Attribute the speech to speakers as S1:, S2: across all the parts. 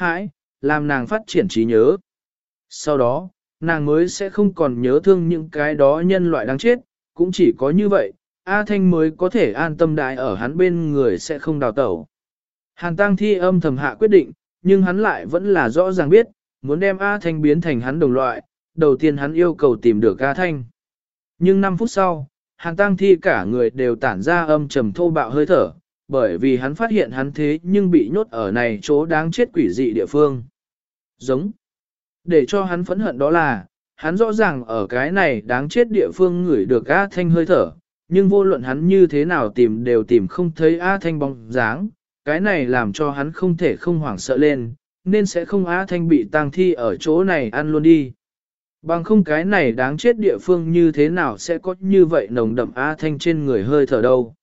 S1: hãi, làm nàng phát triển trí nhớ. Sau đó, nàng mới sẽ không còn nhớ thương những cái đó nhân loại đáng chết, cũng chỉ có như vậy, A Thanh mới có thể an tâm đại ở hắn bên người sẽ không đào tẩu. Hàn Tăng Thi âm thầm hạ quyết định, nhưng hắn lại vẫn là rõ ràng biết, muốn đem A Thanh biến thành hắn đồng loại, đầu tiên hắn yêu cầu tìm được A Thanh. Nhưng 5 phút sau, Hàn Tăng Thi cả người đều tản ra âm trầm thô bạo hơi thở, bởi vì hắn phát hiện hắn thế nhưng bị nhốt ở này chỗ đáng chết quỷ dị địa phương. Giống. Để cho hắn phẫn hận đó là, hắn rõ ràng ở cái này đáng chết địa phương ngửi được A Thanh hơi thở, nhưng vô luận hắn như thế nào tìm đều tìm không thấy A Thanh bóng dáng, cái này làm cho hắn không thể không hoảng sợ lên, nên sẽ không A Thanh bị tang thi ở chỗ này ăn luôn đi. Bằng không cái này đáng chết địa phương như thế nào sẽ có như vậy nồng đậm A Thanh trên người hơi thở đâu.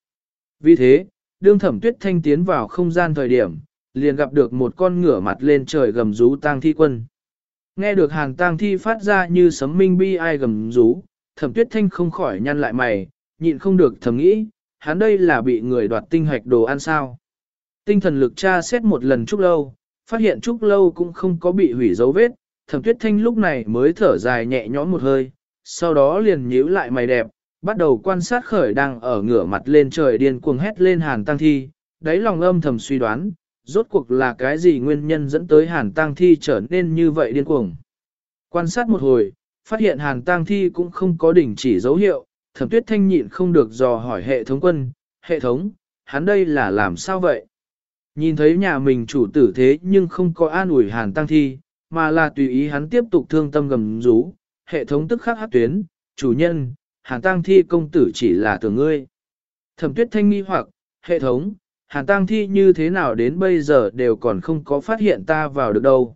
S1: Vì thế, đương thẩm tuyết thanh tiến vào không gian thời điểm, liền gặp được một con ngửa mặt lên trời gầm rú tang thi quân. Nghe được hàng tang thi phát ra như sấm minh bi ai gầm rú, thẩm tuyết thanh không khỏi nhăn lại mày, nhịn không được thầm nghĩ, hắn đây là bị người đoạt tinh hạch đồ ăn sao. Tinh thần lực tra xét một lần trúc lâu, phát hiện trúc lâu cũng không có bị hủy dấu vết, thẩm tuyết thanh lúc này mới thở dài nhẹ nhõm một hơi, sau đó liền nhíu lại mày đẹp, bắt đầu quan sát khởi đang ở ngửa mặt lên trời điên cuồng hét lên hàn tăng thi, đáy lòng âm thầm suy đoán, rốt cuộc là cái gì nguyên nhân dẫn tới hàn tăng thi trở nên như vậy điên cuồng. Quan sát một hồi, phát hiện hàn tăng thi cũng không có đỉnh chỉ dấu hiệu, thẩm tuyết thanh nhịn không được dò hỏi hệ thống quân, hệ thống, hắn đây là làm sao vậy? Nhìn thấy nhà mình chủ tử thế nhưng không có an ủi hàn tăng thi, mà là tùy ý hắn tiếp tục thương tâm gầm rú, hệ thống tức khắc hát tuyến, chủ nhân, hàn tăng thi công tử chỉ là tưởng ngươi. Thẩm tuyết thanh nghi hoặc, hệ thống, hàn tăng thi như thế nào đến bây giờ đều còn không có phát hiện ta vào được đâu.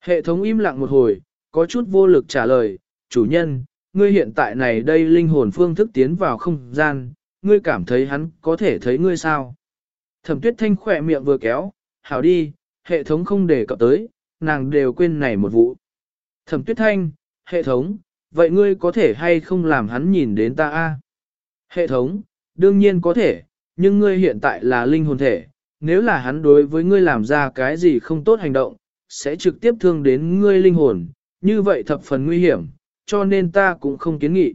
S1: Hệ thống im lặng một hồi, có chút vô lực trả lời, chủ nhân, ngươi hiện tại này đây linh hồn phương thức tiến vào không gian, ngươi cảm thấy hắn có thể thấy ngươi sao? Thẩm tuyết thanh khỏe miệng vừa kéo, hảo đi, hệ thống không để cập tới, nàng đều quên này một vụ. Thẩm tuyết thanh, hệ thống, vậy ngươi có thể hay không làm hắn nhìn đến ta a? Hệ thống, đương nhiên có thể, nhưng ngươi hiện tại là linh hồn thể, nếu là hắn đối với ngươi làm ra cái gì không tốt hành động, sẽ trực tiếp thương đến ngươi linh hồn, như vậy thập phần nguy hiểm, cho nên ta cũng không kiến nghị.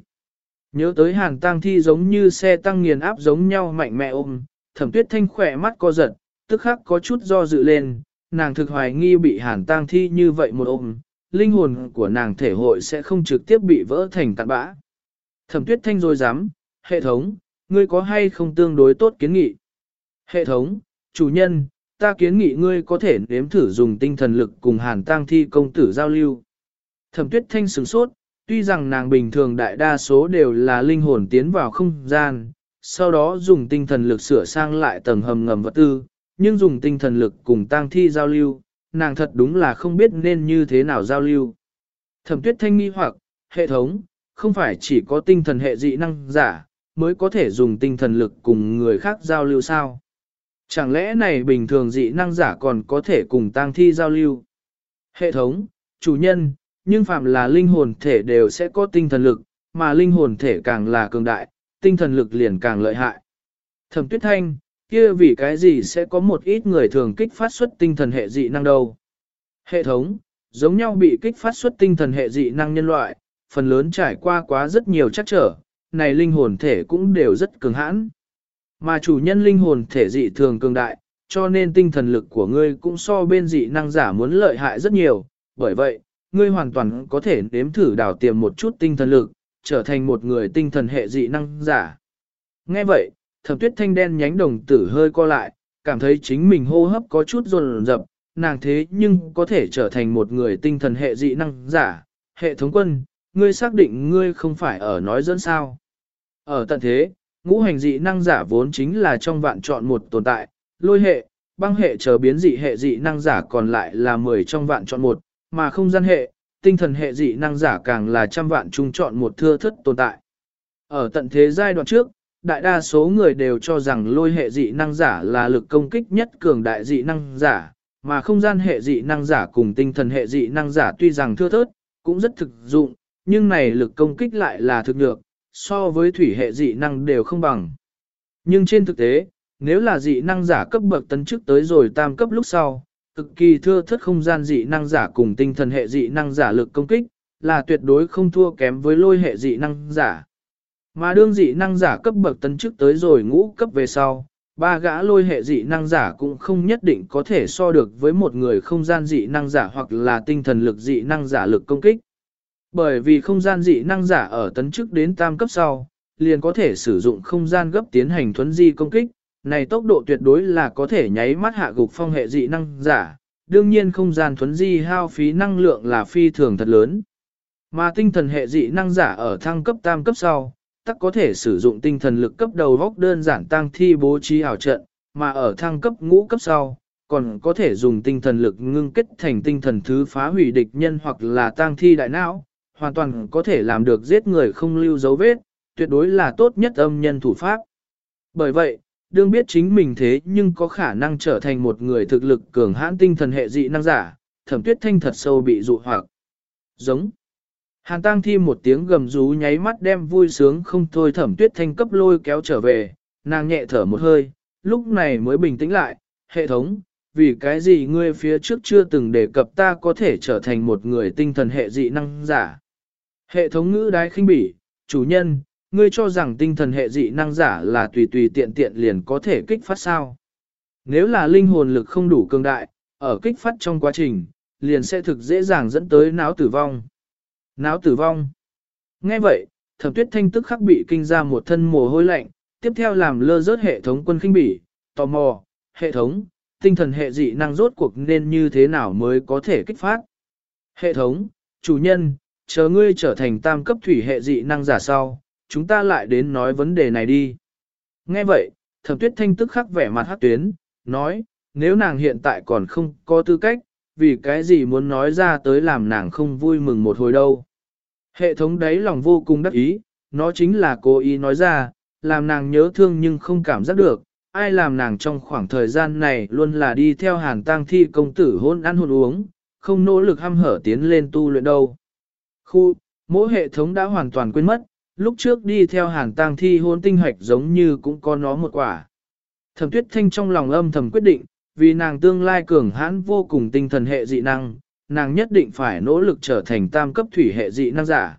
S1: Nhớ tới hàn tang thi giống như xe tăng nghiền áp giống nhau mạnh mẽ ôm, thẩm tuyết thanh khỏe mắt co giật, tức khắc có chút do dự lên, nàng thực hoài nghi bị hàn tang thi như vậy một ôm, linh hồn của nàng thể hội sẽ không trực tiếp bị vỡ thành tàn bã. Thẩm tuyết thanh rồi dám, hệ thống, ngươi có hay không tương đối tốt kiến nghị? Hệ thống, chủ nhân, ta kiến nghị ngươi có thể nếm thử dùng tinh thần lực cùng hàn tang thi công tử giao lưu. Thẩm tuyết thanh sửng sốt, tuy rằng nàng bình thường đại đa số đều là linh hồn tiến vào không gian, sau đó dùng tinh thần lực sửa sang lại tầng hầm ngầm vật tư, nhưng dùng tinh thần lực cùng tang thi giao lưu, nàng thật đúng là không biết nên như thế nào giao lưu. Thẩm tuyết thanh nghi hoặc, hệ thống, không phải chỉ có tinh thần hệ dị năng giả, mới có thể dùng tinh thần lực cùng người khác giao lưu sao? Chẳng lẽ này bình thường dị năng giả còn có thể cùng tang thi giao lưu? Hệ thống, chủ nhân, nhưng phạm là linh hồn thể đều sẽ có tinh thần lực, mà linh hồn thể càng là cường đại, tinh thần lực liền càng lợi hại. Thẩm tuyết thanh, kia vì cái gì sẽ có một ít người thường kích phát xuất tinh thần hệ dị năng đâu? Hệ thống, giống nhau bị kích phát xuất tinh thần hệ dị năng nhân loại, phần lớn trải qua quá rất nhiều chắc trở, này linh hồn thể cũng đều rất cường hãn. Mà chủ nhân linh hồn thể dị thường cường đại, cho nên tinh thần lực của ngươi cũng so bên dị năng giả muốn lợi hại rất nhiều, bởi vậy, ngươi hoàn toàn có thể nếm thử đào tiềm một chút tinh thần lực, trở thành một người tinh thần hệ dị năng giả. Nghe vậy, thẩm tuyết thanh đen nhánh đồng tử hơi co lại, cảm thấy chính mình hô hấp có chút rồn rập, nàng thế nhưng có thể trở thành một người tinh thần hệ dị năng giả. Hệ thống quân, ngươi xác định ngươi không phải ở nói dẫn sao. Ở tận thế, ngũ hành dị năng giả vốn chính là trong vạn chọn một tồn tại, lôi hệ, băng hệ chờ biến dị hệ dị năng giả còn lại là 10 trong vạn chọn một, mà không gian hệ, tinh thần hệ dị năng giả càng là trăm vạn chung chọn một thưa thất tồn tại. Ở tận thế giai đoạn trước, đại đa số người đều cho rằng lôi hệ dị năng giả là lực công kích nhất cường đại dị năng giả, mà không gian hệ dị năng giả cùng tinh thần hệ dị năng giả tuy rằng thưa thớt, cũng rất thực dụng, nhưng này lực công kích lại là thực nhược, so với thủy hệ dị năng đều không bằng. Nhưng trên thực tế, nếu là dị năng giả cấp bậc tấn chức tới rồi tam cấp lúc sau, cực kỳ thưa thất không gian dị năng giả cùng tinh thần hệ dị năng giả lực công kích, là tuyệt đối không thua kém với lôi hệ dị năng giả. Mà đương dị năng giả cấp bậc tấn chức tới rồi ngũ cấp về sau, ba gã lôi hệ dị năng giả cũng không nhất định có thể so được với một người không gian dị năng giả hoặc là tinh thần lực dị năng giả lực công kích. Bởi vì không gian dị năng giả ở tấn chức đến tam cấp sau, liền có thể sử dụng không gian gấp tiến hành thuấn di công kích, này tốc độ tuyệt đối là có thể nháy mắt hạ gục phong hệ dị năng giả, đương nhiên không gian thuấn di hao phí năng lượng là phi thường thật lớn. Mà tinh thần hệ dị năng giả ở thăng cấp tam cấp sau, tắc có thể sử dụng tinh thần lực cấp đầu góc đơn giản tăng thi bố trí ảo trận, mà ở thăng cấp ngũ cấp sau, còn có thể dùng tinh thần lực ngưng kết thành tinh thần thứ phá hủy địch nhân hoặc là tăng thi đại não, hoàn toàn có thể làm được giết người không lưu dấu vết, tuyệt đối là tốt nhất âm nhân thủ pháp. Bởi vậy, đương biết chính mình thế nhưng có khả năng trở thành một người thực lực cường hãn tinh thần hệ dị năng giả, thẩm tuyết thanh thật sâu bị dụ hoặc. Giống. Hàn tăng thi một tiếng gầm rú nháy mắt đem vui sướng không thôi thẩm tuyết thanh cấp lôi kéo trở về, nàng nhẹ thở một hơi, lúc này mới bình tĩnh lại, hệ thống, vì cái gì ngươi phía trước chưa từng đề cập ta có thể trở thành một người tinh thần hệ dị năng giả. Hệ thống ngữ đái khinh bỉ, chủ nhân, ngươi cho rằng tinh thần hệ dị năng giả là tùy tùy tiện tiện liền có thể kích phát sao. Nếu là linh hồn lực không đủ cường đại, ở kích phát trong quá trình, liền sẽ thực dễ dàng dẫn tới não tử vong náo tử vong. Nghe vậy, thẩm tuyết thanh tức khắc bị kinh ra một thân mồ hôi lạnh, tiếp theo làm lơ rớt hệ thống quân khinh bỉ, tò mò, hệ thống, tinh thần hệ dị năng rốt cuộc nên như thế nào mới có thể kích phát. Hệ thống, chủ nhân, chờ ngươi trở thành tam cấp thủy hệ dị năng giả sau, chúng ta lại đến nói vấn đề này đi. Nghe vậy, thẩm tuyết thanh tức khắc vẻ mặt hát tuyến, nói, nếu nàng hiện tại còn không có tư cách, vì cái gì muốn nói ra tới làm nàng không vui mừng một hồi đâu. Hệ thống đấy lòng vô cùng đắc ý, nó chính là cố ý nói ra, làm nàng nhớ thương nhưng không cảm giác được, ai làm nàng trong khoảng thời gian này luôn là đi theo hàn tang thi công tử hôn ăn hôn uống, không nỗ lực hăm hở tiến lên tu luyện đâu. Khu, mỗi hệ thống đã hoàn toàn quên mất, lúc trước đi theo hàn tang thi hôn tinh hoạch giống như cũng có nó một quả. Thẩm tuyết thanh trong lòng âm thầm quyết định, vì nàng tương lai cường hãn vô cùng tinh thần hệ dị năng, nàng nhất định phải nỗ lực trở thành tam cấp thủy hệ dị năng giả.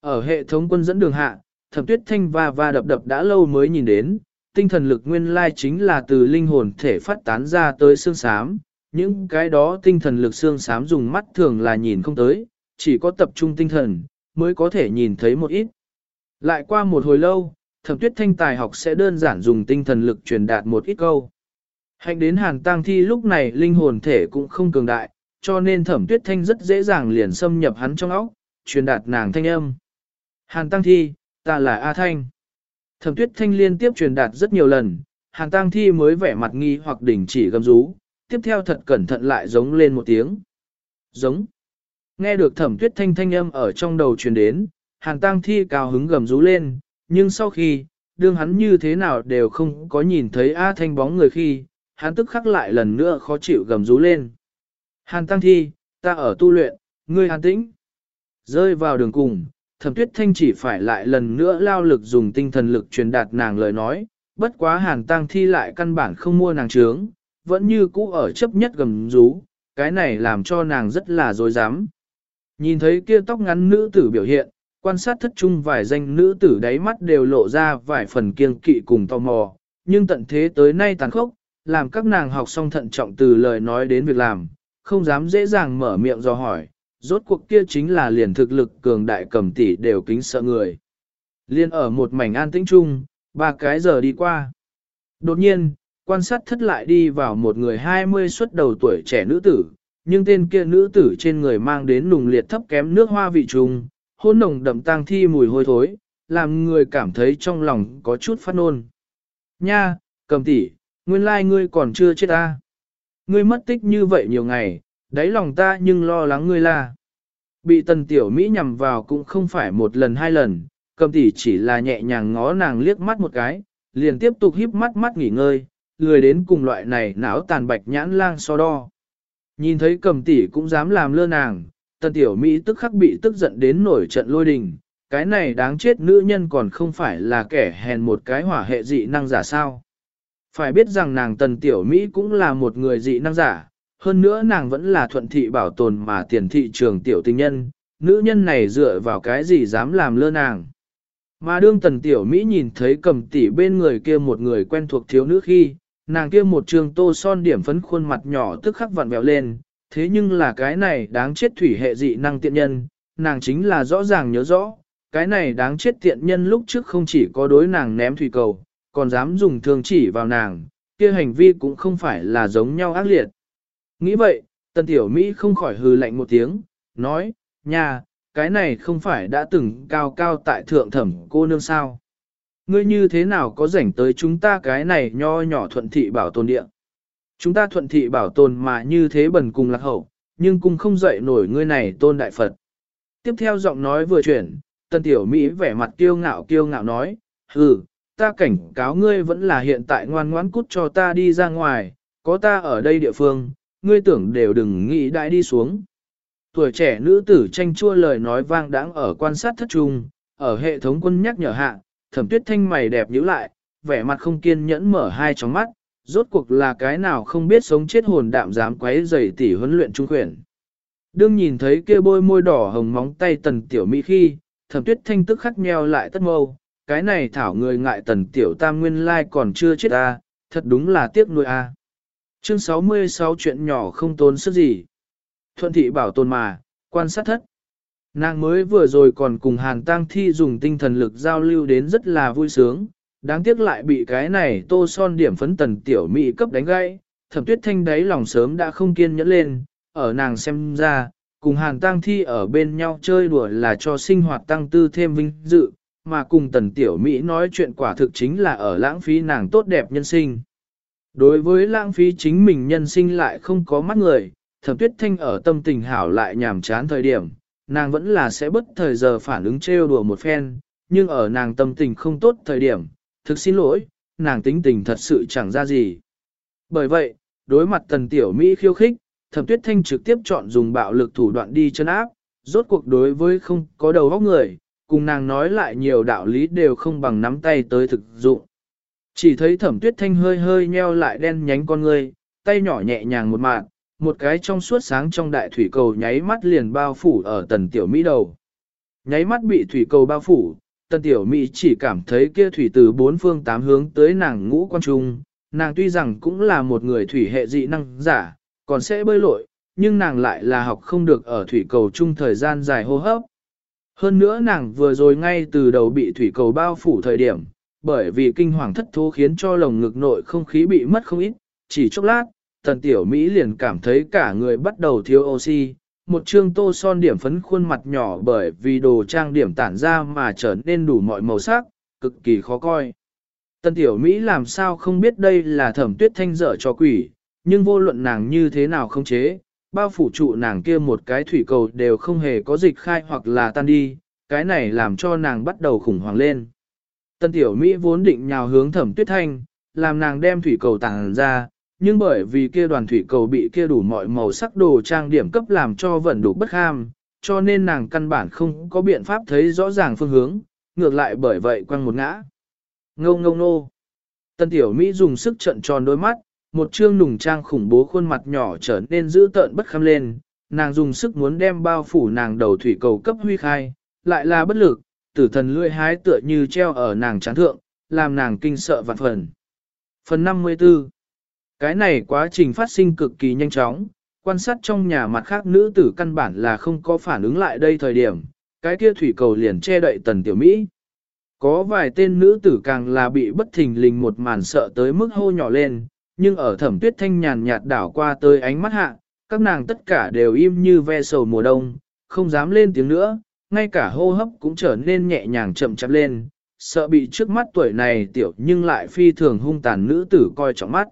S1: Ở hệ thống quân dẫn đường hạ, thẩm tuyết thanh va va đập đập đã lâu mới nhìn đến, tinh thần lực nguyên lai chính là từ linh hồn thể phát tán ra tới xương xám, những cái đó tinh thần lực xương xám dùng mắt thường là nhìn không tới, chỉ có tập trung tinh thần, mới có thể nhìn thấy một ít. Lại qua một hồi lâu, thẩm tuyết thanh tài học sẽ đơn giản dùng tinh thần lực truyền đạt một ít câu. Hành đến hàn tang thi lúc này linh hồn thể cũng không cường đại, cho nên thẩm tuyết thanh rất dễ dàng liền xâm nhập hắn trong óc, truyền đạt nàng thanh âm. Hàn tăng thi, ta là A Thanh. Thẩm tuyết thanh liên tiếp truyền đạt rất nhiều lần, hàn tăng thi mới vẻ mặt nghi hoặc đỉnh chỉ gầm rú, tiếp theo thật cẩn thận lại giống lên một tiếng. Giống. Nghe được thẩm tuyết thanh thanh âm ở trong đầu truyền đến, hàn tăng thi cao hứng gầm rú lên, nhưng sau khi, đương hắn như thế nào đều không có nhìn thấy A Thanh bóng người khi, hắn tức khắc lại lần nữa khó chịu gầm rú lên. Hàn tăng thi, ta ở tu luyện, ngươi hàn tĩnh. Rơi vào đường cùng, thẩm tuyết thanh chỉ phải lại lần nữa lao lực dùng tinh thần lực truyền đạt nàng lời nói, bất quá hàn tăng thi lại căn bản không mua nàng trướng, vẫn như cũ ở chấp nhất gầm rú, cái này làm cho nàng rất là dối dám. Nhìn thấy kia tóc ngắn nữ tử biểu hiện, quan sát thất trung vài danh nữ tử đáy mắt đều lộ ra vài phần kiêng kỵ cùng tò mò, nhưng tận thế tới nay tàn khốc, làm các nàng học xong thận trọng từ lời nói đến việc làm, không dám dễ dàng mở miệng do hỏi, rốt cuộc kia chính là liền thực lực cường đại cầm tỷ đều kính sợ người. Liên ở một mảnh an tĩnh chung, ba cái giờ đi qua. Đột nhiên, quan sát thất lại đi vào một người 20 xuất đầu tuổi trẻ nữ tử, nhưng tên kia nữ tử trên người mang đến nùng liệt thấp kém nước hoa vị trùng, hôn nồng đậm tang thi mùi hôi thối, làm người cảm thấy trong lòng có chút phát nôn. Nha, cầm tỷ, nguyên lai like ngươi còn chưa chết ta. Ngươi mất tích như vậy nhiều ngày, đáy lòng ta nhưng lo lắng ngươi la. Bị tần tiểu Mỹ nhằm vào cũng không phải một lần hai lần, cầm tỷ chỉ là nhẹ nhàng ngó nàng liếc mắt một cái, liền tiếp tục híp mắt mắt nghỉ ngơi, lười đến cùng loại này não tàn bạch nhãn lang so đo. Nhìn thấy cầm tỷ cũng dám làm lơ nàng, tần tiểu Mỹ tức khắc bị tức giận đến nổi trận lôi đình, cái này đáng chết nữ nhân còn không phải là kẻ hèn một cái hỏa hệ dị năng giả sao. Phải biết rằng nàng tần tiểu Mỹ cũng là một người dị năng giả, hơn nữa nàng vẫn là thuận thị bảo tồn mà tiền thị trường tiểu tình nhân, nữ nhân này dựa vào cái gì dám làm lơ nàng. Mà đương tần tiểu Mỹ nhìn thấy cầm tỷ bên người kia một người quen thuộc thiếu nữ khi, nàng kia một trường tô son điểm phấn khuôn mặt nhỏ tức khắc vặn vẹo lên, thế nhưng là cái này đáng chết thủy hệ dị năng tiện nhân, nàng chính là rõ ràng nhớ rõ, cái này đáng chết tiện nhân lúc trước không chỉ có đối nàng ném thủy cầu, còn dám dùng thương chỉ vào nàng, kia hành vi cũng không phải là giống nhau ác liệt. Nghĩ vậy, tần tiểu Mỹ không khỏi hừ lạnh một tiếng, nói, nhà, cái này không phải đã từng cao cao tại thượng thẩm cô nương sao. Ngươi như thế nào có rảnh tới chúng ta cái này nho nhỏ thuận thị bảo tồn địa. Chúng ta thuận thị bảo tồn mà như thế bần cùng lạc hậu, nhưng cũng không dậy nổi ngươi này tôn đại Phật. Tiếp theo giọng nói vừa chuyển, tân tiểu Mỹ vẻ mặt kiêu ngạo kiêu ngạo nói, hừ, ta cảnh cáo ngươi vẫn là hiện tại ngoan ngoãn cút cho ta đi ra ngoài, có ta ở đây địa phương, ngươi tưởng đều đừng nghĩ đại đi xuống. Tuổi trẻ nữ tử tranh chua lời nói vang đáng ở quan sát thất trung, ở hệ thống quân nhắc nhở hạ, thẩm tuyết thanh mày đẹp nhíu lại, vẻ mặt không kiên nhẫn mở hai tròng mắt, rốt cuộc là cái nào không biết sống chết hồn đạm dám quấy rầy tỷ huấn luyện trung quyển. Đương nhìn thấy kia bôi môi đỏ hồng móng tay tần tiểu mỹ khi, thẩm tuyết thanh tức khắc nheo lại tất mâu, cái này thảo người ngại tần tiểu tam nguyên lai còn chưa chết a, thật đúng là tiếc nuôi a. Chương 66 chuyện nhỏ không tốn sức gì. Thuận thị bảo tồn mà, quan sát thất. Nàng mới vừa rồi còn cùng Hàn Tăng Thi dùng tinh thần lực giao lưu đến rất là vui sướng, đáng tiếc lại bị cái này tô son điểm phấn tần tiểu mỹ cấp đánh gãy, thẩm tuyết thanh đáy lòng sớm đã không kiên nhẫn lên, ở nàng xem ra, cùng Hàn Tăng Thi ở bên nhau chơi đùa là cho sinh hoạt tăng tư thêm vinh dự, mà cùng tần tiểu Mỹ nói chuyện quả thực chính là ở lãng phí nàng tốt đẹp nhân sinh. Đối với lãng phí chính mình nhân sinh lại không có mắt người, thẩm tuyết thanh ở tâm tình hảo lại nhàm chán thời điểm, nàng vẫn là sẽ bất thời giờ phản ứng trêu đùa một phen, nhưng ở nàng tâm tình không tốt thời điểm, thực xin lỗi, nàng tính tình thật sự chẳng ra gì. Bởi vậy, đối mặt tần tiểu Mỹ khiêu khích, thẩm tuyết thanh trực tiếp chọn dùng bạo lực thủ đoạn đi chân áp, rốt cuộc đối với không có đầu óc người, cùng nàng nói lại nhiều đạo lý đều không bằng nắm tay tới thực dụng. Chỉ thấy thẩm tuyết thanh hơi hơi nheo lại đen nhánh con người, tay nhỏ nhẹ nhàng một mạng, một cái trong suốt sáng trong đại thủy cầu nháy mắt liền bao phủ ở tần tiểu Mỹ đầu. Nháy mắt bị thủy cầu bao phủ, tần tiểu Mỹ chỉ cảm thấy kia thủy từ bốn phương tám hướng tới nàng ngũ quan trung, nàng tuy rằng cũng là một người thủy hệ dị năng giả, còn sẽ bơi lội, nhưng nàng lại là học không được ở thủy cầu chung thời gian dài hô hấp. Hơn nữa nàng vừa rồi ngay từ đầu bị thủy cầu bao phủ thời điểm, bởi vì kinh hoàng thất thố khiến cho lồng ngực nội không khí bị mất không ít, chỉ chốc lát, tần tiểu Mỹ liền cảm thấy cả người bắt đầu thiếu oxy, một trương tô son điểm phấn khuôn mặt nhỏ bởi vì đồ trang điểm tản ra mà trở nên đủ mọi màu sắc, cực kỳ khó coi. Tần tiểu Mỹ làm sao không biết đây là thẩm tuyết thanh dở cho quỷ, nhưng vô luận nàng như thế nào không chế, bao phủ trụ nàng kia một cái thủy cầu đều không hề có dịch khai hoặc là tan đi, cái này làm cho nàng bắt đầu khủng hoảng lên. Tân tiểu Mỹ vốn định nhào hướng thẩm tuyết thanh, làm nàng đem thủy cầu tàng ra, nhưng bởi vì kia đoàn thủy cầu bị kia đủ mọi màu sắc đồ trang điểm cấp làm cho vẫn đủ bất ham, cho nên nàng căn bản không có biện pháp thấy rõ ràng phương hướng, ngược lại bởi vậy quăng một ngã. Ngông ngông nô. Tân tiểu Mỹ dùng sức trận tròn đôi mắt, một trương nùng trang khủng bố khuôn mặt nhỏ trở nên dữ tợn bất khâm lên, nàng dùng sức muốn đem bao phủ nàng đầu thủy cầu cấp huy khai, lại là bất lực, tử thần lưỡi hái tựa như treo ở nàng chán thượng, làm nàng kinh sợ vạn phần. Phần 54 Cái này quá trình phát sinh cực kỳ nhanh chóng, quan sát trong nhà mặt khác nữ tử căn bản là không có phản ứng lại đây thời điểm, cái kia thủy cầu liền che đậy tần tiểu Mỹ. Có vài tên nữ tử càng là bị bất thình lình một màn sợ tới mức hô nhỏ lên, nhưng ở thẩm tuyết thanh nhàn nhạt đảo qua tới ánh mắt hạ, các nàng tất cả đều im như ve sầu mùa đông, không dám lên tiếng nữa, ngay cả hô hấp cũng trở nên nhẹ nhàng chậm chạp lên, sợ bị trước mắt tuổi này tiểu nhưng lại phi thường hung tàn nữ tử coi trọng mắt.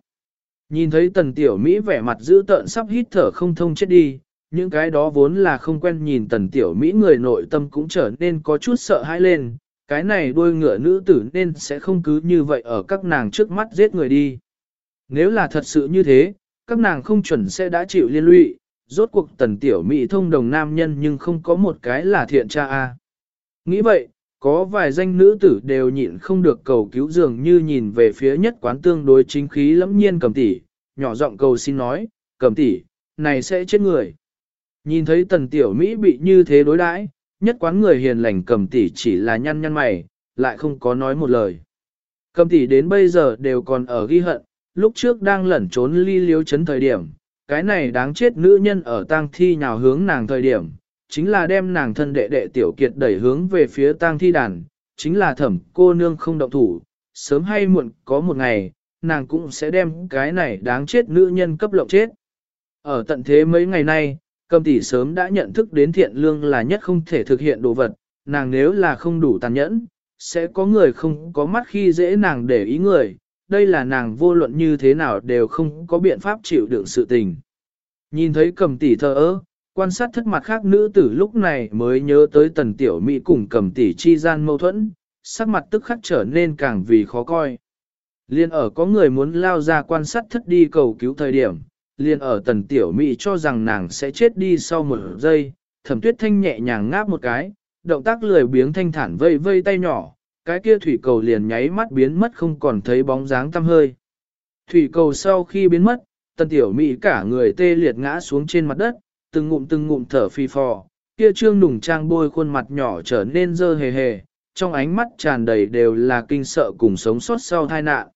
S1: Nhìn thấy tần tiểu Mỹ vẻ mặt dữ tợn sắp hít thở không thông chết đi, những cái đó vốn là không quen nhìn tần tiểu Mỹ người nội tâm cũng trở nên có chút sợ hãi lên, cái này đôi ngựa nữ tử nên sẽ không cứ như vậy ở các nàng trước mắt giết người đi. Nếu là thật sự như thế, các nàng không chuẩn sẽ đã chịu liên lụy, rốt cuộc tần tiểu mỹ thông đồng nam nhân nhưng không có một cái là thiện cha a. Nghĩ vậy, có vài danh nữ tử đều nhịn không được cầu cứu dường như nhìn về phía nhất quán tương đối chính khí lẫm nhiên cầm tỷ, nhỏ giọng cầu xin nói, cầm tỷ, này sẽ chết người. Nhìn thấy tần tiểu Mỹ bị như thế đối đãi, nhất quán người hiền lành cầm tỷ chỉ là nhăn nhăn mày, lại không có nói một lời. Cầm tỷ đến bây giờ đều còn ở ghi hận, lúc trước đang lẩn trốn ly liếu chấn thời điểm, cái này đáng chết nữ nhân ở tang thi nhào hướng nàng thời điểm, chính là đem nàng thân đệ đệ tiểu kiệt đẩy hướng về phía tang thi đàn, chính là thẩm cô nương không động thủ, sớm hay muộn có một ngày, nàng cũng sẽ đem cái này đáng chết nữ nhân cấp lộng chết. Ở tận thế mấy ngày nay, cầm tỷ sớm đã nhận thức đến thiện lương là nhất không thể thực hiện đồ vật, nàng nếu là không đủ tàn nhẫn, sẽ có người không có mắt khi dễ nàng để ý người, đây là nàng vô luận như thế nào đều không có biện pháp chịu đựng sự tình. Nhìn thấy cầm tỷ thờ ơ, quan sát thất mặt khác nữ tử lúc này mới nhớ tới tần tiểu mỹ cùng cầm tỷ chi gian mâu thuẫn, sắc mặt tức khắc trở nên càng vì khó coi. Liên ở có người muốn lao ra quan sát thất đi cầu cứu thời điểm, liền ở tần tiểu mỹ cho rằng nàng sẽ chết đi sau một giây, thẩm tuyết thanh nhẹ nhàng ngáp một cái, động tác lười biếng thanh thản vây vây tay nhỏ, cái kia thủy cầu liền nháy mắt biến mất không còn thấy bóng dáng tăm hơi. Thủy cầu sau khi biến mất, tần tiểu mỹ cả người tê liệt ngã xuống trên mặt đất, từng ngụm từng ngụm thở phi phò, kia trương nùng trang bôi khuôn mặt nhỏ trở nên dơ hề hề, trong ánh mắt tràn đầy đều là kinh sợ cùng sống sót sau tai nạn.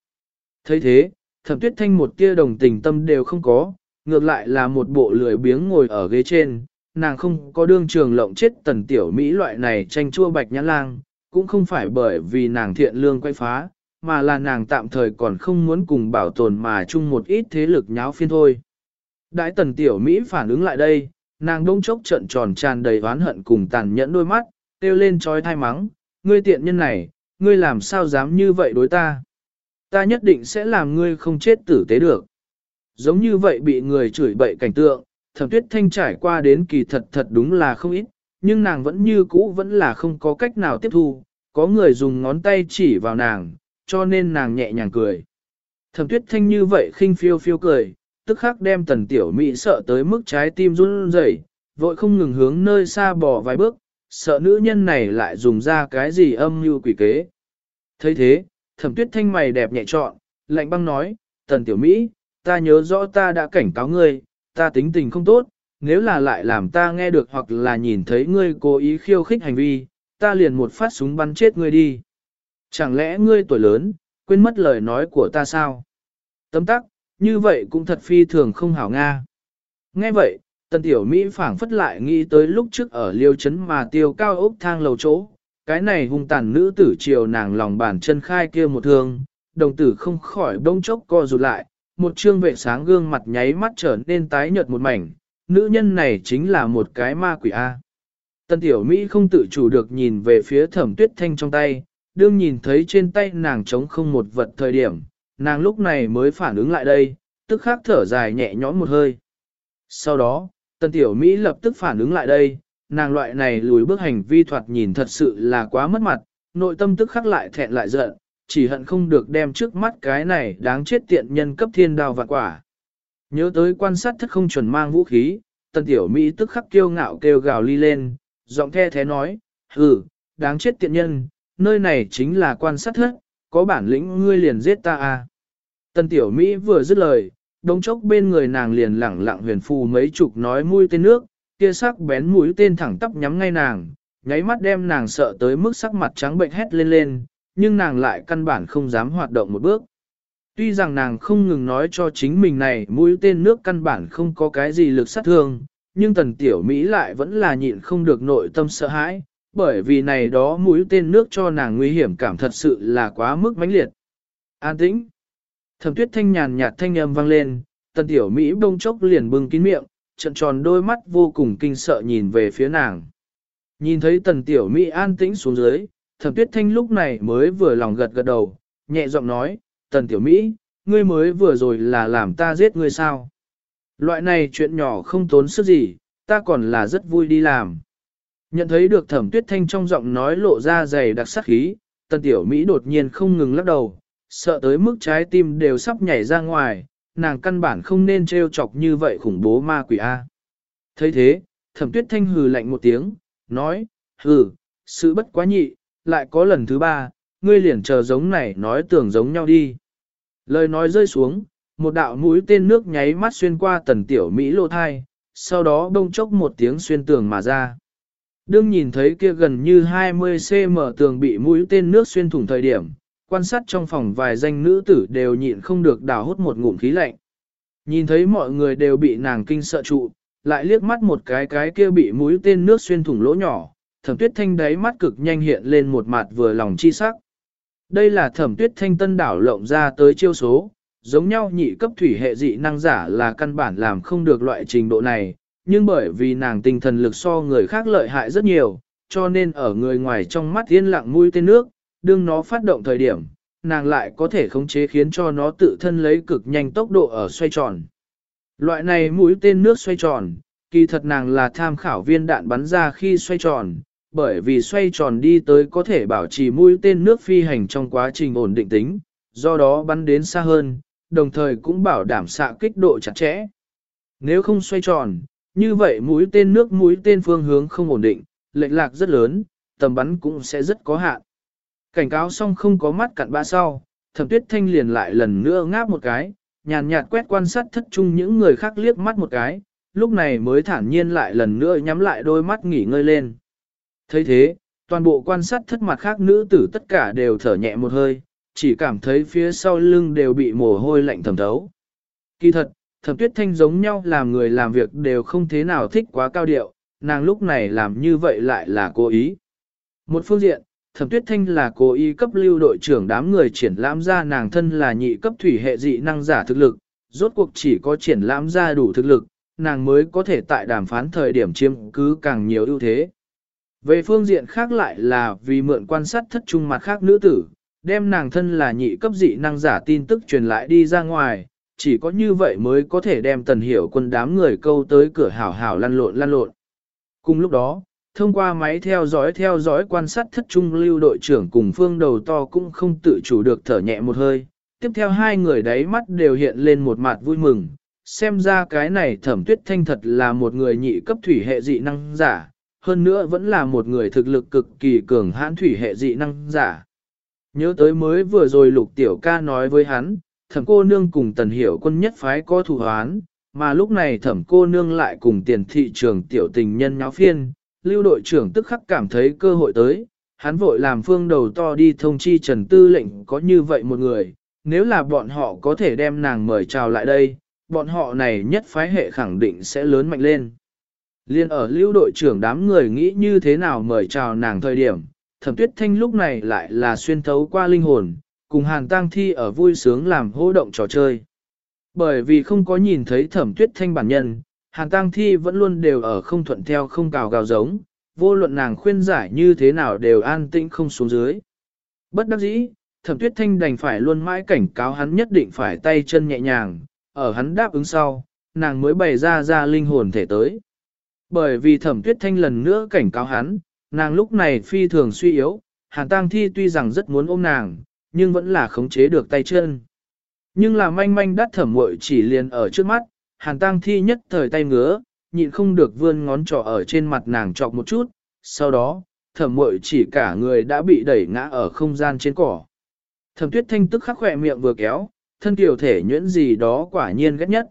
S1: thấy thế, thẩm tuyết thanh một tia đồng tình tâm đều không có, ngược lại là một bộ lười biếng ngồi ở ghế trên, nàng không có đương trường lộng chết tần tiểu Mỹ loại này tranh chua bạch nhãn lang, cũng không phải bởi vì nàng thiện lương quay phá, mà là nàng tạm thời còn không muốn cùng bảo tồn mà chung một ít thế lực nháo phiên thôi. Đại tần tiểu Mỹ phản ứng lại đây, nàng đông chốc trận tròn tràn đầy oán hận cùng tàn nhẫn đôi mắt, kêu lên trói thai mắng, ngươi tiện nhân này, ngươi làm sao dám như vậy đối ta? Ta nhất định sẽ làm ngươi không chết tử tế được. Giống như vậy bị người chửi bậy cảnh tượng, thẩm tuyết thanh trải qua đến kỳ thật thật đúng là không ít, nhưng nàng vẫn như cũ vẫn là không có cách nào tiếp thu, có người dùng ngón tay chỉ vào nàng, cho nên nàng nhẹ nhàng cười. Thẩm tuyết thanh như vậy khinh phiêu phiêu cười, tức khắc đem tần tiểu mỹ sợ tới mức trái tim run rẩy, vội không ngừng hướng nơi xa bỏ vài bước, sợ nữ nhân này lại dùng ra cái gì âm mưu quỷ kế. thấy thế, thẩm tuyết thanh mày đẹp nhẹ trọn, lạnh băng nói, tần tiểu Mỹ, ta nhớ rõ ta đã cảnh cáo ngươi, ta tính tình không tốt, nếu là lại làm ta nghe được hoặc là nhìn thấy ngươi cố ý khiêu khích hành vi, ta liền một phát súng bắn chết ngươi đi. Chẳng lẽ ngươi tuổi lớn, quên mất lời nói của ta sao? Tấm tắc, như vậy cũng thật phi thường không hảo Nga. Nghe vậy, tần tiểu Mỹ phảng phất lại nghĩ tới lúc trước ở liêu chấn mà tiêu cao ốc thang lầu chỗ, cái này hung tàn nữ tử chiều nàng lòng bàn chân khai kia một thương, đồng tử không khỏi bông chốc co rụt lại, một trương vệ sáng gương mặt nháy mắt trở nên tái nhợt một mảnh, nữ nhân này chính là một cái ma quỷ A. Tân tiểu Mỹ không tự chủ được nhìn về phía thẩm tuyết thanh trong tay, đương nhìn thấy trên tay nàng trống không một vật thời điểm, nàng lúc này mới phản ứng lại đây, tức khắc thở dài nhẹ nhõm một hơi. Sau đó, tân tiểu Mỹ lập tức phản ứng lại đây, nàng loại này lùi bước hành vi thoạt nhìn thật sự là quá mất mặt, nội tâm tức khắc lại thẹn lại giận, chỉ hận không được đem trước mắt cái này đáng chết tiện nhân cấp thiên đao vạn quả. Nhớ tới quan sát thất không chuẩn mang vũ khí, tân tiểu Mỹ tức khắc kiêu ngạo kêu gào ly lên, giọng the thế nói, hừ, đáng chết tiện nhân, nơi này chính là quan sát thất, có bản lĩnh ngươi liền giết ta à. Tân tiểu Mỹ vừa dứt lời, đống chốc bên người nàng liền lẳng lặng huyền phù mấy chục nói mũi tên nước, kia sắc bén mũi tên thẳng tắp nhắm ngay nàng, nháy mắt đem nàng sợ tới mức sắc mặt trắng bệnh hét lên lên, nhưng nàng lại căn bản không dám hoạt động một bước. Tuy rằng nàng không ngừng nói cho chính mình này mũi tên nước căn bản không có cái gì lực sát thương, nhưng tần tiểu Mỹ lại vẫn là nhịn không được nội tâm sợ hãi, bởi vì này đó mũi tên nước cho nàng nguy hiểm cảm thật sự là quá mức mãnh liệt. An tĩnh. Thẩm tuyết thanh nhàn nhạt thanh âm vang lên, tần tiểu Mỹ bông chốc liền bưng kín miệng, trận tròn đôi mắt vô cùng kinh sợ nhìn về phía nàng. Nhìn thấy tần tiểu Mỹ an tĩnh xuống dưới, thẩm tuyết thanh lúc này mới vừa lòng gật gật đầu, nhẹ giọng nói, tần tiểu Mỹ, ngươi mới vừa rồi là làm ta giết ngươi sao? Loại này chuyện nhỏ không tốn sức gì, ta còn là rất vui đi làm. Nhận thấy được thẩm tuyết thanh trong giọng nói lộ ra dày đặc sắc khí, tần tiểu Mỹ đột nhiên không ngừng lắc đầu, sợ tới mức trái tim đều sắp nhảy ra ngoài, nàng căn bản không nên trêu chọc như vậy khủng bố ma quỷ A. thấy thế, thẩm tuyết thanh hừ lạnh một tiếng, nói, hừ, sự bất quá nhị, lại có lần thứ ba, ngươi liền chờ giống này nói tưởng giống nhau đi. Lời nói rơi xuống, một đạo mũi tên nước nháy mắt xuyên qua tần tiểu Mỹ lô thai, sau đó đông chốc một tiếng xuyên tường mà ra. Đương nhìn thấy kia gần như 20cm tường bị mũi tên nước xuyên thủng thời điểm, quan sát trong phòng vài danh nữ tử đều nhịn không được đào hút một ngụm khí lạnh. Nhìn thấy mọi người đều bị nàng kinh sợ trụ, lại liếc mắt một cái cái kia bị mũi tên nước xuyên thủng lỗ nhỏ, thẩm tuyết thanh đáy mắt cực nhanh hiện lên một mặt vừa lòng chi sắc. Đây là thẩm tuyết thanh tân đảo lộng ra tới chiêu số, giống nhau nhị cấp thủy hệ dị năng giả là căn bản làm không được loại trình độ này, nhưng bởi vì nàng tinh thần lực so người khác lợi hại rất nhiều, cho nên ở người ngoài trong mắt yên lặng mũi tên nước, đương nó phát động thời điểm, nàng lại có thể khống chế khiến cho nó tự thân lấy cực nhanh tốc độ ở xoay tròn. Loại này mũi tên nước xoay tròn, kỳ thật nàng là tham khảo viên đạn bắn ra khi xoay tròn, bởi vì xoay tròn đi tới có thể bảo trì mũi tên nước phi hành trong quá trình ổn định tính, do đó bắn đến xa hơn, đồng thời cũng bảo đảm xạ kích độ chặt chẽ. Nếu không xoay tròn, như vậy mũi tên nước mũi tên phương hướng không ổn định, lệch lạc rất lớn, tầm bắn cũng sẽ rất có hạn. Cảnh cáo xong không có mắt cặn ba sau, thẩm tuyết thanh liền lại lần nữa ngáp một cái, nhàn nhạt quét quan sát thất chung những người khác liếc mắt một cái, lúc này mới thản nhiên lại lần nữa nhắm lại đôi mắt nghỉ ngơi lên. thấy thế, toàn bộ quan sát thất mặt khác nữ tử tất cả đều thở nhẹ một hơi, chỉ cảm thấy phía sau lưng đều bị mồ hôi lạnh thẩm thấu. Kỳ thật, thẩm tuyết thanh giống nhau làm người làm việc đều không thế nào thích quá cao điệu, nàng lúc này làm như vậy lại là cố ý. Một phương diện, thẩm tuyết thanh là cố ý cấp lưu đội trưởng đám người triển lãm ra nàng thân là nhị cấp thủy hệ dị năng giả thực lực, rốt cuộc chỉ có triển lãm ra đủ thực lực, nàng mới có thể tại đàm phán thời điểm chiếm cứ càng nhiều ưu thế. Về phương diện khác lại là vì mượn quan sát thất trung mặt khác nữ tử, đem nàng thân là nhị cấp dị năng giả tin tức truyền lại đi ra ngoài, chỉ có như vậy mới có thể đem tần hiểu quân đám người câu tới cửa hảo hảo lăn lộn lăn lộn. Cùng lúc đó, thông qua máy theo dõi theo dõi quan sát thất trung lưu đội trưởng cùng phương đầu to cũng không tự chủ được thở nhẹ một hơi. Tiếp theo hai người đáy mắt đều hiện lên một mặt vui mừng, xem ra cái này thẩm tuyết thanh thật là một người nhị cấp thủy hệ dị năng giả, hơn nữa vẫn là một người thực lực cực kỳ cường hãn thủy hệ dị năng giả. Nhớ tới mới vừa rồi lục tiểu ca nói với hắn, thẩm cô nương cùng tần hiểu quân nhất phái có thủ hoán, mà lúc này thẩm cô nương lại cùng tiền thị trường tiểu tình nhân nháo phiên, lưu đội trưởng tức khắc cảm thấy cơ hội tới, hắn vội làm phương đầu to đi thông chi trần tư lệnh có như vậy một người, nếu là bọn họ có thể đem nàng mời chào lại đây, bọn họ này nhất phái hệ khẳng định sẽ lớn mạnh lên. Liên ở lưu đội trưởng đám người nghĩ như thế nào mời chào nàng thời điểm, thẩm tuyết thanh lúc này lại là xuyên thấu qua linh hồn, cùng hàn tang thi ở vui sướng làm hô động trò chơi. Bởi vì không có nhìn thấy thẩm tuyết thanh bản nhân, hàn tang thi vẫn luôn đều ở không thuận theo không cào gào giống, vô luận nàng khuyên giải như thế nào đều an tĩnh không xuống dưới. Bất đắc dĩ, thẩm tuyết thanh đành phải luôn mãi cảnh cáo hắn nhất định phải tay chân nhẹ nhàng, ở hắn đáp ứng sau, nàng mới bày ra ra linh hồn thể tới. Bởi vì thẩm tuyết thanh lần nữa cảnh cáo hắn, nàng lúc này phi thường suy yếu, hàn tang thi tuy rằng rất muốn ôm nàng, nhưng vẫn là khống chế được tay chân. Nhưng là manh manh đắt thẩm muội chỉ liền ở trước mắt, hàn tang thi nhất thời tay ngứa, nhịn không được vươn ngón trỏ ở trên mặt nàng chọc một chút, sau đó, thẩm muội chỉ cả người đã bị đẩy ngã ở không gian trên cỏ. Thẩm tuyết thanh tức khắc khỏe miệng vừa kéo, thân tiểu thể nhuyễn gì đó quả nhiên ghét nhất.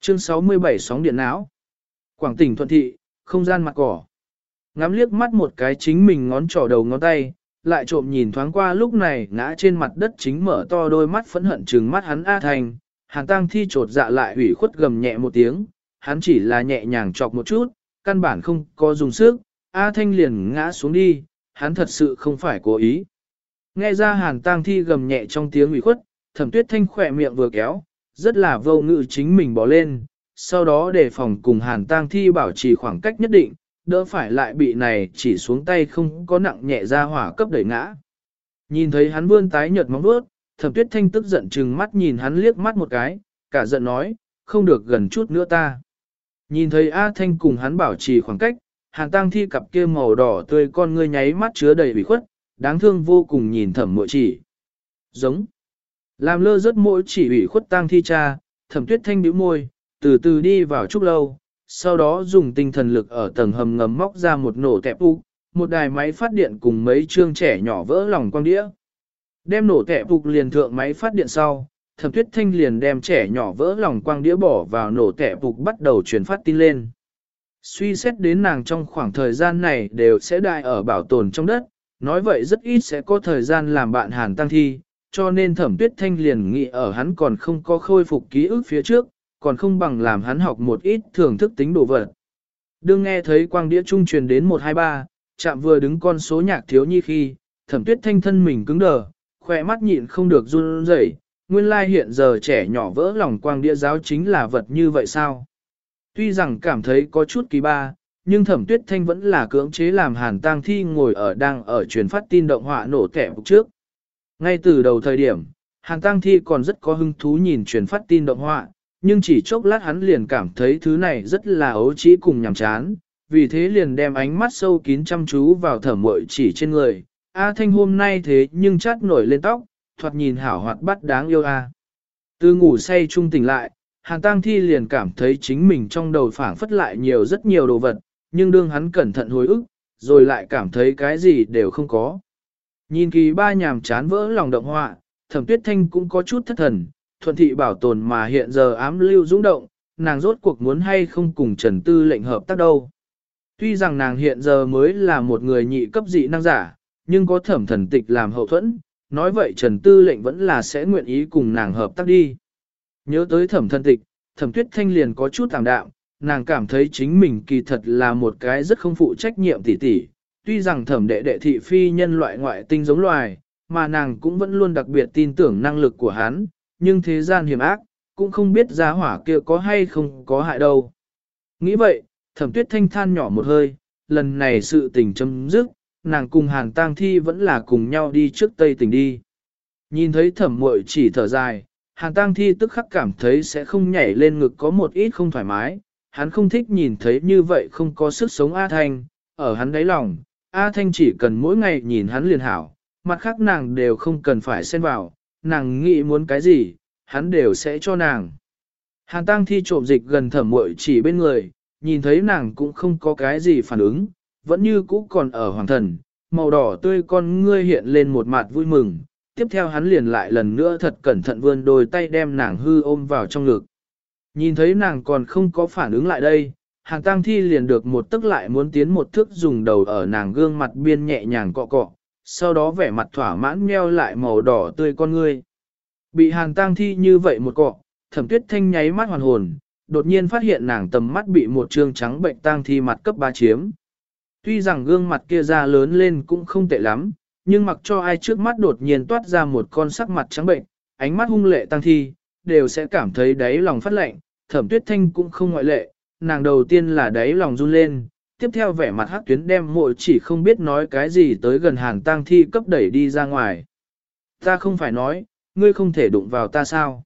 S1: Chương 67 sóng điện não. Quảng tỉnh thuận thị, không gian mặt cỏ. Ngắm liếc mắt một cái chính mình ngón trỏ đầu ngón tay, lại trộm nhìn thoáng qua lúc này ngã trên mặt đất chính mở to đôi mắt phẫn hận trừng mắt hắn A Thành, hàn tăng thi trột dạ lại ủy khuất gầm nhẹ một tiếng, hắn chỉ là nhẹ nhàng chọc một chút, căn bản không có dùng sức, A Thanh liền ngã xuống đi, hắn thật sự không phải cố ý. Nghe ra hàn tang thi gầm nhẹ trong tiếng ủy khuất, thẩm tuyết thanh khỏe miệng vừa kéo, rất là vô ngự chính mình bỏ lên, sau đó để phòng cùng hàn tang thi bảo trì khoảng cách nhất định, đỡ phải lại bị này chỉ xuống tay không có nặng nhẹ ra hỏa cấp đẩy ngã. Nhìn thấy hắn vươn tái nhợt móng vuốt, thẩm tuyết thanh tức giận chừng mắt nhìn hắn liếc mắt một cái, cả giận nói, không được gần chút nữa ta. Nhìn thấy A Thanh cùng hắn bảo trì khoảng cách, hàn tang thi cặp kia màu đỏ tươi con ngươi nháy mắt chứa đầy ủy khuất, đáng thương vô cùng nhìn thẩm mội chỉ. Giống. Làm lơ rất mỗi chỉ ủy khuất tang thi cha, thẩm tuyết thanh bĩu môi, từ từ đi vào trúc lâu, sau đó dùng tinh thần lực ở tầng hầm ngầm móc ra một nổ tẹp phục, một đài máy phát điện cùng mấy chương trẻ nhỏ vỡ lòng quang đĩa. Đem nổ tẹp phục liền thượng máy phát điện sau, thẩm tuyết thanh liền đem trẻ nhỏ vỡ lòng quang đĩa bỏ vào nổ tẹp phục bắt đầu truyền phát tin lên. Suy xét đến nàng trong khoảng thời gian này đều sẽ đại ở bảo tồn trong đất, nói vậy rất ít sẽ có thời gian làm bạn hàn tăng thi, cho nên thẩm tuyết thanh liền nghĩ ở hắn còn không có khôi phục ký ức phía trước, còn không bằng làm hắn học một ít thưởng thức tính đồ vật. Đương nghe thấy quang đĩa trung truyền đến 123, chạm vừa đứng con số nhạc thiếu nhi khi, thẩm tuyết thanh thân mình cứng đờ, khỏe mắt nhịn không được run rẩy. nguyên lai hiện giờ trẻ nhỏ vỡ lòng quang đĩa giáo chính là vật như vậy sao? Tuy rằng cảm thấy có chút kỳ ba, nhưng thẩm tuyết thanh vẫn là cưỡng chế làm hàn tang thi ngồi ở đang ở truyền phát tin động họa nổ kẻ trước. Ngay từ đầu thời điểm, hàn tang thi còn rất có hứng thú nhìn truyền phát tin động họa, nhưng chỉ chốc lát hắn liền cảm thấy thứ này rất là ấu trĩ cùng nhàm chán, vì thế liền đem ánh mắt sâu kín chăm chú vào thẩm mội chỉ trên người. A Thanh hôm nay thế nhưng chát nổi lên tóc, thoạt nhìn hảo hoạt bắt đáng yêu A. Từ ngủ say trung tỉnh lại, Hàn Tăng Thi liền cảm thấy chính mình trong đầu phảng phất lại nhiều rất nhiều đồ vật, nhưng đương hắn cẩn thận hồi ức, rồi lại cảm thấy cái gì đều không có. Nhìn kỳ ba nhàm chán vỡ lòng động họa, thẩm tuyết thanh cũng có chút thất thần, thuận thị bảo tồn mà hiện giờ ám lưu dũng động, nàng rốt cuộc muốn hay không cùng Trần Tư lệnh hợp tác đâu. Tuy rằng nàng hiện giờ mới là một người nhị cấp dị năng giả, nhưng có thẩm thần tịch làm hậu thuẫn, nói vậy Trần Tư lệnh vẫn là sẽ nguyện ý cùng nàng hợp tác đi. Nhớ tới thẩm thần tịch, thẩm tuyết thanh liền có chút tạm đạm, nàng cảm thấy chính mình kỳ thật là một cái rất không phụ trách nhiệm tỉ tỉ. Tuy rằng thẩm đệ đệ thị phi nhân loại ngoại tinh giống loài, mà nàng cũng vẫn luôn đặc biệt tin tưởng năng lực của hắn, nhưng thế gian hiểm ác, cũng không biết giá hỏa kia có hay không có hại đâu. Nghĩ vậy, thẩm tuyết thanh than nhỏ một hơi, lần này sự tình chấm dứt, nàng cùng hàng tang thi vẫn là cùng nhau đi trước tây tỉnh đi. Nhìn thấy thẩm muội chỉ thở dài, hàng tang thi tức khắc cảm thấy sẽ không nhảy lên ngực có một ít không thoải mái, hắn không thích nhìn thấy như vậy không có sức sống A Thanh, ở hắn đáy lòng, A Thanh chỉ cần mỗi ngày nhìn hắn liền hảo, mặt khác nàng đều không cần phải xen vào, nàng nghĩ muốn cái gì, hắn đều sẽ cho nàng. Hàn Tăng thi trộm dịch gần thẩm muội chỉ bên người, nhìn thấy nàng cũng không có cái gì phản ứng, vẫn như cũ còn ở hoàng thần, màu đỏ tươi con ngươi hiện lên một mặt vui mừng, tiếp theo hắn liền lại lần nữa thật cẩn thận vươn đôi tay đem nàng hư ôm vào trong ngực. Nhìn thấy nàng còn không có phản ứng lại đây, hàng tang thi liền được một tức lại muốn tiến một thước dùng đầu ở nàng gương mặt biên nhẹ nhàng cọ cọ, sau đó vẻ mặt thỏa mãn meo lại màu đỏ tươi con ngươi. Bị hàng tang thi như vậy một cọ, thẩm tuyết thanh nháy mắt hoàn hồn, đột nhiên phát hiện nàng tầm mắt bị một trương trắng bệnh tang thi mặt cấp ba chiếm. Tuy rằng gương mặt kia ra lớn lên cũng không tệ lắm, nhưng mặc cho ai trước mắt đột nhiên toát ra một con sắc mặt trắng bệnh, ánh mắt hung lệ tăng thi, đều sẽ cảm thấy đáy lòng phát lạnh, thẩm tuyết thanh cũng không ngoại lệ, nàng đầu tiên là đáy lòng run lên, tiếp theo vẻ mặt hắc tuyến đem mội chỉ không biết nói cái gì tới gần hàng tang thi cấp đẩy đi ra ngoài. Ta không phải nói, ngươi không thể đụng vào ta sao?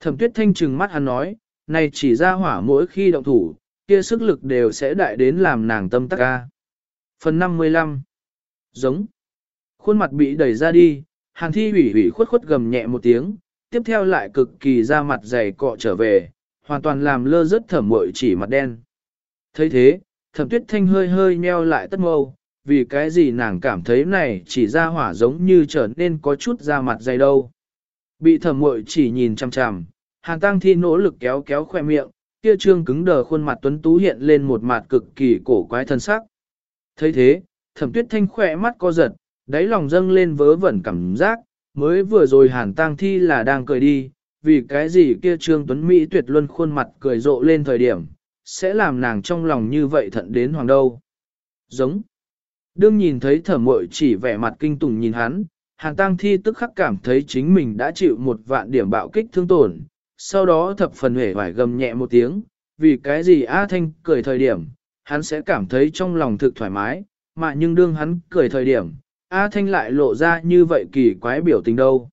S1: Thẩm tuyết thanh trừng mắt hắn nói, này chỉ ra hỏa mỗi khi động thủ, kia sức lực đều sẽ đại đến làm nàng tâm tắc ca. Phần 55 Giống Khuôn mặt bị đẩy ra đi, hàng thi hủy hủy khuất khuất gầm nhẹ một tiếng, tiếp theo lại cực kỳ ra mặt dày cọ trở về, hoàn toàn làm lơ rất thẩm mội chỉ mặt đen. thấy thế, thẩm tuyết thanh hơi hơi nheo lại tất mâu, vì cái gì nàng cảm thấy này chỉ ra hỏa giống như trở nên có chút da mặt dày đâu. Bị thẩm mội chỉ nhìn chằm chằm, hàn tăng thi nỗ lực kéo kéo khoe miệng, kia trương cứng đờ khuôn mặt tuấn tú hiện lên một mặt cực kỳ cổ quái thân sắc. thấy thế, thẩm tuyết thanh khỏe mắt co giật, đáy lòng dâng lên vớ vẩn cảm giác, mới vừa rồi hàn tăng thi là đang cười đi, vì cái gì kia Trương Tuấn Mỹ tuyệt luân khuôn mặt cười rộ lên thời điểm, sẽ làm nàng trong lòng như vậy thận đến hoàng đâu. Giống. Đương nhìn thấy thẩm mội chỉ vẻ mặt kinh tủng nhìn hắn, hàng tăng thi tức khắc cảm thấy chính mình đã chịu một vạn điểm bạo kích thương tổn, sau đó thập phần hể vải gầm nhẹ một tiếng, vì cái gì A Thanh cười thời điểm, hắn sẽ cảm thấy trong lòng thực thoải mái, mà nhưng đương hắn cười thời điểm, A Thanh lại lộ ra như vậy kỳ quái biểu tình đâu.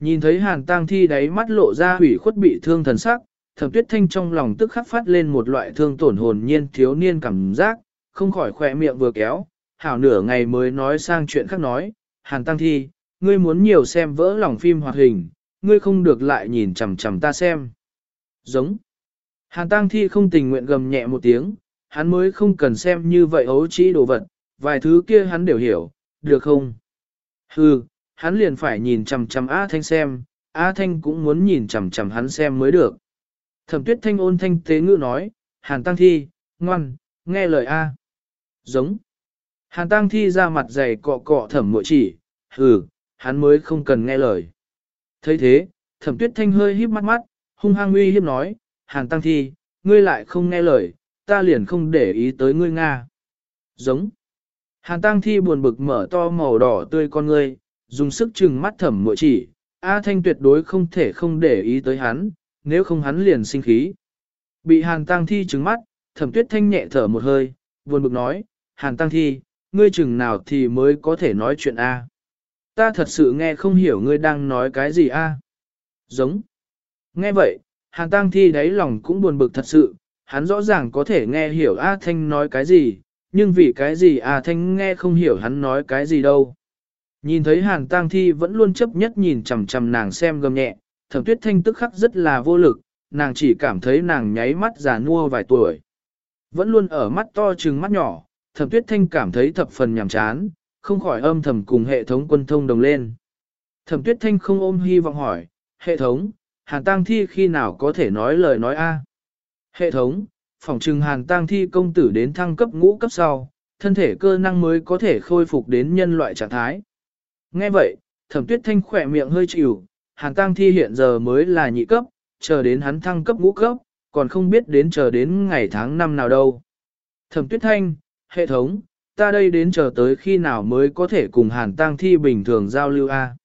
S1: Nhìn thấy hàn tang thi đáy mắt lộ ra hủy khuất bị thương thần sắc, thẩm tuyết thanh trong lòng tức khắc phát lên một loại thương tổn hồn nhiên thiếu niên cảm giác, không khỏi khỏe miệng vừa kéo, hảo nửa ngày mới nói sang chuyện khác nói, hàn tăng thi, ngươi muốn nhiều xem vỡ lòng phim hoạt hình, ngươi không được lại nhìn chằm chằm ta xem. Giống. Hàn tăng thi không tình nguyện gầm nhẹ một tiếng, hắn mới không cần xem như vậy ấu trĩ đồ vật, vài thứ kia hắn đều hiểu, được không? Hừ, hắn liền phải nhìn chằm chằm A Thanh xem, A Thanh cũng muốn nhìn chằm chằm hắn xem mới được. Thẩm tuyết thanh ôn thanh tế ngữ nói, Hàn Tăng Thi, ngoan, nghe lời A. Giống. Hàn Tăng Thi ra mặt dày cọ cọ thẩm mội chỉ, hừ, hắn mới không cần nghe lời. thấy thế, thẩm tuyết thanh hơi híp mắt mắt, hung hăng uy hiếp nói, Hàn Tăng Thi, ngươi lại không nghe lời, ta liền không để ý tới ngươi Nga. Giống. Hàn Tăng Thi buồn bực mở to màu đỏ tươi con ngươi, dùng sức chừng mắt thẩm mội chỉ, A Thanh tuyệt đối không thể không để ý tới hắn, nếu không hắn liền sinh khí. Bị Hàn Tăng Thi trừng mắt, thẩm tuyết thanh nhẹ thở một hơi, buồn bực nói, Hàn Tăng Thi, ngươi chừng nào thì mới có thể nói chuyện A. Ta thật sự nghe không hiểu ngươi đang nói cái gì A. Giống. Nghe vậy, Hàn Tăng Thi đáy lòng cũng buồn bực thật sự, hắn rõ ràng có thể nghe hiểu A Thanh nói cái gì, nhưng vì cái gì A Thanh nghe không hiểu hắn nói cái gì đâu. Nhìn thấy Hàn Tăng Thi vẫn luôn chấp nhất nhìn chằm chằm nàng xem gầm nhẹ, thẩm tuyết thanh tức khắc rất là vô lực, nàng chỉ cảm thấy nàng nháy mắt già nua vài tuổi. Vẫn luôn ở mắt to chừng mắt nhỏ, thẩm tuyết thanh cảm thấy thập phần nhàm chán, không khỏi âm thầm cùng hệ thống quân thông đồng lên. Thẩm tuyết thanh không ôm hy vọng hỏi, hệ thống, hàn tang thi khi nào có thể nói lời nói a? Hệ thống, phòng trừng hàn tang thi công tử đến thăng cấp ngũ cấp sau, thân thể cơ năng mới có thể khôi phục đến nhân loại trạng thái. Nghe vậy, thẩm tuyết thanh khỏe miệng hơi chịu, hàn tang thi hiện giờ mới là nhị cấp, chờ đến hắn thăng cấp ngũ cấp, còn không biết đến chờ đến ngày tháng năm nào đâu. Thẩm tuyết thanh, hệ thống, ta đây đến chờ tới khi nào mới có thể cùng hàn tang thi bình thường giao lưu a?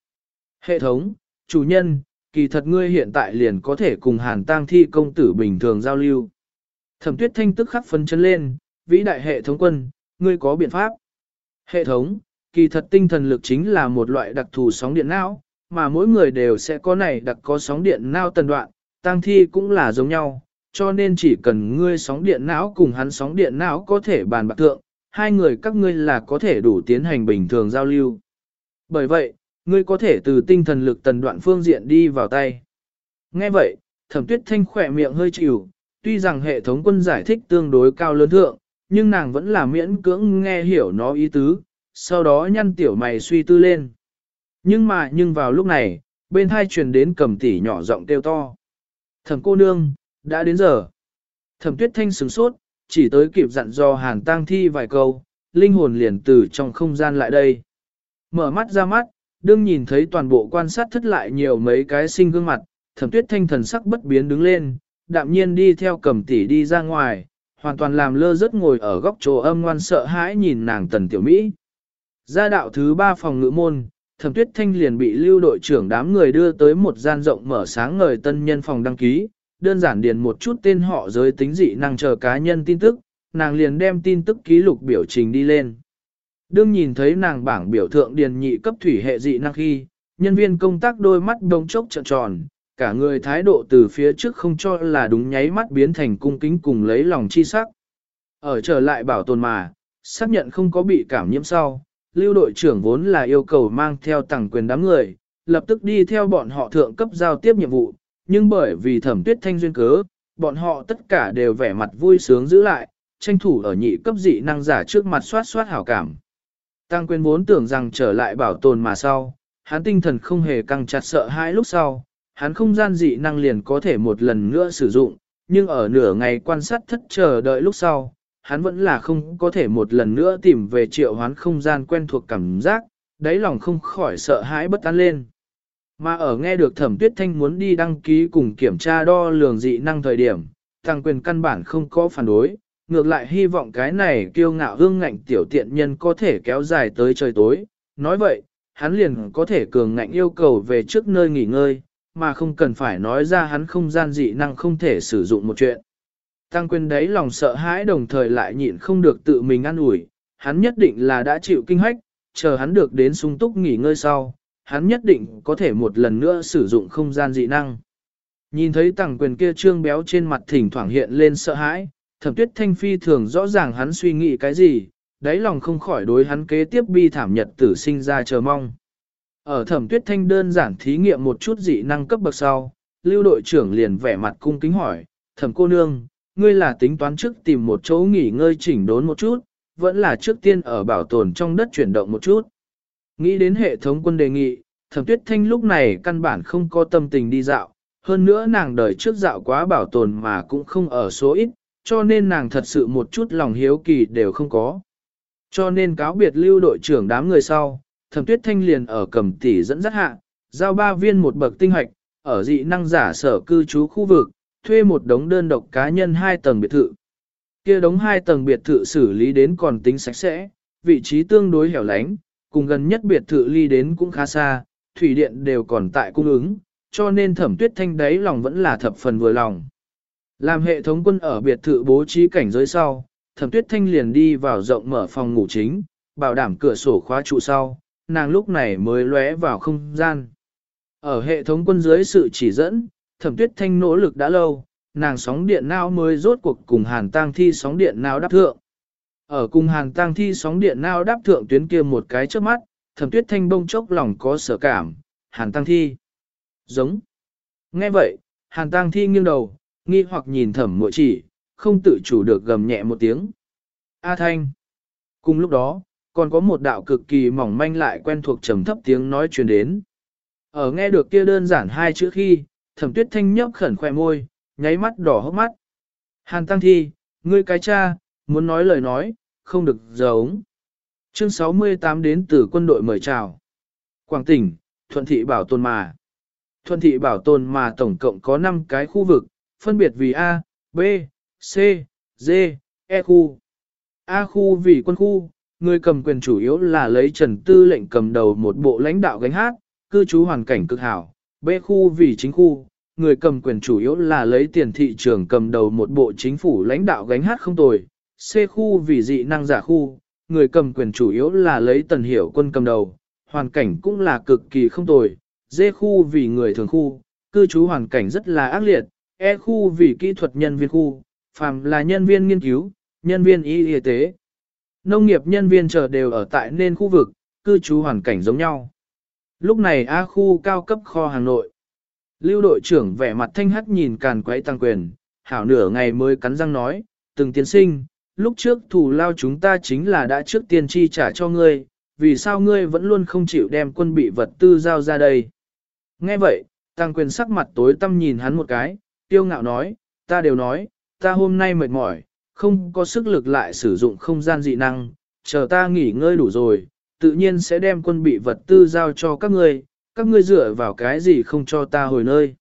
S1: Hệ thống, chủ nhân, kỳ thật ngươi hiện tại liền có thể cùng hàn tang thi công tử bình thường giao lưu. Thẩm tuyết thanh tức khắc phấn chân lên, vĩ đại hệ thống quân, ngươi có biện pháp. Hệ thống, kỳ thật tinh thần lực chính là một loại đặc thù sóng điện não, mà mỗi người đều sẽ có này đặc có sóng điện não tần đoạn, tăng thi cũng là giống nhau, cho nên chỉ cần ngươi sóng điện não cùng hắn sóng điện não có thể bàn bạc thượng, hai người các ngươi là có thể đủ tiến hành bình thường giao lưu. Bởi vậy, ngươi có thể từ tinh thần lực tần đoạn phương diện đi vào tay. Nghe vậy, thẩm tuyết thanh khỏe miệng hơi chịu, tuy rằng hệ thống quân giải thích tương đối cao lớn thượng, nhưng nàng vẫn là miễn cưỡng nghe hiểu nó ý tứ, sau đó nhăn tiểu mày suy tư lên. Nhưng mà nhưng vào lúc này, bên hai truyền đến cầm tỉ nhỏ giọng kêu to. Thẩm cô nương, đã đến giờ. Thẩm tuyết thanh sửng sốt, chỉ tới kịp dặn do hàn tang thi vài câu, linh hồn liền từ trong không gian lại đây. Mở mắt ra mắt, đương nhìn thấy toàn bộ quan sát thất lại nhiều mấy cái sinh gương mặt, thẩm tuyết thanh thần sắc bất biến đứng lên, đạm nhiên đi theo cầm tỉ đi ra ngoài, hoàn toàn làm lơ rất ngồi ở góc chỗ âm ngoan sợ hãi nhìn nàng tần tiểu Mỹ. Gia đạo thứ ba phòng ngữ môn, thẩm tuyết thanh liền bị lưu đội trưởng đám người đưa tới một gian rộng mở sáng ngời tân nhân phòng đăng ký, đơn giản điền một chút tên họ giới tính dị năng chờ cá nhân tin tức, nàng liền đem tin tức ký lục biểu trình đi lên. Đương nhìn thấy nàng bảng biểu thượng điền nhị cấp thủy hệ dị năng khi, nhân viên công tác đôi mắt đông chốc trợn tròn, cả người thái độ từ phía trước không cho là đúng nháy mắt biến thành cung kính cùng lấy lòng chi sắc. Ở trở lại bảo tồn mà, xác nhận không có bị cảm nhiễm sau, lưu đội trưởng vốn là yêu cầu mang theo tặng quyền đám người, lập tức đi theo bọn họ thượng cấp giao tiếp nhiệm vụ, nhưng bởi vì thẩm tuyết thanh duyên cớ, bọn họ tất cả đều vẻ mặt vui sướng giữ lại, tranh thủ ở nhị cấp dị năng giả trước mặt soát soát hảo cảm. Tăng quyền vốn tưởng rằng trở lại bảo tồn mà sau, hắn tinh thần không hề căng chặt sợ hãi lúc sau, hắn không gian dị năng liền có thể một lần nữa sử dụng, nhưng ở nửa ngày quan sát thất chờ đợi lúc sau, hắn vẫn là không có thể một lần nữa tìm về triệu hoán không gian quen thuộc cảm giác, đáy lòng không khỏi sợ hãi bất an lên. Mà ở nghe được thẩm tuyết thanh muốn đi đăng ký cùng kiểm tra đo lường dị năng thời điểm, tăng quyền căn bản không có phản đối, ngược lại hy vọng cái này kiêu ngạo hương ngạnh tiểu tiện nhân có thể kéo dài tới trời tối. Nói vậy, hắn liền có thể cường ngạnh yêu cầu về trước nơi nghỉ ngơi, mà không cần phải nói ra hắn không gian dị năng không thể sử dụng một chuyện. Tăng quyền đấy lòng sợ hãi đồng thời lại nhịn không được tự mình ăn ủi hắn nhất định là đã chịu kinh hách, chờ hắn được đến sung túc nghỉ ngơi sau, hắn nhất định có thể một lần nữa sử dụng không gian dị năng. Nhìn thấy tăng quyền kia trương béo trên mặt thỉnh thoảng hiện lên sợ hãi, thẩm tuyết thanh phi thường rõ ràng hắn suy nghĩ cái gì, đáy lòng không khỏi đối hắn kế tiếp bi thảm nhật tử sinh ra chờ mong. Ở thẩm tuyết thanh đơn giản thí nghiệm một chút dị năng cấp bậc sau, lưu đội trưởng liền vẻ mặt cung kính hỏi, thẩm cô nương, ngươi là tính toán trước tìm một chỗ nghỉ ngơi chỉnh đốn một chút, vẫn là trước tiên ở bảo tồn trong đất chuyển động một chút. Nghĩ đến hệ thống quân đề nghị, thẩm tuyết thanh lúc này căn bản không có tâm tình đi dạo, hơn nữa nàng đời trước dạo quá bảo tồn mà cũng không ở số ít, cho nên nàng thật sự một chút lòng hiếu kỳ đều không có. Cho nên cáo biệt lưu đội trưởng đám người sau, thẩm tuyết thanh liền ở cầm tỷ dẫn dắt hạ, giao ba viên một bậc tinh hoạch, ở dị năng giả sở cư trú khu vực, thuê một đống đơn độc cá nhân hai tầng biệt thự. Kia đống hai tầng biệt thự xử lý đến còn tính sạch sẽ, vị trí tương đối hẻo lánh, cùng gần nhất biệt thự ly đến cũng khá xa, thủy điện đều còn tại cung ứng, cho nên thẩm tuyết thanh đáy lòng vẫn là thập phần vừa lòng. Làm hệ thống quân ở biệt thự bố trí cảnh giới sau, thẩm tuyết thanh liền đi vào rộng mở phòng ngủ chính, bảo đảm cửa sổ khóa trụ sau, nàng lúc này mới lóe vào không gian. Ở hệ thống quân dưới sự chỉ dẫn, thẩm tuyết thanh nỗ lực đã lâu, nàng sóng điện não mới rốt cuộc cùng hàn tang thi sóng điện não đáp thượng. Ở cùng hàn tang thi sóng điện não đáp thượng tuyến kia một cái trước mắt, thẩm tuyết thanh bông chốc lòng có sở cảm, hàn tang thi. Giống. Nghe vậy, hàn tang thi nghiêng đầu, nghi hoặc nhìn thẩm mội chỉ, không tự chủ được gầm nhẹ một tiếng. A thanh. Cùng lúc đó, còn có một đạo cực kỳ mỏng manh lại quen thuộc trầm thấp tiếng nói truyền đến. Ở nghe được kia đơn giản hai chữ khi, thẩm tuyết thanh nhấp khẩn khỏe môi, nháy mắt đỏ hốc mắt. Hàn tăng thi, ngươi cái cha, muốn nói lời nói, không được giống. Chương 68 đến từ quân đội mời chào. Quảng tỉnh, Thuận thị bảo tồn mà. Thuận thị bảo tồn mà tổng cộng có 5 cái khu vực, phân biệt vì A, B, C, D, E khu. A khu vì quân khu, người cầm quyền chủ yếu là lấy Trần Tư lệnh cầm đầu một bộ lãnh đạo gánh hát, cư trú hoàn cảnh cực hảo. B khu vì chính khu, người cầm quyền chủ yếu là lấy tiền thị trường cầm đầu một bộ chính phủ lãnh đạo gánh hát không tồi. C khu vì dị năng giả khu, người cầm quyền chủ yếu là lấy tần hiểu quân cầm đầu, hoàn cảnh cũng là cực kỳ không tồi. D khu vì người thường khu, cư trú hoàn cảnh rất là ác liệt. E khu vì kỹ thuật nhân viên khu, phàm là nhân viên nghiên cứu, nhân viên y y tế. Nông nghiệp nhân viên chờ đều ở tại nên khu vực, cư trú hoàn cảnh giống nhau. Lúc này A khu cao cấp kho Hà Nội. Lưu đội trưởng vẻ mặt thanh hắc nhìn càn quấy tăng quyền, hảo nửa ngày mới cắn răng nói, từng tiến sinh, lúc trước thủ lao chúng ta chính là đã trước tiên chi trả cho ngươi, vì sao ngươi vẫn luôn không chịu đem quân bị vật tư giao ra đây. Nghe vậy, tăng quyền sắc mặt tối tâm nhìn hắn một cái, tiêu ngạo nói, ta đều nói, ta hôm nay mệt mỏi, không có sức lực lại sử dụng không gian dị năng, chờ ta nghỉ ngơi đủ rồi, tự nhiên sẽ đem quân bị vật tư giao cho các ngươi, các ngươi dựa vào cái gì không cho ta hồi nơi.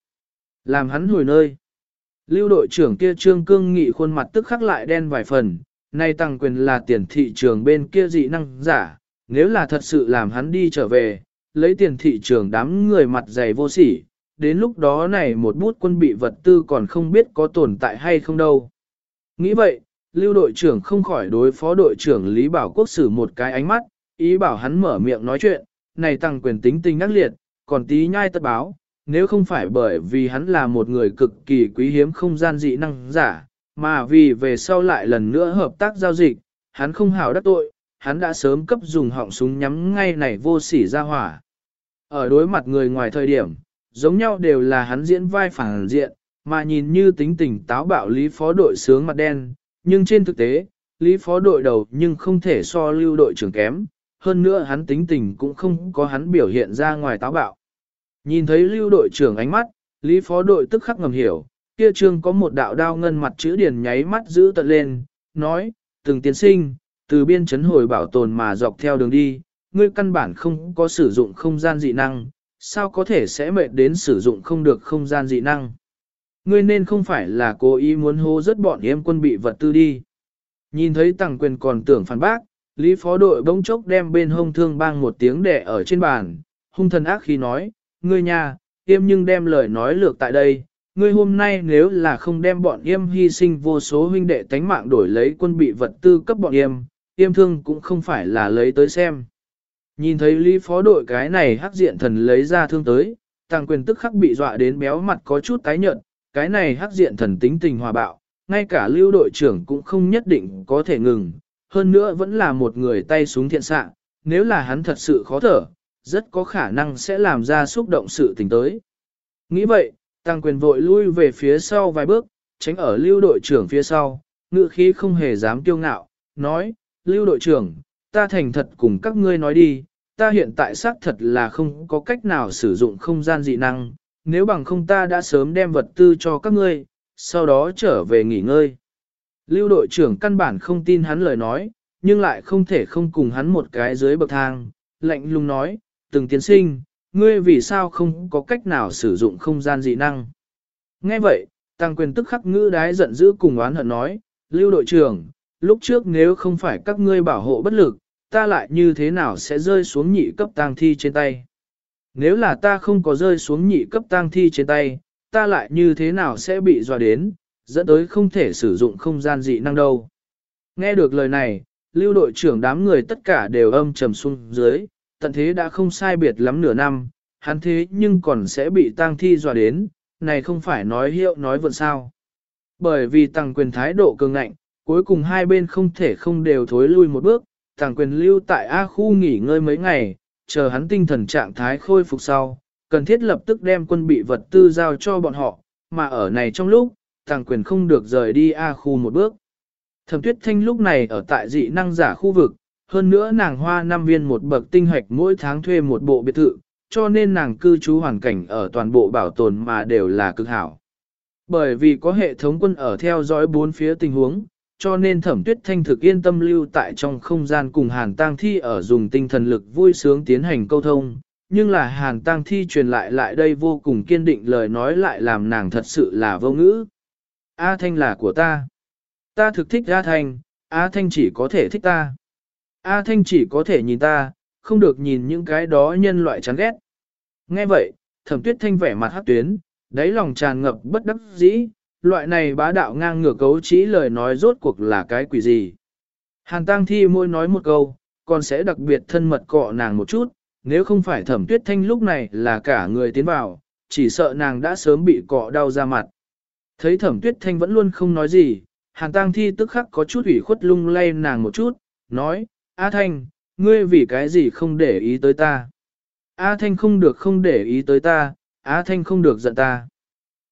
S1: Làm hắn hồi nơi. Lưu đội trưởng kia trương cương nghị khuôn mặt tức khắc lại đen vài phần, nay tăng quyền là tiền thị trường bên kia dị năng giả, nếu là thật sự làm hắn đi trở về, lấy tiền thị trường đám người mặt dày vô sỉ, đến lúc đó này một bút quân bị vật tư còn không biết có tồn tại hay không đâu. Nghĩ vậy, lưu đội trưởng không khỏi đối phó đội trưởng Lý Bảo Quốc sử một cái ánh mắt, ý bảo hắn mở miệng nói chuyện, này tăng quyền tính tình ác liệt, còn tí nhai tất báo, nếu không phải bởi vì hắn là một người cực kỳ quý hiếm không gian dị năng giả, mà vì về sau lại lần nữa hợp tác giao dịch, hắn không hảo đắc tội, hắn đã sớm cấp dùng họng súng nhắm ngay này vô sỉ ra hỏa. Ở đối mặt người ngoài thời điểm, giống nhau đều là hắn diễn vai phản diện, mà nhìn như tính tình táo bạo Lý Phó đội sướng mặt đen, nhưng trên thực tế, Lý Phó đội đầu nhưng không thể so lưu đội trưởng kém, hơn nữa hắn tính tình cũng không có hắn biểu hiện ra ngoài táo bạo. Nhìn thấy lưu đội trưởng ánh mắt, Lý Phó đội tức khắc ngầm hiểu, kia trương có một đạo đao ngân mặt chữ điển nháy mắt giữ tận lên, nói, từng tiến sinh, từ biên chấn hồi bảo tồn mà dọc theo đường đi, ngươi căn bản không có sử dụng không gian dị năng, sao có thể sẽ mệt đến sử dụng không được không gian dị năng. Ngươi nên không phải là cố ý muốn hô rất bọn em quân bị vật tư đi. Nhìn thấy tàng quyền còn tưởng phản bác, Lý phó đội bỗng chốc đem bên hông thương bang một tiếng đẻ ở trên bàn, hung thần ác khi nói, ngươi nhà, yêm nhưng đem lời nói lược tại đây, ngươi hôm nay nếu là không đem bọn yêm hy sinh vô số huynh đệ tánh mạng đổi lấy quân bị vật tư cấp bọn yêm, yêm thương cũng không phải là lấy tới xem. Nhìn thấy Lý phó đội cái này hắc diện thần lấy ra thương tới, tàng quyền tức khắc bị dọa đến béo mặt có chút tái nhợt, cái này hắc diện thần tính tình hòa bạo, ngay cả lưu đội trưởng cũng không nhất định có thể ngừng, hơn nữa vẫn là một người tay súng thiện xạ, nếu là hắn thật sự khó thở, rất có khả năng sẽ làm ra xúc động sự tình tới. Nghĩ vậy, tăng quyền vội lui về phía sau vài bước, tránh ở lưu đội trưởng phía sau, ngựa khí không hề dám kiêu ngạo, nói, lưu đội trưởng, ta thành thật cùng các ngươi nói đi, ta hiện tại xác thật là không có cách nào sử dụng không gian dị năng, nếu bằng không ta đã sớm đem vật tư cho các ngươi, sau đó trở về nghỉ ngơi. Lưu đội trưởng căn bản không tin hắn lời nói, nhưng lại không thể không cùng hắn một cái dưới bậc thang, lạnh lùng nói, từng tiến sinh, ngươi vì sao không có cách nào sử dụng không gian dị năng. Nghe vậy, tăng quyền tức khắc ngữ đái giận dữ cùng oán hận nói, lưu đội trưởng, lúc trước nếu không phải các ngươi bảo hộ bất lực, ta lại như thế nào sẽ rơi xuống nhị cấp tang thi trên tay. Nếu là ta không có rơi xuống nhị cấp tang thi trên tay, ta lại như thế nào sẽ bị dọa đến, dẫn tới không thể sử dụng không gian dị năng đâu. Nghe được lời này, lưu đội trưởng đám người tất cả đều âm trầm xuống dưới, tận thế đã không sai biệt lắm nửa năm, hắn thế nhưng còn sẽ bị tang thi dọa đến, này không phải nói hiệu nói vượn sao. Bởi vì tăng quyền thái độ cường ngạnh, cuối cùng hai bên không thể không đều thối lui một bước, tăng quyền lưu tại A khu nghỉ ngơi mấy ngày, chờ hắn tinh thần trạng thái khôi phục sau, cần thiết lập tức đem quân bị vật tư giao cho bọn họ, mà ở này trong lúc, tăng quyền không được rời đi A khu một bước. Thẩm tuyết thanh lúc này ở tại dị năng giả khu vực, hơn nữa nàng hoa năm viên một bậc tinh hoạch mỗi tháng thuê một bộ biệt thự, cho nên nàng cư trú hoàn cảnh ở toàn bộ bảo tồn mà đều là cực hảo. Bởi vì có hệ thống quân ở theo dõi bốn phía tình huống, cho nên thẩm tuyết thanh thực yên tâm lưu tại trong không gian cùng hàn tang thi ở dùng tinh thần lực vui sướng tiến hành câu thông. Nhưng là hàn tang thi truyền lại lại đây vô cùng kiên định lời nói lại làm nàng thật sự là vô ngữ. A Thanh là của ta. Ta thực thích A Thanh, A Thanh chỉ có thể thích ta. A Thanh chỉ có thể nhìn ta, không được nhìn những cái đó nhân loại chán ghét. Nghe vậy, thẩm tuyết thanh vẻ mặt hát tuyến, đáy lòng tràn ngập bất đắc dĩ, loại này bá đạo ngang ngửa cấu chỉ lời nói rốt cuộc là cái quỷ gì. Hàn tăng thi môi nói một câu, còn sẽ đặc biệt thân mật cọ nàng một chút, nếu không phải thẩm tuyết thanh lúc này là cả người tiến vào, chỉ sợ nàng đã sớm bị cọ đau ra mặt. Thấy thẩm tuyết thanh vẫn luôn không nói gì, hàn tăng thi tức khắc có chút ủy khuất lung lay nàng một chút, nói, A thanh, ngươi vì cái gì không để ý tới ta. A thanh không được không để ý tới ta, A thanh không được giận ta.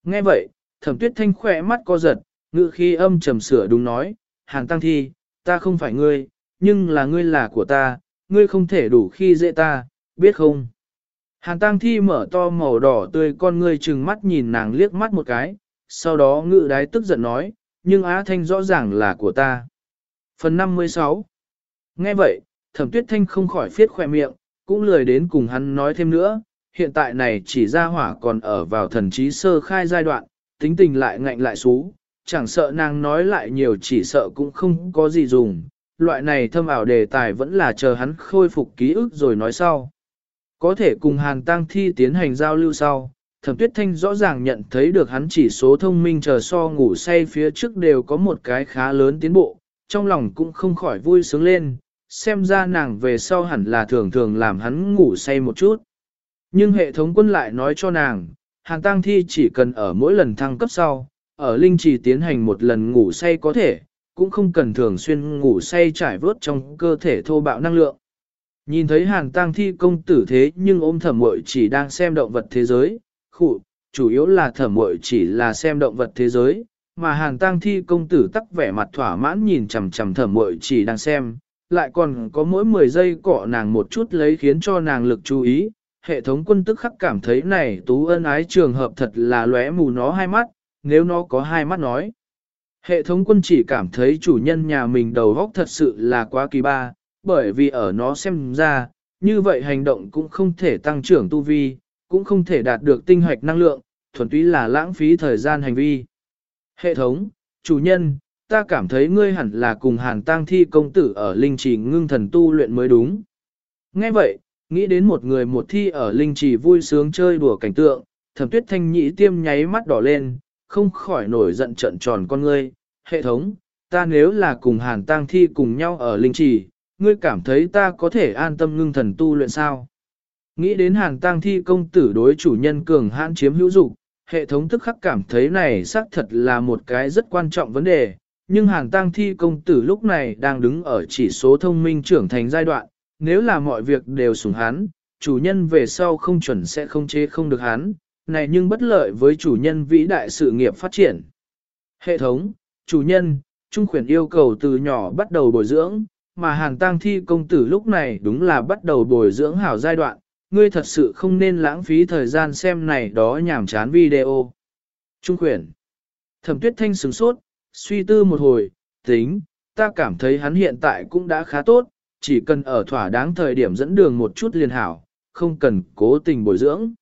S1: Nghe vậy, thẩm tuyết thanh khỏe mắt co giật, ngự khi âm trầm sửa đúng nói, hàng tăng thi, ta không phải ngươi, nhưng là ngươi là của ta, ngươi không thể đủ khi dễ ta, biết không? Hàn tăng thi mở to màu đỏ tươi con ngươi trừng mắt nhìn nàng liếc mắt một cái, sau đó ngự đái tức giận nói, nhưng Á Thanh rõ ràng là của ta. Phần 56 Nghe vậy, thẩm tuyết thanh không khỏi phiết khoe miệng, cũng lười đến cùng hắn nói thêm nữa, hiện tại này chỉ ra hỏa còn ở vào thần trí sơ khai giai đoạn, tính tình lại ngạnh lại xú, chẳng sợ nàng nói lại nhiều chỉ sợ cũng không có gì dùng, loại này thâm ảo đề tài vẫn là chờ hắn khôi phục ký ức rồi nói sau. Có thể cùng Hàn Tăng Thi tiến hành giao lưu sau, Thẩm Tuyết Thanh rõ ràng nhận thấy được hắn chỉ số thông minh chờ so ngủ say phía trước đều có một cái khá lớn tiến bộ, trong lòng cũng không khỏi vui sướng lên, xem ra nàng về sau hẳn là thường thường làm hắn ngủ say một chút. Nhưng hệ thống quân lại nói cho nàng, hàng Tăng Thi chỉ cần ở mỗi lần thăng cấp sau, ở linh trì tiến hành một lần ngủ say có thể, cũng không cần thường xuyên ngủ say trải vớt trong cơ thể thô bạo năng lượng. Nhìn thấy hàng Tăng Thi công tử thế nhưng ôm thẩm muội chỉ đang xem động vật thế giới, khụ, chủ yếu là thẩm muội chỉ là xem động vật thế giới, mà hàng Tăng Thi công tử tắc vẻ mặt thỏa mãn nhìn chằm chằm thẩm muội chỉ đang xem, lại còn có mỗi 10 giây cọ nàng một chút lấy khiến cho nàng lực chú ý, hệ thống quân tức khắc cảm thấy này tú ân ái trường hợp thật là lóe mù nó hai mắt, nếu nó có hai mắt nói. Hệ thống quân chỉ cảm thấy chủ nhân nhà mình đầu góc thật sự là quá kỳ ba, bởi vì ở nó xem ra, như vậy hành động cũng không thể tăng trưởng tu vi, cũng không thể đạt được tinh hoạch năng lượng, thuần túy là lãng phí thời gian hành vi. Hệ thống, chủ nhân, ta cảm thấy ngươi hẳn là cùng hàn tang thi công tử ở linh trì ngưng thần tu luyện mới đúng. Nghe vậy, nghĩ đến một người một thi ở linh trì vui sướng chơi đùa cảnh tượng, thẩm tuyết thanh nhị tiêm nháy mắt đỏ lên, không khỏi nổi giận trận tròn con ngươi. Hệ thống, ta nếu là cùng hàn tang thi cùng nhau ở linh trì, ngươi cảm thấy ta có thể an tâm ngưng thần tu luyện sao? Nghĩ đến hàn tang thi công tử đối chủ nhân cường hãn chiếm hữu dục, hệ thống tức khắc cảm thấy này xác thật là một cái rất quan trọng vấn đề, nhưng hàn tang thi công tử lúc này đang đứng ở chỉ số thông minh trưởng thành giai đoạn, nếu là mọi việc đều sủng hắn, chủ nhân về sau không chuẩn sẽ không chế không được hắn, này nhưng bất lợi với chủ nhân vĩ đại sự nghiệp phát triển. Hệ thống, chủ nhân, trung khuyển yêu cầu từ nhỏ bắt đầu bồi dưỡng, mà hàng tang thi công tử lúc này đúng là bắt đầu bồi dưỡng hảo giai đoạn, ngươi thật sự không nên lãng phí thời gian xem này đó nhảm chán video. Trung khuyển, Thẩm tuyết thanh sửng sốt, suy tư một hồi, tính, ta cảm thấy hắn hiện tại cũng đã khá tốt, chỉ cần ở thỏa đáng thời điểm dẫn đường một chút liền hảo, không cần cố tình bồi dưỡng.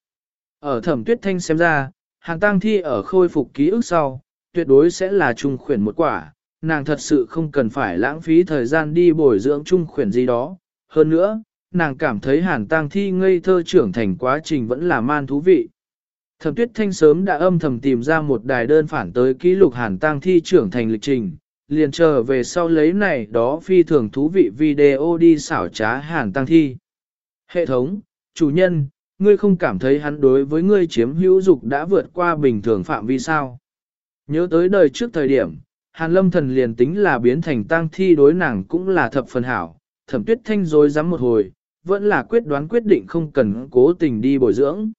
S1: Ở thẩm tuyết thanh xem ra, hàng tang thi ở khôi phục ký ức sau, tuyệt đối sẽ là trung khuyển một quả, nàng thật sự không cần phải lãng phí thời gian đi bồi dưỡng trung khuyển gì đó. Hơn nữa, nàng cảm thấy hàn tang thi ngây thơ trưởng thành quá trình vẫn là man thú vị. Thẩm tuyết thanh sớm đã âm thầm tìm ra một đài đơn phản tới ký lục hàn tang thi trưởng thành lịch trình, liền chờ về sau lấy này đó phi thường thú vị video đi xảo trá hàn tang thi. Hệ thống, chủ nhân, ngươi không cảm thấy hắn đối với ngươi chiếm hữu dục đã vượt qua bình thường phạm vi sao? Nhớ tới đời trước thời điểm, Hàn lâm thần liền tính là biến thành tang thi đối nàng cũng là thập phần hảo, thẩm tuyết thanh dối dám một hồi, vẫn là quyết đoán quyết định không cần cố tình đi bồi dưỡng.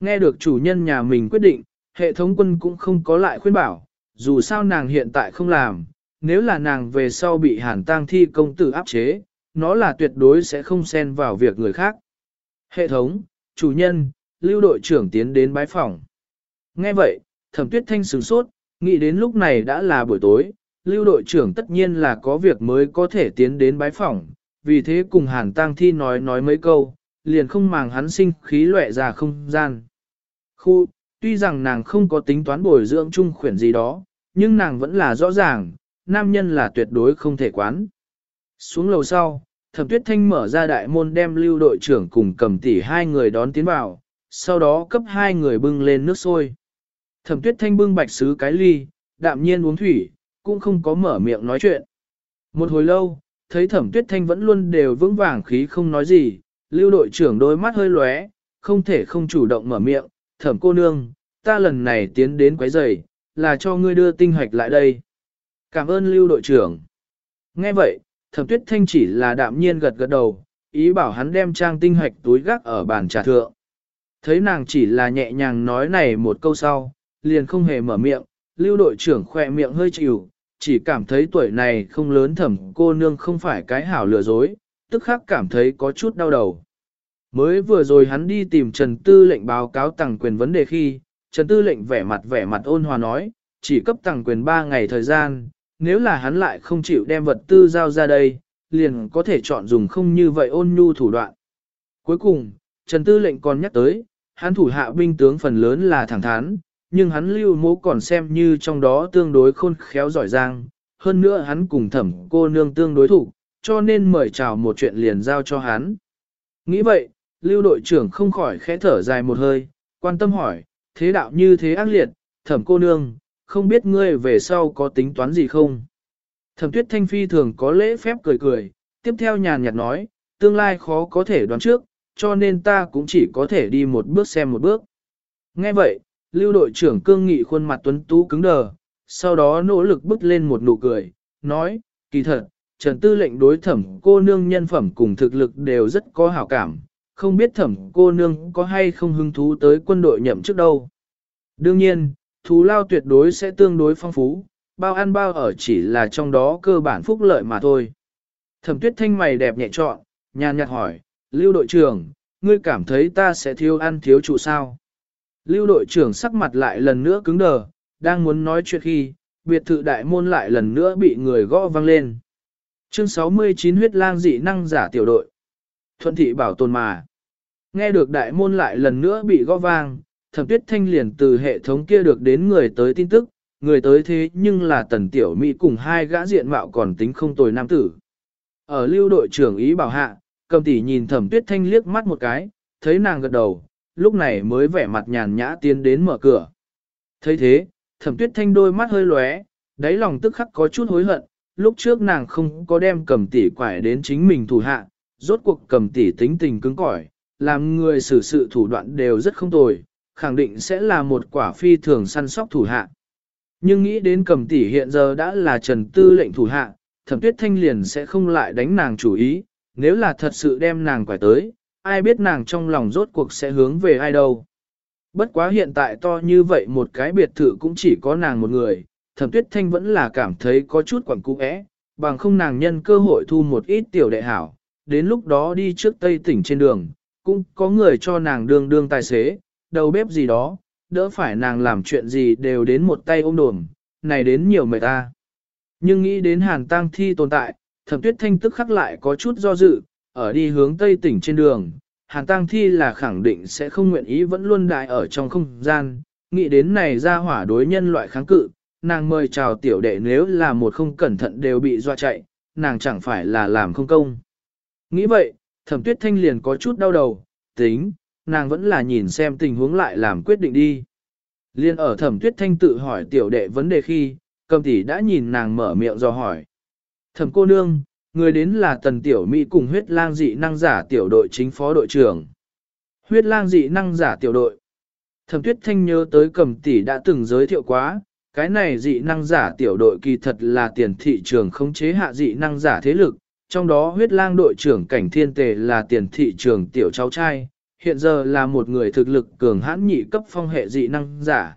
S1: Nghe được chủ nhân nhà mình quyết định, hệ thống quân cũng không có lại khuyên bảo, dù sao nàng hiện tại không làm, nếu là nàng về sau bị hàn tang thi công tử áp chế, nó là tuyệt đối sẽ không xen vào việc người khác. Hệ thống, chủ nhân, lưu đội trưởng tiến đến bái phòng. Nghe vậy, thẩm tuyết thanh sửng sốt, nghĩ đến lúc này đã là buổi tối, lưu đội trưởng tất nhiên là có việc mới có thể tiến đến bái phòng, vì thế cùng hàn tang thi nói nói mấy câu, liền không màng hắn sinh khí lệ ra không gian. Khu, tuy rằng nàng không có tính toán bồi dưỡng chung khuyển gì đó, nhưng nàng vẫn là rõ ràng, nam nhân là tuyệt đối không thể quán. Xuống lầu sau, thẩm tuyết thanh mở ra đại môn đem lưu đội trưởng cùng cầm tỷ hai người đón tiến vào, sau đó cấp hai người bưng lên nước sôi. Thẩm tuyết thanh bưng bạch sứ cái ly, đạm nhiên uống thủy, cũng không có mở miệng nói chuyện. Một hồi lâu, thấy thẩm tuyết thanh vẫn luôn đều vững vàng khí không nói gì, lưu đội trưởng đôi mắt hơi lóe, không thể không chủ động mở miệng, thẩm cô nương, ta lần này tiến đến quấy rầy, là cho ngươi đưa tinh hoạch lại đây. Cảm ơn lưu đội trưởng. Nghe vậy, thẩm tuyết thanh chỉ là đạm nhiên gật gật đầu, ý bảo hắn đem trang tinh hoạch túi gác ở bàn trà thượng. Thấy nàng chỉ là nhẹ nhàng nói này một câu sau, liền không hề mở miệng, lưu đội trưởng khỏe miệng hơi chịu, chỉ cảm thấy tuổi này không lớn thẩm cô nương không phải cái hảo lừa dối, tức khắc cảm thấy có chút đau đầu. Mới vừa rồi hắn đi tìm Trần Tư lệnh báo cáo tàng quyền vấn đề khi, Trần Tư lệnh vẻ mặt vẻ mặt ôn hòa nói, chỉ cấp tàng quyền 3 ngày thời gian, nếu là hắn lại không chịu đem vật tư giao ra đây, liền có thể chọn dùng không như vậy ôn nhu thủ đoạn. Cuối cùng, Trần Tư lệnh còn nhắc tới, hắn thủ hạ binh tướng phần lớn là thẳng thắn, nhưng hắn lưu mố còn xem như trong đó tương đối khôn khéo giỏi giang, hơn nữa hắn cùng thẩm cô nương tương đối thủ, cho nên mời chào một chuyện liền giao cho hắn. Nghĩ vậy, lưu đội trưởng không khỏi khẽ thở dài một hơi, quan tâm hỏi, thế đạo như thế ác liệt, thẩm cô nương, không biết ngươi về sau có tính toán gì không? Thẩm tuyết thanh phi thường có lễ phép cười cười, tiếp theo nhàn nhạt nói, tương lai khó có thể đoán trước, cho nên ta cũng chỉ có thể đi một bước xem một bước. Nghe vậy, lưu đội trưởng cương nghị khuôn mặt tuấn tú cứng đờ, sau đó nỗ lực bước lên một nụ cười, nói, kỳ thật, Trần Tư lệnh đối thẩm cô nương nhân phẩm cùng thực lực đều rất có hảo cảm, không biết thẩm cô nương có hay không hứng thú tới quân đội nhậm trước đâu. Đương nhiên, thú lao tuyệt đối sẽ tương đối phong phú, bao ăn bao ở chỉ là trong đó cơ bản phúc lợi mà thôi. Thẩm tuyết thanh mày đẹp nhẹ trọn, nhàn nhạt hỏi, lưu đội trưởng, ngươi cảm thấy ta sẽ thiếu ăn thiếu trụ sao? Lưu đội trưởng sắc mặt lại lần nữa cứng đờ, đang muốn nói chuyện khi, biệt thự đại môn lại lần nữa bị người gõ vang lên. Chương 69 huyết lang dị năng giả tiểu đội. Thuận thị bảo tồn mà. Nghe được đại môn lại lần nữa bị gõ vang, thẩm tuyết thanh liền từ hệ thống kia được đến người tới tin tức, người tới thế nhưng là tần tiểu mỹ cùng hai gã diện mạo còn tính không tồi nam tử. Ở lưu đội trưởng ý bảo hạ, cầm tỷ nhìn thẩm tuyết thanh liếc mắt một cái, thấy nàng gật đầu, lúc này mới vẻ mặt nhàn nhã tiến đến mở cửa. thấy thế, thẩm tuyết thanh đôi mắt hơi lóe, đáy lòng tức khắc có chút hối hận, lúc trước nàng không có đem cầm tỷ quải đến chính mình thủ hạ, rốt cuộc cầm tỷ tính tình cứng cỏi, làm người xử sự thủ đoạn đều rất không tồi, khẳng định sẽ là một quả phi thường săn sóc thủ hạ. Nhưng nghĩ đến cầm tỷ hiện giờ đã là trần tư lệnh thủ hạ, thẩm tuyết thanh liền sẽ không lại đánh nàng chủ ý, nếu là thật sự đem nàng quải tới, ai biết nàng trong lòng rốt cuộc sẽ hướng về ai đâu. Bất quá hiện tại to như vậy một cái biệt thự cũng chỉ có nàng một người, thẩm tuyết thanh vẫn là cảm thấy có chút quẩn cú ẽ, bằng không nàng nhân cơ hội thu một ít tiểu đệ hảo, đến lúc đó đi trước tây tỉnh trên đường, cũng có người cho nàng đương đương tài xế, đầu bếp gì đó, đỡ phải nàng làm chuyện gì đều đến một tay ôm đồm, này đến nhiều mệt ta. Nhưng nghĩ đến hàn tang thi tồn tại, thẩm tuyết thanh tức khắc lại có chút do dự, ở đi hướng tây tỉnh trên đường, hàn tang thi là khẳng định sẽ không nguyện ý vẫn luôn đại ở trong không gian, nghĩ đến này ra hỏa đối nhân loại kháng cự, nàng mời chào tiểu đệ nếu là một không cẩn thận đều bị dọa chạy, nàng chẳng phải là làm không công. Nghĩ vậy, thẩm tuyết thanh liền có chút đau đầu, tính, nàng vẫn là nhìn xem tình huống lại làm quyết định đi. Liên ở thẩm tuyết thanh tự hỏi tiểu đệ vấn đề khi, cầm tỷ đã nhìn nàng mở miệng do hỏi. Thẩm cô nương, người đến là tần tiểu Mỹ cùng huyết lang dị năng giả tiểu đội chính phó đội trưởng. Huyết lang dị năng giả tiểu đội. Thẩm tuyết thanh nhớ tới cầm tỷ đã từng giới thiệu quá, cái này dị năng giả tiểu đội kỳ thật là tiền thị trường khống chế hạ dị năng giả thế lực, trong đó huyết lang đội trưởng cảnh thiên tề là tiền thị trường tiểu cháu trai, hiện giờ là một người thực lực cường hãn nhị cấp phong hệ dị năng giả.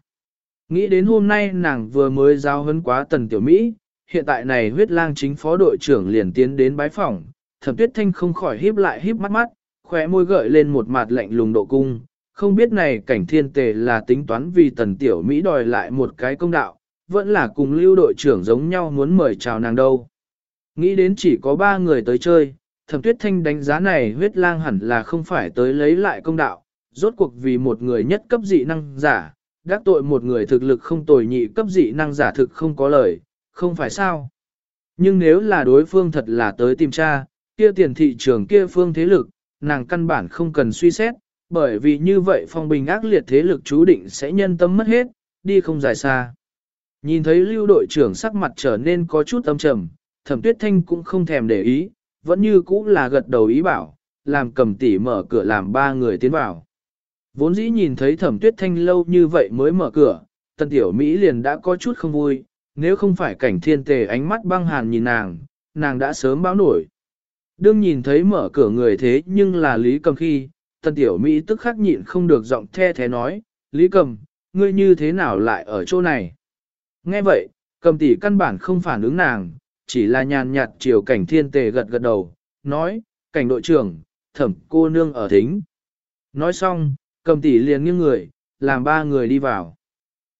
S1: Nghĩ đến hôm nay nàng vừa mới giao hấn quá tần tiểu Mỹ, hiện tại này huyết lang chính phó đội trưởng liền tiến đến bái phòng, thẩm tuyết thanh không khỏi híp lại híp mắt mắt, khóe môi gợi lên một mặt lạnh lùng độ cung, không biết này cảnh thiên tề là tính toán vì tần tiểu Mỹ đòi lại một cái công đạo, vẫn là cùng lưu đội trưởng giống nhau muốn mời chào nàng đâu. Nghĩ đến chỉ có ba người tới chơi, thẩm tuyết thanh đánh giá này huyết lang hẳn là không phải tới lấy lại công đạo, rốt cuộc vì một người nhất cấp dị năng giả, đắc tội một người thực lực không tồi nhị cấp dị năng giả thực không có lời, không phải sao. Nhưng nếu là đối phương thật là tới tìm tra, kia tiền thị trường kia phương thế lực, nàng căn bản không cần suy xét, bởi vì như vậy phong bình ác liệt thế lực chú định sẽ nhân tâm mất hết, đi không dài xa. Nhìn thấy lưu đội trưởng sắc mặt trở nên có chút âm trầm, thẩm tuyết thanh cũng không thèm để ý, vẫn như cũ là gật đầu ý bảo, làm cầm tỉ mở cửa làm ba người tiến vào. Vốn dĩ nhìn thấy thẩm tuyết thanh lâu như vậy mới mở cửa, tân tiểu Mỹ liền đã có chút không vui, nếu không phải cảnh thiên tề ánh mắt băng hàn nhìn nàng, nàng đã sớm báo nổi. Đương nhìn thấy mở cửa người thế nhưng là Lý Cầm khi, Tần tiểu Mỹ tức khắc nhịn không được giọng the thế nói, Lý Cầm, ngươi như thế nào lại ở chỗ này? Nghe vậy, cầm tỷ căn bản không phản ứng nàng, chỉ là nhàn nhạt chiều cảnh thiên tề gật gật đầu, nói, cảnh đội trưởng, thẩm cô nương ở thính. Nói xong, cầm tỷ liền nghiêng người, làm ba người đi vào.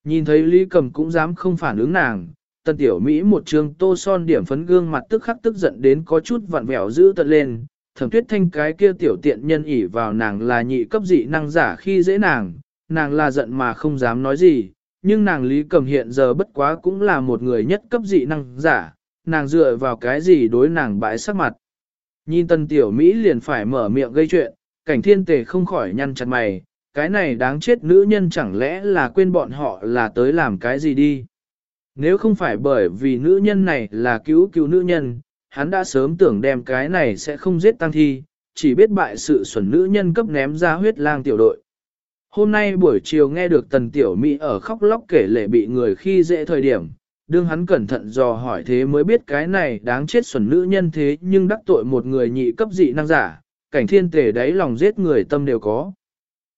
S1: Nhìn thấy Lý cầm cũng dám không phản ứng nàng, Tần tiểu Mỹ một trường tô son điểm phấn gương mặt tức khắc tức giận đến có chút vặn vẹo giữ tận lên, thẩm tuyết thanh cái kia tiểu tiện nhân ỉ vào nàng là nhị cấp dị năng giả khi dễ nàng, nàng là giận mà không dám nói gì, nhưng nàng Lý Cầm hiện giờ bất quá cũng là một người nhất cấp dị năng giả, nàng dựa vào cái gì đối nàng bãi sắc mặt. Nhìn tân tiểu Mỹ liền phải mở miệng gây chuyện, cảnh thiên tề không khỏi nhăn chặt mày, cái này đáng chết nữ nhân chẳng lẽ là quên bọn họ là tới làm cái gì đi. Nếu không phải bởi vì nữ nhân này là cứu cứu nữ nhân, hắn đã sớm tưởng đem cái này sẽ không giết tăng thi, chỉ biết bại sự xuẩn nữ nhân cấp ném ra huyết lang tiểu đội. Hôm nay buổi chiều nghe được tần tiểu Mỹ ở khóc lóc kể lệ bị người khi dễ thời điểm, đương hắn cẩn thận dò hỏi thế mới biết cái này đáng chết xuẩn nữ nhân thế nhưng đắc tội một người nhị cấp dị năng giả, cảnh thiên tề đáy lòng giết người tâm đều có.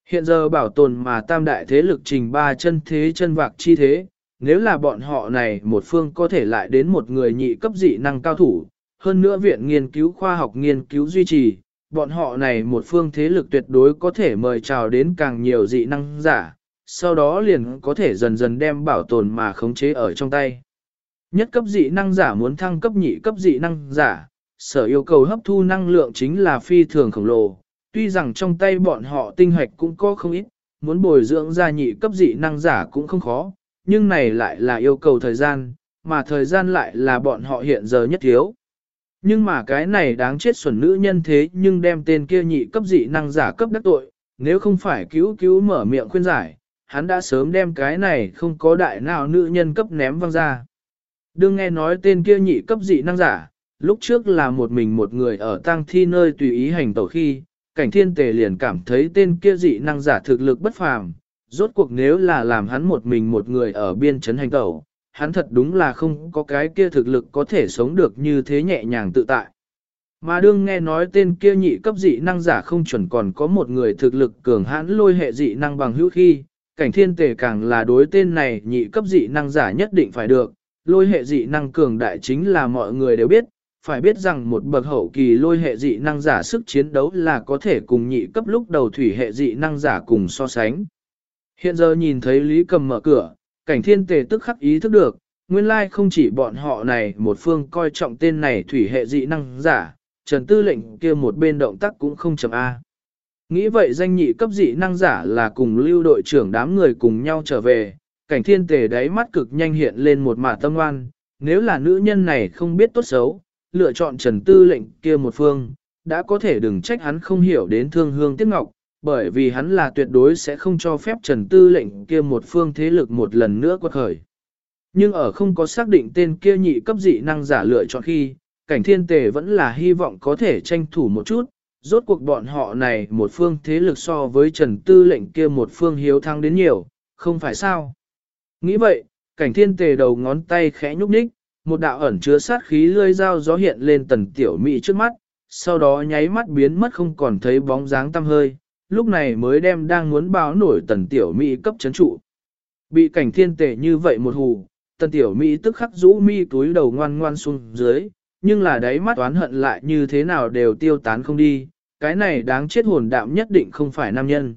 S1: Hiện giờ bảo tồn mà tam đại thế lực trình ba chân thế chân vạc chi thế, nếu là bọn họ này một phương có thể lại đến một người nhị cấp dị năng cao thủ, hơn nữa viện nghiên cứu khoa học nghiên cứu duy trì, bọn họ này một phương thế lực tuyệt đối có thể mời chào đến càng nhiều dị năng giả, sau đó liền có thể dần dần đem bảo tồn mà khống chế ở trong tay. Nhất cấp dị năng giả muốn thăng cấp nhị cấp dị năng giả, sở yêu cầu hấp thu năng lượng chính là phi thường khổng lồ, tuy rằng trong tay bọn họ tinh hoạch cũng có không ít, muốn bồi dưỡng ra nhị cấp dị năng giả cũng không khó, nhưng này lại là yêu cầu thời gian, mà thời gian lại là bọn họ hiện giờ nhất thiếu. Nhưng mà cái này đáng chết xuẩn nữ nhân thế nhưng đem tên kia nhị cấp dị năng giả cấp đắc tội, nếu không phải cứu cứu mở miệng khuyên giải, hắn đã sớm đem cái này không có đại nào nữ nhân cấp ném văng ra. Đương nghe nói tên kia nhị cấp dị năng giả, lúc trước là một mình một người ở tang thi nơi tùy ý hành tẩu khi, cảnh thiên tề liền cảm thấy tên kia dị năng giả thực lực bất phàm, rốt cuộc nếu là làm hắn một mình một người ở biên trấn hành tẩu, hắn thật đúng là không có cái kia thực lực có thể sống được như thế nhẹ nhàng tự tại. Mà đương nghe nói tên kia nhị cấp dị năng giả không chuẩn còn có một người thực lực cường hãn lôi hệ dị năng bằng hữu khi, cảnh thiên tề càng là đối tên này nhị cấp dị năng giả nhất định phải được, lôi hệ dị năng cường đại chính là mọi người đều biết, phải biết rằng một bậc hậu kỳ lôi hệ dị năng giả sức chiến đấu là có thể cùng nhị cấp lúc đầu thủy hệ dị năng giả cùng so sánh. Hiện giờ nhìn thấy Lý Cầm mở cửa, cảnh thiên tề tức khắc ý thức được, nguyên lai không chỉ bọn họ này một phương coi trọng tên này thủy hệ dị năng giả, trần tư lệnh kia một bên động tác cũng không chậm A. Nghĩ vậy danh nhị cấp dị năng giả là cùng lưu đội trưởng đám người cùng nhau trở về, cảnh thiên tề đáy mắt cực nhanh hiện lên một mả tâm oan, nếu là nữ nhân này không biết tốt xấu, lựa chọn trần tư lệnh kia một phương, đã có thể đừng trách hắn không hiểu đến thương hương tiếc ngọc, bởi vì hắn là tuyệt đối sẽ không cho phép trần tư lệnh kia một phương thế lực một lần nữa quật khởi. Nhưng ở không có xác định tên kia nhị cấp dị năng giả lựa chọn khi, cảnh thiên tề vẫn là hy vọng có thể tranh thủ một chút, rốt cuộc bọn họ này một phương thế lực so với trần tư lệnh kia một phương hiếu thăng đến nhiều, không phải sao. Nghĩ vậy, cảnh thiên tề đầu ngón tay khẽ nhúc nhích, một đạo ẩn chứa sát khí lươi dao gió hiện lên tần tiểu mỹ trước mắt, sau đó nháy mắt biến mất không còn thấy bóng dáng tăm hơi, lúc này mới đem đang muốn báo nổi tần tiểu mỹ cấp chấn trụ. Bị cảnh thiên tề như vậy một hù, tần tiểu mỹ tức khắc rũ mi túi đầu ngoan ngoan xuống dưới, nhưng là đáy mắt oán hận lại như thế nào đều tiêu tán không đi, cái này đáng chết hồn đạm nhất định không phải nam nhân.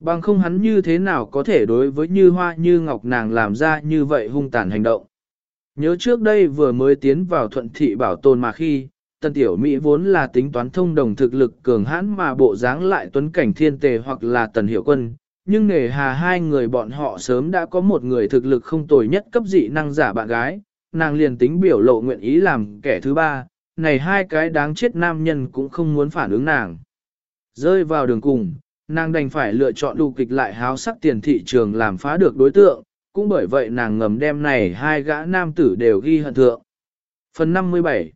S1: Bằng không hắn như thế nào có thể đối với như hoa như ngọc nàng làm ra như vậy hung tàn hành động. Nhớ trước đây vừa mới tiến vào thuận thị bảo tồn mà khi, tần tiểu Mỹ vốn là tính toán thông đồng thực lực cường hãn mà bộ dáng lại tuấn cảnh thiên tề hoặc là tần hiểu quân, nhưng nghề hà hai người bọn họ sớm đã có một người thực lực không tồi nhất cấp dị năng giả bạn gái, nàng liền tính biểu lộ nguyện ý làm kẻ thứ ba, này hai cái đáng chết nam nhân cũng không muốn phản ứng nàng. Rơi vào đường cùng, nàng đành phải lựa chọn đủ kịch lại háo sắc tiền thị trường làm phá được đối tượng, cũng bởi vậy nàng ngầm đem này hai gã nam tử đều ghi hận thượng. Phần 57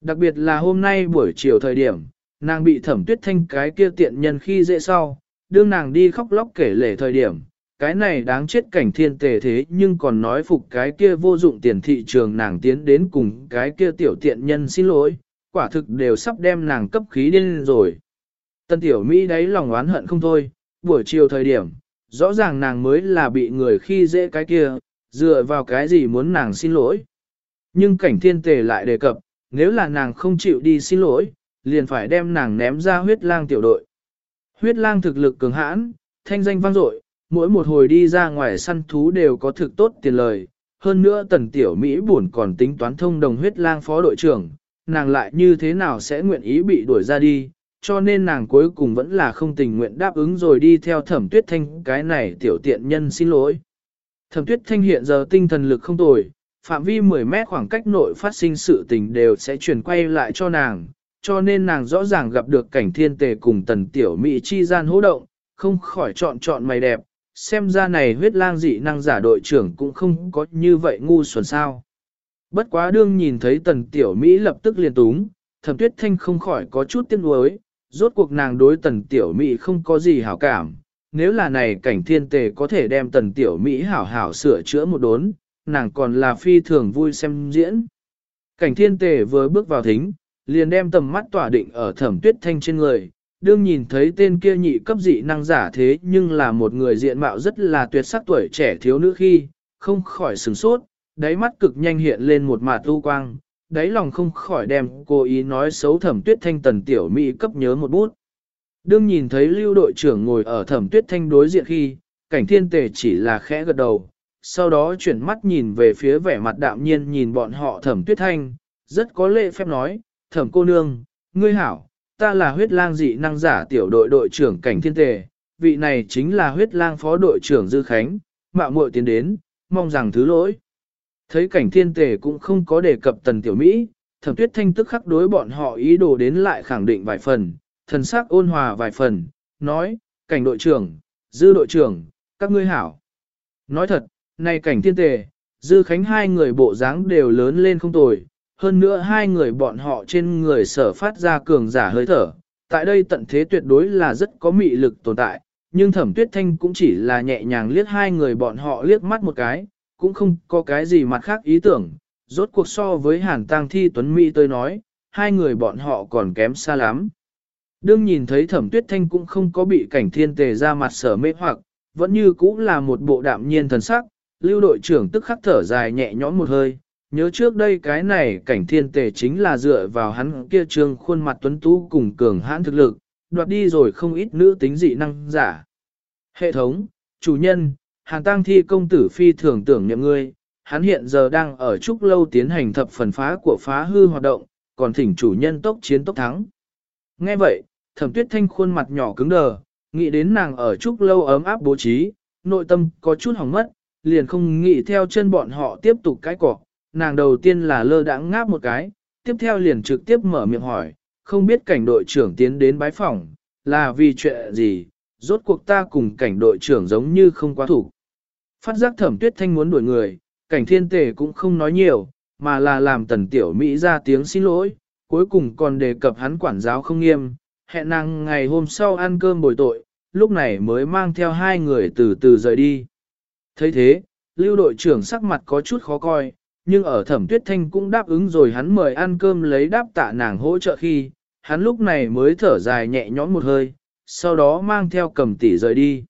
S1: Đặc biệt là hôm nay buổi chiều thời điểm, nàng bị thẩm tuyết thanh cái kia tiện nhân khi dễ sau, đương nàng đi khóc lóc kể lể thời điểm, cái này đáng chết cảnh thiên tề thế nhưng còn nói phục cái kia vô dụng tiền thị trường nàng tiến đến cùng cái kia tiểu tiện nhân xin lỗi, quả thực đều sắp đem nàng cấp khí điên rồi. Tân tiểu Mỹ đấy lòng oán hận không thôi, buổi chiều thời điểm, rõ ràng nàng mới là bị người khi dễ cái kia, dựa vào cái gì muốn nàng xin lỗi. Nhưng cảnh thiên tề lại đề cập, nếu là nàng không chịu đi xin lỗi, liền phải đem nàng ném ra huyết lang tiểu đội. Huyết lang thực lực cường hãn, thanh danh vang dội, mỗi một hồi đi ra ngoài săn thú đều có thực tốt tiền lời. Hơn nữa tần tiểu Mỹ buồn còn tính toán thông đồng huyết lang phó đội trưởng, nàng lại như thế nào sẽ nguyện ý bị đuổi ra đi, cho nên nàng cuối cùng vẫn là không tình nguyện đáp ứng rồi đi theo thẩm tuyết thanh cái này tiểu tiện nhân xin lỗi. Thẩm tuyết thanh hiện giờ tinh thần lực không tồi, phạm vi 10 mét khoảng cách nội phát sinh sự tình đều sẽ truyền quay lại cho nàng, cho nên nàng rõ ràng gặp được cảnh thiên tề cùng tần tiểu mỹ chi gian hỗ động, không khỏi chọn chọn mày đẹp, xem ra này huyết lang dị năng giả đội trưởng cũng không có như vậy ngu xuẩn sao. Bất quá đương nhìn thấy tần tiểu Mỹ lập tức liền túng, thẩm tuyết thanh không khỏi có chút tiếc nuối, rốt cuộc nàng đối tần tiểu Mỹ không có gì hảo cảm. Nếu là này cảnh thiên tề có thể đem tần tiểu Mỹ hảo hảo sửa chữa một đốn, nàng còn là phi thường vui xem diễn. Cảnh thiên tề vừa bước vào thính, liền đem tầm mắt tỏa định ở thẩm tuyết thanh trên người, đương nhìn thấy tên kia nhị cấp dị năng giả thế nhưng là một người diện mạo rất là tuyệt sắc tuổi trẻ thiếu nữ khi, không khỏi sửng sốt, đáy mắt cực nhanh hiện lên một mạt tu quang, đáy lòng không khỏi đem cô ý nói xấu thẩm tuyết thanh tần tiểu mỹ cấp nhớ một bút. Đương nhìn thấy lưu đội trưởng ngồi ở thẩm tuyết thanh đối diện khi, cảnh thiên tề chỉ là khẽ gật đầu, sau đó chuyển mắt nhìn về phía vẻ mặt đạm nhiên nhìn bọn họ thẩm tuyết thanh, rất có lệ phép nói, thẩm cô nương, ngươi hảo, ta là huyết lang dị năng giả tiểu đội đội trưởng cảnh thiên tề, vị này chính là huyết lang phó đội trưởng Dư Khánh, mạo muội tiến đến, mong rằng thứ lỗi. Thấy cảnh thiên tề cũng không có đề cập tần tiểu Mỹ, thẩm tuyết thanh tức khắc đối bọn họ ý đồ đến lại khẳng định vài phần, thần sắc ôn hòa vài phần, nói, cảnh đội trưởng, dư đội trưởng, các ngươi hảo. Nói thật, này cảnh thiên tề, dư khánh hai người bộ dáng đều lớn lên không tồi, hơn nữa hai người bọn họ trên người sở phát ra cường giả hơi thở, tại đây tận thế tuyệt đối là rất có mị lực tồn tại, nhưng thẩm tuyết thanh cũng chỉ là nhẹ nhàng liếc hai người bọn họ liếc mắt một cái, cũng không có cái gì mặt khác ý tưởng, rốt cuộc so với hàn tang thi tuấn mỹ tôi nói, hai người bọn họ còn kém xa lắm. Đương nhìn thấy thẩm tuyết thanh cũng không có bị cảnh thiên tề ra mặt sở mê hoặc, vẫn như cũng là một bộ đạm nhiên thần sắc, lưu đội trưởng tức khắc thở dài nhẹ nhõm một hơi, nhớ trước đây cái này cảnh thiên tề chính là dựa vào hắn kia trương khuôn mặt tuấn tú cùng cường hãn thực lực, đoạt đi rồi không ít nữ tính dị năng giả. Hệ thống, chủ nhân, hàng tăng thi công tử phi thường tưởng niệm ngươi, hắn hiện giờ đang ở trúc lâu tiến hành thập phần phá của phá hư hoạt động, còn thỉnh chủ nhân tốc chiến tốc thắng. Nghe vậy, thẩm tuyết thanh khuôn mặt nhỏ cứng đờ, nghĩ đến nàng ở trúc lâu ấm áp bố trí, nội tâm có chút hỏng mất, liền không nghĩ theo chân bọn họ tiếp tục cái cỏ. Nàng đầu tiên là lơ đãng ngáp một cái, tiếp theo liền trực tiếp mở miệng hỏi, không biết cảnh đội trưởng tiến đến bái phòng, là vì chuyện gì, rốt cuộc ta cùng cảnh đội trưởng giống như không quá thủ. Phát giác thẩm tuyết thanh muốn đuổi người, cảnh thiên tề cũng không nói nhiều, mà là làm tần tiểu Mỹ ra tiếng xin lỗi, cuối cùng còn đề cập hắn quản giáo không nghiêm, hẹn nàng ngày hôm sau ăn cơm bồi tội, lúc này mới mang theo hai người từ từ rời đi thấy thế, lưu đội trưởng sắc mặt có chút khó coi, nhưng ở thẩm tuyết thanh cũng đáp ứng rồi hắn mời ăn cơm lấy đáp tạ nàng hỗ trợ khi, hắn lúc này mới thở dài nhẹ nhõm một hơi, sau đó mang theo cầm tỷ rời đi.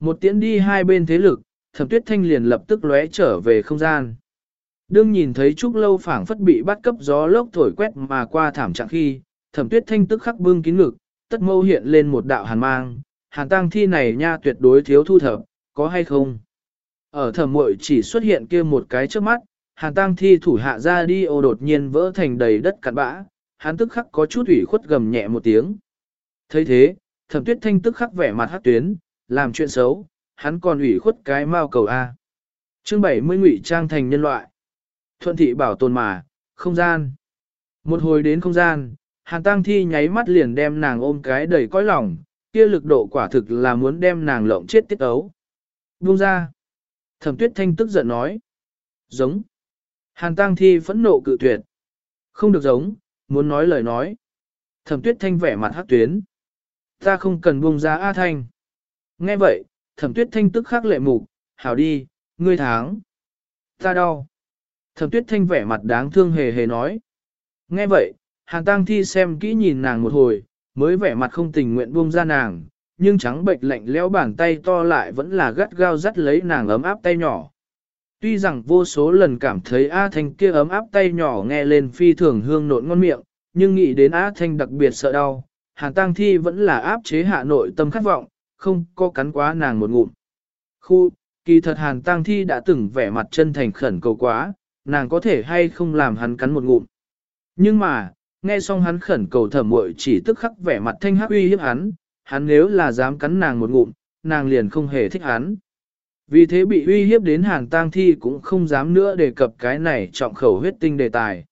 S1: Một tiễn đi hai bên thế lực, thẩm tuyết thanh liền lập tức lóe trở về không gian. Đương nhìn thấy Trúc Lâu phảng phất bị bắt cấp gió lốc thổi quét mà qua thảm trạng khi, thẩm tuyết thanh tức khắc bưng kín ngực, tất mâu hiện lên một đạo hàn mang, hàn tang thi này nha tuyệt đối thiếu thu thập, có hay không? Ở thẩm muội chỉ xuất hiện kia một cái trước mắt, hàn tang thi thủ hạ ra đi ô đột nhiên vỡ thành đầy đất cặn bã, hắn tức khắc có chút ủy khuất gầm nhẹ một tiếng. thấy thế, thẩm tuyết thanh tức khắc vẻ mặt hát tuyến, làm chuyện xấu, hắn còn ủy khuất cái mao cầu A. chương 70 ngụy trang thành nhân loại. Thuận thị bảo tồn mà, không gian. Một hồi đến không gian, hàn tăng thi nháy mắt liền đem nàng ôm cái đầy cõi lòng, kia lực độ quả thực là muốn đem nàng lộng chết tiết ấu. Buông ra. Thẩm tuyết thanh tức giận nói. Giống. Hàn tăng thi phẫn nộ cự tuyệt. Không được giống, muốn nói lời nói. Thẩm tuyết thanh vẻ mặt hát tuyến. Ta không cần buông ra A Thanh. Nghe vậy, thẩm tuyết thanh tức khắc lệ mục, hảo đi, ngươi tháng. Ta đau. Thẩm tuyết thanh vẻ mặt đáng thương hề hề nói. Nghe vậy, hàng tang thi xem kỹ nhìn nàng một hồi, mới vẻ mặt không tình nguyện buông ra nàng, nhưng trắng bệnh lạnh lẽo bàn tay to lại vẫn là gắt gao dắt lấy nàng ấm áp tay nhỏ. Tuy rằng vô số lần cảm thấy A Thanh kia ấm áp tay nhỏ nghe lên phi thường hương nộn ngon miệng, nhưng nghĩ đến A Thanh đặc biệt sợ đau, hàng tang thi vẫn là áp chế hạ nội tâm khát vọng, không có cắn quá nàng một ngụm. Khu, kỳ thật hàn tang thi đã từng vẻ mặt chân thành khẩn cầu quá, nàng có thể hay không làm hắn cắn một ngụm. Nhưng mà, nghe xong hắn khẩn cầu thẩm muội chỉ tức khắc vẻ mặt thanh hắc uy hiếp hắn, hắn nếu là dám cắn nàng một ngụm, nàng liền không hề thích hắn. Vì thế bị uy hiếp đến hàng tang thi cũng không dám nữa đề cập cái này trọng khẩu huyết tinh đề tài.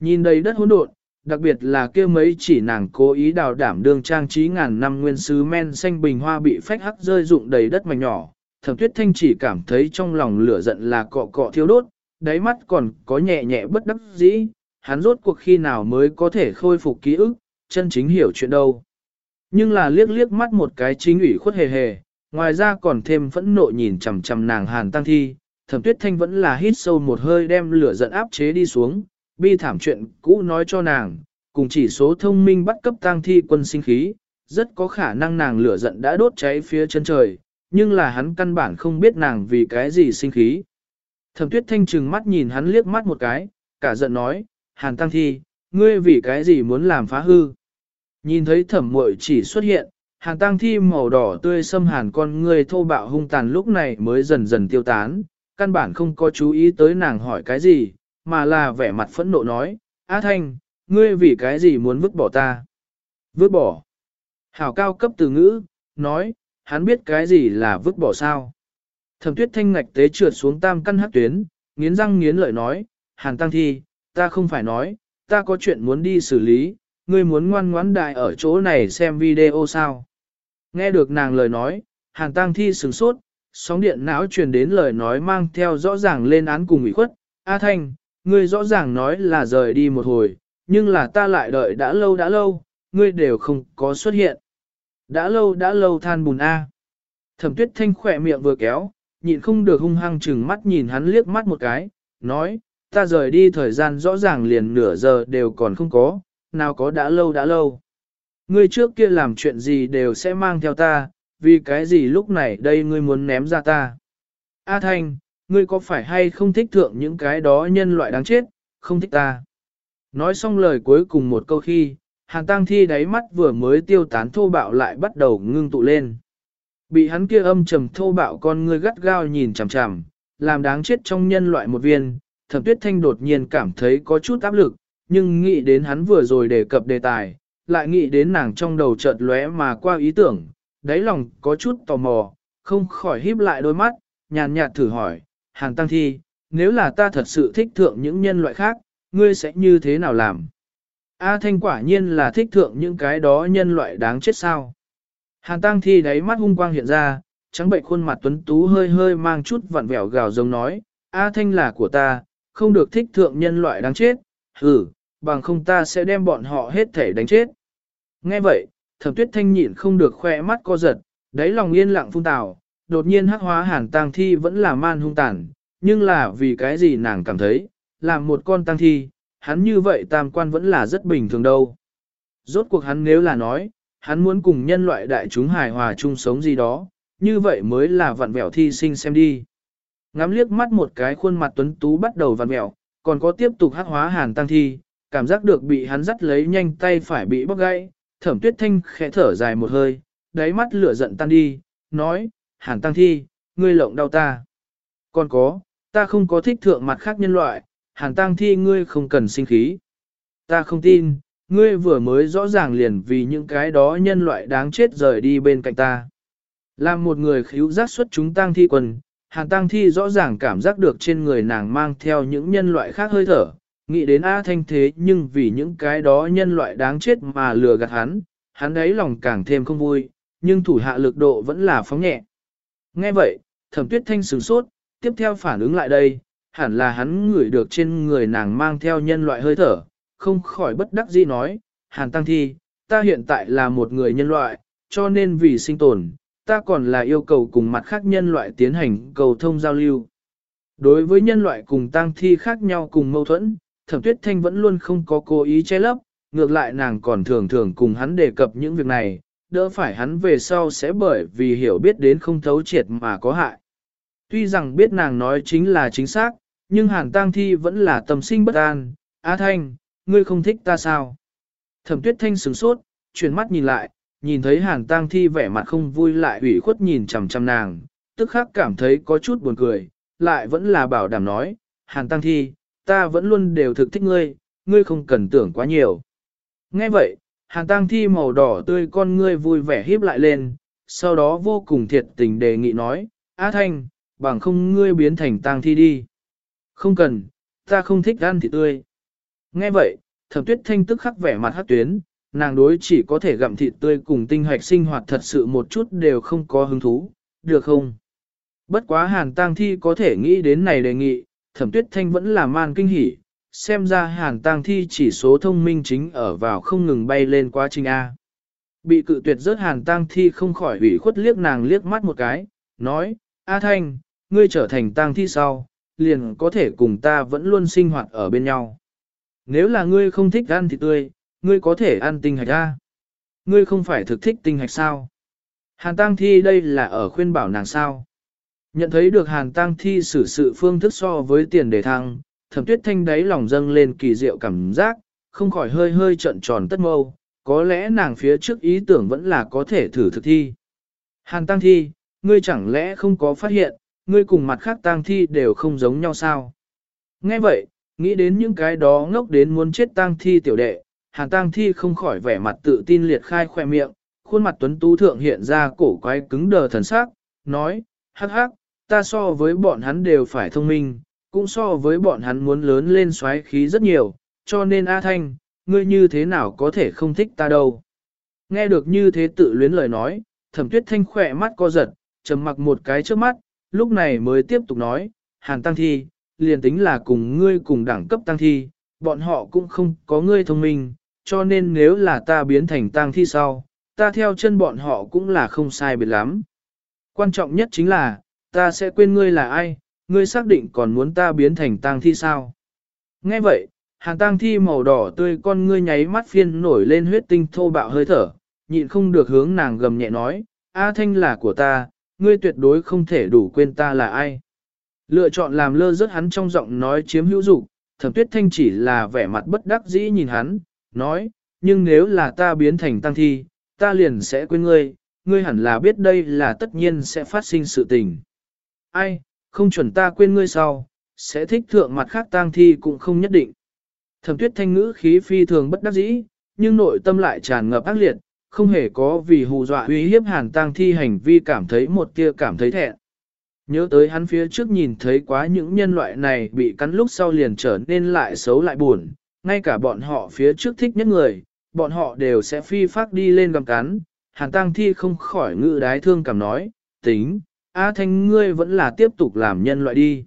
S1: Nhìn đầy đất hỗn độn, đặc biệt là kia mấy chỉ nàng cố ý đào đảm đương trang trí ngàn năm nguyên sứ men xanh bình hoa bị phách hắc rơi rụng đầy đất mảnh nhỏ. Thẩm tuyết thanh chỉ cảm thấy trong lòng lửa giận là cọ cọ thiêu đốt, đáy mắt còn có nhẹ nhẹ bất đắc dĩ, hắn rốt cuộc khi nào mới có thể khôi phục ký ức, chân chính hiểu chuyện đâu. Nhưng là liếc liếc mắt một cái chính ủy khuất hề hề, ngoài ra còn thêm phẫn nộ nhìn chằm chằm nàng hàn tăng thi, thẩm tuyết thanh vẫn là hít sâu một hơi đem lửa giận áp chế đi xuống, bi thảm chuyện cũ nói cho nàng, cùng chỉ số thông minh bắt cấp Tăng thi quân sinh khí, rất có khả năng nàng lửa giận đã đốt cháy phía chân trời, nhưng là hắn căn bản không biết nàng vì cái gì sinh khí. Thẩm tuyết thanh trừng mắt nhìn hắn liếc mắt một cái, cả giận nói, hàn tăng thi, ngươi vì cái gì muốn làm phá hư. Nhìn thấy thẩm muội chỉ xuất hiện, hàng tang thi màu đỏ tươi xâm hàn con người thô bạo hung tàn lúc này mới dần dần tiêu tán, căn bản không có chú ý tới nàng hỏi cái gì, mà là vẻ mặt phẫn nộ nói, Á Thanh, ngươi vì cái gì muốn vứt bỏ ta? Vứt bỏ. Hảo cao cấp từ ngữ, nói, hắn biết cái gì là vứt bỏ sao? Thẩm tuyết thanh ngạch tế trượt xuống tam căn hát tuyến, nghiến răng nghiến lợi nói, hàn tăng thi, ta không phải nói, ta có chuyện muốn đi xử lý, ngươi muốn ngoan ngoãn đại ở chỗ này xem video sao? Nghe được nàng lời nói, hàn tăng thi sửng sốt, sóng điện não truyền đến lời nói mang theo rõ ràng lên án cùng ủy khuất, A Thanh, ngươi rõ ràng nói là rời đi một hồi, nhưng là ta lại đợi đã lâu đã lâu, ngươi đều không có xuất hiện. Đã lâu đã lâu than bùn A. Thẩm tuyết thanh khỏe miệng vừa kéo, nhịn không được hung hăng chừng mắt nhìn hắn liếc mắt một cái, nói, ta rời đi thời gian rõ ràng liền nửa giờ đều còn không có, nào có đã lâu đã lâu. Ngươi trước kia làm chuyện gì đều sẽ mang theo ta, vì cái gì lúc này đây ngươi muốn ném ra ta. A Thanh, ngươi có phải hay không thích thượng những cái đó nhân loại đáng chết, không thích ta. Nói xong lời cuối cùng một câu khi, Hàn Tăng Thi đáy mắt vừa mới tiêu tán thô bạo lại bắt đầu ngưng tụ lên. Bị hắn kia âm trầm thô bạo con ngươi gắt gao nhìn chằm chằm, làm đáng chết trong nhân loại một viên, Thẩm Tuyết Thanh đột nhiên cảm thấy có chút áp lực, nhưng nghĩ đến hắn vừa rồi đề cập đề tài, lại nghĩ đến nàng trong đầu chợt lóe mà qua ý tưởng, đáy lòng có chút tò mò, không khỏi híp lại đôi mắt, nhàn nhạt thử hỏi, Hàn Tăng Thi, nếu là ta thật sự thích thượng những nhân loại khác, ngươi sẽ như thế nào làm? A Thanh quả nhiên là thích thượng những cái đó nhân loại đáng chết sao. Hàn Tăng Thi đáy mắt hung quang hiện ra, trắng bệnh khuôn mặt tuấn tú hơi hơi mang chút vặn vẹo gào giống nói, A Thanh là của ta, không được thích thượng nhân loại đáng chết, hử, bằng không ta sẽ đem bọn họ hết thể đánh chết. Nghe vậy, thẩm tuyết thanh nhịn không được khoe mắt co giật, đáy lòng yên lặng phun tào, đột nhiên hắc hóa hàn tang thi vẫn là man hung tàn, nhưng là vì cái gì nàng cảm thấy, làm một con tang thi, hắn như vậy tam quan vẫn là rất bình thường đâu. Rốt cuộc hắn nếu là nói, hắn muốn cùng nhân loại đại chúng hài hòa chung sống gì đó, như vậy mới là vặn vẹo thi sinh xem đi. Ngắm liếc mắt một cái khuôn mặt tuấn tú bắt đầu vặn vẹo, còn có tiếp tục hắc hóa hàn tăng thi, cảm giác được bị hắn dắt lấy nhanh tay phải bị bóc gãy, thẩm tuyết thanh khẽ thở dài một hơi, đáy mắt lửa giận tan đi, nói, hàn tăng thi, ngươi lộng đau ta. Còn có, ta không có thích thượng mặt khác nhân loại, hàn tăng thi ngươi không cần sinh khí. Ta không tin, ngươi vừa mới rõ ràng liền vì những cái đó nhân loại đáng chết rời đi bên cạnh ta. Làm một người khíu giác xuất chúng tăng thi quần, hàn tăng thi rõ ràng cảm giác được trên người nàng mang theo những nhân loại khác hơi thở, nghĩ đến A Thanh thế nhưng vì những cái đó nhân loại đáng chết mà lừa gạt hắn, hắn đấy lòng càng thêm không vui, nhưng thủ hạ lực độ vẫn là phóng nhẹ. Nghe vậy, thẩm tuyết thanh sửng sốt, tiếp theo phản ứng lại đây, hẳn là hắn ngửi được trên người nàng mang theo nhân loại hơi thở, không khỏi bất đắc dĩ nói, hàn tăng thi, ta hiện tại là một người nhân loại, cho nên vì sinh tồn, ta còn là yêu cầu cùng mặt khác nhân loại tiến hành cầu thông giao lưu. Đối với nhân loại cùng tăng thi khác nhau cùng mâu thuẫn, thẩm tuyết thanh vẫn luôn không có cố ý che lấp, ngược lại nàng còn thường thường cùng hắn đề cập những việc này, đỡ phải hắn về sau sẽ bởi vì hiểu biết đến không thấu triệt mà có hại. Tuy rằng biết nàng nói chính là chính xác, nhưng hàn tang thi vẫn là tâm sinh bất an, Á Thanh, ngươi không thích ta sao? Thẩm tuyết thanh sửng sốt, chuyển mắt nhìn lại, nhìn thấy hàn tang thi vẻ mặt không vui lại ủy khuất nhìn chằm chằm nàng, tức khắc cảm thấy có chút buồn cười, lại vẫn là bảo đảm nói, hàn tang thi, ta vẫn luôn đều thực thích ngươi, ngươi không cần tưởng quá nhiều. Nghe vậy, hàn tang thi màu đỏ tươi con ngươi vui vẻ híp lại lên, sau đó vô cùng thiệt tình đề nghị nói, Á Thanh, bằng không ngươi biến thành tang thi đi. Không cần, ta không thích ăn thịt tươi. Nghe vậy, thẩm tuyết thanh tức khắc vẻ mặt hát tuyến, nàng đối chỉ có thể gặm thịt tươi cùng tinh hoạch sinh hoạt thật sự một chút đều không có hứng thú, được không? Bất quá hàn tang thi có thể nghĩ đến này đề nghị, thẩm tuyết thanh vẫn là man kinh hỉ, xem ra hàn tang thi chỉ số thông minh chính ở vào không ngừng bay lên quá trình A. Bị cự tuyệt rớt hàn tang thi không khỏi ủy khuất liếc nàng liếc mắt một cái, nói, A Thanh, ngươi trở thành tang thi sau, liền có thể cùng ta vẫn luôn sinh hoạt ở bên nhau. Nếu là ngươi không thích ăn thịt tươi, ngươi có thể ăn tinh hạch A. Ngươi không phải thực thích tinh hạch sao? Hàn tang thi đây là ở khuyên bảo nàng sao? Nhận thấy được hàn tăng thi xử sự phương thức so với tiền đề thăng, thẩm tuyết thanh đáy lòng dâng lên kỳ diệu cảm giác, không khỏi hơi hơi trận tròn tất mâu, có lẽ nàng phía trước ý tưởng vẫn là có thể thử thực thi. Hàn tăng thi, ngươi chẳng lẽ không có phát hiện, ngươi cùng mặt khác tăng thi đều không giống nhau sao? Nghe vậy, nghĩ đến những cái đó ngốc đến muốn chết tăng thi tiểu đệ, hàn tăng thi không khỏi vẻ mặt tự tin liệt khai khoe miệng, khuôn mặt tuấn tú thượng hiện ra cổ quái cứng đờ thần sắc, nói, hắc hắc, ta so với bọn hắn đều phải thông minh, cũng so với bọn hắn muốn lớn lên xoáy khí rất nhiều, cho nên A Thanh, ngươi như thế nào có thể không thích ta đâu. Nghe được như thế tự luyến lời nói, thẩm tuyết thanh khỏe mắt co giật, trầm mặc một cái trước mắt, lúc này mới tiếp tục nói, hàn tăng thi, liền tính là cùng ngươi cùng đẳng cấp tăng thi, bọn họ cũng không có ngươi thông minh, cho nên nếu là ta biến thành tăng thi sau, ta theo chân bọn họ cũng là không sai biệt lắm. Quan trọng nhất chính là, ta sẽ quên ngươi là ai, ngươi xác định còn muốn ta biến thành tang thi sao. Nghe vậy, hàng tang thi màu đỏ tươi con ngươi nháy mắt phiên nổi lên huyết tinh thô bạo hơi thở, nhịn không được hướng nàng gầm nhẹ nói, A Thanh là của ta, ngươi tuyệt đối không thể đủ quên ta là ai. Lựa chọn làm lơ rớt hắn trong giọng nói chiếm hữu dụng, thẩm tuyết thanh chỉ là vẻ mặt bất đắc dĩ nhìn hắn, nói, nhưng nếu là ta biến thành tăng thi, ta liền sẽ quên ngươi, ngươi hẳn là biết đây là tất nhiên sẽ phát sinh sự tình. Ai, không chuẩn ta quên ngươi sau, sẽ thích thượng mặt khác tang thi cũng không nhất định. Thẩm tuyết thanh ngữ khí phi thường bất đắc dĩ, nhưng nội tâm lại tràn ngập ác liệt, không hề có vì hù dọa uy hiếp hàn tang thi hành vi cảm thấy một tia cảm thấy thẹn. Nhớ tới hắn phía trước nhìn thấy quá những nhân loại này bị cắn lúc sau liền trở nên lại xấu lại buồn, ngay cả bọn họ phía trước thích nhất người, bọn họ đều sẽ phi phát đi lên gầm cắn. Hàn tang thi không khỏi ngự đái thương cảm nói, tính, A Thanh ngươi vẫn là tiếp tục làm nhân loại đi.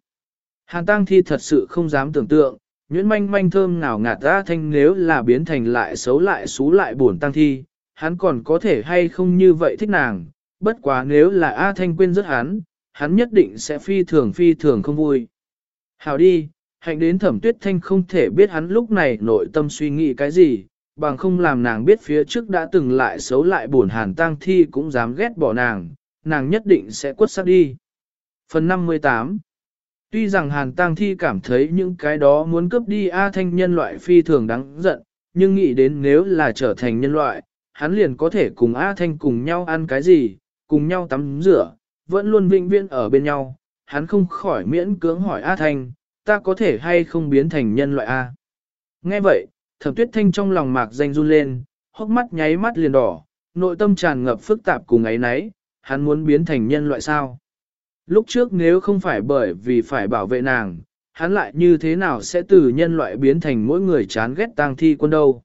S1: Hàn Tăng thi thật sự không dám tưởng tượng, nhuyễn manh manh thơm nào ngạt A Thanh nếu là biến thành lại xấu lại xú lại buồn tăng thi, hắn còn có thể hay không như vậy thích nàng, bất quá nếu là A Thanh quên rất hắn, hắn nhất định sẽ phi thường phi thường không vui. Hào đi, hạnh đến thẩm tuyết thanh không thể biết hắn lúc này nội tâm suy nghĩ cái gì, bằng không làm nàng biết phía trước đã từng lại xấu lại buồn hàn tang thi cũng dám ghét bỏ nàng, nàng nhất định sẽ quất sát đi. Phần 58 Tuy rằng hàn Tăng thi cảm thấy những cái đó muốn cướp đi A thanh nhân loại phi thường đáng giận, nhưng nghĩ đến nếu là trở thành nhân loại, hắn liền có thể cùng A thanh cùng nhau ăn cái gì, cùng nhau tắm rửa, vẫn luôn vinh viễn ở bên nhau, hắn không khỏi miễn cưỡng hỏi A thanh, ta có thể hay không biến thành nhân loại A. Nghe vậy, thẩm tuyết thanh trong lòng mạc danh run lên, hốc mắt nháy mắt liền đỏ, nội tâm tràn ngập phức tạp cùng ấy nấy, hắn muốn biến thành nhân loại sao. Lúc trước nếu không phải bởi vì phải bảo vệ nàng, hắn lại như thế nào sẽ từ nhân loại biến thành mỗi người chán ghét tang thi quân đâu.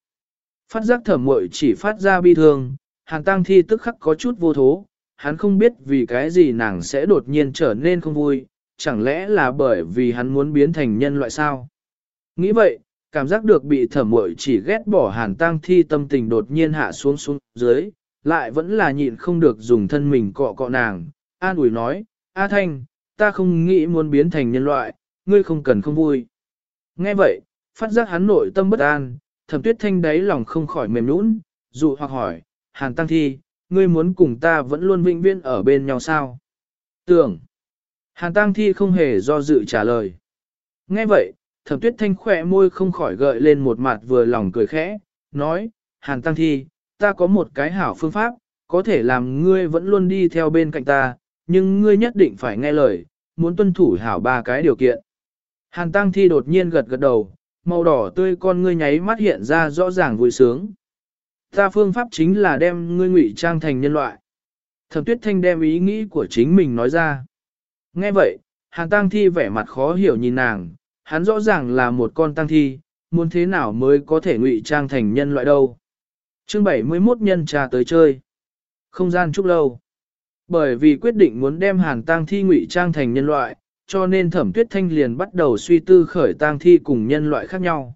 S1: Phát giác thẩm muội chỉ phát ra bi thương, hàng tang thi tức khắc có chút vô thố, hắn không biết vì cái gì nàng sẽ đột nhiên trở nên không vui, chẳng lẽ là bởi vì hắn muốn biến thành nhân loại sao? Nghĩ vậy, cảm giác được bị thẩm muội chỉ ghét bỏ hàn tang thi tâm tình đột nhiên hạ xuống xuống dưới, lại vẫn là nhịn không được dùng thân mình cọ cọ nàng, an ủi nói, A Thanh, ta không nghĩ muốn biến thành nhân loại, ngươi không cần không vui. Nghe vậy, phát giác hắn nội tâm bất an, thẩm tuyết thanh đáy lòng không khỏi mềm nũng, dụ hoặc hỏi, hàn tăng thi, ngươi muốn cùng ta vẫn luôn vĩnh viễn ở bên nhau sao? Tưởng, hàn tăng thi không hề do dự trả lời. Nghe vậy, thẩm tuyết thanh khỏe môi không khỏi gợi lên một mặt vừa lòng cười khẽ, nói, hàn tăng thi, ta có một cái hảo phương pháp, có thể làm ngươi vẫn luôn đi theo bên cạnh ta, nhưng ngươi nhất định phải nghe lời, muốn tuân thủ hảo ba cái điều kiện. Hàn tăng thi đột nhiên gật gật đầu, màu đỏ tươi con ngươi nháy mắt hiện ra rõ ràng vui sướng. Ta phương pháp chính là đem ngươi ngụy trang thành nhân loại. Thẩm tuyết thanh đem ý nghĩ của chính mình nói ra. Nghe vậy, hàn tăng thi vẻ mặt khó hiểu nhìn nàng, hắn rõ ràng là một con tăng thi, muốn thế nào mới có thể ngụy trang thành nhân loại đâu. Chương 71 nhân trà tới chơi. Không gian chúc lâu. Bởi vì quyết định muốn đem hàn tang thi ngụy trang thành nhân loại, cho nên thẩm tuyết thanh liền bắt đầu suy tư khởi tang thi cùng nhân loại khác nhau.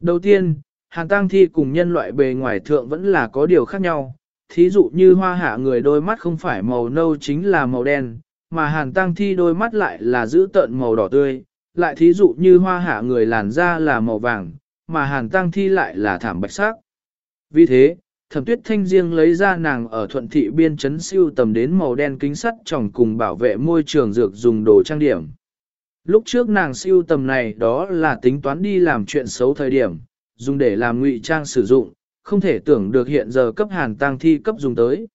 S1: Đầu tiên, hàn tang thi cùng nhân loại bề ngoài thượng vẫn là có điều khác nhau, thí dụ như hoa hạ người đôi mắt không phải màu nâu chính là màu đen, mà hàn tang thi đôi mắt lại là giữ tợn màu đỏ tươi, lại thí dụ như hoa hạ người làn da là màu vàng, mà hàn tang thi lại là thảm bạch sắc. Vì thế, thẩm tuyết thanh riêng lấy ra nàng ở thuận thị biên chấn siêu tầm đến màu đen kính sắt tròng cùng bảo vệ môi trường dược dùng đồ trang điểm. Lúc trước nàng siêu tầm này đó là tính toán đi làm chuyện xấu thời điểm, dùng để làm ngụy trang sử dụng, không thể tưởng được hiện giờ cấp hàn tăng thi cấp dùng tới.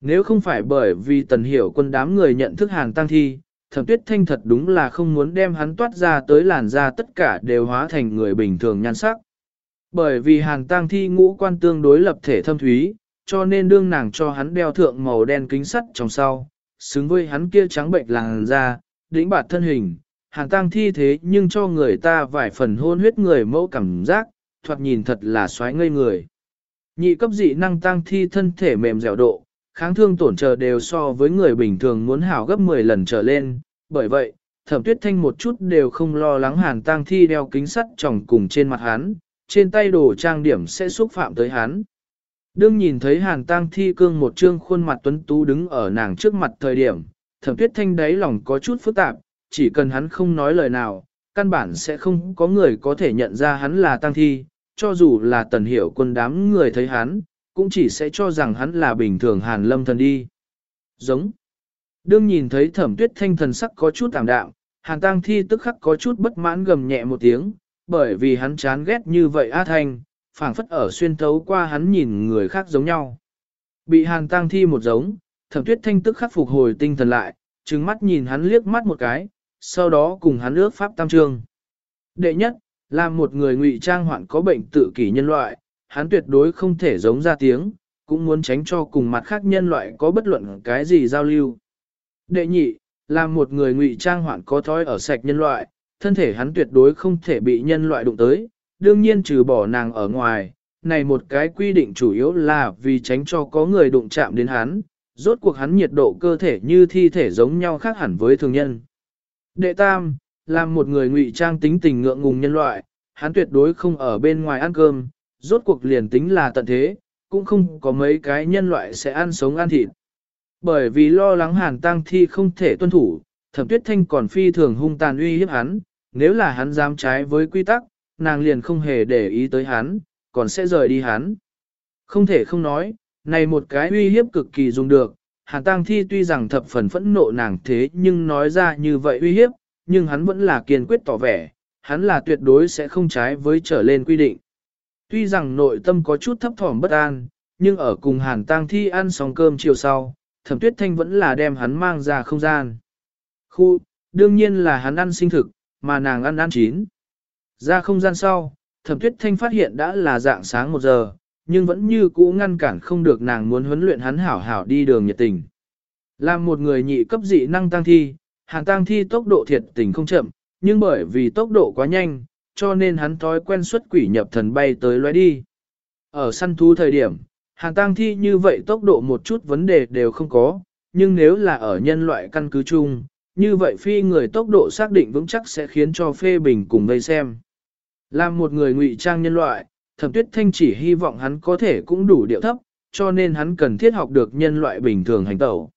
S1: Nếu không phải bởi vì tần hiểu quân đám người nhận thức hàn tăng thi, thẩm tuyết thanh thật đúng là không muốn đem hắn toát ra tới làn da tất cả đều hóa thành người bình thường nhan sắc. Bởi vì hàn tang thi ngũ quan tương đối lập thể thâm thúy, cho nên đương nàng cho hắn đeo thượng màu đen kính sắt trong sau, xứng với hắn kia trắng bệnh làn da, đĩnh bạt thân hình, hàn tang thi thế nhưng cho người ta vài phần hôn huyết người mẫu cảm giác, thoạt nhìn thật là xoáy ngây người. Nhị cấp dị năng tăng thi thân thể mềm dẻo độ, kháng thương tổn trợ đều so với người bình thường muốn hảo gấp 10 lần trở lên, bởi vậy, thẩm tuyết thanh một chút đều không lo lắng hàn tang thi đeo kính sắt tròng cùng trên mặt hắn, trên tay đồ trang điểm sẽ xúc phạm tới hắn. Đương nhìn thấy hàn tang thi cương một trương khuôn mặt tuấn tú đứng ở nàng trước mặt thời điểm, thẩm tuyết thanh đáy lòng có chút phức tạp, chỉ cần hắn không nói lời nào, căn bản sẽ không có người có thể nhận ra hắn là tang thi, cho dù là tần hiểu quân đám người thấy hắn, cũng chỉ sẽ cho rằng hắn là bình thường hàn lâm thần đi. Giống. Đương nhìn thấy thẩm tuyết thanh thần sắc có chút tạm đạm, Hàn tang Thi tức khắc có chút bất mãn gầm nhẹ một tiếng, bởi vì hắn chán ghét như vậy A Thanh, phảng phất ở xuyên thấu qua hắn nhìn người khác giống nhau. Bị Hàn Tăng Thi một giống, Thẩm Tuyết Thanh tức khắc phục hồi tinh thần lại, trừng mắt nhìn hắn liếc mắt một cái, sau đó cùng hắn ước pháp tam trương. Đệ nhất, là một người ngụy trang hoạn có bệnh tự kỷ nhân loại, hắn tuyệt đối không thể giống ra tiếng, cũng muốn tránh cho cùng mặt khác nhân loại có bất luận cái gì giao lưu. Đệ nhị, là một người ngụy trang hoạn có thói ở sạch nhân loại, thân thể hắn tuyệt đối không thể bị nhân loại đụng tới, đương nhiên trừ bỏ nàng ở ngoài, này một cái quy định chủ yếu là vì tránh cho có người đụng chạm đến hắn, rốt cuộc hắn nhiệt độ cơ thể như thi thể giống nhau khác hẳn với thường nhân. Đệ tam, làm một người ngụy trang tính tình ngượng ngùng nhân loại, hắn tuyệt đối không ở bên ngoài ăn cơm, rốt cuộc liền tính là tận thế, cũng không có mấy cái nhân loại sẽ ăn sống ăn thịt. Bởi vì lo lắng hàn tăng thi không thể tuân thủ, thẩm tuyết thanh còn phi thường hung tàn uy hiếp hắn, nếu là hắn dám trái với quy tắc, nàng liền không hề để ý tới hắn, còn sẽ rời đi hắn. Không thể không nói, này một cái uy hiếp cực kỳ dùng được, hàn tăng thi tuy rằng thập phần phẫn nộ nàng thế nhưng nói ra như vậy uy hiếp, nhưng hắn vẫn là kiên quyết tỏ vẻ, hắn là tuyệt đối sẽ không trái với trở lên quy định. Tuy rằng nội tâm có chút thấp thỏm bất an, nhưng ở cùng hàn Tăng thi ăn xong cơm chiều sau, thẩm tuyết thanh vẫn là đem hắn mang ra không gian. Khu, đương nhiên là hắn ăn sinh thực, mà nàng ăn ăn chín. Ra không gian sau, thẩm tuyết thanh phát hiện đã là dạng sáng một giờ, nhưng vẫn như cũ ngăn cản không được nàng muốn huấn luyện hắn hảo hảo đi đường nhiệt tình. Làm một người nhị cấp dị năng tăng thi, hàn tăng thi tốc độ thiệt tình không chậm, nhưng bởi vì tốc độ quá nhanh, cho nên hắn thói quen xuất quỷ nhập thần bay tới loe đi. Ở săn thú thời điểm, hàn tăng thi như vậy tốc độ một chút vấn đề đều không có, nhưng nếu là ở nhân loại căn cứ chung, như vậy phi người tốc độ xác định vững chắc sẽ khiến cho phê bình cùng vây xem. Làm một người ngụy trang nhân loại, thẩm tuyết thanh chỉ hy vọng hắn có thể cũng đủ điệu thấp, cho nên hắn cần thiết học được nhân loại bình thường hành tẩu.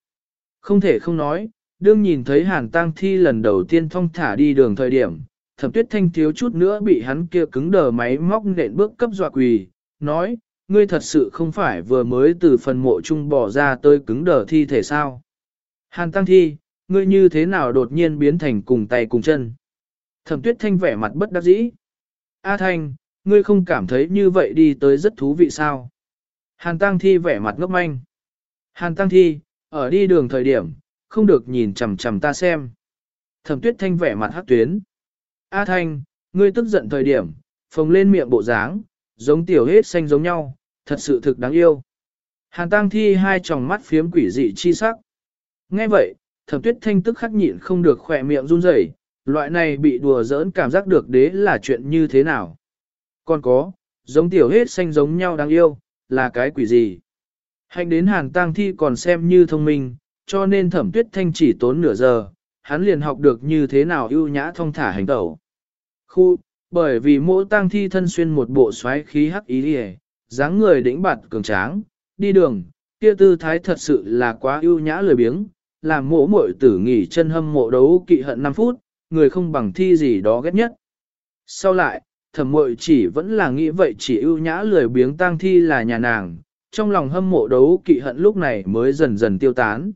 S1: Không thể không nói, đương nhìn thấy hàn tang thi lần đầu tiên thong thả đi đường thời điểm, thẩm tuyết thanh thiếu chút nữa bị hắn kia cứng đờ máy móc nện bước cấp dọa quỳ, nói, ngươi thật sự không phải vừa mới từ phần mộ chung bỏ ra tới cứng đờ thi thể sao. Hàn tăng thi, ngươi như thế nào đột nhiên biến thành cùng tay cùng chân. Thẩm tuyết thanh vẻ mặt bất đắc dĩ. A thanh, ngươi không cảm thấy như vậy đi tới rất thú vị sao. Hàn tăng thi vẻ mặt ngốc manh. Hàn tăng thi, ở đi đường thời điểm, không được nhìn chằm chằm ta xem. Thẩm tuyết thanh vẻ mặt hát tuyến. A thanh, ngươi tức giận thời điểm, phồng lên miệng bộ dáng, giống tiểu hết xanh giống nhau, thật sự thực đáng yêu. Hàn tăng thi hai tròng mắt phiếm quỷ dị chi sắc. Nghe vậy, thẩm tuyết thanh tức khắc nhịn không được khỏe miệng run rẩy, loại này bị đùa giỡn cảm giác được đế là chuyện như thế nào. Còn có, giống tiểu hết xanh giống nhau đáng yêu, là cái quỷ gì. Hành đến hàng tang thi còn xem như thông minh, cho nên thẩm tuyết thanh chỉ tốn nửa giờ, hắn liền học được như thế nào ưu nhã thông thả hành tẩu. Khu, bởi vì mỗi tang thi thân xuyên một bộ xoáy khí hắc ý đi dáng người đĩnh bạt cường tráng, đi đường, kia tư thái thật sự là quá ưu nhã lười biếng, làm mỗ muội tử nghỉ chân hâm mộ đấu kỵ hận 5 phút, người không bằng thi gì đó ghét nhất. Sau lại, thẩm muội chỉ vẫn là nghĩ vậy chỉ ưu nhã lười biếng tang thi là nhà nàng, trong lòng hâm mộ đấu kỵ hận lúc này mới dần dần tiêu tán.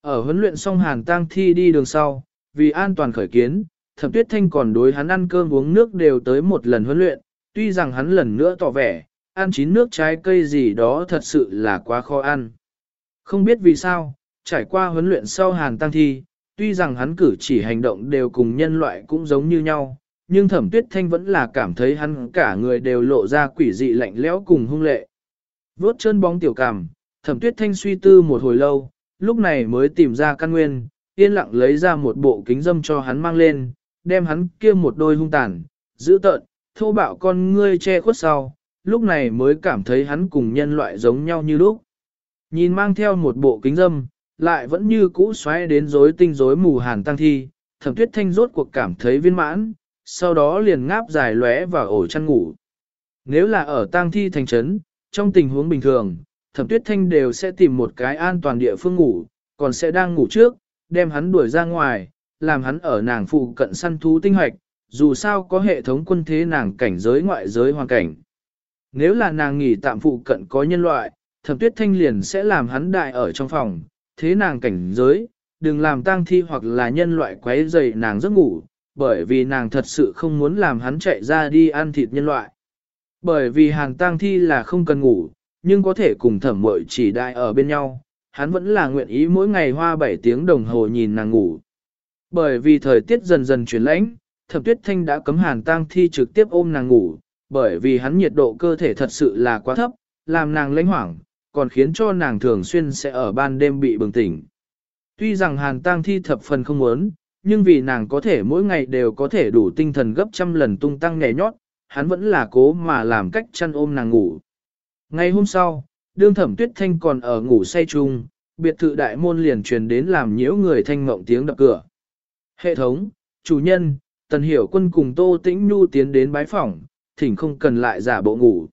S1: Ở huấn luyện xong hàn tang thi đi đường sau, vì an toàn khởi kiến, thẩm tuyết thanh còn đối hắn ăn cơm uống nước đều tới một lần huấn luyện, tuy rằng hắn lần nữa tỏ vẻ, ăn chín nước trái cây gì đó thật sự là quá khó ăn. Không biết vì sao, trải qua huấn luyện sau hàn tăng thi, tuy rằng hắn cử chỉ hành động đều cùng nhân loại cũng giống như nhau, nhưng thẩm tuyết thanh vẫn là cảm thấy hắn cả người đều lộ ra quỷ dị lạnh lẽo cùng hung lệ. Vốt chân bóng tiểu cảm, thẩm tuyết thanh suy tư một hồi lâu, lúc này mới tìm ra căn nguyên, yên lặng lấy ra một bộ kính dâm cho hắn mang lên, đem hắn kia một đôi hung tàn, giữ tợn, thô bạo con ngươi che khuất sau, lúc này mới cảm thấy hắn cùng nhân loại giống nhau như lúc. Nhìn mang theo một bộ kính dâm, lại vẫn như cũ xoáy đến rối tinh rối mù hàn tăng thi, thẩm tuyết thanh rốt cuộc cảm thấy viên mãn, sau đó liền ngáp dài lóe vào ổ chăn ngủ. Nếu là ở tang thi thành trấn, trong tình huống bình thường, thẩm tuyết thanh đều sẽ tìm một cái an toàn địa phương ngủ, còn sẽ đang ngủ trước, đem hắn đuổi ra ngoài, làm hắn ở nàng phụ cận săn thú tinh hoạch, dù sao có hệ thống quân thế nàng cảnh giới ngoại giới hoàn cảnh. Nếu là nàng nghỉ tạm phụ cận có nhân loại, thẩm tuyết thanh liền sẽ làm hắn đại ở trong phòng, thế nàng cảnh giới, đừng làm tang thi hoặc là nhân loại quấy dày nàng giấc ngủ, bởi vì nàng thật sự không muốn làm hắn chạy ra đi ăn thịt nhân loại. Bởi vì hàn tang thi là không cần ngủ, nhưng có thể cùng thẩm mội chỉ đại ở bên nhau, hắn vẫn là nguyện ý mỗi ngày hoa 7 tiếng đồng hồ nhìn nàng ngủ. Bởi vì thời tiết dần dần chuyển lãnh, thẩm tuyết thanh đã cấm hàn tang thi trực tiếp ôm nàng ngủ, bởi vì hắn nhiệt độ cơ thể thật sự là quá thấp, làm nàng lãnh hoảng, còn khiến cho nàng thường xuyên sẽ ở ban đêm bị bừng tỉnh. Tuy rằng hàn tang thi thập phần không muốn, nhưng vì nàng có thể mỗi ngày đều có thể đủ tinh thần gấp trăm lần tung tăng nhảy nhót, hắn vẫn là cố mà làm cách chăn ôm nàng ngủ. Ngày hôm sau, đương thẩm tuyết thanh còn ở ngủ say chung, biệt thự đại môn liền truyền đến làm nhiễu người thanh mộng tiếng đập cửa. Hệ thống, chủ nhân, tần hiểu quân cùng tô tĩnh nhu tiến đến bái phòng, thỉnh không cần lại giả bộ ngủ.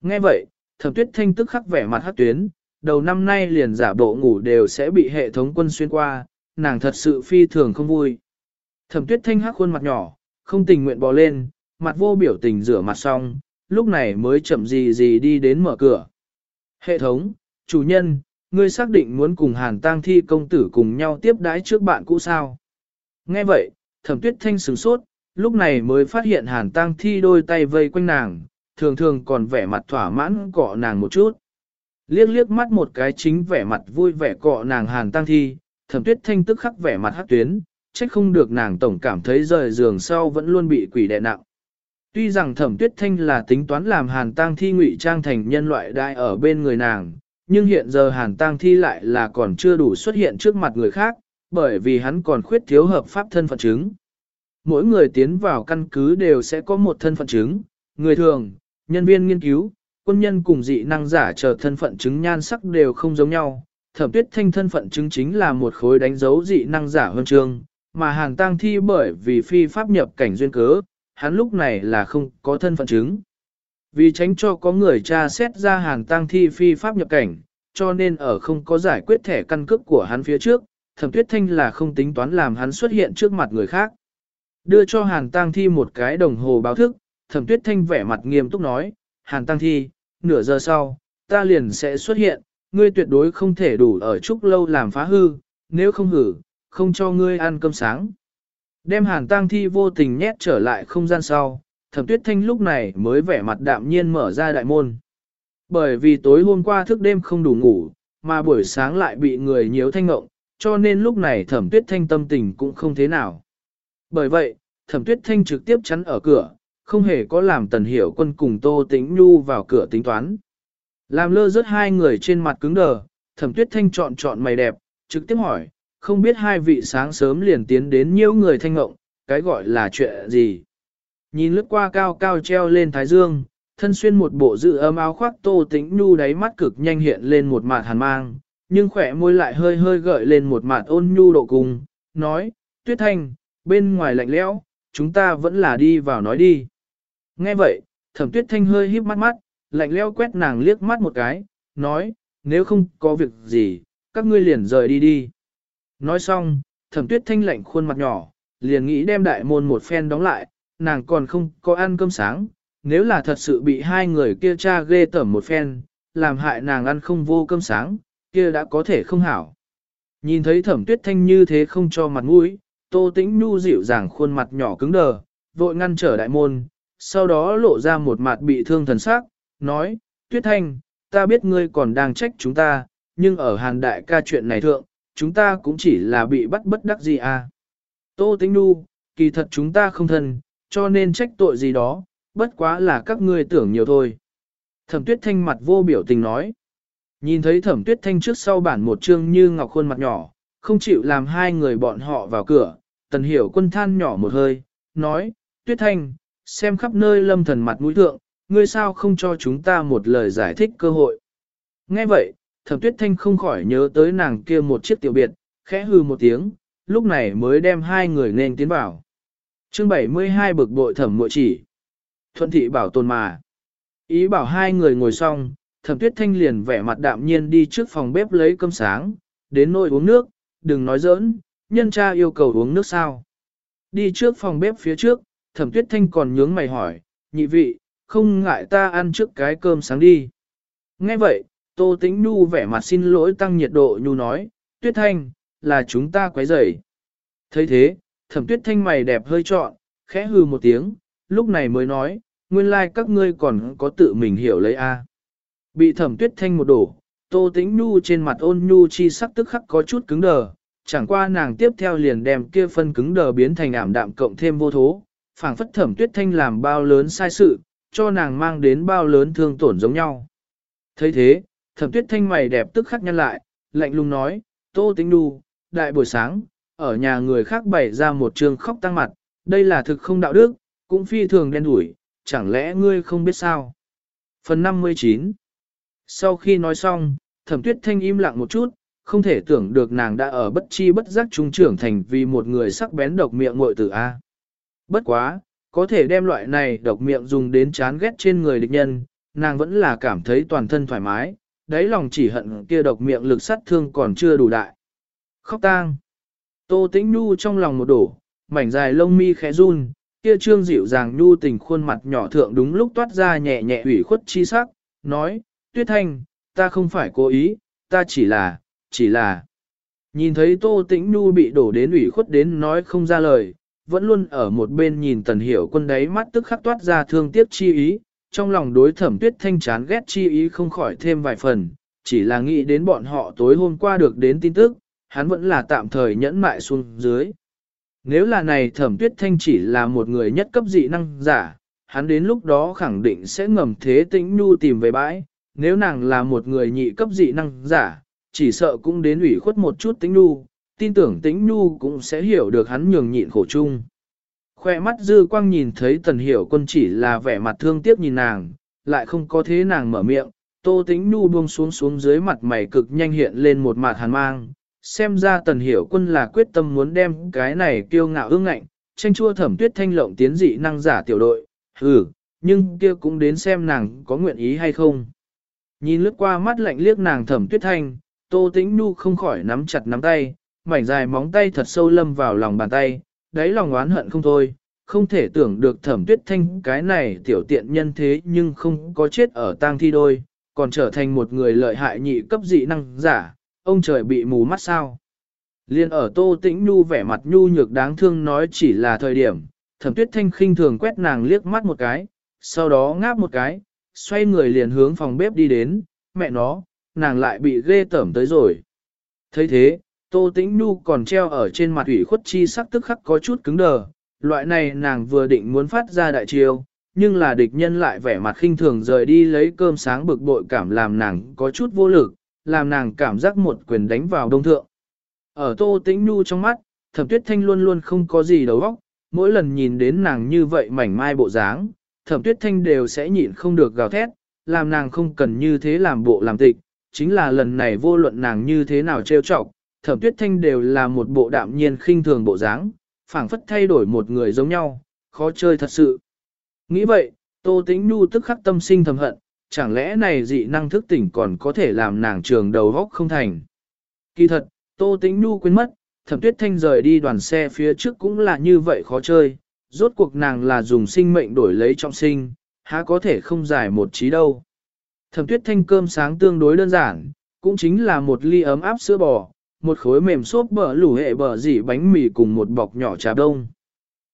S1: Nghe vậy, thẩm tuyết thanh tức khắc vẻ mặt hát tuyến, đầu năm nay liền giả bộ ngủ đều sẽ bị hệ thống quân xuyên qua, nàng thật sự phi thường không vui. Thẩm tuyết thanh hắc khuôn mặt nhỏ, không tình nguyện bò lên, mặt vô biểu tình rửa mặt xong, lúc này mới chậm gì gì đi đến mở cửa. Hệ thống, chủ nhân, ngươi xác định muốn cùng hàn tang thi công tử cùng nhau tiếp đái trước bạn cũ sao. Nghe vậy, thẩm tuyết thanh sửng sốt, lúc này mới phát hiện hàn tang thi đôi tay vây quanh nàng, thường thường còn vẻ mặt thỏa mãn cọ nàng một chút. Liếc liếc mắt một cái chính vẻ mặt vui vẻ cọ nàng hàn Tăng thi, thẩm tuyết thanh tức khắc vẻ mặt hát tuyến, trách không được nàng tổng cảm thấy rời giường sau vẫn luôn bị quỷ đè nặng. Tuy rằng thẩm tuyết thanh là tính toán làm hàn tang thi ngụy trang thành nhân loại đại ở bên người nàng, nhưng hiện giờ hàn tang thi lại là còn chưa đủ xuất hiện trước mặt người khác, bởi vì hắn còn khuyết thiếu hợp pháp thân phận chứng. Mỗi người tiến vào căn cứ đều sẽ có một thân phận chứng, người thường, nhân viên nghiên cứu, quân nhân cùng dị năng giả chờ thân phận chứng nhan sắc đều không giống nhau. Thẩm tuyết thanh thân phận chứng chính là một khối đánh dấu dị năng giả huân chương, mà hàng tang thi bởi vì phi pháp nhập cảnh duyên cớ, hắn lúc này là không có thân phận chứng. Vì tránh cho có người tra xét ra hàng tang thi phi pháp nhập cảnh, cho nên ở không có giải quyết thẻ căn cước của hắn phía trước, thẩm tuyết thanh là không tính toán làm hắn xuất hiện trước mặt người khác. Đưa cho hàng tang thi một cái đồng hồ báo thức, thẩm tuyết thanh vẻ mặt nghiêm túc nói, hàn Tăng thi, nửa giờ sau, ta liền sẽ xuất hiện, ngươi tuyệt đối không thể đủ ở chúc lâu làm phá hư, nếu không hử, không cho ngươi ăn cơm sáng. Đem hàn Tăng thi vô tình nhét trở lại không gian sau, thẩm tuyết thanh lúc này mới vẻ mặt đạm nhiên mở ra đại môn. Bởi vì tối hôm qua thức đêm không đủ ngủ, mà buổi sáng lại bị người nhiễu thanh ngộng, cho nên lúc này thẩm tuyết thanh tâm tình cũng không thế nào. Bởi vậy, thẩm tuyết thanh trực tiếp chắn ở cửa, không hề có làm tần hiểu quân cùng tô tĩnh nhu vào cửa tính toán. Làm lơ rớt hai người trên mặt cứng đờ, thẩm tuyết thanh chọn chọn mày đẹp, trực tiếp hỏi, không biết hai vị sáng sớm liền tiến đến nhiễu người thanh ngộng, cái gọi là chuyện gì. Nhìn lướt qua cao cao treo lên thái dương, thân xuyên một bộ dự ấm áo khoác tô tĩnh nhu đáy mắt cực nhanh hiện lên một mạt hàn mang, nhưng khỏe môi lại hơi hơi gợi lên một mạt ôn nhu độ cùng, nói, tuyết thanh, bên ngoài lạnh lẽo, chúng ta vẫn là đi vào nói đi. Nghe vậy, thẩm tuyết thanh hơi híp mắt mắt, lạnh leo quét nàng liếc mắt một cái, nói, nếu không có việc gì, các ngươi liền rời đi đi. Nói xong, thẩm tuyết thanh lạnh khuôn mặt nhỏ, liền nghĩ đem đại môn một phen đóng lại, nàng còn không có ăn cơm sáng, nếu là thật sự bị hai người kia cha ghê tởm một phen, làm hại nàng ăn không vô cơm sáng, kia đã có thể không hảo. Nhìn thấy thẩm tuyết thanh như thế không cho mặt mũi, tô tĩnh nu dịu dàng khuôn mặt nhỏ cứng đờ, vội ngăn trở đại môn, sau đó lộ ra một mặt bị thương thần sắc, nói, tuyết thanh, ta biết ngươi còn đang trách chúng ta, nhưng ở hàn đại ca chuyện này thượng, chúng ta cũng chỉ là bị bắt bất đắc gì à. Tô tĩnh nu, kỳ thật chúng ta không thân, cho nên trách tội gì đó, bất quá là các ngươi tưởng nhiều thôi. Thẩm tuyết thanh mặt vô biểu tình nói. Nhìn thấy thẩm tuyết thanh trước sau bản một chương như ngọc khuôn mặt nhỏ, không chịu làm hai người bọn họ vào cửa, tần hiểu quân than nhỏ một hơi, nói, tuyết thanh, xem khắp nơi lâm thần mặt mũi thượng, ngươi sao không cho chúng ta một lời giải thích cơ hội. Nghe vậy, thẩm tuyết thanh không khỏi nhớ tới nàng kia một chiếc tiểu biệt, khẽ hư một tiếng, lúc này mới đem hai người nên tiến vào. Chương 72 bực bội thẩm mội chỉ. Thuận thị bảo tồn mà. Ý bảo hai người ngồi xong, thẩm tuyết thanh liền vẻ mặt đạm nhiên đi trước phòng bếp lấy cơm sáng, đến nồi uống nước, đừng nói giỡn, nhân cha yêu cầu uống nước sao. Đi trước phòng bếp phía trước, thẩm tuyết thanh còn nhướng mày hỏi, nhị vị, không ngại ta ăn trước cái cơm sáng đi. Nghe vậy, tô tĩnh nhu vẻ mặt xin lỗi tăng nhiệt độ nhu nói, tuyết thanh, là chúng ta quấy rầy. thấy thế, thẩm tuyết thanh mày đẹp hơi trọn, khẽ hừ một tiếng, lúc này mới nói, nguyên lai like các ngươi còn có tự mình hiểu lấy a. Bị thẩm tuyết thanh một đổ, tô tĩnh nhu trên mặt ôn nhu chi sắc tức khắc có chút cứng đờ, chẳng qua nàng tiếp theo liền đem kia phân cứng đờ biến thành ảm đạm cộng thêm vô thố, phảng phất thẩm tuyết thanh làm bao lớn sai sự, cho nàng mang đến bao lớn thương tổn giống nhau. thấy thế, thẩm tuyết thanh mày đẹp tức khắc nhăn lại, lạnh lùng nói, tô tính đu, đại buổi sáng, ở nhà người khác bày ra một trường khóc tăng mặt, đây là thực không đạo đức, cũng phi thường đen đủi, chẳng lẽ ngươi không biết sao? Phần 59 Sau khi nói xong, thẩm tuyết thanh im lặng một chút, không thể tưởng được nàng đã ở bất chi bất giác trung trưởng thành vì một người sắc bén độc miệng ngội tử A. Bất quá, có thể đem loại này độc miệng dùng đến chán ghét trên người địch nhân, nàng vẫn là cảm thấy toàn thân thoải mái, đáy lòng chỉ hận kia độc miệng lực sát thương còn chưa đủ đại. Khóc tang. Tô tĩnh nu trong lòng một đổ, mảnh dài lông mi khẽ run, kia trương dịu dàng nhu tình khuôn mặt nhỏ thượng đúng lúc toát ra nhẹ nhẹ ủy khuất chi sắc, nói, tuyết thanh, ta không phải cố ý, ta chỉ là, chỉ là. Nhìn thấy tô tĩnh nhu bị đổ đến ủy khuất đến nói không ra lời, vẫn luôn ở một bên nhìn tần hiểu quân đấy mắt tức khắc toát ra thương tiếc chi ý, trong lòng đối thẩm tuyết thanh chán ghét chi ý không khỏi thêm vài phần, chỉ là nghĩ đến bọn họ tối hôm qua được đến tin tức, hắn vẫn là tạm thời nhẫn mại xuống dưới. Nếu là này thẩm tuyết thanh chỉ là một người nhất cấp dị năng giả, hắn đến lúc đó khẳng định sẽ ngầm thế tĩnh nhu tìm về bãi, nếu nàng là một người nhị cấp dị năng giả, chỉ sợ cũng đến ủy khuất một chút tĩnh nhu, tin tưởng tĩnh nhu cũng sẽ hiểu được hắn nhường nhịn khổ chung. Khoe mắt dư quang nhìn thấy tần hiểu quân chỉ là vẻ mặt thương tiếc nhìn nàng, lại không có thế nàng mở miệng, tô tĩnh nhu buông xuống xuống dưới mặt mày cực nhanh hiện lên một mặt hàn mang, xem ra tần hiểu quân là quyết tâm muốn đem cái này kiêu ngạo ương ngạnh, tranh chua thẩm tuyết thanh lộng tiến dị năng giả tiểu đội, hừ, nhưng kia cũng đến xem nàng có nguyện ý hay không. Nhìn lướt qua mắt lạnh liếc nàng thẩm tuyết thanh, tô tĩnh nu không khỏi nắm chặt nắm tay, mảnh dài móng tay thật sâu lâm vào lòng bàn tay, đáy lòng oán hận không thôi, không thể tưởng được thẩm tuyết thanh cái này tiểu tiện nhân thế nhưng không có chết ở tang thi đôi, còn trở thành một người lợi hại nhị cấp dị năng giả, ông trời bị mù mắt sao. Liên ở tô tĩnh nhu vẻ mặt nhu nhược đáng thương nói chỉ là thời điểm, thẩm tuyết thanh khinh thường quét nàng liếc mắt một cái, sau đó ngáp một cái, xoay người liền hướng phòng bếp đi đến, mẹ nó, nàng lại bị ghê tởm tới rồi. thấy thế, tô tĩnh nhu còn treo ở trên mặt ủy khuất chi sắc tức khắc có chút cứng đờ, loại này nàng vừa định muốn phát ra đại chiêu, nhưng là địch nhân lại vẻ mặt khinh thường rời đi lấy cơm sáng bực bội cảm làm nàng có chút vô lực, làm nàng cảm giác một quyền đánh vào đông thượng. Ở tô tĩnh nu trong mắt, thẩm tuyết thanh luôn luôn không có gì đầu óc, mỗi lần nhìn đến nàng như vậy mảnh mai bộ dáng, thẩm tuyết thanh đều sẽ nhịn không được gào thét, làm nàng không cần như thế làm bộ làm tịch, chính là lần này vô luận nàng như thế nào trêu chọc, thẩm tuyết thanh đều là một bộ đạm nhiên khinh thường bộ dáng, phảng phất thay đổi một người giống nhau, khó chơi thật sự. Nghĩ vậy, Tô Tĩnh Nhu tức khắc tâm sinh thầm hận, chẳng lẽ này dị năng thức tỉnh còn có thể làm nàng trường đầu góc không thành. Kỳ thật, Tô Tĩnh Nhu quên mất, thẩm tuyết thanh rời đi đoàn xe phía trước cũng là như vậy khó chơi, rốt cuộc nàng là dùng sinh mệnh đổi lấy trọng sinh, há có thể không giải một trí đâu. Thẩm tuyết thanh cơm sáng tương đối đơn giản, cũng chính là một ly ấm áp sữa bò, một khối mềm xốp bờ lủ hệ bờ dỉ bánh mì cùng một bọc nhỏ trà đông.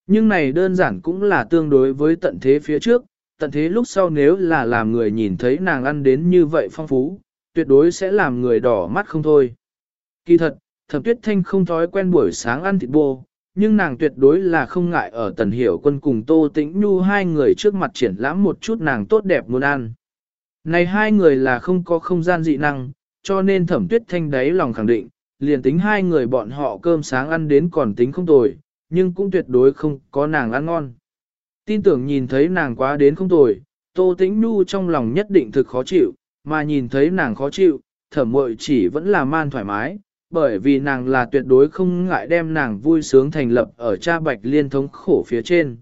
S1: Nhưng này đơn giản cũng là tương đối với tận thế phía trước, tận thế lúc sau nếu là làm người nhìn thấy nàng ăn đến như vậy phong phú, tuyệt đối sẽ làm người đỏ mắt không thôi. Kỳ thật, thẩm tuyết thanh không thói quen buổi sáng ăn thịt bô, nhưng nàng tuyệt đối là không ngại ở tần hiểu quân cùng Tô Tĩnh Nhu hai người trước mặt triển lãm một chút nàng tốt đẹp muốn ăn. Này hai người là không có không gian dị năng, cho nên thẩm tuyết thanh đáy lòng khẳng định, liền tính hai người bọn họ cơm sáng ăn đến còn tính không tồi, nhưng cũng tuyệt đối không có nàng ăn ngon. Tin tưởng nhìn thấy nàng quá đến không tồi, Tô Tĩnh Nhu trong lòng nhất định thực khó chịu, mà nhìn thấy nàng khó chịu, thẩm mội chỉ vẫn là man thoải mái, bởi vì nàng là tuyệt đối không ngại đem nàng vui sướng thành lập ở cha bạch liên thống khổ phía trên.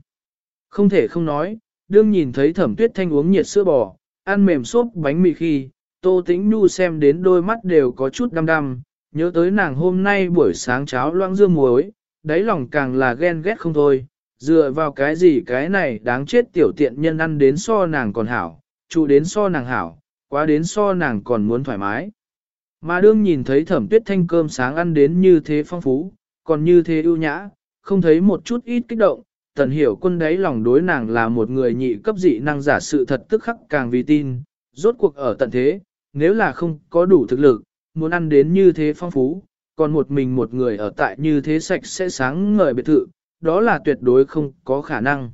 S1: Không thể không nói, đương nhìn thấy thẩm tuyết thanh uống nhiệt sữa bò, ăn mềm xốp bánh mì khi, Tô Tĩnh Nhu xem đến đôi mắt đều có chút đăm đăm, nhớ tới nàng hôm nay buổi sáng cháo loãng dưa muối, đáy lòng càng là ghen ghét không thôi, dựa vào cái gì cái này đáng chết tiểu tiện nhân ăn đến so nàng còn hảo, trụ đến so nàng hảo, quá đến so nàng còn muốn thoải mái. Mà đương nhìn thấy thẩm tuyết thanh cơm sáng ăn đến như thế phong phú, còn như thế ưu nhã, không thấy một chút ít kích động, tần hiểu quân đấy lòng đối nàng là một người nhị cấp dị năng giả sự thật tức khắc càng vì tin, rốt cuộc ở tận thế, nếu là không có đủ thực lực, muốn ăn đến như thế phong phú, còn một mình một người ở tại như thế sạch sẽ sáng ngời biệt thự, đó là tuyệt đối không có khả năng.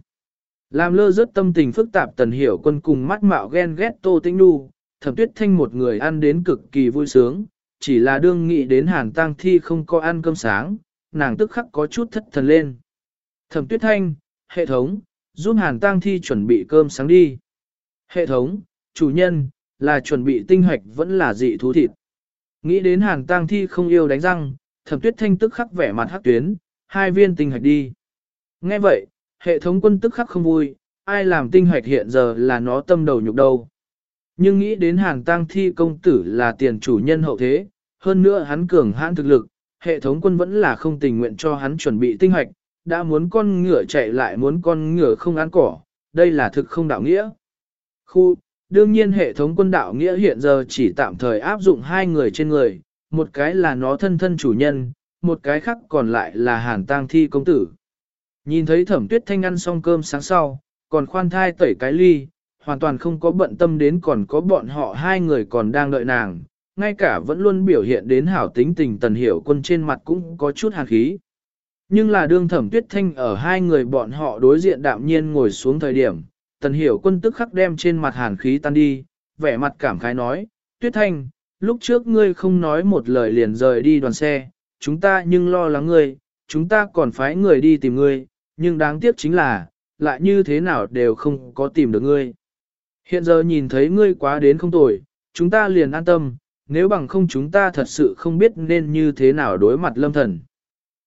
S1: Làm lơ rất tâm tình phức tạp tần hiểu quân cùng mắt mạo ghen ghét tô tinh nu, thẩm tuyết thanh một người ăn đến cực kỳ vui sướng, chỉ là đương nghĩ đến hàn tang thi không có ăn cơm sáng, nàng tức khắc có chút thất thần lên. Thẩm tuyết thanh, hệ thống, giúp hàn tang thi chuẩn bị cơm sáng đi. Hệ thống, chủ nhân, là chuẩn bị tinh hoạch vẫn là dị thú thịt. Nghĩ đến hàn tang thi không yêu đánh răng, thẩm tuyết thanh tức khắc vẻ mặt hắc tuyến, hai viên tinh hoạch đi. Nghe vậy, hệ thống quân tức khắc không vui, ai làm tinh hoạch hiện giờ là nó tâm đầu nhục đâu. Nhưng nghĩ đến hàng tang thi công tử là tiền chủ nhân hậu thế, hơn nữa hắn cường hãn thực lực, hệ thống quân vẫn là không tình nguyện cho hắn chuẩn bị tinh hoạch, đã muốn con ngựa chạy lại muốn con ngựa không ăn cỏ, đây là thực không đạo nghĩa. Khu, đương nhiên hệ thống quân đạo nghĩa hiện giờ chỉ tạm thời áp dụng hai người trên người, một cái là nó thân thân chủ nhân, một cái khác còn lại là hàn tang thi công tử. Nhìn thấy thẩm tuyết thanh ăn xong cơm sáng sau, còn khoan thai tẩy cái ly, hoàn toàn không có bận tâm đến còn có bọn họ hai người còn đang đợi nàng, ngay cả vẫn luôn biểu hiện đến hảo tính tình tần hiểu quân trên mặt cũng có chút hàn khí. Nhưng là đương thẩm tuyết thanh ở hai người bọn họ đối diện đạm nhiên ngồi xuống thời điểm, tần hiểu quân tức khắc đem trên mặt hàn khí tan đi, vẻ mặt cảm khái nói, tuyết thanh, lúc trước ngươi không nói một lời liền rời đi đoàn xe, chúng ta nhưng lo lắng ngươi, chúng ta còn phái người đi tìm ngươi, nhưng đáng tiếc chính là, lại như thế nào đều không có tìm được ngươi. Hiện giờ nhìn thấy ngươi quá đến không tồi, chúng ta liền an tâm, nếu bằng không chúng ta thật sự không biết nên như thế nào đối mặt lâm thần.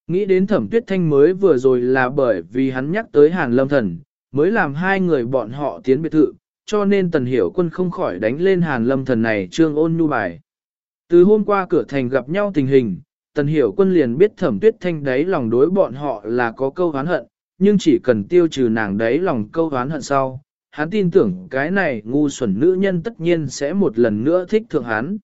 S1: Nghĩ đến thẩm tuyết thanh mới vừa rồi là bởi vì hắn nhắc tới hàn lâm thần, mới làm hai người bọn họ tiến biệt thự, cho nên tần hiểu quân không khỏi đánh lên hàn lâm thần này trương ôn nhu bài. Từ hôm qua cửa thành gặp nhau tình hình, tần hiểu quân liền biết thẩm tuyết thanh đấy lòng đối bọn họ là có câu hán hận, nhưng chỉ cần tiêu trừ nàng đấy lòng câu hán hận sau, hắn tin tưởng cái này ngu xuẩn nữ nhân tất nhiên sẽ một lần nữa thích thượng hắn.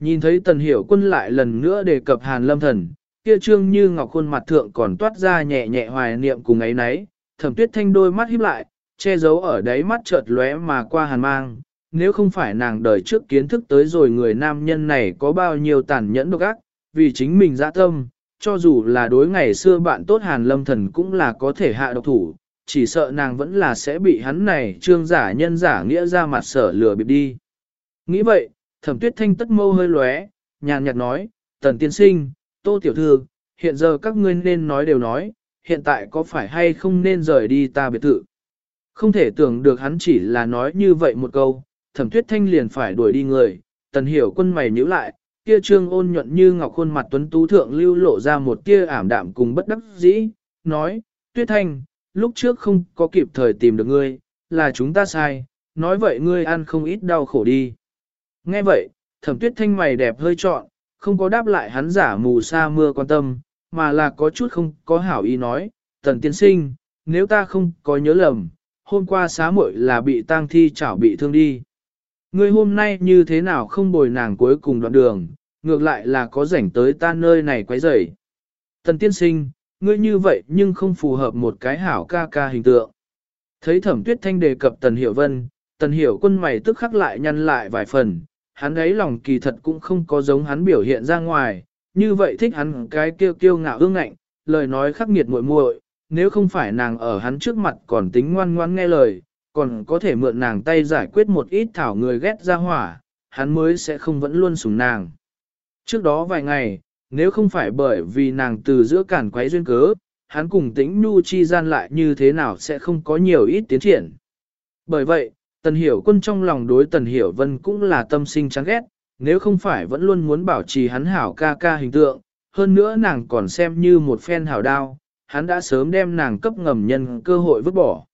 S1: Nhìn thấy tần hiểu quân lại lần nữa đề cập hàn lâm thần, kia trương như ngọc khuôn mặt thượng còn toát ra nhẹ nhẹ hoài niệm cùng ấy nấy, thẩm tuyết thanh đôi mắt híp lại, che giấu ở đáy mắt chợt lóe mà qua hàn mang. Nếu không phải nàng đời trước kiến thức tới rồi người nam nhân này có bao nhiêu tàn nhẫn độc ác, vì chính mình dã tâm, cho dù là đối ngày xưa bạn tốt hàn lâm thần cũng là có thể hạ độc thủ, chỉ sợ nàng vẫn là sẽ bị hắn này trương giả nhân giả nghĩa ra mặt sở lừa bịp đi. Nghĩ vậy, thẩm tuyết thanh tất mâu hơi lóe, nhàn nhạt nói, tần tiên sinh, tô tiểu thư, hiện giờ các ngươi nên nói đều nói, hiện tại có phải hay không nên rời đi ta biệt thự. Không thể tưởng được hắn chỉ là nói như vậy một câu, thẩm tuyết thanh liền phải đuổi đi người, tần hiểu quân mày nhíu lại, kia trương ôn nhuận như ngọc khuôn mặt tuấn tú thượng lưu lộ ra một tia ảm đạm cùng bất đắc dĩ, nói, tuyết thanh, lúc trước không có kịp thời tìm được ngươi, là chúng ta sai, nói vậy ngươi ăn không ít đau khổ đi. Nghe vậy, thẩm tuyết thanh mày đẹp hơi trọn, không có đáp lại hắn giả mù sa mưa quan tâm, mà là có chút không có hảo ý nói, tần tiên sinh, nếu ta không có nhớ lầm, hôm qua xá muội là bị tang thi chảo bị thương đi. Ngươi hôm nay như thế nào không bồi nàng cuối cùng đoạn đường, ngược lại là có rảnh tới ta nơi này quấy rầy. Tần tiên sinh, ngươi như vậy nhưng không phù hợp một cái hảo ca ca hình tượng. Thấy thẩm tuyết thanh đề cập tần hiểu vân, tần hiểu quân mày tức khắc lại nhăn lại vài phần, hắn ấy lòng kỳ thật cũng không có giống hắn biểu hiện ra ngoài, như vậy thích hắn cái kêu kiêu ngạo ương ngạnh, lời nói khắc nghiệt muội muội, nếu không phải nàng ở hắn trước mặt còn tính ngoan ngoan nghe lời, còn có thể mượn nàng tay giải quyết một ít thảo người ghét ra hỏa, hắn mới sẽ không vẫn luôn sủng nàng. Trước đó vài ngày, nếu không phải bởi vì nàng từ giữa cản quấy duyên cớ, hắn cùng tĩnh nhu chi gian lại như thế nào sẽ không có nhiều ít tiến triển. Bởi vậy, Tần Hiểu Quân trong lòng đối Tần Hiểu Vân cũng là tâm sinh chán ghét, nếu không phải vẫn luôn muốn bảo trì hắn hảo ca ca hình tượng, hơn nữa nàng còn xem như một phen hảo đao, hắn đã sớm đem nàng cấp ngầm nhân cơ hội vứt bỏ.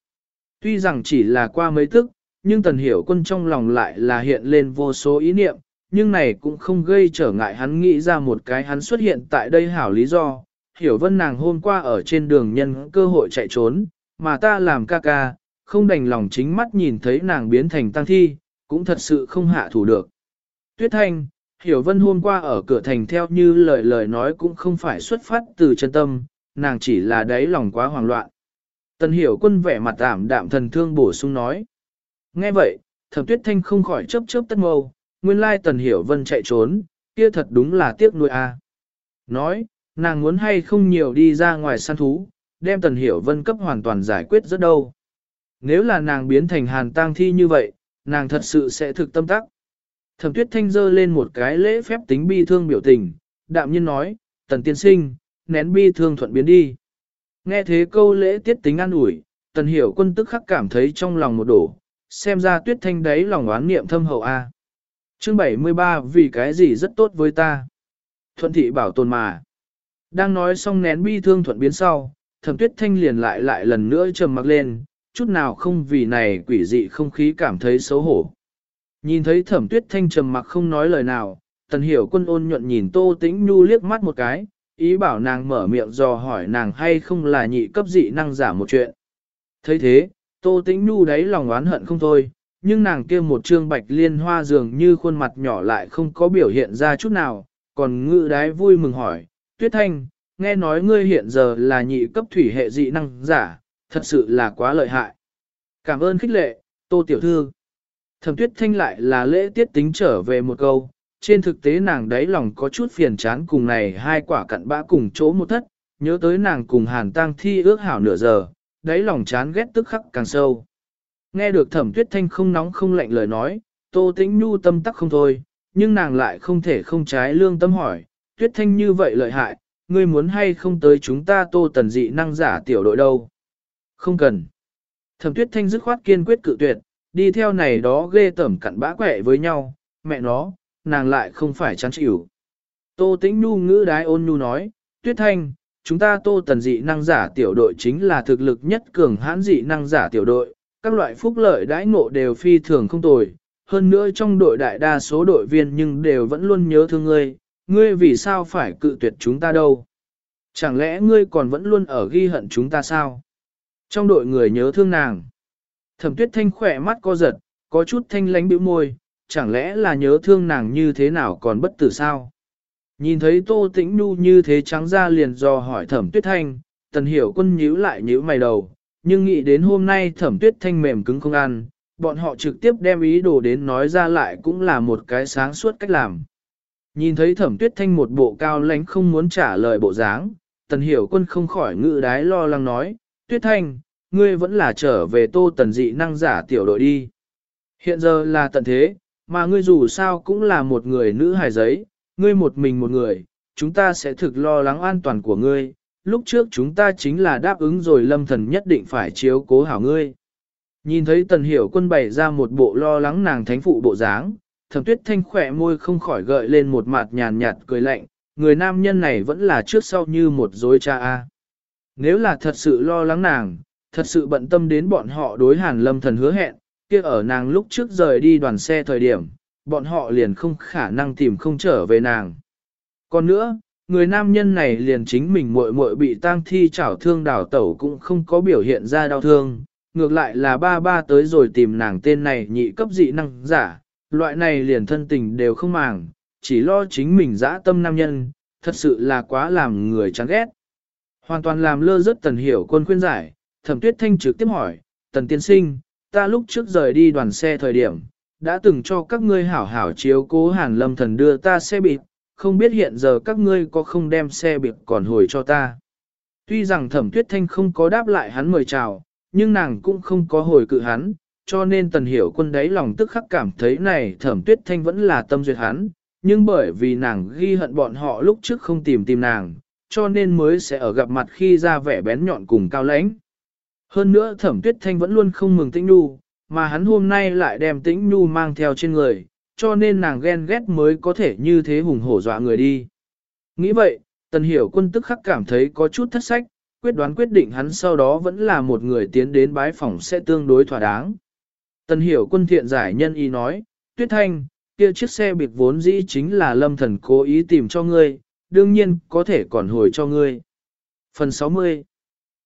S1: Tuy rằng chỉ là qua mấy tức, nhưng Tần Hiểu Quân trong lòng lại là hiện lên vô số ý niệm, nhưng này cũng không gây trở ngại hắn nghĩ ra một cái hắn xuất hiện tại đây hảo lý do. Hiểu Vân nàng hôm qua ở trên đường nhân cơ hội chạy trốn, mà ta làm ca ca, không đành lòng chính mắt nhìn thấy nàng biến thành tăng thi, cũng thật sự không hạ thủ được. Tuyết Thanh, Hiểu Vân hôm qua ở cửa thành theo như lời lời nói cũng không phải xuất phát từ chân tâm, nàng chỉ là đáy lòng quá hoảng loạn. Tần Hiểu Quân vẻ mặt ảm đạm thần thương bổ sung nói. Nghe vậy, Thẩm Tuyết Thanh không khỏi chớp chớp tất mâu, nguyên lai Tần Hiểu Vân chạy trốn, kia thật đúng là tiếc nuôi a. Nói, nàng muốn hay không nhiều đi ra ngoài săn thú, đem Tần Hiểu Vân cấp hoàn toàn giải quyết rất đâu. Nếu là nàng biến thành hàn tang thi như vậy, nàng thật sự sẽ thực tâm tắc. Thẩm tuyết thanh dơ lên một cái lễ phép tính bi thương biểu tình, đạm nhiên nói, tần tiên sinh, nén bi thương thuận biến đi. Nghe thế câu lễ tiết tính an ủi, tần hiểu quân tức khắc cảm thấy trong lòng một đổ, xem ra tuyết thanh đấy lòng oán niệm thâm hậu A. Chương 73 vì cái gì rất tốt với ta. Thuận thị bảo tồn mà. Đang nói xong nén bi thương thuận biến sau, thẩm tuyết thanh liền lại lại lần nữa trầm mặc lên, chút nào không vì này quỷ dị không khí cảm thấy xấu hổ. Nhìn thấy thẩm tuyết thanh trầm mặc không nói lời nào, tần hiểu quân ôn nhuận nhìn tô tĩnh nhu liếc mắt một cái, ý bảo nàng mở miệng dò hỏi nàng hay không là nhị cấp dị năng giả một chuyện. thấy thế, tô tĩnh nhu đấy lòng oán hận không thôi, nhưng nàng kia một trương bạch liên hoa dường như khuôn mặt nhỏ lại không có biểu hiện ra chút nào, còn ngự đái vui mừng hỏi, tuyết thanh, nghe nói ngươi hiện giờ là nhị cấp thủy hệ dị năng giả, thật sự là quá lợi hại. Cảm ơn khích lệ, tô tiểu thư. Thẩm tuyết thanh lại là lễ tiết tính trở về một câu, trên thực tế nàng đáy lòng có chút phiền chán cùng này hai quả cặn bã cùng chỗ một thất, nhớ tới nàng cùng hàn tang thi ước hảo nửa giờ, đáy lòng chán ghét tức khắc càng sâu. Nghe được thẩm tuyết thanh không nóng không lạnh lời nói, tô tĩnh nhu tâm tắc không thôi, nhưng nàng lại không thể không trái lương tâm hỏi, tuyết thanh như vậy lợi hại, ngươi muốn hay không tới chúng ta tô tần dị năng giả tiểu đội đâu. Không cần. Thẩm tuyết thanh dứt khoát kiên quyết cự tuyệt, đi theo này đó ghê tẩm cặn bã quẹ với nhau, mẹ nó, nàng lại không phải chán chịu. Tô tĩnh Nhu ngữ đái ôn nhu nói, tuyết thanh, chúng ta tô tần dị năng giả tiểu đội chính là thực lực nhất cường hãn dị năng giả tiểu đội, các loại phúc lợi đãi ngộ đều phi thường không tồi, hơn nữa trong đội đại đa số đội viên nhưng đều vẫn luôn nhớ thương ngươi, ngươi vì sao phải cự tuyệt chúng ta đâu? Chẳng lẽ ngươi còn vẫn luôn ở ghi hận chúng ta sao? Trong đội người nhớ thương nàng. Thẩm tuyết thanh khỏe mắt co giật, có chút thanh lánh bĩu môi, chẳng lẽ là nhớ thương nàng như thế nào còn bất tử sao? Nhìn thấy tô tĩnh nu như thế trắng ra liền do hỏi thẩm tuyết thanh, tần hiểu quân nhíu lại nhíu mày đầu, nhưng nghĩ đến hôm nay thẩm tuyết thanh mềm cứng không ăn, bọn họ trực tiếp đem ý đồ đến nói ra lại cũng là một cái sáng suốt cách làm. Nhìn thấy thẩm tuyết thanh một bộ cao lánh không muốn trả lời bộ dáng, tần hiểu quân không khỏi ngự đái lo lắng nói, tuyết thanh, ngươi vẫn là trở về tô tần dị năng giả tiểu đội đi. Hiện giờ là tận thế, mà ngươi dù sao cũng là một người nữ hài giấy, ngươi một mình một người, chúng ta sẽ thực lo lắng an toàn của ngươi, lúc trước chúng ta chính là đáp ứng rồi lâm thần nhất định phải chiếu cố hảo ngươi. Nhìn thấy tần hiểu quân bày ra một bộ lo lắng nàng thánh phụ bộ dáng, thẩm tuyết thanh khỏe môi không khỏi gợi lên một mặt nhàn nhạt cười lạnh, người nam nhân này vẫn là trước sau như một dối cha a. Nếu là thật sự lo lắng nàng, thật sự bận tâm đến bọn họ đối hàn lâm thần hứa hẹn, kia ở nàng lúc trước rời đi đoàn xe thời điểm, bọn họ liền không khả năng tìm không trở về nàng. Còn nữa, người nam nhân này liền chính mình muội muội bị tang thi chảo thương đảo tẩu cũng không có biểu hiện ra đau thương, ngược lại là ba ba tới rồi tìm nàng tên này nhị cấp dị năng giả, loại này liền thân tình đều không màng, chỉ lo chính mình dã tâm nam nhân, thật sự là quá làm người chán ghét. Hoàn toàn làm lơ rất tần hiểu quân khuyên giải, thẩm tuyết thanh trực tiếp hỏi, tần tiên sinh, ta lúc trước rời đi đoàn xe thời điểm, đã từng cho các ngươi hảo hảo chiếu cố hàn lâm thần đưa ta xe bịp, không biết hiện giờ các ngươi có không đem xe bịp còn hồi cho ta. Tuy rằng thẩm tuyết thanh không có đáp lại hắn mời chào, nhưng nàng cũng không có hồi cự hắn, cho nên tần hiểu quân đáy lòng tức khắc cảm thấy này thẩm tuyết thanh vẫn là tâm duyệt hắn, nhưng bởi vì nàng ghi hận bọn họ lúc trước không tìm tìm nàng, cho nên mới sẽ ở gặp mặt khi ra vẻ bén nhọn cùng cao lãnh. Hơn nữa thẩm tuyết thanh vẫn luôn không mừng tĩnh nu, mà hắn hôm nay lại đem tĩnh nu mang theo trên người, cho nên nàng ghen ghét mới có thể như thế hùng hổ dọa người đi. Nghĩ vậy, tần hiểu quân tức khắc cảm thấy có chút thất sách, quyết đoán quyết định hắn sau đó vẫn là một người tiến đến bái phòng sẽ tương đối thỏa đáng. Tần hiểu quân thiện giải nhân y nói, tuyết thanh, kia chiếc xe biệt vốn dĩ chính là lâm thần cố ý tìm cho ngươi, đương nhiên có thể còn hồi cho ngươi. Phần 60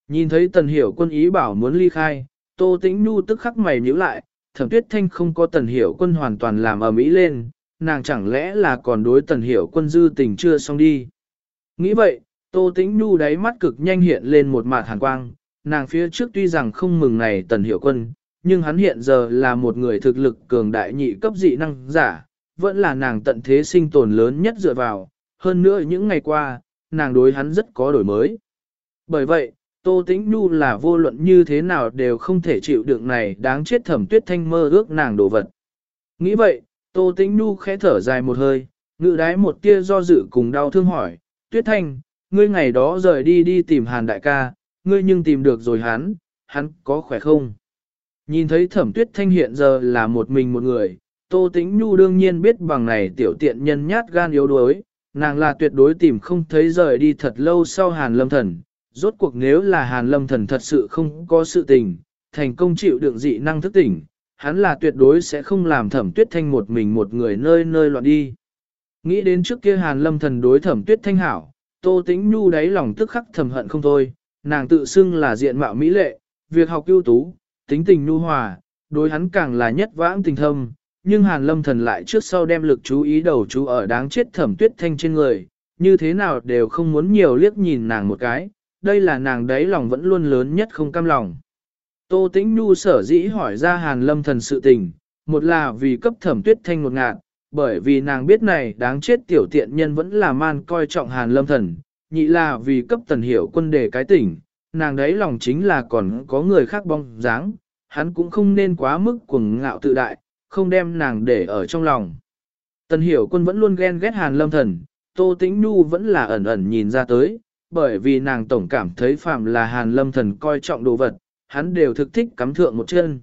S1: Nhìn thấy tần hiểu quân ý bảo muốn ly khai, tô tĩnh nu tức khắc mày nhíu lại, thẩm tuyết thanh không có tần hiểu quân hoàn toàn làm ở mỹ lên, nàng chẳng lẽ là còn đối tần hiểu quân dư tình chưa xong đi. Nghĩ vậy, Tô Tĩnh Nhu đáy mắt cực nhanh hiện lên một mạt hàn quang, nàng phía trước tuy rằng không mừng này tần hiểu quân, nhưng hắn hiện giờ là một người thực lực cường đại nhị cấp dị năng giả, vẫn là nàng tận thế sinh tồn lớn nhất dựa vào, hơn nữa những ngày qua, nàng đối hắn rất có đổi mới. Bởi vậy, Tô Tĩnh Nhu là vô luận như thế nào đều không thể chịu đựng này đáng chết thẩm tuyết thanh mơ ước nàng đồ vật. Nghĩ vậy, Tô Tĩnh Nhu khẽ thở dài một hơi, ngự đái một tia do dự cùng đau thương hỏi, tuyết thanh, ngươi ngày đó rời đi đi tìm hàn đại ca, ngươi nhưng tìm được rồi hắn, hắn có khỏe không? Nhìn thấy thẩm tuyết thanh hiện giờ là một mình một người, Tô Tĩnh Nhu đương nhiên biết bằng này tiểu tiện nhân nhát gan yếu đuối, nàng là tuyệt đối tìm không thấy rời đi thật lâu sau hàn lâm thần. Rốt cuộc nếu là hàn lâm thần thật sự không có sự tình, thành công chịu đựng dị năng thức tỉnh, hắn là tuyệt đối sẽ không làm thẩm tuyết thanh một mình một người nơi nơi loạn đi. Nghĩ đến trước kia hàn lâm thần đối thẩm tuyết thanh hảo, Tô Tĩnh Nhu đáy lòng tức khắc thầm hận không thôi, nàng tự xưng là diện mạo mỹ lệ, việc học ưu tú, tính tình nhu hòa, đối hắn càng là nhất vãng tình thâm, nhưng Hàn Lâm Thần lại trước sau đem lực chú ý đầu chú ở đáng chết thẩm tuyết thanh trên người, như thế nào đều không muốn nhiều liếc nhìn nàng một cái, đây là nàng đấy lòng vẫn luôn lớn nhất không cam lòng. Tô Tĩnh Nhu sở dĩ hỏi ra Hàn Lâm Thần sự tình, một là vì cấp thẩm tuyết thanh một ngạn, bởi vì nàng biết này đáng chết tiểu tiện nhân vẫn là man coi trọng Hàn Lâm Thần, nhị là vì cấp tần hiểu quân đề cái tỉnh, nàng đấy lòng chính là còn có người khác bong dáng, hắn cũng không nên quá mức cuồng ngạo tự đại, không đem nàng để ở trong lòng. Tần hiểu quân vẫn luôn ghen ghét Hàn Lâm Thần, Tô Tĩnh Nhu vẫn là ẩn ẩn nhìn ra tới, bởi vì nàng tổng cảm thấy phạm là Hàn Lâm Thần coi trọng đồ vật, hắn đều thực thích cắm thượng một chân.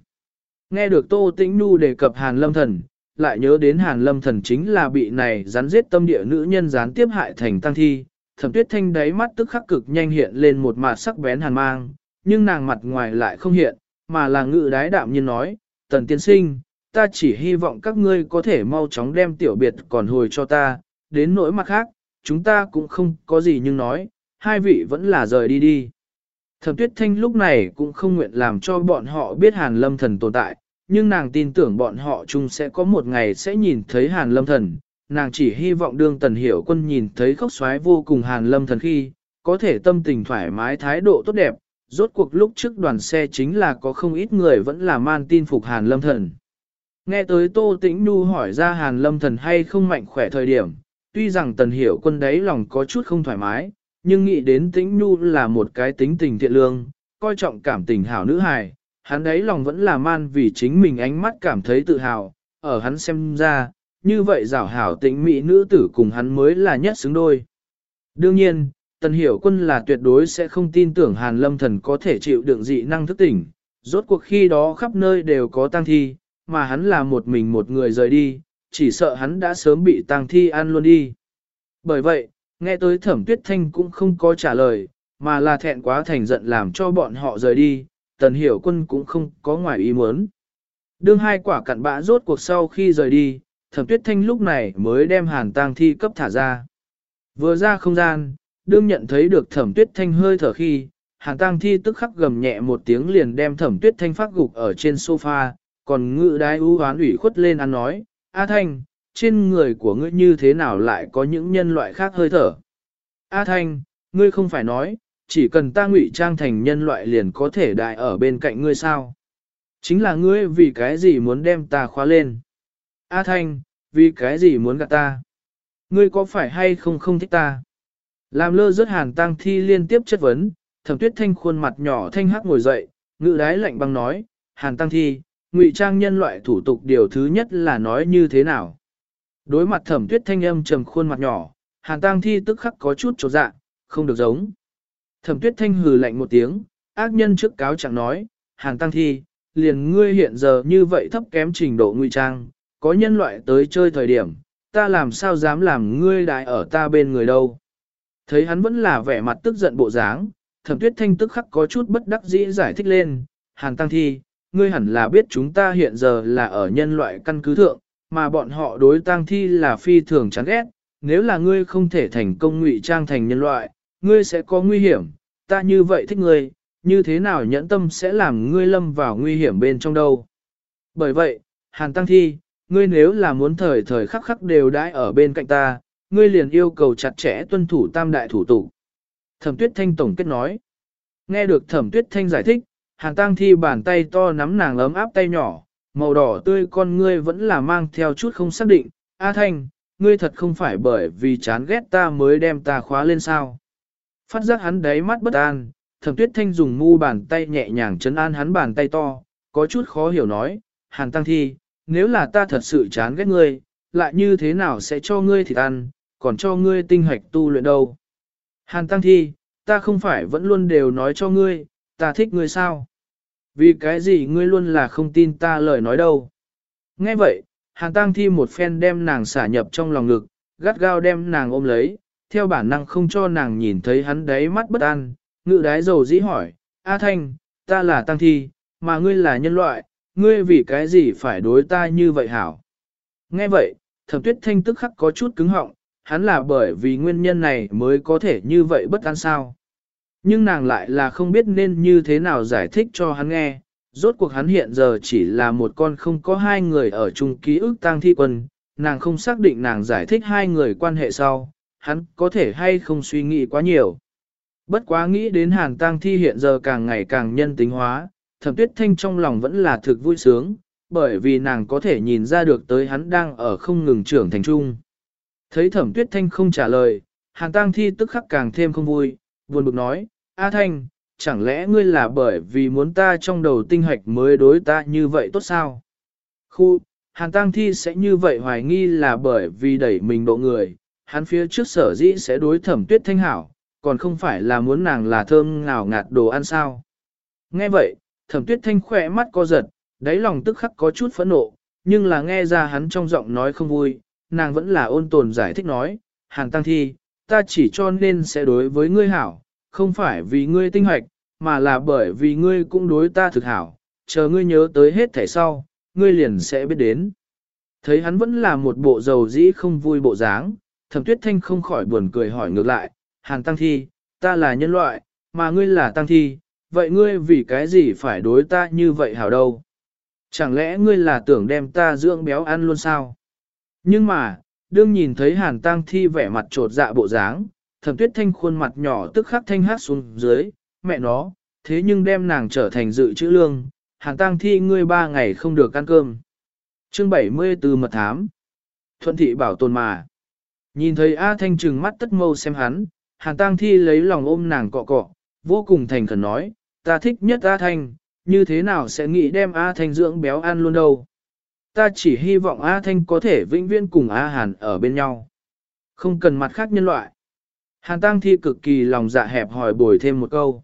S1: Nghe được Tô Tĩnh Nhu đề cập Hàn Lâm Thần, lại nhớ đến Hàn Lâm Thần chính là bị này rắn giết tâm địa nữ nhân gián tiếp hại thành tăng thi, thẩm tuyết thanh đáy mắt tức khắc cực nhanh hiện lên một mặt sắc bén hàn mang, nhưng nàng mặt ngoài lại không hiện, mà là ngự đái đạm nhiên nói, tần tiên sinh, ta chỉ hy vọng các ngươi có thể mau chóng đem tiểu biệt còn hồi cho ta, đến nỗi mặt khác, chúng ta cũng không có gì nhưng nói, hai vị vẫn là rời đi đi. Thẩm tuyết thanh lúc này cũng không nguyện làm cho bọn họ biết hàn lâm thần tồn tại, nhưng nàng tin tưởng bọn họ chung sẽ có một ngày sẽ nhìn thấy hàn lâm thần, nàng chỉ hy vọng đương tần hiểu quân nhìn thấy khóc xoái vô cùng hàn lâm thần khi, có thể tâm tình thoải mái thái độ tốt đẹp, rốt cuộc lúc trước đoàn xe chính là có không ít người vẫn là man tin phục hàn lâm thần. Nghe tới Tô Tĩnh Nhu hỏi ra hàn lâm thần hay không mạnh khỏe thời điểm, tuy rằng tần hiểu quân đấy lòng có chút không thoải mái, nhưng nghĩ đến Tĩnh Nhu là một cái tính tình thiện lương, coi trọng cảm tình hảo nữ hài, hắn đấy lòng vẫn là man vì chính mình ánh mắt cảm thấy tự hào, ở hắn xem ra, như vậy rảo hảo tĩnh mỹ nữ tử cùng hắn mới là nhất xứng đôi. Đương nhiên, Tần Hiểu Quân là tuyệt đối sẽ không tin tưởng Hàn Lâm Thần có thể chịu đựng dị năng thức tỉnh, rốt cuộc khi đó khắp nơi đều có tang thi, mà hắn là một mình một người rời đi, chỉ sợ hắn đã sớm bị tang thi ăn luôn đi. Bởi vậy, nghe tới Thẩm Tuyết Thanh cũng không có trả lời, mà là thẹn quá thành giận làm cho bọn họ rời đi, Tần Hiểu Quân cũng không có ngoài ý muốn. Đương hai quả cặn bã rốt cuộc sau khi rời đi, thẩm tuyết thanh lúc này mới đem hàn tang thi cấp thả ra. Vừa ra không gian, đương nhận thấy được thẩm tuyết thanh hơi thở khi, hàn tang thi tức khắc gầm nhẹ một tiếng liền đem thẩm tuyết thanh phát gục ở trên sofa, còn ngự đái ưu hoán ủy khuất lên ăn nói, A Thanh, trên người của ngươi như thế nào lại có những nhân loại khác hơi thở? A Thanh, ngươi không phải nói, chỉ cần ta ngụy trang thành nhân loại liền có thể đại ở bên cạnh ngươi sao? Chính là ngươi vì cái gì muốn đem ta khóa lên? A Thanh, vì cái gì muốn gạt ta? Ngươi có phải hay không không thích ta? Làm lơ rớt hàn tăng thi liên tiếp chất vấn, thẩm tuyết thanh khuôn mặt nhỏ thanh hắc ngồi dậy, ngự đái lạnh băng nói, hàn tăng thi, ngụy trang nhân loại thủ tục điều thứ nhất là nói như thế nào? Đối mặt thẩm tuyết thanh âm trầm khuôn mặt nhỏ, hàn tăng thi tức khắc có chút trột dạ, không được giống. Thẩm tuyết thanh hừ lạnh một tiếng, ác nhân trước cáo chẳng nói, hàn tăng thi, liền ngươi hiện giờ như vậy thấp kém trình độ ngụy trang, có nhân loại tới chơi thời điểm, ta làm sao dám làm ngươi đại ở ta bên người đâu. Thấy hắn vẫn là vẻ mặt tức giận bộ dáng, thẩm tuyết thanh tức khắc có chút bất đắc dĩ giải thích lên, hàn tăng thi, ngươi hẳn là biết chúng ta hiện giờ là ở nhân loại căn cứ thượng, mà bọn họ đối tăng thi là phi thường chán ghét, nếu là ngươi không thể thành công ngụy trang thành nhân loại, ngươi sẽ có nguy hiểm, ta như vậy thích ngươi, như thế nào nhẫn tâm sẽ làm ngươi lâm vào nguy hiểm bên trong đâu. Bởi vậy, hàn tăng thi, ngươi nếu là muốn thời thời khắc khắc đều đãi ở bên cạnh ta, ngươi liền yêu cầu chặt chẽ tuân thủ tam đại thủ tục. Thẩm tuyết thanh tổng kết nói. Nghe được thẩm tuyết thanh giải thích, hàn tăng thi bàn tay to nắm nàng ấm áp tay nhỏ, màu đỏ tươi con ngươi vẫn là mang theo chút không xác định. A thanh, ngươi thật không phải bởi vì chán ghét ta mới đem ta khóa lên sao. Phát giác hắn đáy mắt bất an, thẩm tuyết thanh dùng mu bàn tay nhẹ nhàng chấn an hắn bàn tay to, có chút khó hiểu nói, hàn tăng thi, nếu là ta thật sự chán ghét ngươi, lại như thế nào sẽ cho ngươi thịt ăn, còn cho ngươi tinh hoạch tu luyện đâu. Hàn tăng thi, ta không phải vẫn luôn đều nói cho ngươi, ta thích ngươi sao? Vì cái gì ngươi luôn là không tin ta lời nói đâu? Nghe vậy, hàn tăng thi một phen đem nàng xả nhập trong lòng ngực, gắt gao đem nàng ôm lấy, theo bản năng không cho nàng nhìn thấy hắn đáy mắt bất an, ngự đái dầu dĩ hỏi, A Thanh, ta là tăng thi, mà ngươi là nhân loại, ngươi vì cái gì phải đối ta như vậy hảo? Nghe vậy, thẩm tuyết thanh tức khắc có chút cứng họng, hắn là bởi vì nguyên nhân này mới có thể như vậy bất an sao. Nhưng nàng lại là không biết nên như thế nào giải thích cho hắn nghe, rốt cuộc hắn hiện giờ chỉ là một con không có hai người ở chung ký ức tang thi quân, nàng không xác định nàng giải thích hai người quan hệ sau, hắn có thể hay không suy nghĩ quá nhiều. Bất quá nghĩ đến hàn tang thi hiện giờ càng ngày càng nhân tính hóa, thẩm tuyết thanh trong lòng vẫn là thực vui sướng, bởi vì nàng có thể nhìn ra được tới hắn đang ở không ngừng trưởng thành trung. Thấy thẩm tuyết thanh không trả lời, hàn tang thi tức khắc càng thêm không vui, buồn bực nói, A thanh, chẳng lẽ ngươi là bởi vì muốn ta trong đầu tinh hạch mới đối ta như vậy tốt sao? Khu, hàn Tăng thi sẽ như vậy hoài nghi là bởi vì đẩy mình độ người, hắn phía trước sở dĩ sẽ đối thẩm tuyết thanh hảo, còn không phải là muốn nàng là thơm ngào ngạt đồ ăn sao. Nghe vậy, thẩm tuyết thanh khỏe mắt co giật, đáy lòng tức khắc có chút phẫn nộ, nhưng là nghe ra hắn trong giọng nói không vui, nàng vẫn là ôn tồn giải thích nói, hàn tăng thi, ta chỉ cho nên sẽ đối với ngươi hảo, không phải vì ngươi tinh hoạch, mà là bởi vì ngươi cũng đối ta thực hảo, chờ ngươi nhớ tới hết thẻ sau, ngươi liền sẽ biết đến. Thấy hắn vẫn là một bộ dầu dĩ không vui bộ dáng, thẩm tuyết thanh không khỏi buồn cười hỏi ngược lại, hàn tăng thi, ta là nhân loại, mà ngươi là tăng thi, vậy ngươi vì cái gì phải đối ta như vậy hảo đâu? Chẳng lẽ ngươi là tưởng đem ta dưỡng béo ăn luôn sao? Nhưng mà, đương nhìn thấy hàn tăng thi vẻ mặt trột dạ bộ dáng, thẩm tuyết thanh khuôn mặt nhỏ tức khắc thanh hát xuống dưới, mẹ nó, thế nhưng đem nàng trở thành dự trữ lương, hàn tăng thi ngươi ba ngày không được ăn cơm. Chương 74 mật thám. Thuận thị bảo tồn mà. Nhìn thấy A Thanh trừng mắt tất mâu xem hắn, hàn tăng thi lấy lòng ôm nàng cọ cọ, vô cùng thành khẩn nói, ta thích nhất A Thanh, như thế nào sẽ nghĩ đem A Thanh dưỡng béo ăn luôn đâu. Ta chỉ hy vọng A Thanh có thể vĩnh viễn cùng A Hàn ở bên nhau. Không cần mặt khác nhân loại. Hàn Tăng Thi cực kỳ lòng dạ hẹp hỏi bồi thêm một câu.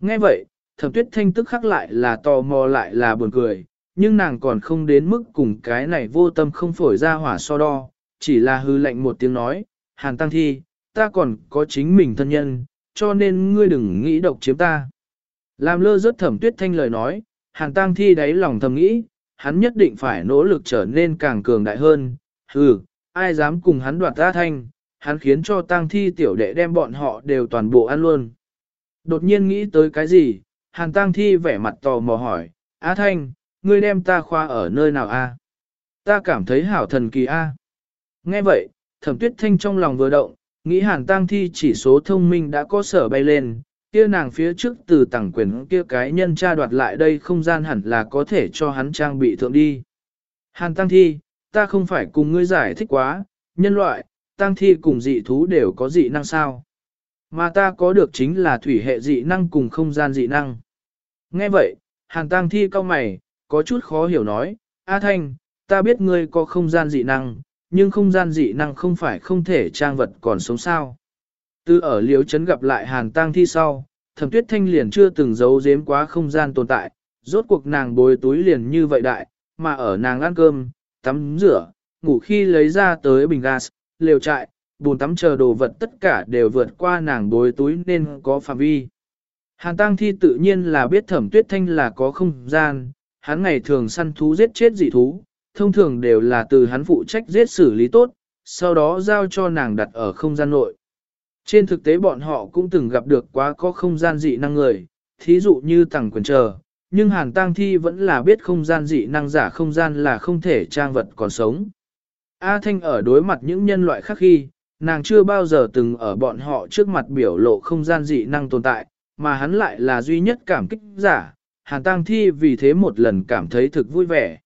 S1: Nghe vậy, thẩm tuyết thanh tức khắc lại là tò mò lại là buồn cười, nhưng nàng còn không đến mức cùng cái này vô tâm không phổi ra hỏa so đo, chỉ là hư lệnh một tiếng nói, Hàn Tăng Thi, ta còn có chính mình thân nhân, cho nên ngươi đừng nghĩ độc chiếm ta. Làm lơ rất thẩm tuyết thanh lời nói, Hàn Tăng Thi đáy lòng thầm nghĩ, hắn nhất định phải nỗ lực trở nên càng cường đại hơn, hừ, ai dám cùng hắn đoạt ta thanh, hắn khiến cho tang thi tiểu đệ đem bọn họ đều toàn bộ ăn luôn. Đột nhiên nghĩ tới cái gì, hàn tang thi vẻ mặt tò mò hỏi, Á Thanh, ngươi đem ta khoa ở nơi nào a? Ta cảm thấy hảo thần kỳ a. Nghe vậy, thẩm tuyết thanh trong lòng vừa động, nghĩ hàn tang thi chỉ số thông minh đã có sở bay lên, kia nàng phía trước từ tảng quyền kia cái nhân tra đoạt lại đây không gian hẳn là có thể cho hắn trang bị thượng đi. Hàn tăng thi, ta không phải cùng ngươi giải thích quá, nhân loại, tăng thi cùng dị thú đều có dị năng sao. Mà ta có được chính là thủy hệ dị năng cùng không gian dị năng. Nghe vậy, hàng tăng thi cao mày, có chút khó hiểu nói, A Thanh, ta biết ngươi có không gian dị năng, nhưng không gian dị năng không phải không thể trang vật còn sống sao. Từ ở liếu chấn gặp lại hàng tang thi sau, thẩm tuyết thanh liền chưa từng giấu giếm quá không gian tồn tại, rốt cuộc nàng bồi túi liền như vậy đại, mà ở nàng ăn cơm, tắm rửa, ngủ khi lấy ra tới bình gas, lều trại, bùn tắm chờ đồ vật tất cả đều vượt qua nàng bồi túi nên có phạm vi. Hàn tang thi tự nhiên là biết thẩm tuyết thanh là có không gian, hắn ngày thường săn thú giết chết dị thú, thông thường đều là từ hắn phụ trách giết xử lý tốt, sau đó giao cho nàng đặt ở không gian nội. Trên thực tế bọn họ cũng từng gặp được quá có không gian dị năng người, thí dụ như tàng quyền chờ, nhưng hàn tang thi vẫn là biết không gian dị năng giả không gian là không thể trang vật còn sống. A Thanh ở đối mặt những nhân loại khác khi, nàng chưa bao giờ từng ở bọn họ trước mặt biểu lộ không gian dị năng tồn tại, mà hắn lại là duy nhất cảm kích giả, hàn Tăng thi vì thế một lần cảm thấy thực vui vẻ.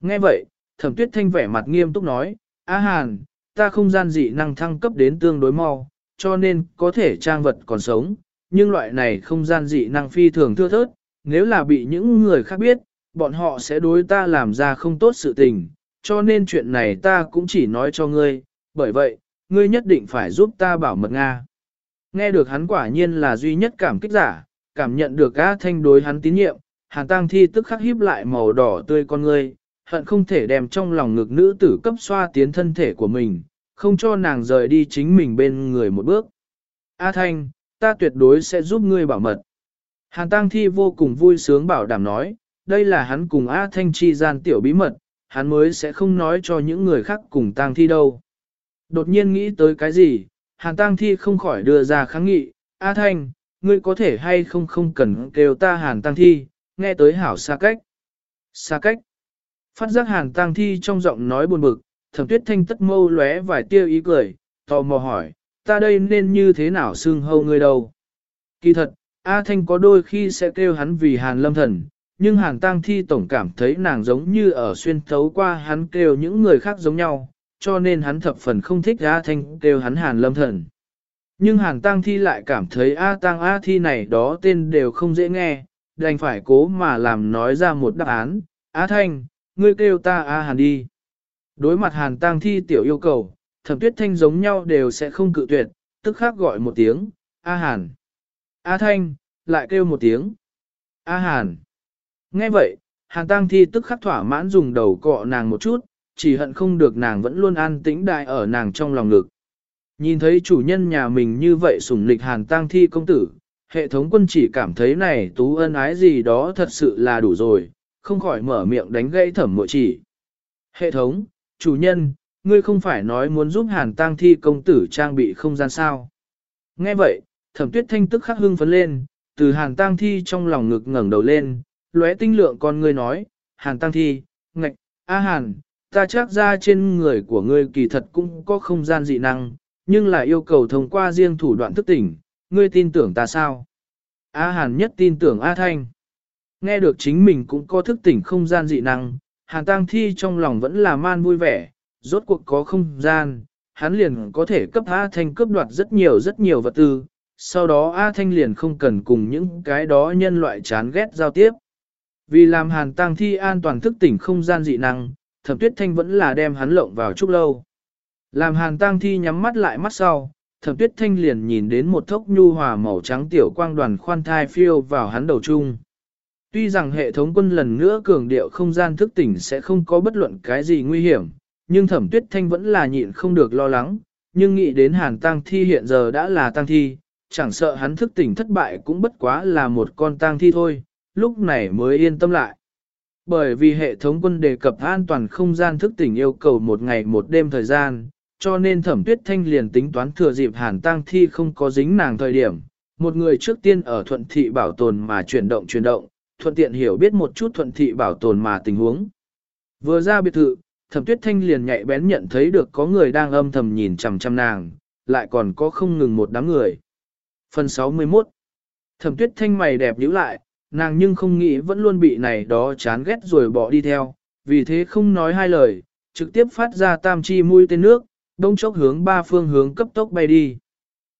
S1: Nghe vậy, thẩm tuyết thanh vẻ mặt nghiêm túc nói, A hàn, ta không gian dị năng thăng cấp đến tương đối mau, cho nên có thể trang vật còn sống, nhưng loại này không gian dị năng phi thường thưa thớt, nếu là bị những người khác biết, bọn họ sẽ đối ta làm ra không tốt sự tình, cho nên chuyện này ta cũng chỉ nói cho ngươi, bởi vậy, ngươi nhất định phải giúp ta bảo mật Nga. Nghe được hắn quả nhiên là duy nhất cảm kích giả, cảm nhận được A Thanh đối hắn tín nhiệm, Hàn Tăng Thi tức khắc híp lại màu đỏ tươi con ngươi, hận không thể đem trong lòng ngực nữ tử cấp xoa tiến thân thể của mình, không cho nàng rời đi chính mình bên người một bước. A Thanh, ta tuyệt đối sẽ giúp ngươi bảo mật. Hàn Tăng Thi vô cùng vui sướng bảo đảm nói, đây là hắn cùng A Thanh chi gian tiểu bí mật, hắn mới sẽ không nói cho những người khác cùng tang Thi đâu. Đột nhiên nghĩ tới cái gì, Hàn tang Thi không khỏi đưa ra kháng nghị, A Thanh, ngươi có thể hay không không cần kêu ta Hàn tang Thi, nghe tới hảo xa cách. Xa cách. Phát giác Hàn tang Thi trong giọng nói buồn bực, thẩm tuyết thanh tất mâu lóe vài tia ý cười, tò mò hỏi, ta đây nên như thế nào xưng hâu ngươi đâu. Kỳ thật, A Thanh có đôi khi sẽ kêu hắn vì Hàn Lâm Thần, nhưng Hàn Tăng Thi tổng cảm thấy nàng giống như ở xuyên thấu qua hắn kêu những người khác giống nhau, cho nên hắn thập phần không thích A Thanh kêu hắn Hàn Lâm Thần. Nhưng Hàn Tăng Thi lại cảm thấy A Tăng A Thi này đó tên đều không dễ nghe, đành phải cố mà làm nói ra một đáp án, A Thanh, ngươi kêu ta A Hàn đi. Đối mặt Hàn Tăng Thi tiểu yêu cầu, thẩm tuyết thanh giống nhau đều sẽ không cự tuyệt, tức khắc gọi một tiếng, A Hàn. A Thanh, lại kêu một tiếng, A Hàn. Nghe vậy, Hàn Tăng Thi tức khắc thỏa mãn dùng đầu cọ nàng một chút, chỉ hận không được nàng vẫn luôn an tĩnh đại ở nàng trong lòng ngực. Nhìn thấy chủ nhân nhà mình như vậy sủng lịch Hàn Tăng Thi công tử, hệ thống quân chỉ cảm thấy này tú ân ái gì đó thật sự là đủ rồi, không khỏi mở miệng đánh gãy thẩm mội chỉ. Hệ thống, chủ nhân, ngươi không phải nói muốn giúp hàn tang thi công tử trang bị không gian sao. Nghe vậy, thẩm tuyết thanh tức khắc hưng phấn lên, từ hàn tang thi trong lòng ngực ngẩng đầu lên, lóe tinh lượng con ngươi nói, hàn Tăng thi, ngạch, a hàn, ta chắc ra trên người của ngươi kỳ thật cũng có không gian dị năng, nhưng là yêu cầu thông qua riêng thủ đoạn thức tỉnh, ngươi tin tưởng ta sao? A hàn nhất tin tưởng A thanh. Nghe được chính mình cũng có thức tỉnh không gian dị năng, Hàn Tăng Thi trong lòng vẫn là man vui vẻ, rốt cuộc có không gian, hắn liền có thể cấp A Thanh cướp đoạt rất nhiều rất nhiều vật tư, sau đó A Thanh liền không cần cùng những cái đó nhân loại chán ghét giao tiếp. Vì làm Hàn Tăng Thi an toàn thức tỉnh không gian dị năng, Thẩm Tuyết Thanh vẫn là đem hắn lộng vào chút lâu. Làm Hàn Tăng Thi nhắm mắt lại mắt sau, Thẩm Tuyết Thanh liền nhìn đến một thốc nhu hòa màu trắng tiểu quang đoàn khoan thai phiêu vào hắn đầu chung. Tuy rằng hệ thống quân lần nữa cường điệu không gian thức tỉnh sẽ không có bất luận cái gì nguy hiểm, nhưng thẩm tuyết thanh vẫn là nhịn không được lo lắng, nhưng nghĩ đến hàn tang thi hiện giờ đã là tang thi, chẳng sợ hắn thức tỉnh thất bại cũng bất quá là một con tang thi thôi, lúc này mới yên tâm lại. Bởi vì hệ thống quân đề cập an toàn không gian thức tỉnh yêu cầu một ngày một đêm thời gian, cho nên thẩm tuyết thanh liền tính toán thừa dịp hàn tang thi không có dính nàng thời điểm, một người trước tiên ở thuận thị bảo tồn mà chuyển động chuyển động, thuận tiện hiểu biết một chút thuận thị bảo tồn mà tình huống. Vừa ra biệt thự, thẩm tuyết thanh liền nhạy bén nhận thấy được có người đang âm thầm nhìn chằm chằm nàng, lại còn có không ngừng một đám người. Phần 61 Thẩm tuyết thanh mày đẹp nhíu lại, nàng nhưng không nghĩ vẫn luôn bị này đó chán ghét rồi bỏ đi theo, vì thế không nói hai lời, trực tiếp phát ra tam chi mũi tên nước, đông chốc hướng ba phương hướng cấp tốc bay đi.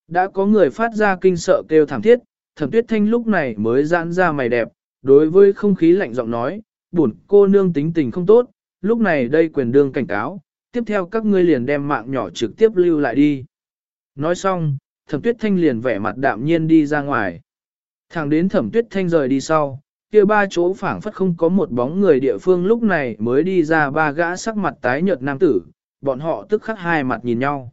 S1: Đã có người phát ra kinh sợ kêu thảm thiết, thẩm tuyết thanh lúc này mới giãn ra mày đẹp, đối với không khí lạnh giọng nói, buồn cô nương tính tình không tốt, lúc này đây quyền đương cảnh cáo, tiếp theo các ngươi liền đem mạng nhỏ trực tiếp lưu lại đi. Nói xong, thẩm tuyết thanh liền vẻ mặt đạm nhiên đi ra ngoài. Thẳng đến thẩm tuyết thanh rời đi sau, kia ba chỗ phảng phất không có một bóng người địa phương lúc này mới đi ra ba gã sắc mặt tái nhợt nam tử, bọn họ tức khắc hai mặt nhìn nhau.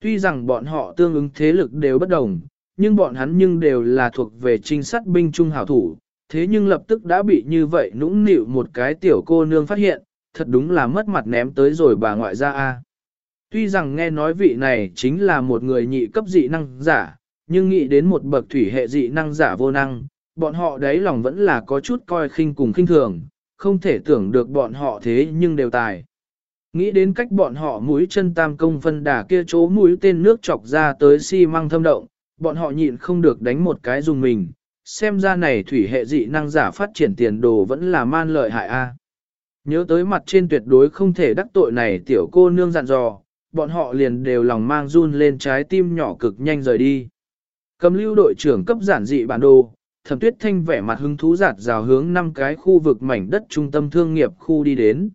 S1: Tuy rằng bọn họ tương ứng thế lực đều bất đồng, nhưng bọn hắn nhưng đều là thuộc về trinh sát binh trung hảo thủ, thế nhưng lập tức đã bị như vậy nũng nịu một cái tiểu cô nương phát hiện, thật đúng là mất mặt ném tới rồi bà ngoại ra a. Tuy rằng nghe nói vị này chính là một người nhị cấp dị năng giả, nhưng nghĩ đến một bậc thủy hệ dị năng giả vô năng, bọn họ đấy lòng vẫn là có chút coi khinh cùng khinh thường, không thể tưởng được bọn họ thế nhưng đều tài. Nghĩ đến cách bọn họ mũi chân tam công phân đà kia chỗ mũi tên nước chọc ra tới xi si măng thâm động, bọn họ nhịn không được đánh một cái dùng mình, xem ra này thủy hệ dị năng giả phát triển tiền đồ vẫn là man lợi hại a. Nhớ tới mặt trên tuyệt đối không thể đắc tội này tiểu cô nương dặn dò, bọn họ liền đều lòng mang run lên trái tim nhỏ cực nhanh rời đi. Cầm lưu đội trưởng cấp giản dị bản đồ, thẩm tuyết thanh vẻ mặt hứng thú giạt rào hướng năm cái khu vực mảnh đất trung tâm thương nghiệp khu đi đến.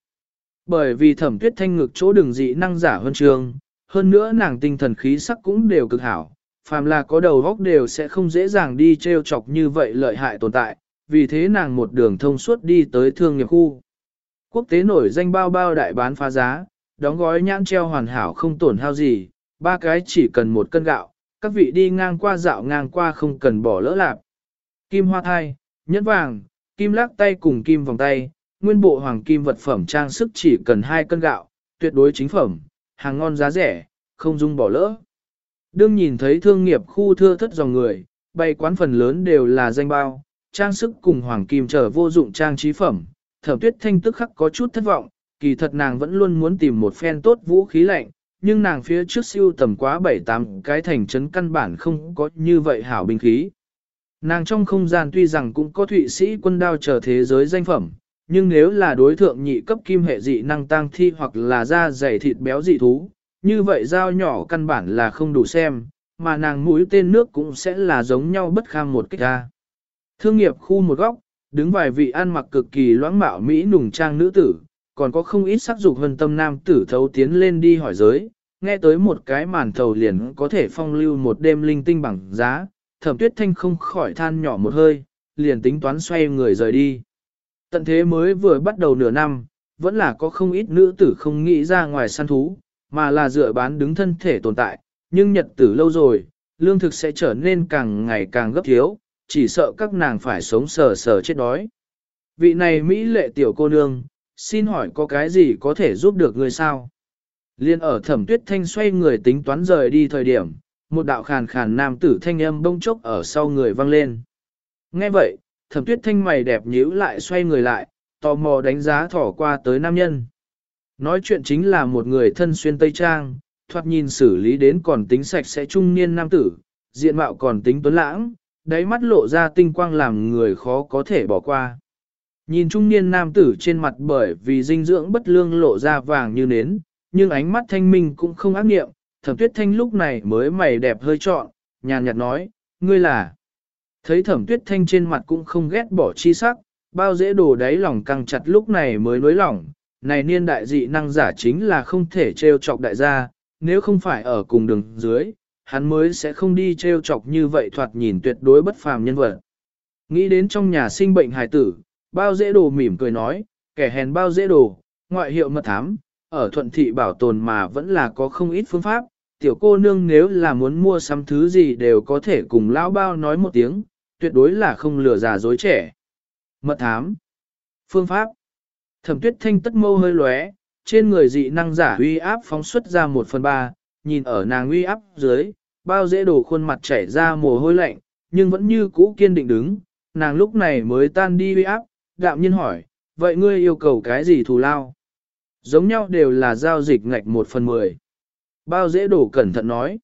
S1: Bởi vì thẩm tuyết thanh ngực chỗ đường dị năng giả hơn trường, hơn nữa nàng tinh thần khí sắc cũng đều cực hảo, phàm là có đầu góc đều sẽ không dễ dàng đi treo chọc như vậy lợi hại tồn tại, vì thế nàng một đường thông suốt đi tới thương nghiệp khu. Quốc tế nổi danh bao bao đại bán phá giá, đóng gói nhãn treo hoàn hảo không tổn hao gì, ba cái chỉ cần một cân gạo, các vị đi ngang qua dạo ngang qua không cần bỏ lỡ lạp. Kim hoa thai, nhẫn vàng, kim lắc tay cùng kim vòng tay, nguyên bộ hoàng kim vật phẩm trang sức chỉ cần hai cân gạo, tuyệt đối chính phẩm, hàng ngon giá rẻ, không dung bỏ lỡ. Đương nhìn thấy thương nghiệp khu thưa thất dòng người, bày quán phần lớn đều là danh bao, trang sức cùng hoàng kim trở vô dụng trang trí phẩm, thẩm tuyết thanh tức khắc có chút thất vọng, kỳ thật nàng vẫn luôn muốn tìm một phen tốt vũ khí lạnh, nhưng nàng phía trước siêu tầm quá bảy tám cái thành trấn căn bản không có như vậy hảo binh khí. Nàng trong không gian tuy rằng cũng có thụy sĩ quân đao trở thế giới danh phẩm, nhưng nếu là đối thượng nhị cấp kim hệ dị năng tăng thi hoặc là da dày thịt béo dị thú, như vậy dao nhỏ căn bản là không đủ xem, mà nàng mũi tên nước cũng sẽ là giống nhau bất kham một cách ra. Thương nghiệp khu một góc, đứng vài vị ăn mặc cực kỳ loãng mạo Mỹ nùng trang nữ tử, còn có không ít sắc dục hơn tâm nam tử thấu tiến lên đi hỏi giới, nghe tới một cái màn thầu liền có thể phong lưu một đêm linh tinh bằng giá, thẩm tuyết thanh không khỏi than nhỏ một hơi, liền tính toán xoay người rời đi. Tận thế mới vừa bắt đầu nửa năm, vẫn là có không ít nữ tử không nghĩ ra ngoài săn thú, mà là dựa bán đứng thân thể tồn tại, nhưng nhật tử lâu rồi, lương thực sẽ trở nên càng ngày càng gấp thiếu, chỉ sợ các nàng phải sống sờ sờ chết đói. Vị này Mỹ lệ tiểu cô nương, xin hỏi có cái gì có thể giúp được người sao? Liên ở thẩm tuyết thanh xoay người tính toán rời đi thời điểm, một đạo khàn khàn nam tử thanh âm bông chốc ở sau người vang lên. Nghe vậy, thẩm tuyết thanh mày đẹp nhíu lại xoay người lại, tò mò đánh giá thỏ qua tới nam nhân. Nói chuyện chính là một người thân xuyên Tây Trang, thoạt nhìn xử lý đến còn tính sạch sẽ trung niên nam tử, diện mạo còn tính tuấn lãng, đáy mắt lộ ra tinh quang làm người khó có thể bỏ qua. Nhìn trung niên nam tử trên mặt bởi vì dinh dưỡng bất lương lộ ra vàng như nến, nhưng ánh mắt thanh minh cũng không ác nghiệm, thẩm tuyết thanh lúc này mới mày đẹp hơi trọn, nhàn nhạt nói, ngươi là. Thấy thẩm tuyết thanh trên mặt cũng không ghét bỏ chi sắc, bao dễ đồ đáy lòng căng chặt lúc này mới nối lỏng, này niên đại dị năng giả chính là không thể trêu chọc đại gia, nếu không phải ở cùng đường dưới, hắn mới sẽ không đi trêu chọc như vậy thoạt nhìn tuyệt đối bất phàm nhân vật. Nghĩ đến trong nhà sinh bệnh hài tử, bao dễ đồ mỉm cười nói, kẻ hèn bao dễ đồ, ngoại hiệu mật thám, ở thuận thị bảo tồn mà vẫn là có không ít phương pháp, tiểu cô nương nếu là muốn mua sắm thứ gì đều có thể cùng lão bao nói một tiếng, tuyệt đối là không lừa già dối trẻ. Mật thám Phương pháp Thẩm tuyết thanh tất mâu hơi lóe, trên người dị năng giả uy áp phóng xuất ra một phần ba, nhìn ở nàng uy áp dưới, bao dễ đổ khuôn mặt chảy ra mồ hôi lạnh, nhưng vẫn như cũ kiên định đứng, nàng lúc này mới tan đi uy áp, đạm nhiên hỏi, vậy ngươi yêu cầu cái gì thù lao? Giống nhau đều là giao dịch ngạch một phần mười. Bao dễ đổ cẩn thận nói.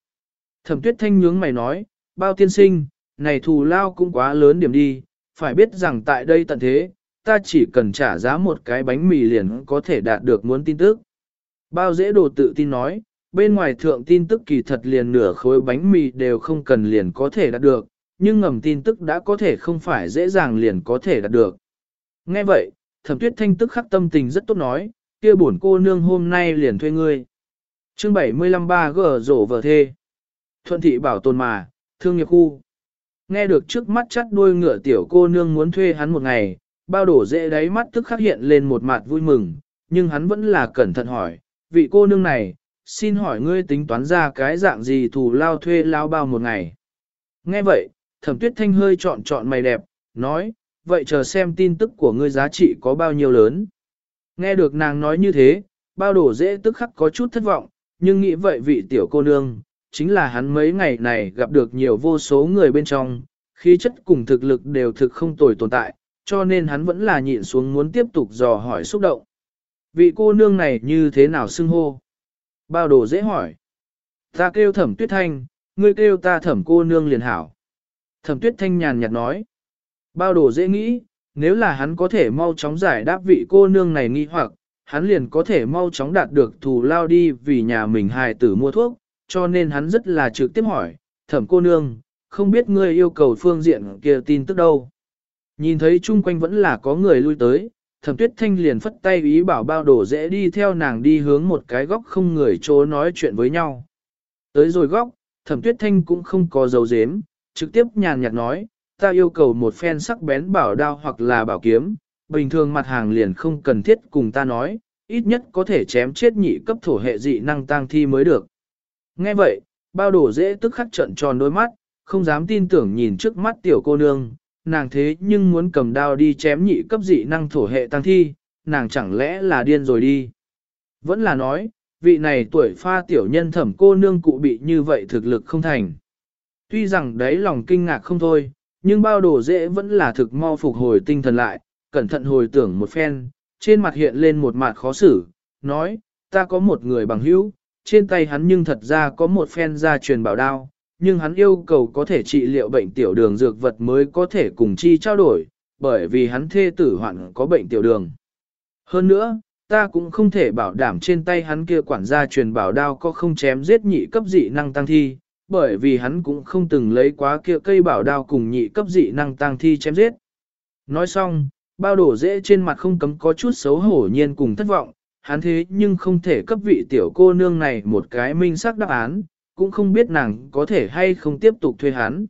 S1: Thẩm tuyết thanh nhướng mày nói, bao tiên sinh, này thù lao cũng quá lớn điểm đi, phải biết rằng tại đây tận thế, ta chỉ cần trả giá một cái bánh mì liền có thể đạt được muốn tin tức. Bao dễ đồ tự tin nói, bên ngoài thượng tin tức kỳ thật liền nửa khối bánh mì đều không cần liền có thể đạt được, nhưng ngầm tin tức đã có thể không phải dễ dàng liền có thể đạt được. Nghe vậy, thẩm tuyết thanh tức khắc tâm tình rất tốt nói, kia bổn cô nương hôm nay liền thuê ngươi. chương 75 ba gở rổ vợ thê. Thuận thị bảo tồn mà, thương nghiệp khu. Nghe được trước mắt chắt đuôi ngựa tiểu cô nương muốn thuê hắn một ngày, bao đổ dễ đáy mắt tức khắc hiện lên một mặt vui mừng, nhưng hắn vẫn là cẩn thận hỏi, vị cô nương này, xin hỏi ngươi tính toán ra cái dạng gì thù lao thuê lao bao một ngày. Nghe vậy, thẩm tuyết thanh hơi chọn chọn mày đẹp, nói, vậy chờ xem tin tức của ngươi giá trị có bao nhiêu lớn. Nghe được nàng nói như thế, bao đổ dễ tức khắc có chút thất vọng, nhưng nghĩ vậy vị tiểu cô nương, chính là hắn mấy ngày này gặp được nhiều vô số người bên trong, khí chất cùng thực lực đều thực không tồi tồn tại, cho nên hắn vẫn là nhịn xuống muốn tiếp tục dò hỏi xúc động. Vị cô nương này như thế nào xưng hô? Bao đồ dễ hỏi. Ta kêu thẩm tuyết thanh, ngươi kêu ta thẩm cô nương liền hảo. Thẩm tuyết thanh nhàn nhạt nói. Bao đồ dễ nghĩ, nếu là hắn có thể mau chóng giải đáp vị cô nương này nghi hoặc, hắn liền có thể mau chóng đạt được thù lao đi vì nhà mình hài tử mua thuốc, cho nên hắn rất là trực tiếp hỏi, thẩm cô nương, không biết ngươi yêu cầu phương diện kia tin tức đâu. Nhìn thấy chung quanh vẫn là có người lui tới, thẩm tuyết thanh liền phất tay ý bảo bao đồ dễ đi theo nàng đi hướng một cái góc không người chỗ nói chuyện với nhau. Tới rồi góc, thẩm tuyết thanh cũng không có dấu dếm, trực tiếp nhàn nhạt nói, ta yêu cầu một phen sắc bén bảo đao hoặc là bảo kiếm, bình thường mặt hàng liền không cần thiết cùng ta nói, ít nhất có thể chém chết nhị cấp thổ hệ dị năng tăng thi mới được. Nghe vậy, bao đổ dễ tức khắc trận tròn đôi mắt, không dám tin tưởng nhìn trước mắt tiểu cô nương, nàng thế nhưng muốn cầm đao đi chém nhị cấp dị năng thổ hệ tăng thi, nàng chẳng lẽ là điên rồi đi. Vẫn là nói, vị này tuổi pha tiểu nhân thẩm cô nương cụ bị như vậy thực lực không thành. Tuy rằng đấy lòng kinh ngạc không thôi, nhưng bao đồ dễ vẫn là thực mau phục hồi tinh thần lại, cẩn thận hồi tưởng một phen, trên mặt hiện lên một mặt khó xử, nói, ta có một người bằng hữu, trên tay hắn nhưng thật ra có một phen gia truyền bảo đao, nhưng hắn yêu cầu có thể trị liệu bệnh tiểu đường dược vật mới có thể cùng chi trao đổi, bởi vì hắn thê tử hoạn có bệnh tiểu đường. Hơn nữa, ta cũng không thể bảo đảm trên tay hắn kia quản gia truyền bảo đao có không chém giết nhị cấp dị năng tăng thi, bởi vì hắn cũng không từng lấy quá kia cây bảo đao cùng nhị cấp dị năng tăng thi chém giết. Nói xong, bao đổ dễ trên mặt không cấm có chút xấu hổ nhiên cùng thất vọng, hắn thế nhưng không thể cấp vị tiểu cô nương này một cái minh xác đáp án, cũng không biết nàng có thể hay không tiếp tục thuê hắn.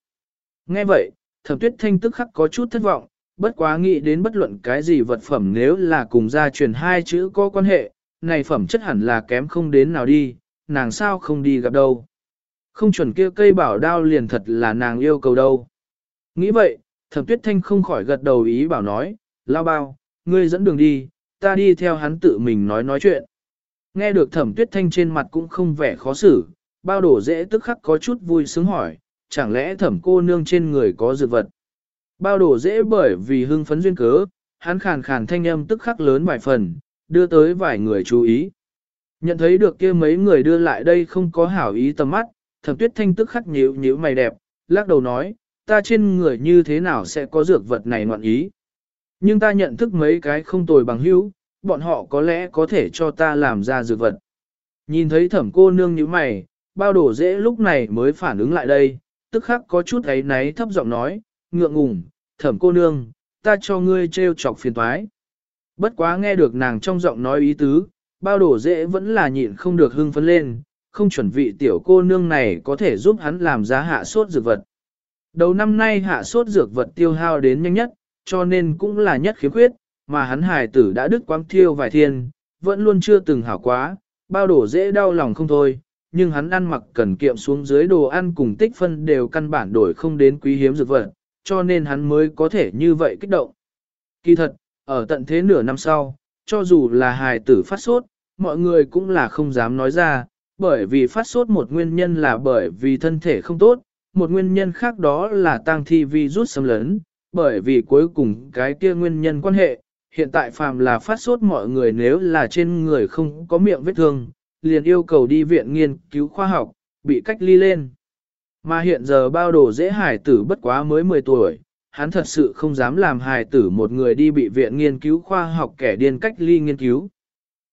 S1: Nghe vậy, thẩm tuyết thanh tức khắc có chút thất vọng, bất quá nghĩ đến bất luận cái gì vật phẩm nếu là cùng gia truyền hai chữ có quan hệ, này phẩm chất hẳn là kém không đến nào đi, nàng sao không đi gặp đâu. Không chuẩn kia cây bảo đao liền thật là nàng yêu cầu đâu. Nghĩ vậy, thẩm tuyết thanh không khỏi gật đầu ý bảo nói, lao bao, ngươi dẫn đường đi, ta đi theo hắn tự mình nói nói chuyện. Nghe được thẩm tuyết thanh trên mặt cũng không vẻ khó xử, bao đổ dễ tức khắc có chút vui sướng hỏi, chẳng lẽ thẩm cô nương trên người có dược vật. Bao đổ dễ bởi vì hưng phấn duyên cớ, hắn khàn khàn thanh âm tức khắc lớn vài phần, đưa tới vài người chú ý. Nhận thấy được kia mấy người đưa lại đây không có hảo ý tầm mắt, thẩm tuyết thanh tức khắc nhíu nhíu mày đẹp, lắc đầu nói, ta trên người như thế nào sẽ có dược vật này ngoạn ý. Nhưng ta nhận thức mấy cái không tồi bằng hữu, bọn họ có lẽ có thể cho ta làm ra dược vật. Nhìn thấy thẩm cô nương như mày, bao đổ dễ lúc này mới phản ứng lại đây, tức khắc có chút ấy náy thấp giọng nói, ngượng ngùng, thẩm cô nương, ta cho ngươi trêu chọc phiền toái. Bất quá nghe được nàng trong giọng nói ý tứ, bao đổ dễ vẫn là nhịn không được hưng phấn lên, không chuẩn vị tiểu cô nương này có thể giúp hắn làm giá hạ sốt dược vật. Đầu năm nay hạ sốt dược vật tiêu hao đến nhanh nhất, cho nên cũng là nhất khiếm khuyết, mà hắn hài tử đã đứt quang thiêu vài thiên, vẫn luôn chưa từng hảo quá, bao đổ dễ đau lòng không thôi, nhưng hắn ăn mặc cần kiệm xuống dưới đồ ăn cùng tích phân đều căn bản đổi không đến quý hiếm dược vật, cho nên hắn mới có thể như vậy kích động. Kỳ thật, ở tận thế nửa năm sau, cho dù là hài tử phát sốt, mọi người cũng là không dám nói ra, bởi vì phát sốt một nguyên nhân là bởi vì thân thể không tốt, một nguyên nhân khác đó là tăng thi virus xâm lấn, bởi vì cuối cùng cái kia nguyên nhân quan hệ, hiện tại phàm là phát sốt mọi người nếu là trên người không có miệng vết thương, liền yêu cầu đi viện nghiên cứu khoa học, bị cách ly lên. Mà hiện giờ bao đồ dễ hài tử bất quá mới 10 tuổi, hắn thật sự không dám làm hài tử một người đi bị viện nghiên cứu khoa học kẻ điên cách ly nghiên cứu.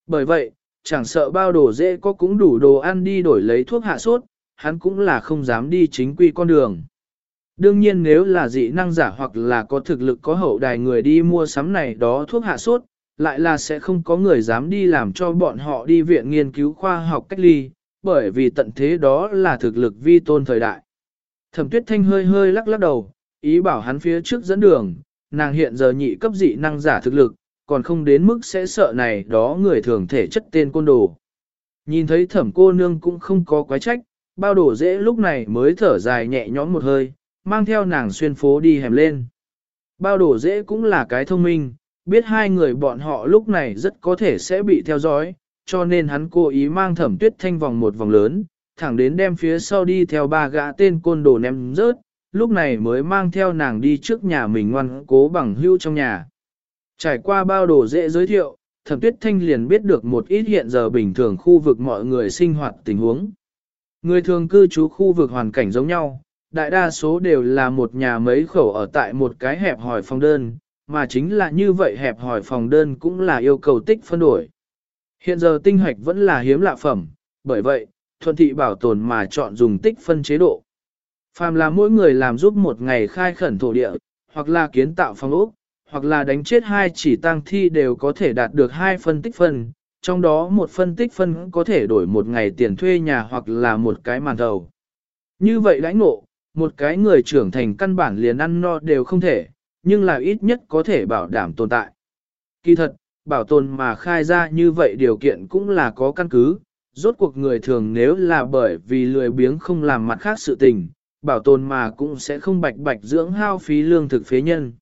S1: Bởi vậy, chẳng sợ bao đồ dễ có cũng đủ đồ ăn đi đổi lấy thuốc hạ sốt, hắn cũng là không dám đi chính quy con đường. Đương nhiên nếu là dị năng giả hoặc là có thực lực có hậu đài người đi mua sắm này đó thuốc hạ sốt, lại là sẽ không có người dám đi làm cho bọn họ đi viện nghiên cứu khoa học cách ly, bởi vì tận thế đó là thực lực vi tôn thời đại. Thẩm tuyết thanh hơi hơi lắc lắc đầu, ý bảo hắn phía trước dẫn đường, nàng hiện giờ nhị cấp dị năng giả thực lực, còn không đến mức sẽ sợ này đó người thường thể chất tên côn đồ. Nhìn thấy thẩm cô nương cũng không có quái trách, bao đổ dễ lúc này mới thở dài nhẹ nhõm một hơi, mang theo nàng xuyên phố đi hẻm lên. Bao đổ dễ cũng là cái thông minh, biết hai người bọn họ lúc này rất có thể sẽ bị theo dõi, cho nên hắn cố ý mang thẩm tuyết thanh vòng một vòng lớn, thẳng đến đem phía sau đi theo ba gã tên côn đồ ném rớt, lúc này mới mang theo nàng đi trước nhà mình ngoan cố bằng hưu trong nhà. Trải qua bao đồ dễ giới thiệu, thẩm tuyết thanh liền biết được một ít hiện giờ bình thường khu vực mọi người sinh hoạt tình huống. Người thường cư trú khu vực hoàn cảnh giống nhau, đại đa số đều là một nhà mấy khẩu ở tại một cái hẹp hòi phòng đơn, mà chính là như vậy hẹp hòi phòng đơn cũng là yêu cầu tích phân đổi. Hiện giờ tinh hoạch vẫn là hiếm lạ phẩm, bởi vậy, thuận thị bảo tồn mà chọn dùng tích phân chế độ. Phàm là mỗi người làm giúp một ngày khai khẩn thổ địa, hoặc là kiến tạo phòng ốc, hoặc là đánh chết hai chỉ tang thi đều có thể đạt được hai phân tích phân, trong đó một phân tích phân có thể đổi một ngày tiền thuê nhà hoặc là một cái màn thầu. Như vậy lãnh ngộ, một cái người trưởng thành căn bản liền ăn no đều không thể, nhưng là ít nhất có thể bảo đảm tồn tại. Kỳ thật, bảo tồn mà khai ra như vậy điều kiện cũng là có căn cứ, rốt cuộc người thường nếu là bởi vì lười biếng không làm mặt khác sự tình, bảo tồn mà cũng sẽ không bạch bạch dưỡng hao phí lương thực phế nhân.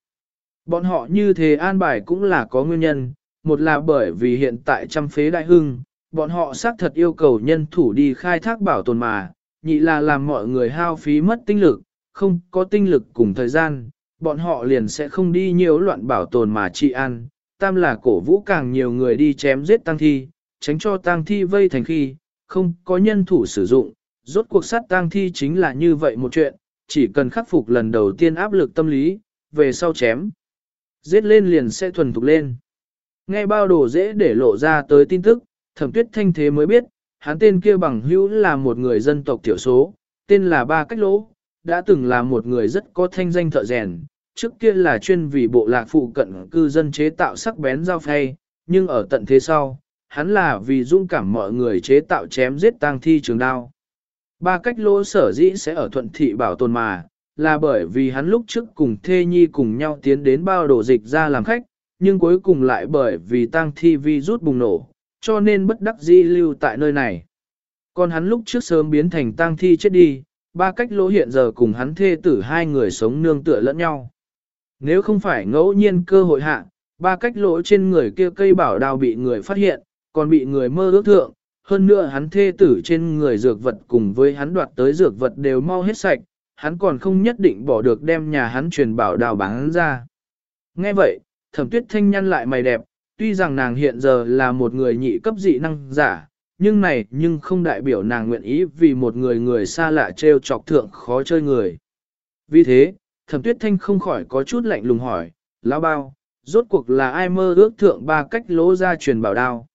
S1: Bọn họ như thế an bài cũng là có nguyên nhân, một là bởi vì hiện tại trăm phế đại hưng, bọn họ xác thật yêu cầu nhân thủ đi khai thác bảo tồn mà, nhị là làm mọi người hao phí mất tinh lực, không có tinh lực cùng thời gian, bọn họ liền sẽ không đi nhiều loạn bảo tồn mà trị an. Tam là cổ vũ càng nhiều người đi chém giết tăng thi, tránh cho tăng thi vây thành khi, không có nhân thủ sử dụng, rốt cuộc sát tăng thi chính là như vậy một chuyện, chỉ cần khắc phục lần đầu tiên áp lực tâm lý, về sau chém. Giết lên liền sẽ thuần thục lên. Nghe bao đồ dễ để lộ ra tới tin tức, thẩm tuyết thanh thế mới biết, hắn tên kia bằng hữu là một người dân tộc thiểu số, tên là Ba Cách Lỗ, đã từng là một người rất có thanh danh thợ rèn, trước kia là chuyên vì bộ lạc phụ cận cư dân chế tạo sắc bén dao phay, nhưng ở tận thế sau, hắn là vì dung cảm mọi người chế tạo chém giết tang thi trường đao. Ba cách lỗ sở dĩ sẽ ở thuận thị bảo tồn mà, là bởi vì hắn lúc trước cùng thê nhi cùng nhau tiến đến bao đổ dịch ra làm khách, nhưng cuối cùng lại bởi vì tang thi vi rút bùng nổ, cho nên bất đắc di lưu tại nơi này. Còn hắn lúc trước sớm biến thành tang thi chết đi, ba cách lỗ hiện giờ cùng hắn thê tử hai người sống nương tựa lẫn nhau. Nếu không phải ngẫu nhiên cơ hội hạ, ba cách lỗ trên người kia cây bảo đao bị người phát hiện, còn bị người mơ ước thượng, hơn nữa hắn thê tử trên người dược vật cùng với hắn đoạt tới dược vật đều mau hết sạch, hắn còn không nhất định bỏ được đem nhà hắn truyền bảo đào bán ra. Nghe vậy, thẩm tuyết thanh nhăn lại mày đẹp, tuy rằng nàng hiện giờ là một người nhị cấp dị năng giả, nhưng này nhưng không đại biểu nàng nguyện ý vì một người người xa lạ trêu chọc thượng khó chơi người. Vì thế, thẩm tuyết thanh không khỏi có chút lạnh lùng hỏi, lão bao, rốt cuộc là ai mơ ước thượng ba cách lỗ ra truyền bảo đao.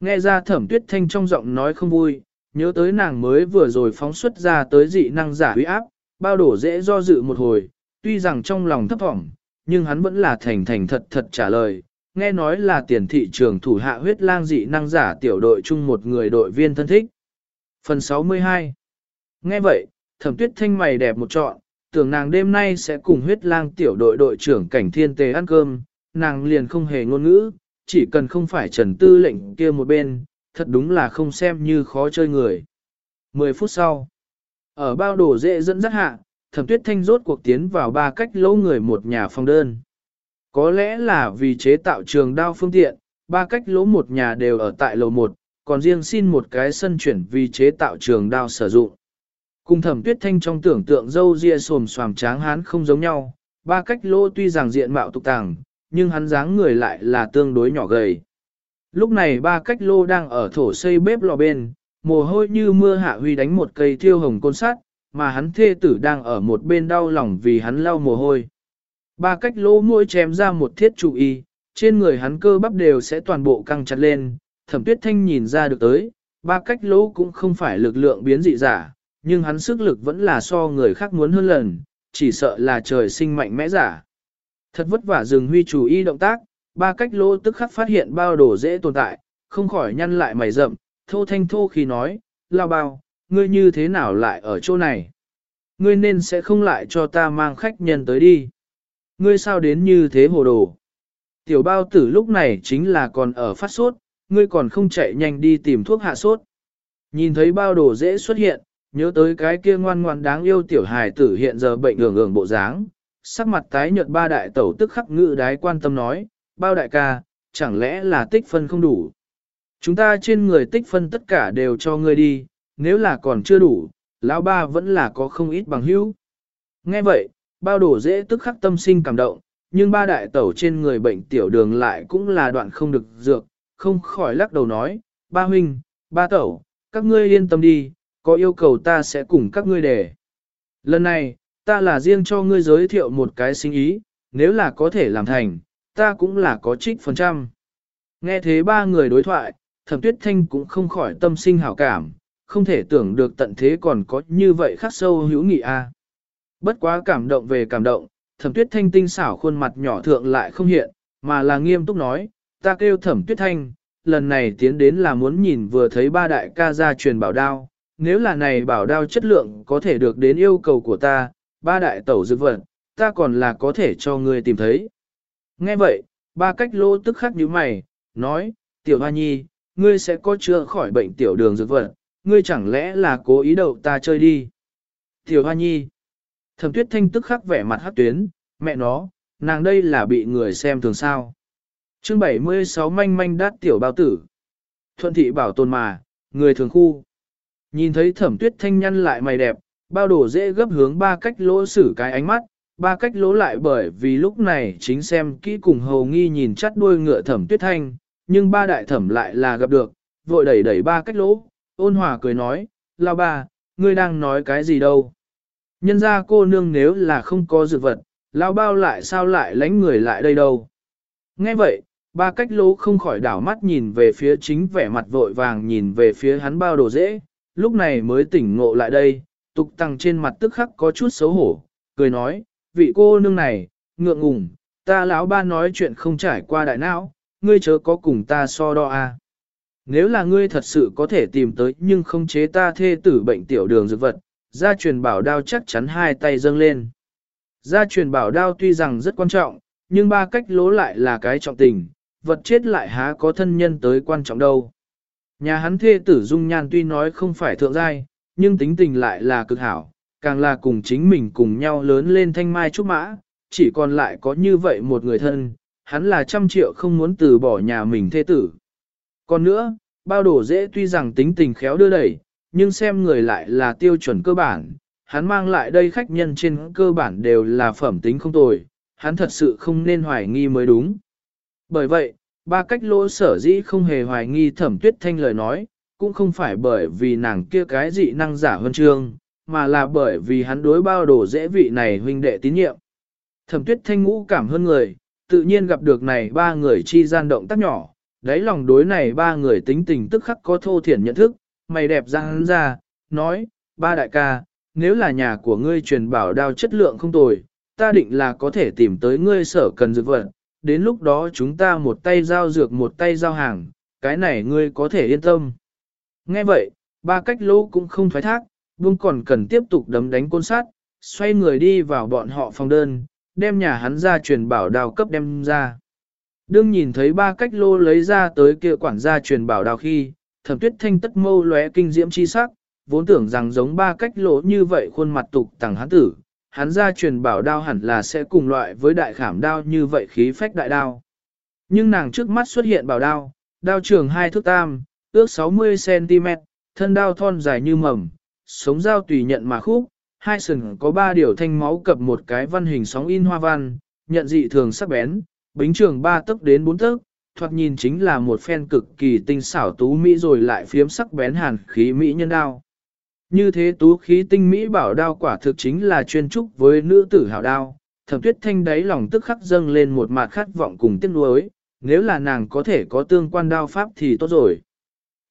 S1: Nghe ra thẩm tuyết thanh trong giọng nói không vui, nhớ tới nàng mới vừa rồi phóng xuất ra tới dị năng giả uy áp, bao đổ dễ do dự một hồi, tuy rằng trong lòng thấp thỏm, nhưng hắn vẫn là thành thành thật thật trả lời, nghe nói là tiền thị trường thủ hạ huyết lang dị năng giả tiểu đội chung một người đội viên thân thích. Phần 62 Nghe vậy, thẩm tuyết thanh mày đẹp một trọn, tưởng nàng đêm nay sẽ cùng huyết lang tiểu đội đội trưởng cảnh thiên tề ăn cơm, nàng liền không hề ngôn ngữ, chỉ cần không phải trần tư lệnh kia một bên, thật đúng là không xem như khó chơi người. 10 phút sau, ở bao đồ dễ dẫn dắt hạ, thẩm tuyết thanh rốt cuộc tiến vào ba cách lỗ người một nhà phòng đơn. Có lẽ là vì chế tạo trường đao phương tiện, ba cách lỗ một nhà đều ở tại lầu một, còn riêng xin một cái sân chuyển vì chế tạo trường đao sử dụng. Cùng thẩm tuyết thanh trong tưởng tượng dâu ria xồm xoàm tráng hán không giống nhau, ba cách lỗ tuy rằng diện mạo tục tàng, nhưng hắn dáng người lại là tương đối nhỏ gầy. Lúc này ba cách lô đang ở thổ xây bếp lò bên, mồ hôi như mưa hạ huy đánh một cây thiêu hồng côn sắt, mà hắn thê tử đang ở một bên đau lòng vì hắn lau mồ hôi. Ba cách lỗ mũi chém ra một thiết trụ y, trên người hắn cơ bắp đều sẽ toàn bộ căng chặt lên, thẩm tuyết thanh nhìn ra được tới, ba cách lỗ cũng không phải lực lượng biến dị giả, nhưng hắn sức lực vẫn là so người khác muốn hơn lần, chỉ sợ là trời sinh mạnh mẽ giả. Thật vất vả dừng huy chủ y động tác, ba cách lỗ tức khắc phát hiện bao đồ dễ tồn tại, không khỏi nhăn lại mày rậm, thô thanh thô khi nói, lao bao, ngươi như thế nào lại ở chỗ này? Ngươi nên sẽ không lại cho ta mang khách nhân tới đi. Ngươi sao đến như thế hồ đồ? Tiểu bao tử lúc này chính là còn ở phát sốt, ngươi còn không chạy nhanh đi tìm thuốc hạ sốt. Nhìn thấy bao đồ dễ xuất hiện, nhớ tới cái kia ngoan ngoan đáng yêu tiểu hài tử hiện giờ bệnh ngưỡng ngưỡng bộ dáng, sắc mặt tái nhợt ba đại tẩu tức khắc ngự đái quan tâm nói, bao đại ca, chẳng lẽ là tích phân không đủ. Chúng ta trên người tích phân tất cả đều cho ngươi đi, nếu là còn chưa đủ, lão ba vẫn là có không ít bằng hữu. Nghe vậy, bao đổ dễ tức khắc tâm sinh cảm động, nhưng ba đại tẩu trên người bệnh tiểu đường lại cũng là đoạn không được dược, không khỏi lắc đầu nói, ba huynh, ba tẩu, các ngươi yên tâm đi, có yêu cầu ta sẽ cùng các ngươi để. Lần này, ta là riêng cho ngươi giới thiệu một cái sinh ý, nếu là có thể làm thành, ta cũng là có trích phần trăm. Nghe thế ba người đối thoại, thẩm tuyết thanh cũng không khỏi tâm sinh hảo cảm, không thể tưởng được tận thế còn có như vậy khắc sâu hữu nghị a. Bất quá cảm động về cảm động, thẩm tuyết thanh tinh xảo khuôn mặt nhỏ thượng lại không hiện, mà là nghiêm túc nói, ta kêu thẩm tuyết thanh, lần này tiến đến là muốn nhìn vừa thấy ba đại ca gia truyền bảo đao, nếu là này bảo đao chất lượng có thể được đến yêu cầu của ta, ba đại tẩu dược vật, ta còn là có thể cho ngươi tìm thấy. Nghe vậy, ba cách lô tức khắc như mày, nói, tiểu hoa nhi, ngươi sẽ có chữa khỏi bệnh tiểu đường dược vật, ngươi chẳng lẽ là cố ý đậu ta chơi đi. Tiểu hoa nhi, thẩm tuyết thanh tức khắc vẻ mặt hát tuyến, mẹ nó, nàng đây là bị người xem thường sao. chương 76 manh manh đát tiểu bao tử. Thuận thị bảo tồn mà, người thường khu. Nhìn thấy thẩm tuyết thanh nhăn lại mày đẹp, bao đổ dễ gấp hướng ba cách lỗ xử cái ánh mắt, ba cách lỗ lại bởi vì lúc này chính xem kỹ cùng hầu nghi nhìn chắt đuôi ngựa thẩm tuyết thanh, nhưng ba đại thẩm lại là gặp được, vội đẩy đẩy ba cách lỗ, ôn hòa cười nói, lao ba, ngươi đang nói cái gì đâu. Nhân ra cô nương nếu là không có dược vật, lao bao lại sao lại lánh người lại đây đâu. Nghe vậy, ba cách lỗ không khỏi đảo mắt nhìn về phía chính vẻ mặt vội vàng nhìn về phía hắn bao đồ dễ, lúc này mới tỉnh ngộ lại đây, tục tăng trên mặt tức khắc có chút xấu hổ, cười nói, vị cô nương này, ngượng ngùng, ta lão ba nói chuyện không trải qua đại não, ngươi chớ có cùng ta so đo à. Nếu là ngươi thật sự có thể tìm tới nhưng không chế ta thê tử bệnh tiểu đường dược vật, gia truyền bảo đao chắc chắn hai tay dâng lên. Gia truyền bảo đao tuy rằng rất quan trọng, nhưng ba cách lố lại là cái trọng tình, vật chết lại há có thân nhân tới quan trọng đâu. Nhà hắn thê tử dung nhan tuy nói không phải thượng giai, nhưng tính tình lại là cực hảo, càng là cùng chính mình cùng nhau lớn lên thanh mai trúc mã, chỉ còn lại có như vậy một người thân, hắn là trăm triệu không muốn từ bỏ nhà mình thê tử. Còn nữa, bao đổ dễ tuy rằng tính tình khéo đưa đẩy, nhưng xem người lại là tiêu chuẩn cơ bản, hắn mang lại đây khách nhân trên cơ bản đều là phẩm tính không tồi, hắn thật sự không nên hoài nghi mới đúng. Bởi vậy, ba cách lỗ sở dĩ không hề hoài nghi thẩm tuyết thanh lời nói, cũng không phải bởi vì nàng kia cái dị năng giả hơn trương, mà là bởi vì hắn đối bao đồ dễ vị này huynh đệ tín nhiệm. Thẩm tuyết thanh ngũ cảm hơn người, tự nhiên gặp được này ba người chi gian động tác nhỏ, đáy lòng đối này ba người tính tình tức khắc có thô thiển nhận thức, mày đẹp ra hắn ra, nói, ba đại ca, nếu là nhà của ngươi truyền bảo đao chất lượng không tồi, ta định là có thể tìm tới ngươi sở cần dược vật, đến lúc đó chúng ta một tay giao dược một tay giao hàng, cái này ngươi có thể yên tâm. Nghe vậy, ba cách lỗ cũng không thoái thác, buông còn cần tiếp tục đấm đánh côn sát, xoay người đi vào bọn họ phòng đơn, đem nhà hắn ra truyền bảo đào cấp đem ra. Đương nhìn thấy ba cách lô lấy ra tới kia quản gia truyền bảo đào khi, thẩm tuyết thanh tất mâu lóe kinh diễm chi sắc, vốn tưởng rằng giống ba cách lỗ như vậy khuôn mặt tục tàng hắn tử, hắn ra truyền bảo đao hẳn là sẽ cùng loại với đại khảm đao như vậy khí phách đại đao. Nhưng nàng trước mắt xuất hiện bảo đao, đao trường hai thước tam, ước 60cm, thân đao thon dài như mầm, sống dao tùy nhận mà khúc, hai sừng có ba điều thanh máu cập một cái văn hình sóng in hoa văn, nhận dị thường sắc bén, bính trường ba tấc đến bốn tấc, thoạt nhìn chính là một phen cực kỳ tinh xảo tú mỹ rồi lại phiếm sắc bén hàn khí mỹ nhân đao. Như thế tú khí tinh mỹ bảo đao quả thực chính là chuyên trúc với nữ tử hảo đao, thẩm tuyết thanh đáy lòng tức khắc dâng lên một mặt khát vọng cùng tiếc nuối, nếu là nàng có thể có tương quan đao pháp thì tốt rồi.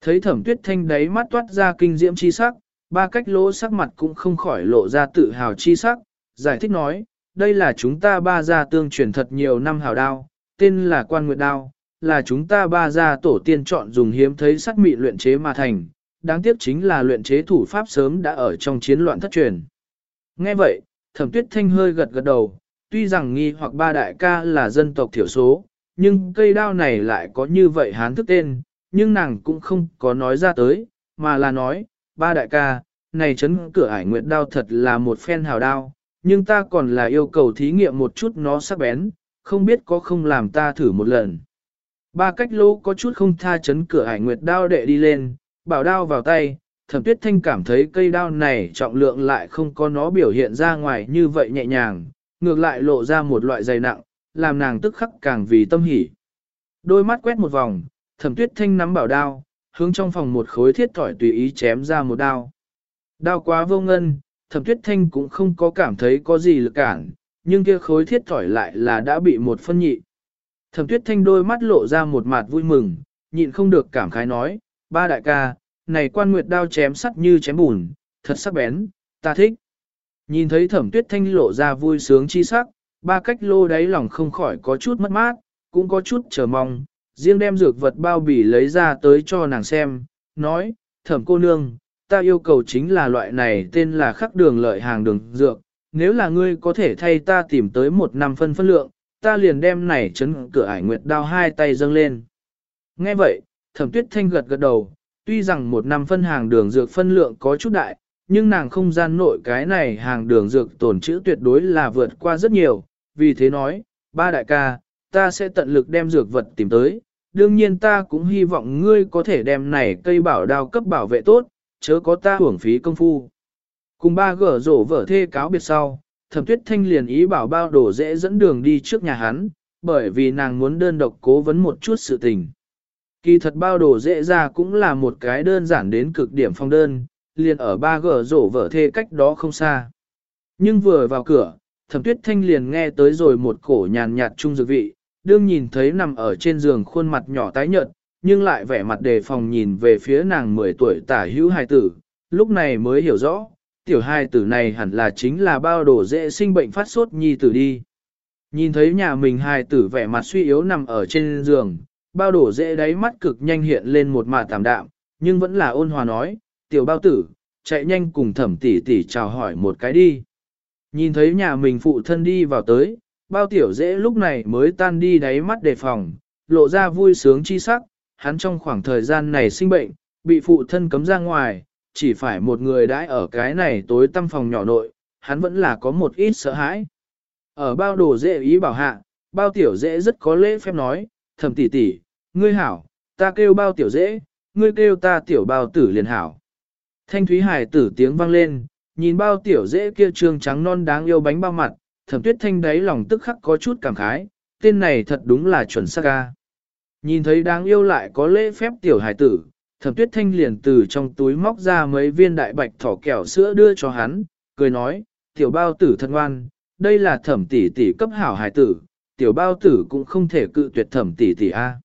S1: Thấy thẩm tuyết thanh đáy mắt toát ra kinh diễm chi sắc, ba cách lỗ sắc mặt cũng không khỏi lộ ra tự hào chi sắc, giải thích nói, đây là chúng ta ba gia tương truyền thật nhiều năm hào đao, tên là quan nguyệt đao, là chúng ta ba gia tổ tiên chọn dùng hiếm thấy sắc mị luyện chế mà thành, đáng tiếc chính là luyện chế thủ pháp sớm đã ở trong chiến loạn thất truyền. Nghe vậy, thẩm tuyết thanh hơi gật gật đầu, tuy rằng nghi hoặc ba đại ca là dân tộc thiểu số, nhưng cây đao này lại có như vậy hán thức tên, nhưng nàng cũng không có nói ra tới, mà là nói, ba đại ca, này chấn cửa ải nguyệt đao thật là một phen hào đao, nhưng ta còn là yêu cầu thí nghiệm một chút nó sắc bén, không biết có không làm ta thử một lần. Ba cách lô có chút không tha chấn cửa ải nguyệt đao đệ đi lên, bảo đao vào tay, thẩm tuyết thanh cảm thấy cây đao này trọng lượng lại không có nó biểu hiện ra ngoài như vậy nhẹ nhàng, ngược lại lộ ra một loại dày nặng, làm nàng tức khắc càng vì tâm hỉ. Đôi mắt quét một vòng, thẩm tuyết thanh nắm bảo đao, hướng trong phòng một khối thiết thỏi tùy ý chém ra một đao. Đao quá vô ngân, thẩm tuyết thanh cũng không có cảm thấy có gì lực cản, nhưng kia khối thiết thỏi lại là đã bị một phân nhị. Thẩm tuyết thanh đôi mắt lộ ra một mặt vui mừng, nhịn không được cảm khái nói, ba đại ca, này quan nguyệt đao chém sắt như chém bùn, thật sắc bén, ta thích. Nhìn thấy thẩm tuyết thanh lộ ra vui sướng chi sắc, ba cách lô đáy lòng không khỏi có chút mất mát, cũng có chút chờ mong, riêng đem dược vật bao bì lấy ra tới cho nàng xem, nói, thẩm cô nương, ta yêu cầu chính là loại này tên là khắc đường lợi hàng đường dược, nếu là ngươi có thể thay ta tìm tới một năm phân phân lượng, ta liền đem này chấn cửa ải nguyệt đao hai tay dâng lên. Nghe vậy, thẩm tuyết thanh gật gật đầu, tuy rằng một năm phân hàng đường dược phân lượng có chút đại, nhưng nàng không gian nội cái này hàng đường dược tổn chữ tuyệt đối là vượt qua rất nhiều, vì thế nói, ba đại ca, ta sẽ tận lực đem dược vật tìm tới, đương nhiên ta cũng hy vọng ngươi có thể đem này cây bảo đao cấp bảo vệ tốt, chớ có ta hưởng phí công phu. Cùng ba gở rổ vở thê cáo biệt sau, thẩm tuyết thanh liền ý bảo bao đổ dễ dẫn đường đi trước nhà hắn, bởi vì nàng muốn đơn độc cố vấn một chút sự tình. Kỳ thật bao đổ dễ ra cũng là một cái đơn giản đến cực điểm phong đơn, liền ở ba gở rổ vở thê cách đó không xa. Nhưng vừa vào cửa, thẩm tuyết thanh liền nghe tới rồi một cổ nhàn nhạt trung dược vị, đương nhìn thấy nằm ở trên giường khuôn mặt nhỏ tái nhợt, nhưng lại vẻ mặt đề phòng nhìn về phía nàng 10 tuổi tả hữu hài tử, lúc này mới hiểu rõ, tiểu hài tử này hẳn là chính là bao đổ dễ sinh bệnh phát sốt nhi tử đi. Nhìn thấy nhà mình hài tử vẻ mặt suy yếu nằm ở trên giường, bao đổ dễ đáy mắt cực nhanh hiện lên một mạt tạm đạm, nhưng vẫn là ôn hòa nói, tiểu bao tử, chạy nhanh cùng thẩm tỷ tỷ chào hỏi một cái đi. Nhìn thấy nhà mình phụ thân đi vào tới, bao tiểu dễ lúc này mới tan đi đáy mắt đề phòng, lộ ra vui sướng chi sắc, hắn trong khoảng thời gian này sinh bệnh, bị phụ thân cấm ra ngoài, chỉ phải một người đãi ở cái này tối tăm phòng nhỏ nội, hắn vẫn là có một ít sợ hãi. Ở bao đồ dễ ý bảo hạ, bao tiểu dễ rất có lễ phép nói, thầm tỷ tỷ, ngươi hảo, ta kêu bao tiểu dễ, ngươi kêu ta tiểu bao tử liền hảo. Thanh thúy hải tử tiếng vang lên, nhìn bao tiểu dễ kia trương trắng non đáng yêu bánh bao mặt, thẩm tuyết thanh đáy lòng tức khắc có chút cảm khái, tên này thật đúng là chuẩn xác ca. Nhìn thấy đáng yêu lại có lễ phép tiểu hải tử, thẩm tuyết thanh liền từ trong túi móc ra mấy viên đại bạch thỏ kẹo sữa đưa cho hắn, cười nói, tiểu bao tử thân ngoan, đây là thẩm tỷ tỷ cấp hảo hải tử, tiểu bao tử cũng không thể cự tuyệt thẩm tỷ tỷ a.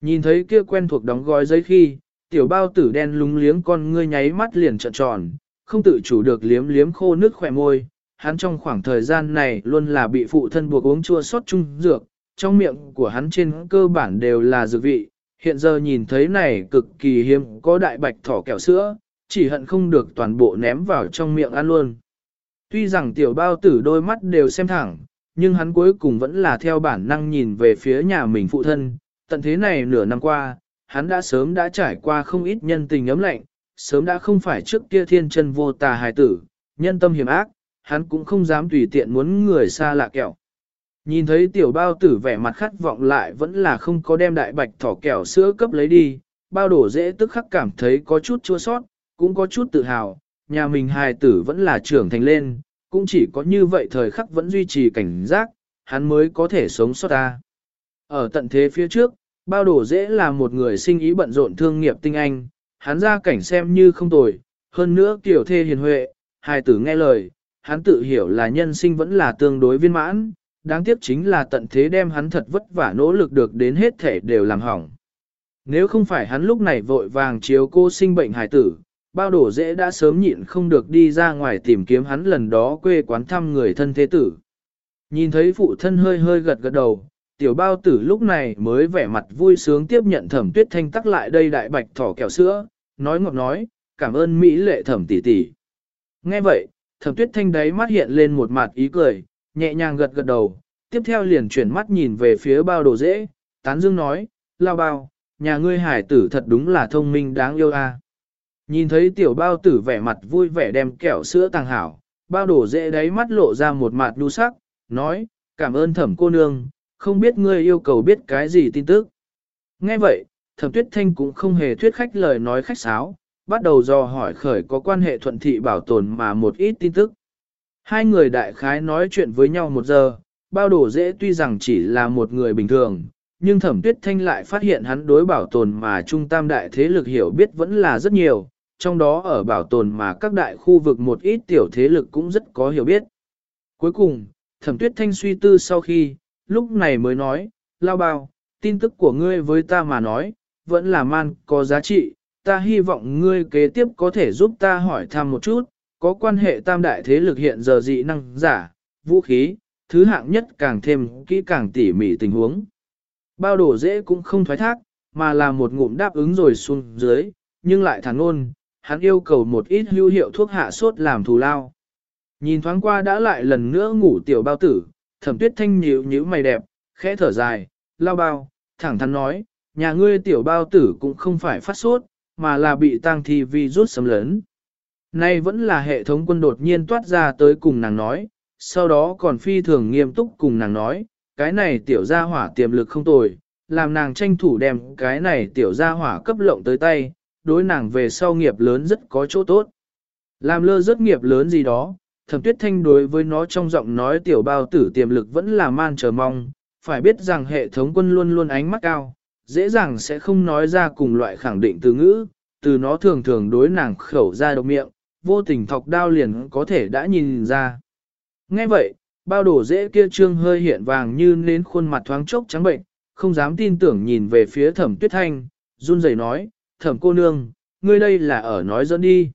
S1: Nhìn thấy kia quen thuộc đóng gói giấy khi, tiểu bao tử đen lúng liếng con ngươi nháy mắt liền trợn tròn, không tự chủ được liếm liếm khô nước khỏe môi. Hắn trong khoảng thời gian này luôn là bị phụ thân buộc uống chua sót chung dược, trong miệng của hắn trên cơ bản đều là dược vị. Hiện giờ nhìn thấy này cực kỳ hiếm có đại bạch thỏ kẹo sữa, chỉ hận không được toàn bộ ném vào trong miệng ăn luôn. Tuy rằng tiểu bao tử đôi mắt đều xem thẳng, nhưng hắn cuối cùng vẫn là theo bản năng nhìn về phía nhà mình phụ thân, tận thế này nửa năm qua, hắn đã sớm đã trải qua không ít nhân tình ấm lạnh, sớm đã không phải trước kia thiên chân vô tà hài tử, nhân tâm hiểm ác, hắn cũng không dám tùy tiện muốn người xa lạ kẹo. Nhìn thấy tiểu bao tử vẻ mặt khát vọng lại vẫn là không có đem đại bạch thỏ kẹo sữa cấp lấy đi, bao đổ dễ tức khắc cảm thấy có chút chua sót, cũng có chút tự hào, nhà mình hài tử vẫn là trưởng thành lên, cũng chỉ có như vậy thời khắc vẫn duy trì cảnh giác, hắn mới có thể sống sót ta. Ở tận thế phía trước, bao đổ dễ là một người sinh ý bận rộn thương nghiệp tinh anh, hắn ra cảnh xem như không tồi, hơn nữa tiểu thê hiền huệ, hài tử nghe lời, hắn tự hiểu là nhân sinh vẫn là tương đối viên mãn, đáng tiếc chính là tận thế đem hắn thật vất vả nỗ lực được đến hết thể đều làm hỏng. Nếu không phải hắn lúc này vội vàng chiếu cô sinh bệnh hài tử, bao đổ dễ đã sớm nhịn không được đi ra ngoài tìm kiếm hắn lần đó quê quán thăm người thân thế tử. Nhìn thấy phụ thân hơi hơi gật gật đầu, tiểu bao tử lúc này mới vẻ mặt vui sướng tiếp nhận thẩm tuyết thanh tắc lại đây đại bạch thỏ kẹo sữa, nói ngọt nói, cảm ơn Mỹ lệ thẩm tỷ tỷ. Nghe vậy, thẩm tuyết thanh đáy mắt hiện lên một mặt ý cười, nhẹ nhàng gật gật đầu, tiếp theo liền chuyển mắt nhìn về phía bao đồ dễ, tán dương nói, lao bao, nhà ngươi hải tử thật đúng là thông minh đáng yêu a. Nhìn thấy tiểu bao tử vẻ mặt vui vẻ đem kẹo sữa tàng hảo, bao đồ dễ đáy mắt lộ ra một mặt đu sắc, nói, cảm ơn thẩm cô nương, không biết ngươi yêu cầu biết cái gì tin tức. Nghe vậy, thẩm tuyết thanh cũng không hề thuyết khách lời nói khách sáo, bắt đầu dò hỏi khởi có quan hệ thuận thị bảo tồn mà một ít tin tức. Hai người đại khái nói chuyện với nhau một giờ, bao đồ dễ tuy rằng chỉ là một người bình thường, nhưng thẩm tuyết thanh lại phát hiện hắn đối bảo tồn mà trung tam đại thế lực hiểu biết vẫn là rất nhiều, trong đó ở bảo tồn mà các đại khu vực một ít tiểu thế lực cũng rất có hiểu biết. Cuối cùng, thẩm tuyết thanh suy tư sau khi, lúc này mới nói, lao bao, tin tức của ngươi với ta mà nói, vẫn là man có giá trị, ta hy vọng ngươi kế tiếp có thể giúp ta hỏi thăm một chút, có quan hệ tam đại thế lực hiện giờ dị năng giả, vũ khí, thứ hạng nhất càng thêm kỹ càng tỉ mỉ tình huống. Bao đổ dễ cũng không thoái thác, mà là một ngụm đáp ứng rồi xuống dưới, nhưng lại thẳng ôn, hắn yêu cầu một ít hữu hiệu thuốc hạ sốt làm thù lao. Nhìn thoáng qua đã lại lần nữa ngủ tiểu bao tử, thẩm tuyết thanh nhíu nhíu mày đẹp, khẽ thở dài, lao bao, thẳng thắn nói, nhà ngươi tiểu bao tử cũng không phải phát sốt, mà là bị tăng thi vi rút xâm lớn. Nay vẫn là hệ thống quân đột nhiên toát ra tới cùng nàng nói, sau đó còn phi thường nghiêm túc cùng nàng nói, cái này tiểu gia hỏa tiềm lực không tồi, làm nàng tranh thủ đem cái này tiểu gia hỏa cấp lộng tới tay, đối nàng về sau nghiệp lớn rất có chỗ tốt. Làm lơ rất nghiệp lớn gì đó, thẩm tuyết thanh đối với nó trong giọng nói tiểu bao tử tiềm lực vẫn là man chờ mong, phải biết rằng hệ thống quân luôn luôn ánh mắt cao, dễ dàng sẽ không nói ra cùng loại khẳng định từ ngữ, từ nó thường thường đối nàng khẩu ra độc miệng, vô tình thọc đao liền có thể đã nhìn ra. Nghe vậy, bao đổ dễ kia trương hơi hiện vàng như nến khuôn mặt thoáng chốc trắng bệnh, không dám tin tưởng nhìn về phía thẩm tuyết thanh, run rẩy nói, thẩm cô nương, ngươi đây là ở nói dẫn đi.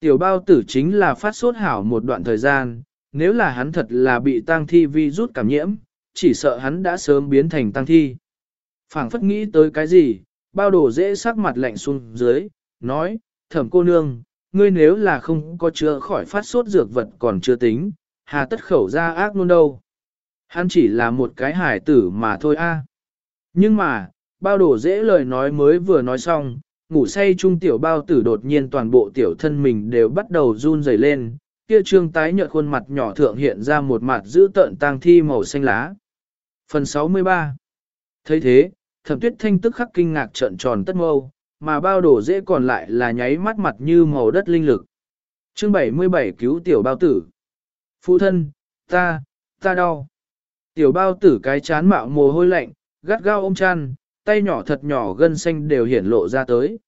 S1: Tiểu bao tử chính là phát sốt hảo một đoạn thời gian, nếu là hắn thật là bị tang thi vi rút cảm nhiễm, chỉ sợ hắn đã sớm biến thành tang thi phảng phất nghĩ tới cái gì, bao đồ dễ sắc mặt lạnh xuống dưới, nói, thẩm cô nương, ngươi nếu là không có chữa khỏi phát sốt dược vật còn chưa tính, hà tất khẩu ra ác luôn đâu. Hắn chỉ là một cái hải tử mà thôi a. Nhưng mà, bao đồ dễ lời nói mới vừa nói xong, ngủ say trung tiểu bao tử đột nhiên toàn bộ tiểu thân mình đều bắt đầu run rẩy lên, kia trương tái nhợt khuôn mặt nhỏ thượng hiện ra một mặt giữ tợn tang thi màu xanh lá. Phần 63 thấy thế, thẩm tuyết thanh tức khắc kinh ngạc trợn tròn tất mâu, mà bao đổ dễ còn lại là nháy mắt mặt như màu đất linh lực. Chương 77 cứu tiểu bao tử. Phụ thân, ta, ta đau. Tiểu bao tử cái chán mạo mồ hôi lạnh, gắt gao ôm chăn, tay nhỏ thật nhỏ gân xanh đều hiển lộ ra tới.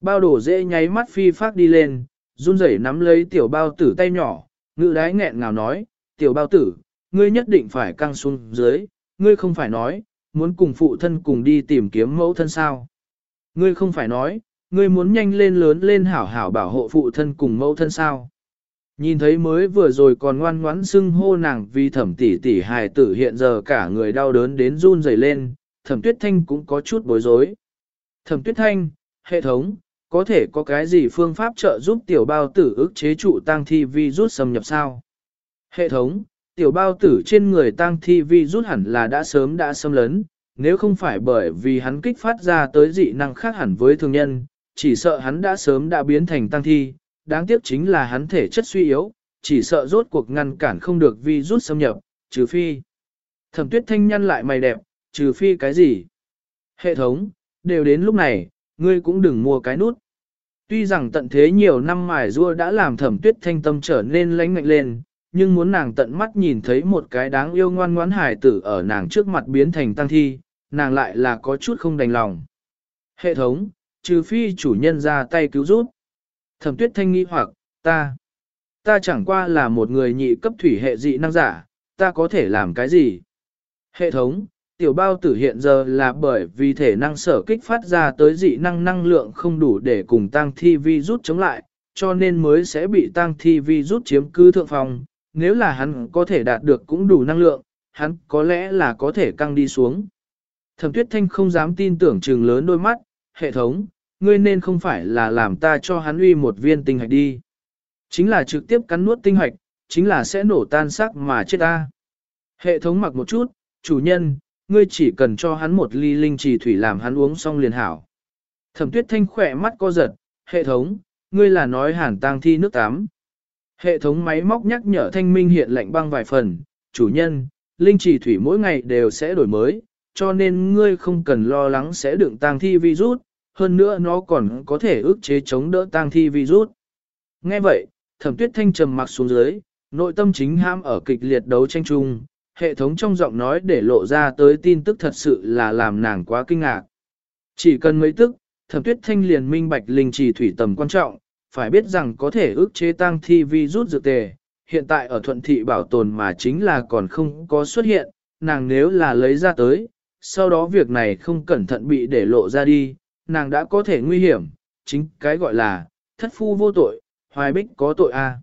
S1: Bao đổ dễ nháy mắt phi phát đi lên, run rẩy nắm lấy tiểu bao tử tay nhỏ, ngự đái nghẹn ngào nói, tiểu bao tử, ngươi nhất định phải căng xuống dưới, ngươi không phải nói, muốn cùng phụ thân cùng đi tìm kiếm mẫu thân sao. Ngươi không phải nói, ngươi muốn nhanh lên lớn lên hảo hảo bảo hộ phụ thân cùng mẫu thân sao. Nhìn thấy mới vừa rồi còn ngoan ngoãn xưng hô nàng vì thẩm tỷ tỷ hài tử hiện giờ cả người đau đớn đến run rẩy lên, thẩm tuyết thanh cũng có chút bối rối. Thẩm tuyết thanh, hệ thống, có thể có cái gì phương pháp trợ giúp tiểu bao tử ức chế trụ tăng thi vi rút xâm nhập sao? Hệ thống, tiểu bao tử trên người tăng thi vi rút hẳn là đã sớm đã xâm lấn, nếu không phải bởi vì hắn kích phát ra tới dị năng khác hẳn với thường nhân, chỉ sợ hắn đã sớm đã biến thành tăng thi, đáng tiếc chính là hắn thể chất suy yếu, chỉ sợ rốt cuộc ngăn cản không được vi rút xâm nhập, trừ phi. Thẩm tuyết thanh nhăn lại mày đẹp, trừ phi cái gì? Hệ thống, đều đến lúc này, ngươi cũng đừng mua cái nút. Tuy rằng tận thế nhiều năm mài rua đã làm thẩm tuyết thanh tâm trở nên lãnh ngạnh lên, nhưng muốn nàng tận mắt nhìn thấy một cái đáng yêu ngoan ngoãn hải tử ở nàng trước mặt biến thành tăng thi, nàng lại là có chút không đành lòng. Hệ thống, trừ phi chủ nhân ra tay cứu giúp. Thẩm tuyết thanh nghi hoặc, ta, ta chẳng qua là một người nhị cấp thủy hệ dị năng giả, ta có thể làm cái gì? Hệ thống, tiểu bao tử hiện giờ là bởi vì thể năng sở kích phát ra tới dị năng năng lượng không đủ để cùng tăng thi vi rút chống lại, cho nên mới sẽ bị tăng thi vi rút chiếm cứ thượng phòng. Nếu là hắn có thể đạt được cũng đủ năng lượng, hắn có lẽ là có thể căng đi xuống. Thẩm tuyết thanh không dám tin tưởng trừng lớn đôi mắt, hệ thống, ngươi nên không phải là làm ta cho hắn uy một viên tinh hạch đi. Chính là trực tiếp cắn nuốt tinh hạch, chính là sẽ nổ tan xác mà chết ta. Hệ thống mặc một chút, chủ nhân, ngươi chỉ cần cho hắn một ly linh trì thủy làm hắn uống xong liền hảo. Thẩm tuyết thanh khỏe mắt co giật, hệ thống, ngươi là nói hàn tang thi nước tắm. Hệ thống máy móc nhắc nhở thanh minh hiện lệnh băng vài phần, chủ nhân, linh trì thủy mỗi ngày đều sẽ đổi mới, cho nên ngươi không cần lo lắng sẽ đựng tang thi virus, hơn nữa nó còn có thể ức chế chống đỡ tang thi virus. Nghe vậy, thẩm tuyết thanh trầm mặc xuống dưới, nội tâm chính ham ở kịch liệt đấu tranh chung, hệ thống trong giọng nói để lộ ra tới tin tức thật sự là làm nàng quá kinh ngạc. Chỉ cần mấy tức, thẩm tuyết thanh liền minh bạch linh trì thủy tầm quan trọng, phải biết rằng có thể ức chế tăng thi vi rút dược tề, hiện tại ở thuận thị bảo tồn mà chính là còn không có xuất hiện, nàng nếu là lấy ra tới, sau đó việc này không cẩn thận bị để lộ ra đi, nàng đã có thể nguy hiểm, chính cái gọi là, thất phu vô tội, hoài bích có tội a.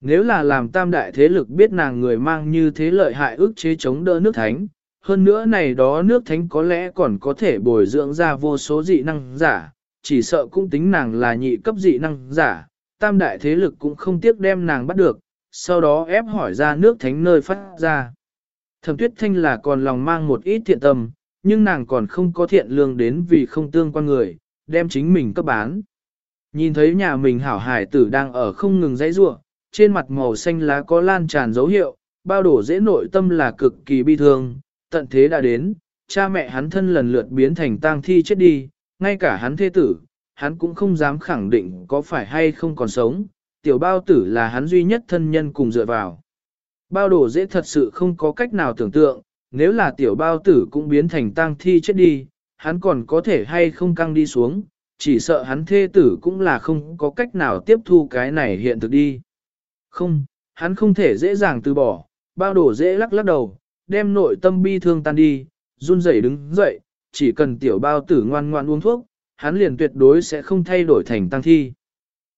S1: Nếu là làm tam đại thế lực biết nàng người mang như thế lợi hại ức chế chống đỡ nước thánh, hơn nữa này đó nước thánh có lẽ còn có thể bồi dưỡng ra vô số dị năng giả, chỉ sợ cũng tính nàng là nhị cấp dị năng giả, tam đại thế lực cũng không tiếc đem nàng bắt được, sau đó ép hỏi ra nước thánh nơi phát ra. Thẩm tuyết thanh là còn lòng mang một ít thiện tâm, nhưng nàng còn không có thiện lương đến vì không tương quan người, đem chính mình cấp bán. Nhìn thấy nhà mình hảo hải tử đang ở không ngừng dãy rua, trên mặt màu xanh lá có lan tràn dấu hiệu, bao đổ dễ nội tâm là cực kỳ bi thương, tận thế đã đến, cha mẹ hắn thân lần lượt biến thành tang thi chết đi, ngay cả hắn thê tử, hắn cũng không dám khẳng định có phải hay không còn sống, tiểu bao tử là hắn duy nhất thân nhân cùng dựa vào. Bao đổ dễ thật sự không có cách nào tưởng tượng, nếu là tiểu bao tử cũng biến thành tang thi chết đi, hắn còn có thể hay không căng đi xuống, chỉ sợ hắn thê tử cũng là không có cách nào tiếp thu cái này hiện thực đi. Không, hắn không thể dễ dàng từ bỏ, bao đổ dễ lắc lắc đầu, đem nội tâm bi thương tan đi, run rẩy đứng dậy, chỉ cần tiểu bao tử ngoan ngoan uống thuốc, hắn liền tuyệt đối sẽ không thay đổi thành tăng thi.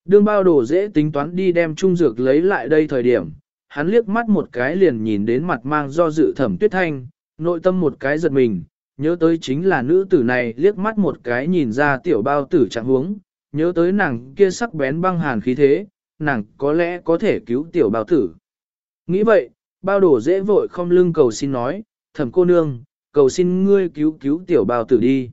S1: Đương bao đổ dễ tính toán đi đem trung dược lấy lại đây thời điểm, hắn liếc mắt một cái liền nhìn đến mặt mang do dự thẩm tuyết thanh, nội tâm một cái giật mình, nhớ tới chính là nữ tử này liếc mắt một cái nhìn ra tiểu bao tử trạng huống, nhớ tới nàng kia sắc bén băng hàn khí thế, nàng có lẽ có thể cứu tiểu bao tử. Nghĩ vậy, bao đổ dễ vội không lưng cầu xin nói, thẩm cô nương, cầu xin ngươi cứu cứu tiểu bao tử đi.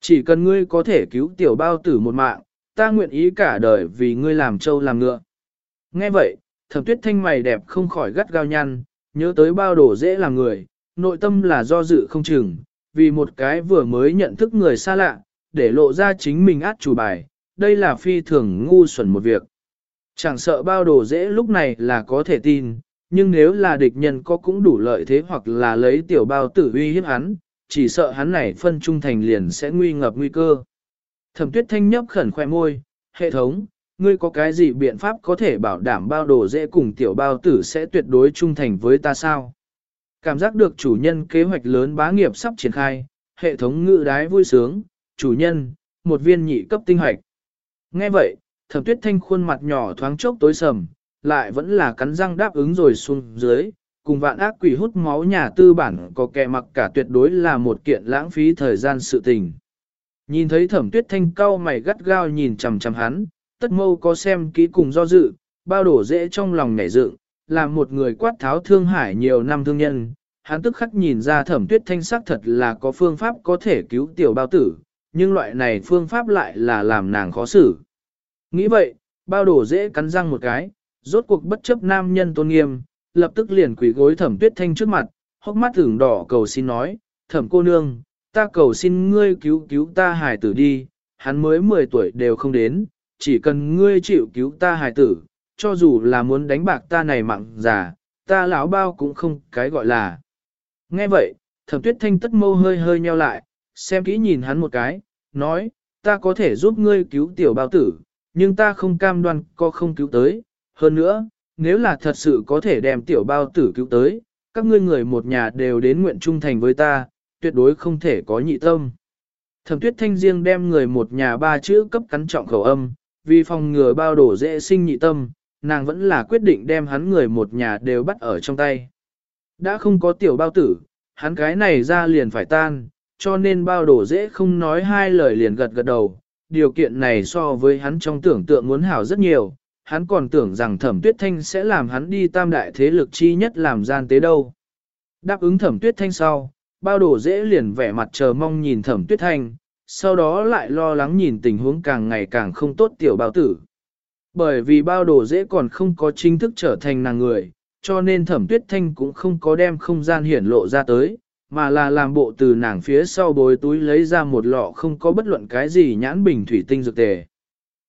S1: Chỉ cần ngươi có thể cứu tiểu bao tử một mạng, ta nguyện ý cả đời vì ngươi làm trâu làm ngựa. Nghe vậy, thẩm tuyết thanh mày đẹp không khỏi gắt gao nhăn, nhớ tới bao đổ dễ làm người, nội tâm là do dự không chừng, vì một cái vừa mới nhận thức người xa lạ, để lộ ra chính mình át chủ bài, đây là phi thường ngu xuẩn một việc. Chẳng sợ bao đồ dễ lúc này là có thể tin, nhưng nếu là địch nhân có cũng đủ lợi thế hoặc là lấy tiểu bao tử uy hiếp hắn, chỉ sợ hắn này phân trung thành liền sẽ nguy ngập nguy cơ. Thẩm tuyết thanh nhấp khẩn khoe môi, hệ thống, ngươi có cái gì biện pháp có thể bảo đảm bao đồ dễ cùng tiểu bao tử sẽ tuyệt đối trung thành với ta sao? Cảm giác được chủ nhân kế hoạch lớn bá nghiệp sắp triển khai, hệ thống ngự đái vui sướng, chủ nhân, một viên nhị cấp tinh hoạch. Nghe vậy, thẩm tuyết thanh khuôn mặt nhỏ thoáng chốc tối sầm, lại vẫn là cắn răng đáp ứng rồi xuống dưới, cùng vạn ác quỷ hút máu nhà tư bản có kẻ mặc cả tuyệt đối là một kiện lãng phí thời gian sự tình. Nhìn thấy thẩm tuyết thanh cao mày gắt gao nhìn chằm chằm hắn, tất mâu có xem kỹ cùng do dự, bao đổ dễ trong lòng nhảy dựng, là một người quát tháo thương hải nhiều năm thương nhân, hắn tức khắc nhìn ra thẩm tuyết thanh sắc thật là có phương pháp có thể cứu tiểu bao tử, nhưng loại này phương pháp lại là làm nàng khó xử. Nghĩ vậy, bao đổ dễ cắn răng một cái, rốt cuộc bất chấp nam nhân tôn nghiêm, lập tức liền quỳ gối thẩm tuyết thanh trước mặt, hốc mắt tưởng đỏ cầu xin nói, thẩm cô nương, ta cầu xin ngươi cứu cứu ta hài tử đi, hắn mới 10 tuổi đều không đến, chỉ cần ngươi chịu cứu ta hài tử, cho dù là muốn đánh bạc ta này mặn già, ta lão bao cũng không cái gọi là. Nghe vậy, thẩm tuyết thanh tất mâu hơi hơi nheo lại, xem kỹ nhìn hắn một cái, nói, ta có thể giúp ngươi cứu tiểu bao tử, nhưng ta không cam đoan có không cứu tới. Hơn nữa, nếu là thật sự có thể đem tiểu bao tử cứu tới, các ngươi người một nhà đều đến nguyện trung thành với ta, tuyệt đối không thể có nhị tâm. Thẩm tuyết thanh riêng đem người một nhà ba chữ cấp cắn trọng khẩu âm, vì phòng ngừa bao đổ dễ sinh nhị tâm, nàng vẫn là quyết định đem hắn người một nhà đều bắt ở trong tay. Đã không có tiểu bao tử, hắn cái này ra liền phải tan, cho nên bao đổ dễ không nói hai lời liền gật gật đầu. Điều kiện này so với hắn trong tưởng tượng muốn hảo rất nhiều, hắn còn tưởng rằng thẩm tuyết thanh sẽ làm hắn đi tam đại thế lực chi nhất làm gian tế đâu. Đáp ứng thẩm tuyết thanh sau, bao đổ dễ liền vẻ mặt chờ mong nhìn thẩm tuyết thanh, sau đó lại lo lắng nhìn tình huống càng ngày càng không tốt tiểu bao tử. Bởi vì bao đồ dễ còn không có chính thức trở thành nàng người, cho nên thẩm tuyết thanh cũng không có đem không gian hiển lộ ra tới, mà là làm bộ từ nàng phía sau bối túi lấy ra một lọ không có bất luận cái gì nhãn bình thủy tinh dược tề.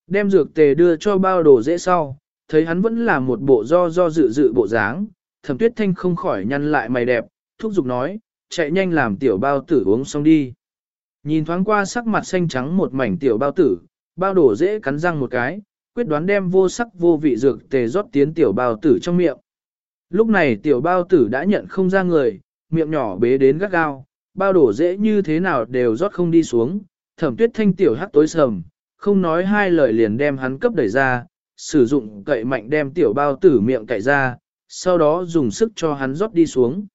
S1: Đem dược tề đưa cho bao đồ dễ sau, thấy hắn vẫn là một bộ do do dự dự bộ dáng, thẩm tuyết thanh không khỏi nhăn lại mày đẹp, thúc giục nói, chạy nhanh làm tiểu bao tử uống xong đi. Nhìn thoáng qua sắc mặt xanh trắng một mảnh tiểu bao tử, bao đổ dễ cắn răng một cái, quyết đoán đem vô sắc vô vị dược tề rót tiến tiểu bao tử trong miệng. Lúc này tiểu bao tử đã nhận không ra người, miệng nhỏ bế đến gắt gao, bao đổ dễ như thế nào đều rót không đi xuống, thẩm tuyết thanh tiểu hắc tối sầm, không nói hai lời liền đem hắn cấp đẩy ra, sử dụng cậy mạnh đem tiểu bao tử miệng cậy ra, sau đó dùng sức cho hắn rót đi xuống.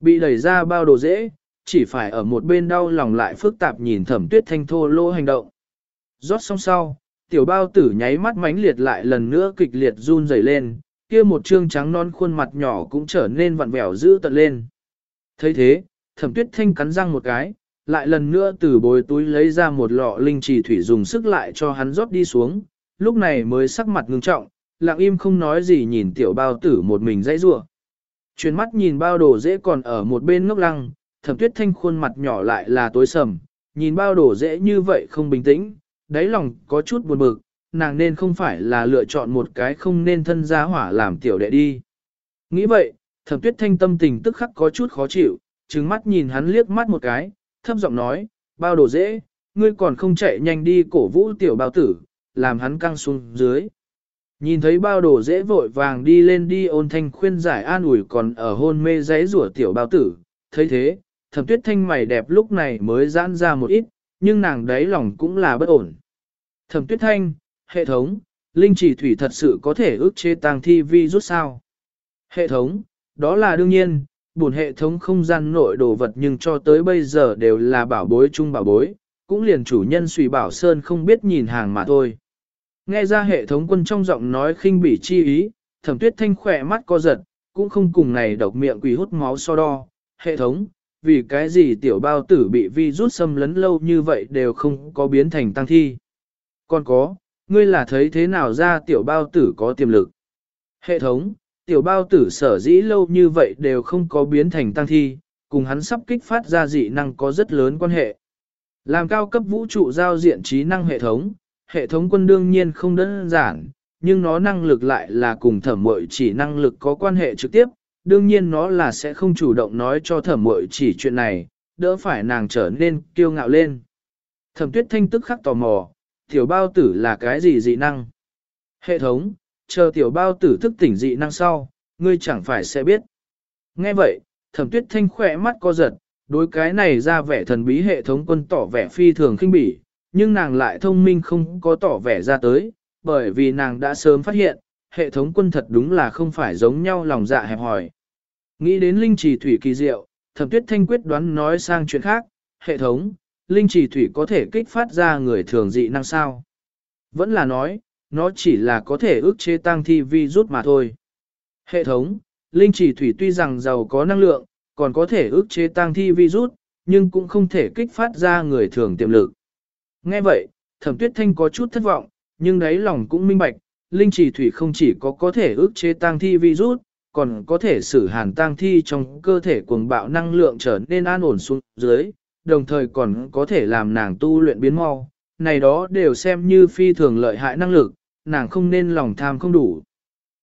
S1: Bị đẩy ra bao đồ dễ, chỉ phải ở một bên đau lòng lại phức tạp nhìn thẩm tuyết thanh thô lô hành động. Rót xong sau, tiểu bao tử nháy mắt mánh liệt lại lần nữa kịch liệt run rẩy lên, kia một trương trắng non khuôn mặt nhỏ cũng trở nên vặn vẹo dữ tận lên. thấy thế, thẩm tuyết thanh cắn răng một cái, lại lần nữa từ bồi túi lấy ra một lọ linh trì thủy dùng sức lại cho hắn rót đi xuống, lúc này mới sắc mặt ngưng trọng, lặng im không nói gì nhìn tiểu bao tử một mình dãy rủa. Chuyển mắt nhìn bao đồ dễ còn ở một bên ngốc lăng, thẩm tuyết thanh khuôn mặt nhỏ lại là tối sầm, nhìn bao đồ dễ như vậy không bình tĩnh, đáy lòng có chút buồn bực, nàng nên không phải là lựa chọn một cái không nên thân gia hỏa làm tiểu đệ đi. Nghĩ vậy, thẩm tuyết thanh tâm tình tức khắc có chút khó chịu, trừng mắt nhìn hắn liếc mắt một cái, thấp giọng nói, bao đồ dễ, ngươi còn không chạy nhanh đi cổ vũ tiểu bao tử, làm hắn căng xuống dưới. Nhìn thấy bao đồ dễ vội vàng đi lên đi ôn thanh khuyên giải an ủi còn ở hôn mê giấy rủa tiểu bao tử, thấy thế, thẩm tuyết thanh mày đẹp lúc này mới giãn ra một ít, nhưng nàng đấy lòng cũng là bất ổn. Thẩm tuyết thanh, hệ thống, linh chỉ thủy thật sự có thể ước chế Tàng thi vi rút sao? Hệ thống, đó là đương nhiên, buồn hệ thống không gian nội đồ vật nhưng cho tới bây giờ đều là bảo bối chung bảo bối, cũng liền chủ nhân suy bảo sơn không biết nhìn hàng mà thôi. Nghe ra hệ thống quân trong giọng nói khinh bỉ chi ý, thẩm tuyết thanh khỏe mắt co giật, cũng không cùng này độc miệng quỷ hút máu so đo. Hệ thống, vì cái gì tiểu bao tử bị vi rút xâm lấn lâu như vậy đều không có biến thành tăng thi. Còn có, ngươi là thấy thế nào ra tiểu bao tử có tiềm lực. Hệ thống, tiểu bao tử sở dĩ lâu như vậy đều không có biến thành tăng thi, cùng hắn sắp kích phát ra dị năng có rất lớn quan hệ. Làm cao cấp vũ trụ giao diện trí năng hệ thống, hệ thống quân đương nhiên không đơn giản, nhưng nó năng lực lại là cùng thẩm mội chỉ năng lực có quan hệ trực tiếp, đương nhiên nó là sẽ không chủ động nói cho thẩm mội chỉ chuyện này, đỡ phải nàng trở nên kiêu ngạo lên. Thẩm tuyết thanh tức khắc tò mò, tiểu bao tử là cái gì dị năng? Hệ thống, chờ tiểu bao tử thức tỉnh dị năng sau, ngươi chẳng phải sẽ biết. Nghe vậy, thẩm tuyết thanh khỏe mắt co giật, đối cái này ra vẻ thần bí hệ thống quân tỏ vẻ phi thường khinh bỉ, nhưng nàng lại thông minh không có tỏ vẻ ra tới, bởi vì nàng đã sớm phát hiện, hệ thống quân thật đúng là không phải giống nhau lòng dạ hẹp hòi. Nghĩ đến linh trì thủy kỳ diệu, thẩm tuyết thanh quyết đoán nói sang chuyện khác, hệ thống, linh trì thủy có thể kích phát ra người thường dị năng sao. Vẫn là nói, nó chỉ là có thể ức chế tăng thi vi rút mà thôi. Hệ thống, linh chỉ thủy tuy rằng giàu có năng lượng, còn có thể ức chế tăng thi virus, nhưng cũng không thể kích phát ra người thường tiềm lực. Nghe vậy, thẩm tuyết thanh có chút thất vọng, nhưng đáy lòng cũng minh bạch, linh chỉ thủy không chỉ có có thể ức chế tăng thi virus, còn có thể xử hàn tăng thi trong cơ thể cuồng bạo năng lượng trở nên an ổn xuống dưới, đồng thời còn có thể làm nàng tu luyện biến mau. Này đó đều xem như phi thường lợi hại năng lực, nàng không nên lòng tham không đủ.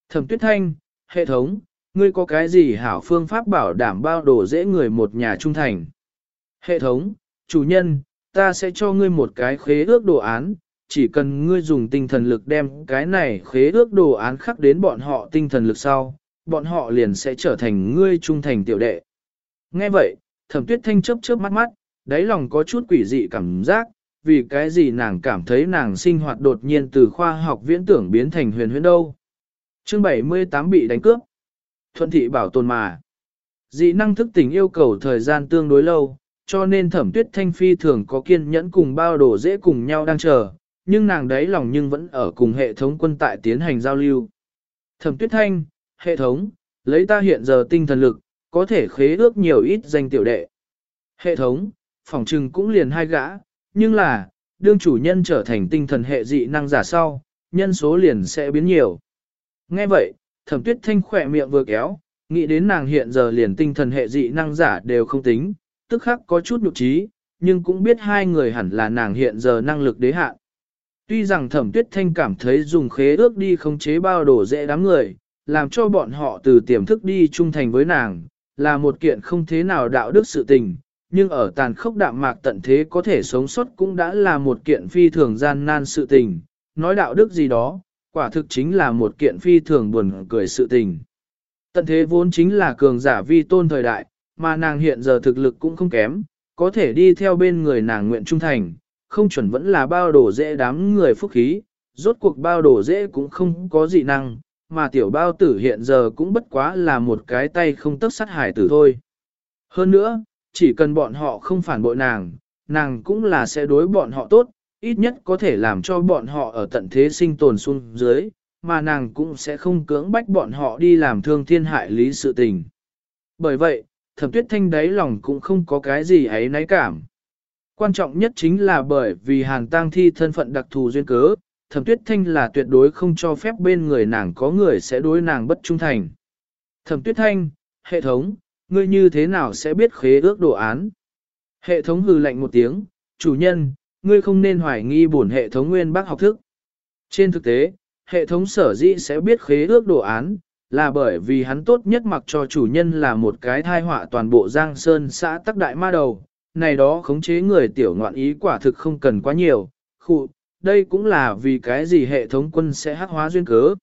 S1: Thẩm tuyết thanh, hệ thống, ngươi có cái gì hảo phương pháp bảo đảm bao đồ dễ người một nhà trung thành. Hệ thống, chủ nhân, ta sẽ cho ngươi một cái khế ước đồ án, chỉ cần ngươi dùng tinh thần lực đem cái này khế ước đồ án khắc đến bọn họ tinh thần lực sau, bọn họ liền sẽ trở thành ngươi trung thành tiểu đệ. Nghe vậy, thẩm tuyết thanh chớp chớp mắt mắt, đáy lòng có chút quỷ dị cảm giác, vì cái gì nàng cảm thấy nàng sinh hoạt đột nhiên từ khoa học viễn tưởng biến thành huyền huyễn đâu. Chương 78 bị đánh cướp. Thuận thị bảo tồn mà. Dị năng thức tỉnh yêu cầu thời gian tương đối lâu, cho nên thẩm tuyết thanh phi thường có kiên nhẫn cùng bao đồ dễ cùng nhau đang chờ, nhưng nàng đấy lòng nhưng vẫn ở cùng hệ thống quân tại tiến hành giao lưu. Thẩm tuyết thanh, hệ thống, lấy ta hiện giờ tinh thần lực, có thể khế ước nhiều ít danh tiểu đệ. Hệ thống, phòng trừng cũng liền hai gã, nhưng là, đương chủ nhân trở thành tinh thần hệ dị năng giả sau, nhân số liền sẽ biến nhiều. Nghe vậy, thẩm tuyết thanh khỏe miệng vừa kéo, Nghĩ đến nàng hiện giờ liền tinh thần hệ dị năng giả đều không tính, tức khắc có chút nhục trí, nhưng cũng biết hai người hẳn là nàng hiện giờ năng lực đế hạn. Tuy rằng thẩm tuyết thanh cảm thấy dùng khế ước đi khống chế bao đồ dễ đám người, làm cho bọn họ từ tiềm thức đi trung thành với nàng, là một kiện không thế nào đạo đức sự tình, nhưng ở tàn khốc đạm mạc tận thế có thể sống sót cũng đã là một kiện phi thường gian nan sự tình, nói đạo đức gì đó, quả thực chính là một kiện phi thường buồn cười sự tình. Tận thế vốn chính là cường giả vi tôn thời đại, mà nàng hiện giờ thực lực cũng không kém, có thể đi theo bên người nàng nguyện trung thành, không chuẩn vẫn là bao đổ dễ đám người phúc khí, rốt cuộc bao đổ dễ cũng không có gì năng, mà tiểu bao tử hiện giờ cũng bất quá là một cái tay không tất sát hải tử thôi. Hơn nữa, chỉ cần bọn họ không phản bội nàng, nàng cũng là sẽ đối bọn họ tốt, ít nhất có thể làm cho bọn họ ở tận thế sinh tồn xuống dưới, mà nàng cũng sẽ không cưỡng bách bọn họ đi làm thương thiên hại lý sự tình. Bởi vậy, thẩm tuyết thanh đáy lòng cũng không có cái gì ấy náy cảm. Quan trọng nhất chính là bởi vì hàn tang thi thân phận đặc thù duyên cớ, thẩm tuyết thanh là tuyệt đối không cho phép bên người nàng có người sẽ đối nàng bất trung thành. Thẩm tuyết thanh, hệ thống, ngươi như thế nào sẽ biết khế ước đồ án? Hệ thống hừ lạnh một tiếng, chủ nhân, ngươi không nên hoài nghi bổn hệ thống nguyên bác học thức. Trên thực tế, hệ thống sở dĩ sẽ biết khế ước đồ án, là bởi vì hắn tốt nhất mặc cho chủ nhân là một cái thai họa toàn bộ giang sơn xã tắc đại ma đầu, này đó khống chế người tiểu ngoạn ý quả thực không cần quá nhiều, khu, đây cũng là vì cái gì hệ thống quân sẽ hắc hóa duyên cớ.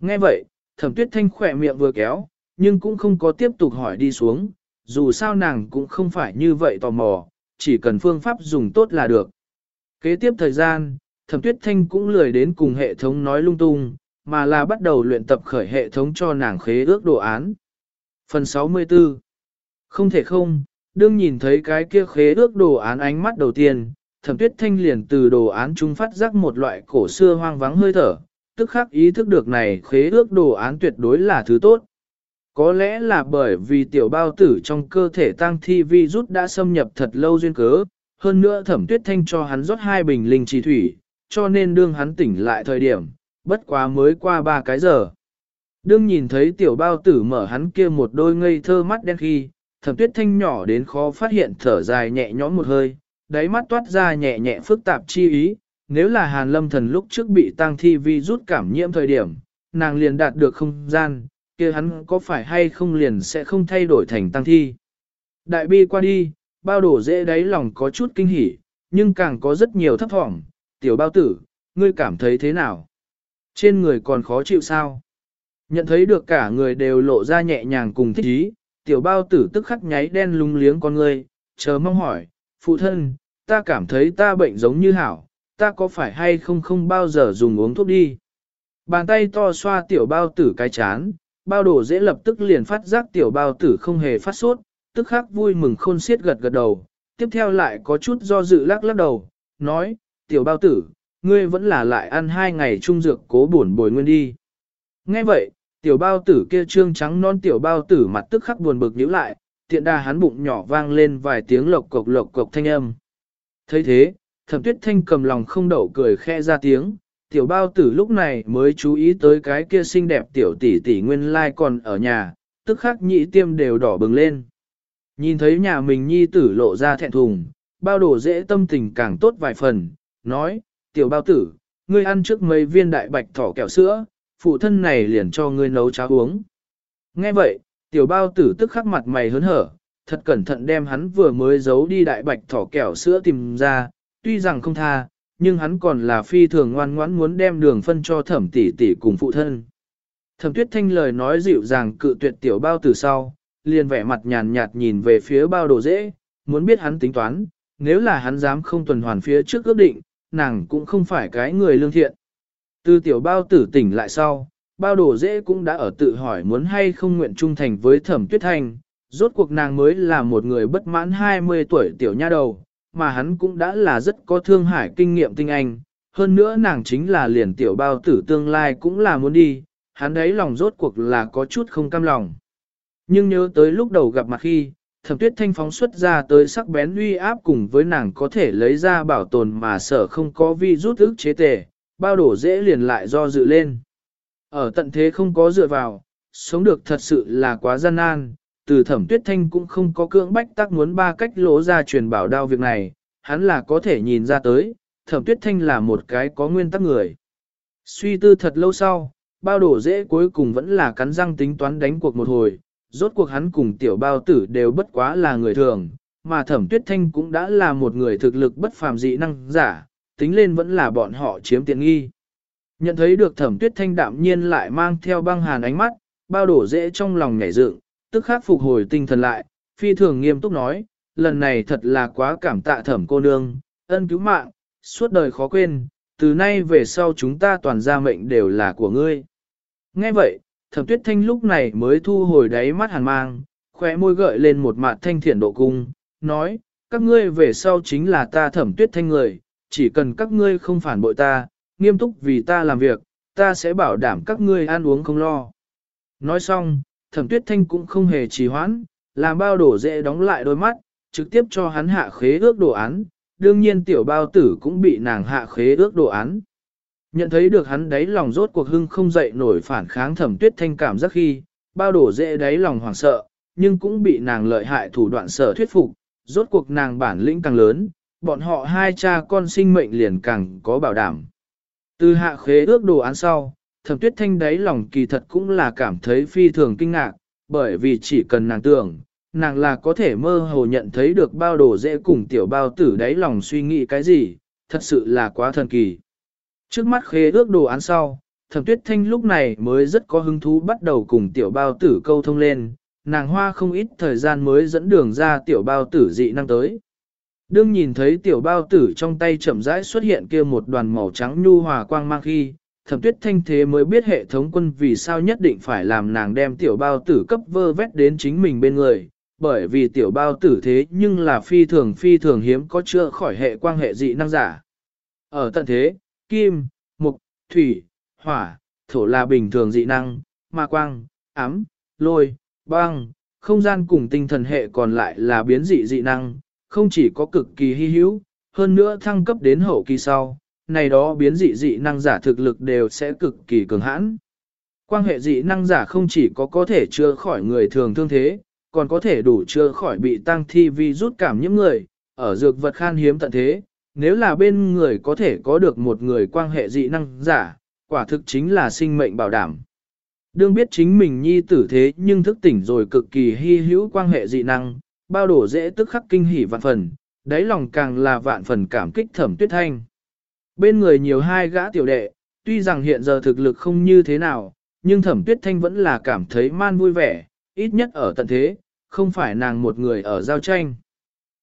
S1: Nghe vậy, thẩm tuyết thanh khỏe miệng vừa kéo, nhưng cũng không có tiếp tục hỏi đi xuống, dù sao nàng cũng không phải như vậy tò mò, chỉ cần phương pháp dùng tốt là được. Kế tiếp thời gian, thẩm tuyết thanh cũng lười đến cùng hệ thống nói lung tung, mà là bắt đầu luyện tập khởi hệ thống cho nàng khế ước đồ án. Phần 64 Không thể không, đương nhìn thấy cái kia khế ước đồ án ánh mắt đầu tiên, thẩm tuyết thanh liền từ đồ án trung phát giác một loại cổ xưa hoang vắng hơi thở, tức khắc ý thức được này khế ước đồ án tuyệt đối là thứ tốt. Có lẽ là bởi vì tiểu bao tử trong cơ thể tăng thi vi rút đã xâm nhập thật lâu duyên cớ, hơn nữa thẩm tuyết thanh cho hắn rót hai bình linh trì thủy, cho nên đương hắn tỉnh lại thời điểm, bất quá mới qua ba cái giờ. Đương nhìn thấy tiểu bao tử mở hắn kia một đôi ngây thơ mắt đen khi, thẩm tuyết thanh nhỏ đến khó phát hiện thở dài nhẹ nhõm một hơi, đáy mắt toát ra nhẹ nhẹ phức tạp chi ý, nếu là hàn lâm thần lúc trước bị tăng thi vi rút cảm nhiễm thời điểm, nàng liền đạt được không gian, kia hắn có phải hay không liền sẽ không thay đổi thành tăng thi. Đại bi qua đi, bao đổ dễ đáy lòng có chút kinh hỉ, nhưng càng có rất nhiều thấp thỏm, tiểu bao tử, ngươi cảm thấy thế nào? Trên người còn khó chịu sao? Nhận thấy được cả người đều lộ ra nhẹ nhàng cùng thích ý, tiểu bao tử tức khắc nháy đen lung liếng con ngươi, chờ mong hỏi, phụ thân, ta cảm thấy ta bệnh giống như hảo, ta có phải hay không không bao giờ dùng uống thuốc đi? Bàn tay to xoa tiểu bao tử cái chán, bao đồ dễ lập tức liền phát giác tiểu bao tử không hề phát sốt, tức khắc vui mừng khôn xiết gật gật đầu, tiếp theo lại có chút do dự lắc lắc đầu, nói, tiểu bao tử, ngươi vẫn là lại ăn hai ngày trung dược cố buồn bồi nguyên đi. Nghe vậy, tiểu bao tử kia trương trắng non tiểu bao tử mặt tức khắc buồn bực nhíu lại, tiện đa hắn bụng nhỏ vang lên vài tiếng lộc cộc lộc cộc thanh âm. thấy thế, thẩm tuyết thanh cầm lòng không đậu cười khe ra tiếng, tiểu bao tử lúc này mới chú ý tới cái kia xinh đẹp tiểu tỷ tỷ nguyên lai còn ở nhà, tức khắc nhị tiêm đều đỏ bừng lên. Nhìn thấy nhà mình nhi tử lộ ra thẹn thùng, bao đồ dễ tâm tình càng tốt vài phần, nói, tiểu bao tử, ngươi ăn trước mấy viên đại bạch thỏ kẹo sữa, phụ thân này liền cho ngươi nấu cháo uống. Nghe vậy, tiểu bao tử tức khắc mặt mày hớn hở, thật cẩn thận đem hắn vừa mới giấu đi đại bạch thỏ kẹo sữa tìm ra, tuy rằng không tha, nhưng hắn còn là phi thường ngoan ngoãn muốn đem đường phân cho thẩm tỷ tỷ cùng phụ thân. Thẩm tuyết thanh lời nói dịu dàng cự tuyệt tiểu bao tử sau, liền vẻ mặt nhàn nhạt nhìn về phía bao đồ dễ, muốn biết hắn tính toán, nếu là hắn dám không tuần hoàn phía trước ước định, nàng cũng không phải cái người lương thiện. Từ tiểu bao tử tỉnh lại sau, bao đồ dễ cũng đã ở tự hỏi muốn hay không nguyện trung thành với thẩm tuyết thanh, rốt cuộc nàng mới là một người bất mãn 20 tuổi tiểu nha đầu, mà hắn cũng đã là rất có thương hải kinh nghiệm tinh anh, hơn nữa nàng chính là liền tiểu bao tử tương lai cũng là muốn đi, hắn đấy lòng rốt cuộc là có chút không cam lòng. Nhưng nhớ tới lúc đầu gặp mặt khi, thẩm tuyết thanh phóng xuất ra tới sắc bén uy áp cùng với nàng có thể lấy ra bảo tồn mà sở không có vi rút ức chế tề, bao đổ dễ liền lại do dự lên. Ở tận thế không có dựa vào, sống được thật sự là quá gian nan, từ thẩm tuyết thanh cũng không có cưỡng bách tác muốn ba cách lỗ ra truyền bảo đao việc này, hắn là có thể nhìn ra tới, thẩm tuyết thanh là một cái có nguyên tắc người. Suy tư thật lâu sau, bao đổ dễ cuối cùng vẫn là cắn răng tính toán đánh cuộc một hồi, rốt cuộc hắn cùng tiểu bao tử đều bất quá là người thường, mà thẩm tuyết thanh cũng đã là một người thực lực bất phàm dị năng giả, tính lên vẫn là bọn họ chiếm tiện nghi. Nhận thấy được thẩm tuyết thanh đạm nhiên lại mang theo băng hàn ánh mắt, bao đổ dễ trong lòng nhảy dựng, tức khắc phục hồi tinh thần lại, phi thường nghiêm túc nói, lần này thật là quá cảm tạ thẩm cô nương, ân cứu mạng, suốt đời khó quên, từ nay về sau chúng ta toàn gia mệnh đều là của ngươi. Nghe vậy, thẩm tuyết thanh lúc này mới thu hồi đáy mắt hàn mang, khóe môi gợi lên một mặt thanh thiện độ cung, nói, các ngươi về sau chính là ta thẩm tuyết thanh người, chỉ cần các ngươi không phản bội ta, nghiêm túc vì ta làm việc, ta sẽ bảo đảm các ngươi ăn uống không lo. Nói xong, thẩm tuyết thanh cũng không hề trì hoãn, làm bao đổ dễ đóng lại đôi mắt, trực tiếp cho hắn hạ khế ước đồ án, đương nhiên tiểu bao tử cũng bị nàng hạ khế ước đồ án. Nhận thấy được hắn đáy lòng rốt cuộc hưng không dậy nổi phản kháng thẩm tuyết thanh cảm giác khi, bao đổ dễ đáy lòng hoảng sợ, nhưng cũng bị nàng lợi hại thủ đoạn sở thuyết phục, rốt cuộc nàng bản lĩnh càng lớn, bọn họ hai cha con sinh mệnh liền càng có bảo đảm. Từ hạ khế ước đồ án sau, thẩm tuyết thanh đáy lòng kỳ thật cũng là cảm thấy phi thường kinh ngạc, bởi vì chỉ cần nàng tưởng, nàng là có thể mơ hồ nhận thấy được bao đồ dễ cùng tiểu bao tử đáy lòng suy nghĩ cái gì, thật sự là quá thần kỳ. Trước mắt khế ước đồ án sau, thẩm tuyết thanh lúc này mới rất có hứng thú bắt đầu cùng tiểu bao tử câu thông lên, nàng hoa không ít thời gian mới dẫn đường ra tiểu bao tử dị năng tới. Đương nhìn thấy tiểu bao tử trong tay chậm rãi xuất hiện kia một đoàn màu trắng nhu hòa quang mang khi, thẩm tuyết thanh thế mới biết hệ thống quân vì sao nhất định phải làm nàng đem tiểu bao tử cấp vơ vét đến chính mình bên người, bởi vì tiểu bao tử thế nhưng là phi thường phi thường hiếm có chữa khỏi hệ quang hệ dị năng giả. Ở tận thế, kim, mục, thủy, hỏa, thổ là bình thường dị năng, ma quang, ám, lôi, băng, không gian cùng tinh thần hệ còn lại là biến dị dị năng, không chỉ có cực kỳ hy hữu, hơn nữa thăng cấp đến hậu kỳ sau, này đó biến dị dị năng giả thực lực đều sẽ cực kỳ cường hãn. Quan hệ dị năng giả không chỉ có có thể chữa khỏi người thường thương thế, còn có thể đủ chữa khỏi bị tăng thi vi rút cảm những người, ở dược vật khan hiếm tận thế, nếu là bên người có thể có được một người quan hệ dị năng giả, quả thực chính là sinh mệnh bảo đảm. Đương biết chính mình nhi tử thế nhưng thức tỉnh rồi cực kỳ hy hữu quan hệ dị năng, bao đổ dễ tức khắc kinh hỉ vạn phần, đáy lòng càng là vạn phần cảm kích thẩm tuyết thanh. Bên người nhiều hai gã tiểu đệ, tuy rằng hiện giờ thực lực không như thế nào, nhưng thẩm tuyết thanh vẫn là cảm thấy man vui vẻ, ít nhất ở tận thế, không phải nàng một người ở giao tranh.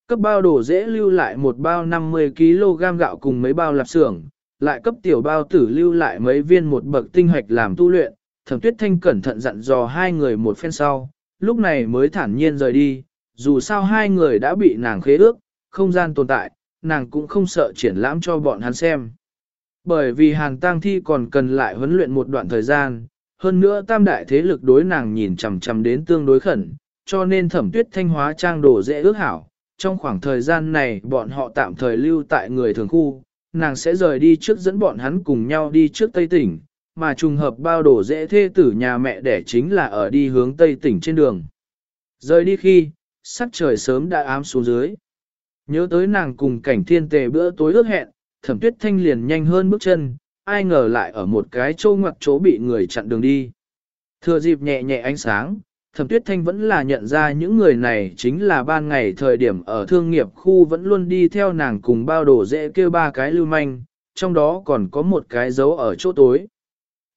S1: Cấp bao đồ dễ lưu lại một bao 50kg gạo cùng mấy bao lạp xưởng, lại cấp tiểu bao tử lưu lại mấy viên một bậc tinh hoạch làm tu luyện, thẩm tuyết thanh cẩn thận dặn dò hai người một phen sau, lúc này mới thản nhiên rời đi, dù sao hai người đã bị nàng khế ước, không gian tồn tại, nàng cũng không sợ triển lãm cho bọn hắn xem. Bởi vì hàng tang thi còn cần lại huấn luyện một đoạn thời gian, hơn nữa tam đại thế lực đối nàng nhìn chằm chằm đến tương đối khẩn, cho nên thẩm tuyết thanh hóa trang đồ dễ ước hảo. Trong khoảng thời gian này bọn họ tạm thời lưu tại người thường khu, nàng sẽ rời đi trước dẫn bọn hắn cùng nhau đi trước Tây tỉnh, mà trùng hợp bao đồ dễ thê tử nhà mẹ đẻ chính là ở đi hướng Tây tỉnh trên đường. Rời đi khi, sắc trời sớm đã ám xuống dưới. Nhớ tới nàng cùng cảnh thiên tề bữa tối ước hẹn, thẩm tuyết thanh liền nhanh hơn bước chân, ai ngờ lại ở một cái chỗ ngoặc chỗ bị người chặn đường đi. Thừa dịp nhẹ nhẹ ánh sáng, thẩm tuyết thanh vẫn là nhận ra những người này chính là ban ngày thời điểm ở thương nghiệp khu vẫn luôn đi theo nàng cùng bao đồ dễ kêu ba cái lưu manh, trong đó còn có một cái dấu ở chỗ tối.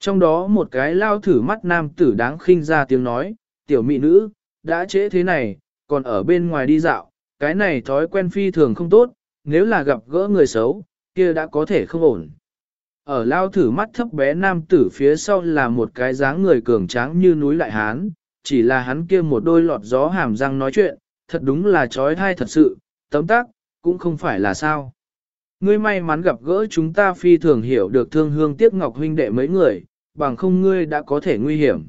S1: Trong đó một cái lao thử mắt nam tử đáng khinh ra tiếng nói, tiểu mỹ nữ, đã trễ thế này, còn ở bên ngoài đi dạo, cái này thói quen phi thường không tốt, nếu là gặp gỡ người xấu, kia đã có thể không ổn. Ở lao thử mắt thấp bé nam tử phía sau là một cái dáng người cường tráng như núi lại hán, chỉ là hắn kia một đôi lọt gió hàm răng nói chuyện, thật đúng là trói thai thật sự, tấm tác, cũng không phải là sao. Ngươi may mắn gặp gỡ chúng ta phi thường hiểu được thương hương tiếc ngọc huynh đệ mấy người, bằng không ngươi đã có thể nguy hiểm.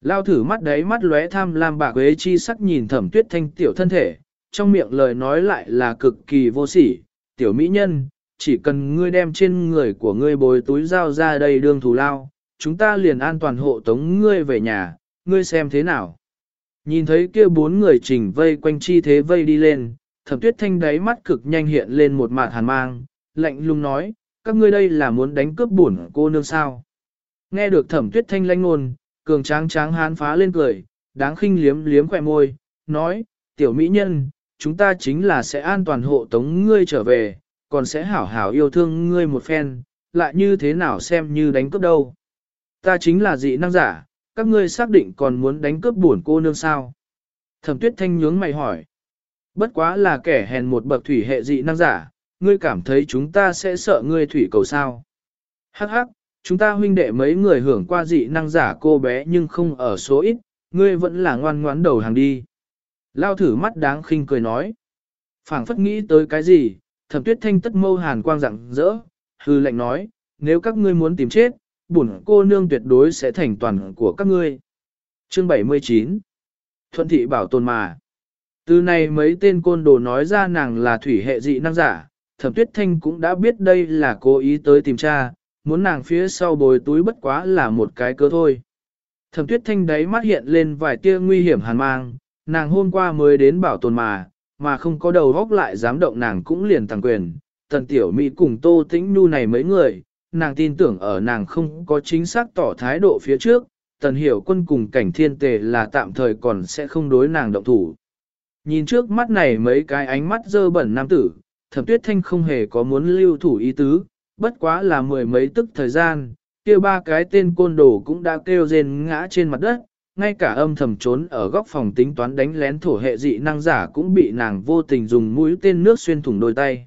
S1: Lao thử mắt đấy mắt lóe tham lam bạc quế chi sắc nhìn thẩm tuyết thanh tiểu thân thể, trong miệng lời nói lại là cực kỳ vô sỉ, tiểu mỹ nhân, chỉ cần ngươi đem trên người của ngươi bồi túi dao ra đây đương thù lao, chúng ta liền an toàn hộ tống ngươi về nhà, ngươi xem thế nào. Nhìn thấy kia bốn người trình vây quanh chi thế vây đi lên, thẩm tuyết thanh đáy mắt cực nhanh hiện lên một mạt hàn mang, lạnh lùng nói, các ngươi đây là muốn đánh cướp bổn cô nương sao. Nghe được thẩm tuyết thanh lanh ngôn, cường tráng tráng hán phá lên cười, đáng khinh liếm liếm khỏe môi, nói, tiểu mỹ nhân, chúng ta chính là sẽ an toàn hộ tống ngươi trở về, còn sẽ hảo hảo yêu thương ngươi một phen, lại như thế nào xem như đánh cướp đâu. Ta chính là dị năng giả, các ngươi xác định còn muốn đánh cướp bổn cô nương sao? Thẩm tuyết thanh nhướng mày hỏi. Bất quá là kẻ hèn một bậc thủy hệ dị năng giả, ngươi cảm thấy chúng ta sẽ sợ ngươi thủy cầu sao? Hắc hắc, chúng ta huynh đệ mấy người hưởng qua dị năng giả cô bé nhưng không ở số ít, ngươi vẫn là ngoan ngoãn đầu hàng đi. Lao thử mắt đáng khinh cười nói. phảng phất nghĩ tới cái gì, thẩm tuyết thanh tất mâu hàn quang rạng rỡ, hư lệnh nói, nếu các ngươi muốn tìm chết, bổn cô nương tuyệt đối sẽ thành toàn của các ngươi. Chương 79 Thuận thị bảo tồn mà. Từ này mấy tên côn đồ nói ra nàng là thủy hệ dị năng giả, thẩm tuyết thanh cũng đã biết đây là cố ý tới tìm cha, muốn nàng phía sau bồi túi bất quá là một cái cơ thôi. Thẩm tuyết thanh đáy mắt hiện lên vài tia nguy hiểm hàn mang, nàng hôm qua mới đến bảo tồn mà, mà không có đầu góc lại dám động nàng cũng liền tăng quyền. Tần tiểu Mỹ cùng tô tĩnh nu này mấy người, nàng tin tưởng ở nàng không có chính xác tỏ thái độ phía trước, tần hiểu quân cùng cảnh thiên tề là tạm thời còn sẽ không đối nàng động thủ. Nhìn trước mắt này mấy cái ánh mắt dơ bẩn nam tử, thẩm tuyết thanh không hề có muốn lưu thủ ý tứ, bất quá là mười mấy tức thời gian, kia ba cái tên côn đồ cũng đã kêu rên ngã trên mặt đất, ngay cả âm thầm trốn ở góc phòng tính toán đánh lén thổ hệ dị năng giả cũng bị nàng vô tình dùng mũi tên nước xuyên thủng đôi tay.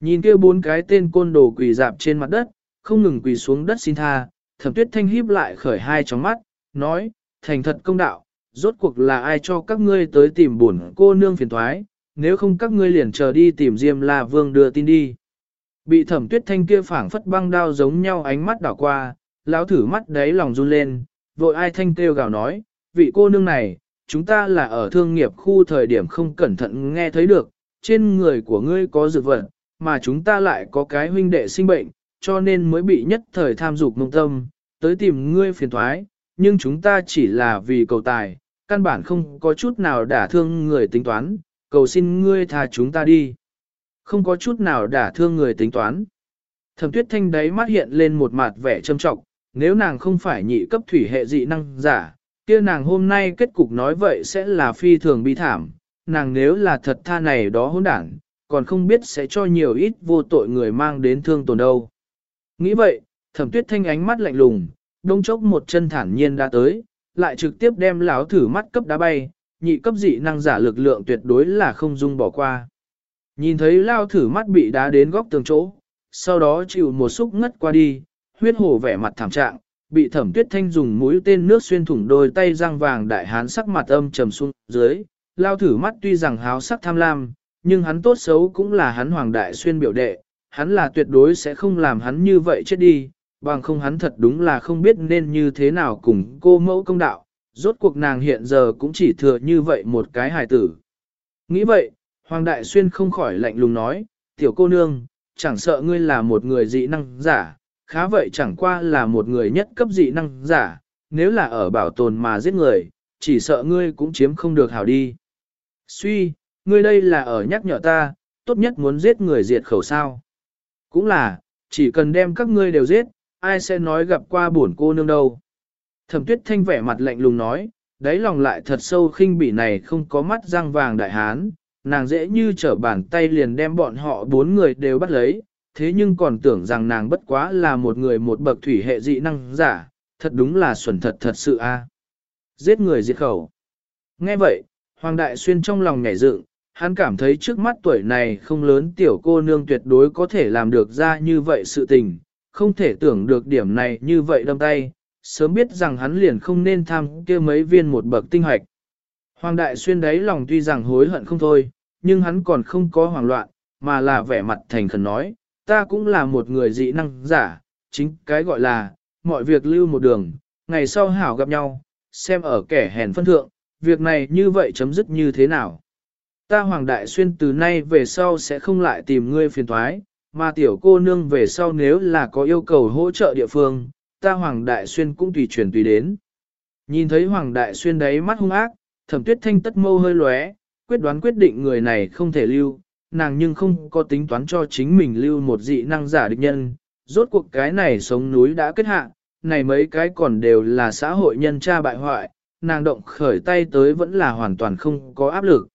S1: Nhìn kia bốn cái tên côn đồ quỳ dạp trên mặt đất, không ngừng quỳ xuống đất xin tha, thẩm tuyết thanh híp lại khởi hai tròng mắt, nói, thành thật công đạo, rốt cuộc là ai cho các ngươi tới tìm bổn cô nương phiền thoái, nếu không các ngươi liền chờ đi tìm Diêm La Vương đưa tin đi. Bị thẩm tuyết thanh kia phảng phất băng đao giống nhau ánh mắt đảo qua, lão thử mắt đáy lòng run lên, vội ai thanh kêu gào nói, vị cô nương này, chúng ta là ở thương nghiệp khu thời điểm không cẩn thận nghe thấy được, trên người của ngươi có dược vật, mà chúng ta lại có cái huynh đệ sinh bệnh, cho nên mới bị nhất thời tham dục mông tâm, tới tìm ngươi phiền thoái, nhưng chúng ta chỉ là vì cầu tài, căn bản không có chút nào đả thương người tính toán, cầu xin ngươi tha chúng ta đi. Không có chút nào đả thương người tính toán. Thẩm tuyết thanh đáy mắt hiện lên một mặt vẻ trâm trọng, nếu nàng không phải nhị cấp thủy hệ dị năng giả, kia nàng hôm nay kết cục nói vậy sẽ là phi thường bi thảm, nàng nếu là thật tha này đó hỗn đảng, còn không biết sẽ cho nhiều ít vô tội người mang đến thương tổn đâu. Nghĩ vậy, thẩm tuyết thanh ánh mắt lạnh lùng, đông chốc một chân thản nhiên đã tới, lại trực tiếp đem lão thử mắt cấp đá bay, nhị cấp dị năng giả lực lượng tuyệt đối là không dung bỏ qua. Nhìn thấy lao thử mắt bị đá đến góc tường chỗ, sau đó chịu một xúc ngất qua đi, huyết hổ vẻ mặt thảm trạng, bị thẩm tuyết thanh dùng mũi tên nước xuyên thủng đôi tay răng vàng đại hán sắc mặt âm trầm xuống dưới, lao thử mắt tuy rằng háo sắc tham lam, nhưng hắn tốt xấu cũng là hắn hoàng đại xuyên biểu đệ, hắn là tuyệt đối sẽ không làm hắn như vậy chết đi, bằng không hắn thật đúng là không biết nên như thế nào cùng cô mẫu công đạo, rốt cuộc nàng hiện giờ cũng chỉ thừa như vậy một cái hài tử. Nghĩ vậy, Hoàng Đại Xuyên không khỏi lạnh lùng nói, tiểu cô nương, chẳng sợ ngươi là một người dị năng giả, khá vậy chẳng qua là một người nhất cấp dị năng giả, nếu là ở bảo tồn mà giết người, chỉ sợ ngươi cũng chiếm không được hảo đi. Suy, ngươi đây là ở nhắc nhở ta, tốt nhất muốn giết người diệt khẩu sao. Cũng là, chỉ cần đem các ngươi đều giết, ai sẽ nói gặp qua buồn cô nương đâu. Thẩm tuyết thanh vẻ mặt lạnh lùng nói, đáy lòng lại thật sâu khinh bỉ này không có mắt răng vàng đại hán, nàng dễ như trở bàn tay liền đem bọn họ bốn người đều bắt lấy, thế nhưng còn tưởng rằng nàng bất quá là một người một bậc thủy hệ dị năng giả, thật đúng là xuẩn thật thật sự a. Giết người diệt khẩu. Nghe vậy, Hoàng Đại Xuyên trong lòng nhảy dựng, hắn cảm thấy trước mắt tuổi này không lớn tiểu cô nương tuyệt đối có thể làm được ra như vậy sự tình, không thể tưởng được điểm này như vậy đâm tay, sớm biết rằng hắn liền không nên tham kia mấy viên một bậc tinh hoạch. Hoàng Đại Xuyên đấy lòng tuy rằng hối hận không thôi, nhưng hắn còn không có hoảng loạn, mà là vẻ mặt thành khẩn nói, ta cũng là một người dị năng giả, chính cái gọi là, mọi việc lưu một đường, ngày sau hảo gặp nhau, xem ở kẻ hèn phân thượng, việc này như vậy chấm dứt như thế nào. Ta Hoàng Đại Xuyên từ nay về sau sẽ không lại tìm ngươi phiền thoái, mà tiểu cô nương về sau nếu là có yêu cầu hỗ trợ địa phương, ta Hoàng Đại Xuyên cũng tùy truyền tùy đến. Nhìn thấy Hoàng Đại Xuyên đấy mắt hung ác, thẩm tuyết thanh tất mâu hơi lóe, quyết đoán quyết định người này không thể lưu, nàng nhưng không có tính toán cho chính mình lưu một dị năng giả địch nhân. Rốt cuộc cái này sống núi đã kết hạ, này mấy cái còn đều là xã hội nhân tra bại hoại, nàng động khởi tay tới vẫn là hoàn toàn không có áp lực.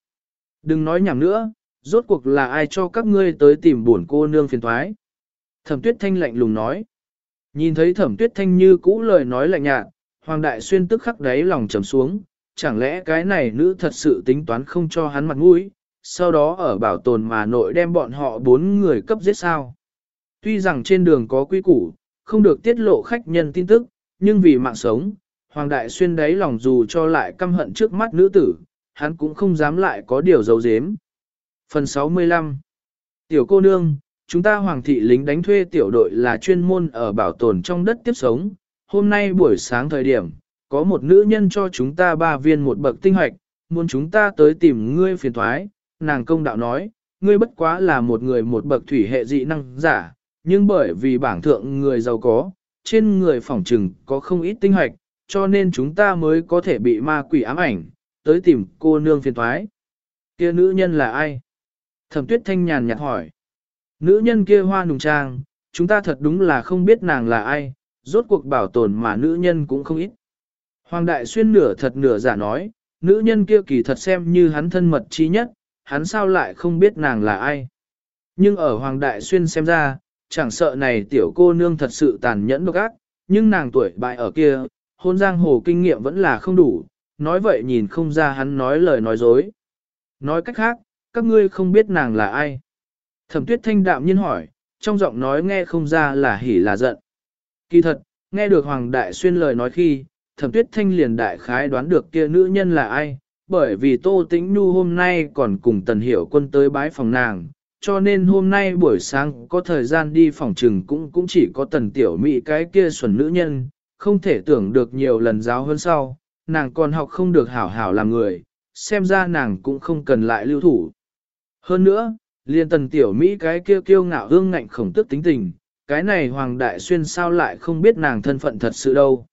S1: Đừng nói nhảm nữa, rốt cuộc là ai cho các ngươi tới tìm buồn cô nương phiền thoái. Thẩm tuyết thanh lạnh lùng nói. Nhìn thấy thẩm tuyết thanh như cũ lời nói lạnh nhạt, Hoàng Đại Xuyên tức khắc đáy lòng trầm xuống, chẳng lẽ cái này nữ thật sự tính toán không cho hắn mặt mũi, sau đó ở bảo tồn mà nội đem bọn họ bốn người cấp giết sao. Tuy rằng trên đường có quy củ, không được tiết lộ khách nhân tin tức, nhưng vì mạng sống, Hoàng Đại Xuyên đáy lòng dù cho lại căm hận trước mắt nữ tử, hắn cũng không dám lại có điều giấu giếm. Phần 65 Tiểu cô nương, chúng ta Hoàng thị lính đánh thuê tiểu đội là chuyên môn ở bảo tồn trong đất tiếp sống. Hôm nay buổi sáng thời điểm, có một nữ nhân cho chúng ta ba viên một bậc tinh hoạch, muốn chúng ta tới tìm ngươi phiền thoái. Nàng công đạo nói, ngươi bất quá là một người một bậc thủy hệ dị năng giả, nhưng bởi vì bảng thượng người giàu có, trên người phỏng trừng có không ít tinh hoạch, cho nên chúng ta mới có thể bị ma quỷ ám ảnh, tới tìm cô nương phiền thoái. Kia nữ nhân là ai? Thẩm tuyết thanh nhàn nhạt hỏi. Nữ nhân kia hoa nùng trang, chúng ta thật đúng là không biết nàng là ai, rốt cuộc bảo tồn mà nữ nhân cũng không ít. Hoàng đại xuyên nửa thật nửa giả nói, nữ nhân kia kỳ thật xem như hắn thân mật chi nhất, hắn sao lại không biết nàng là ai. Nhưng ở Hoàng đại xuyên xem ra, chẳng sợ này tiểu cô nương thật sự tàn nhẫn độc ác, nhưng nàng tuổi bại ở kia, hôn giang hồ kinh nghiệm vẫn là không đủ, nói vậy nhìn không ra hắn nói lời nói dối. Nói cách khác, các ngươi không biết nàng là ai. Thẩm tuyết thanh đạm nhiên hỏi, trong giọng nói nghe không ra là hỉ là giận. Kỳ thật, nghe được Hoàng Đại Xuyên lời nói khi, thẩm tuyết thanh liền đại khái đoán được kia nữ nhân là ai, bởi vì Tô Tĩnh Nhu hôm nay còn cùng Tần Hiểu Quân tới bái phòng nàng, cho nên hôm nay buổi sáng có thời gian đi phòng trừng cũng cũng chỉ có Tần Tiểu Mỹ cái kia xuẩn nữ nhân, không thể tưởng được nhiều lần giáo hơn sau, nàng còn học không được hảo hảo làm người, xem ra nàng cũng không cần lại lưu thủ. Hơn nữa, liên tần tiểu Mỹ cái kia kiêu ngạo hương ngạnh khổng tức tính tình, cái này Hoàng Đại Xuyên sao lại không biết nàng thân phận thật sự đâu.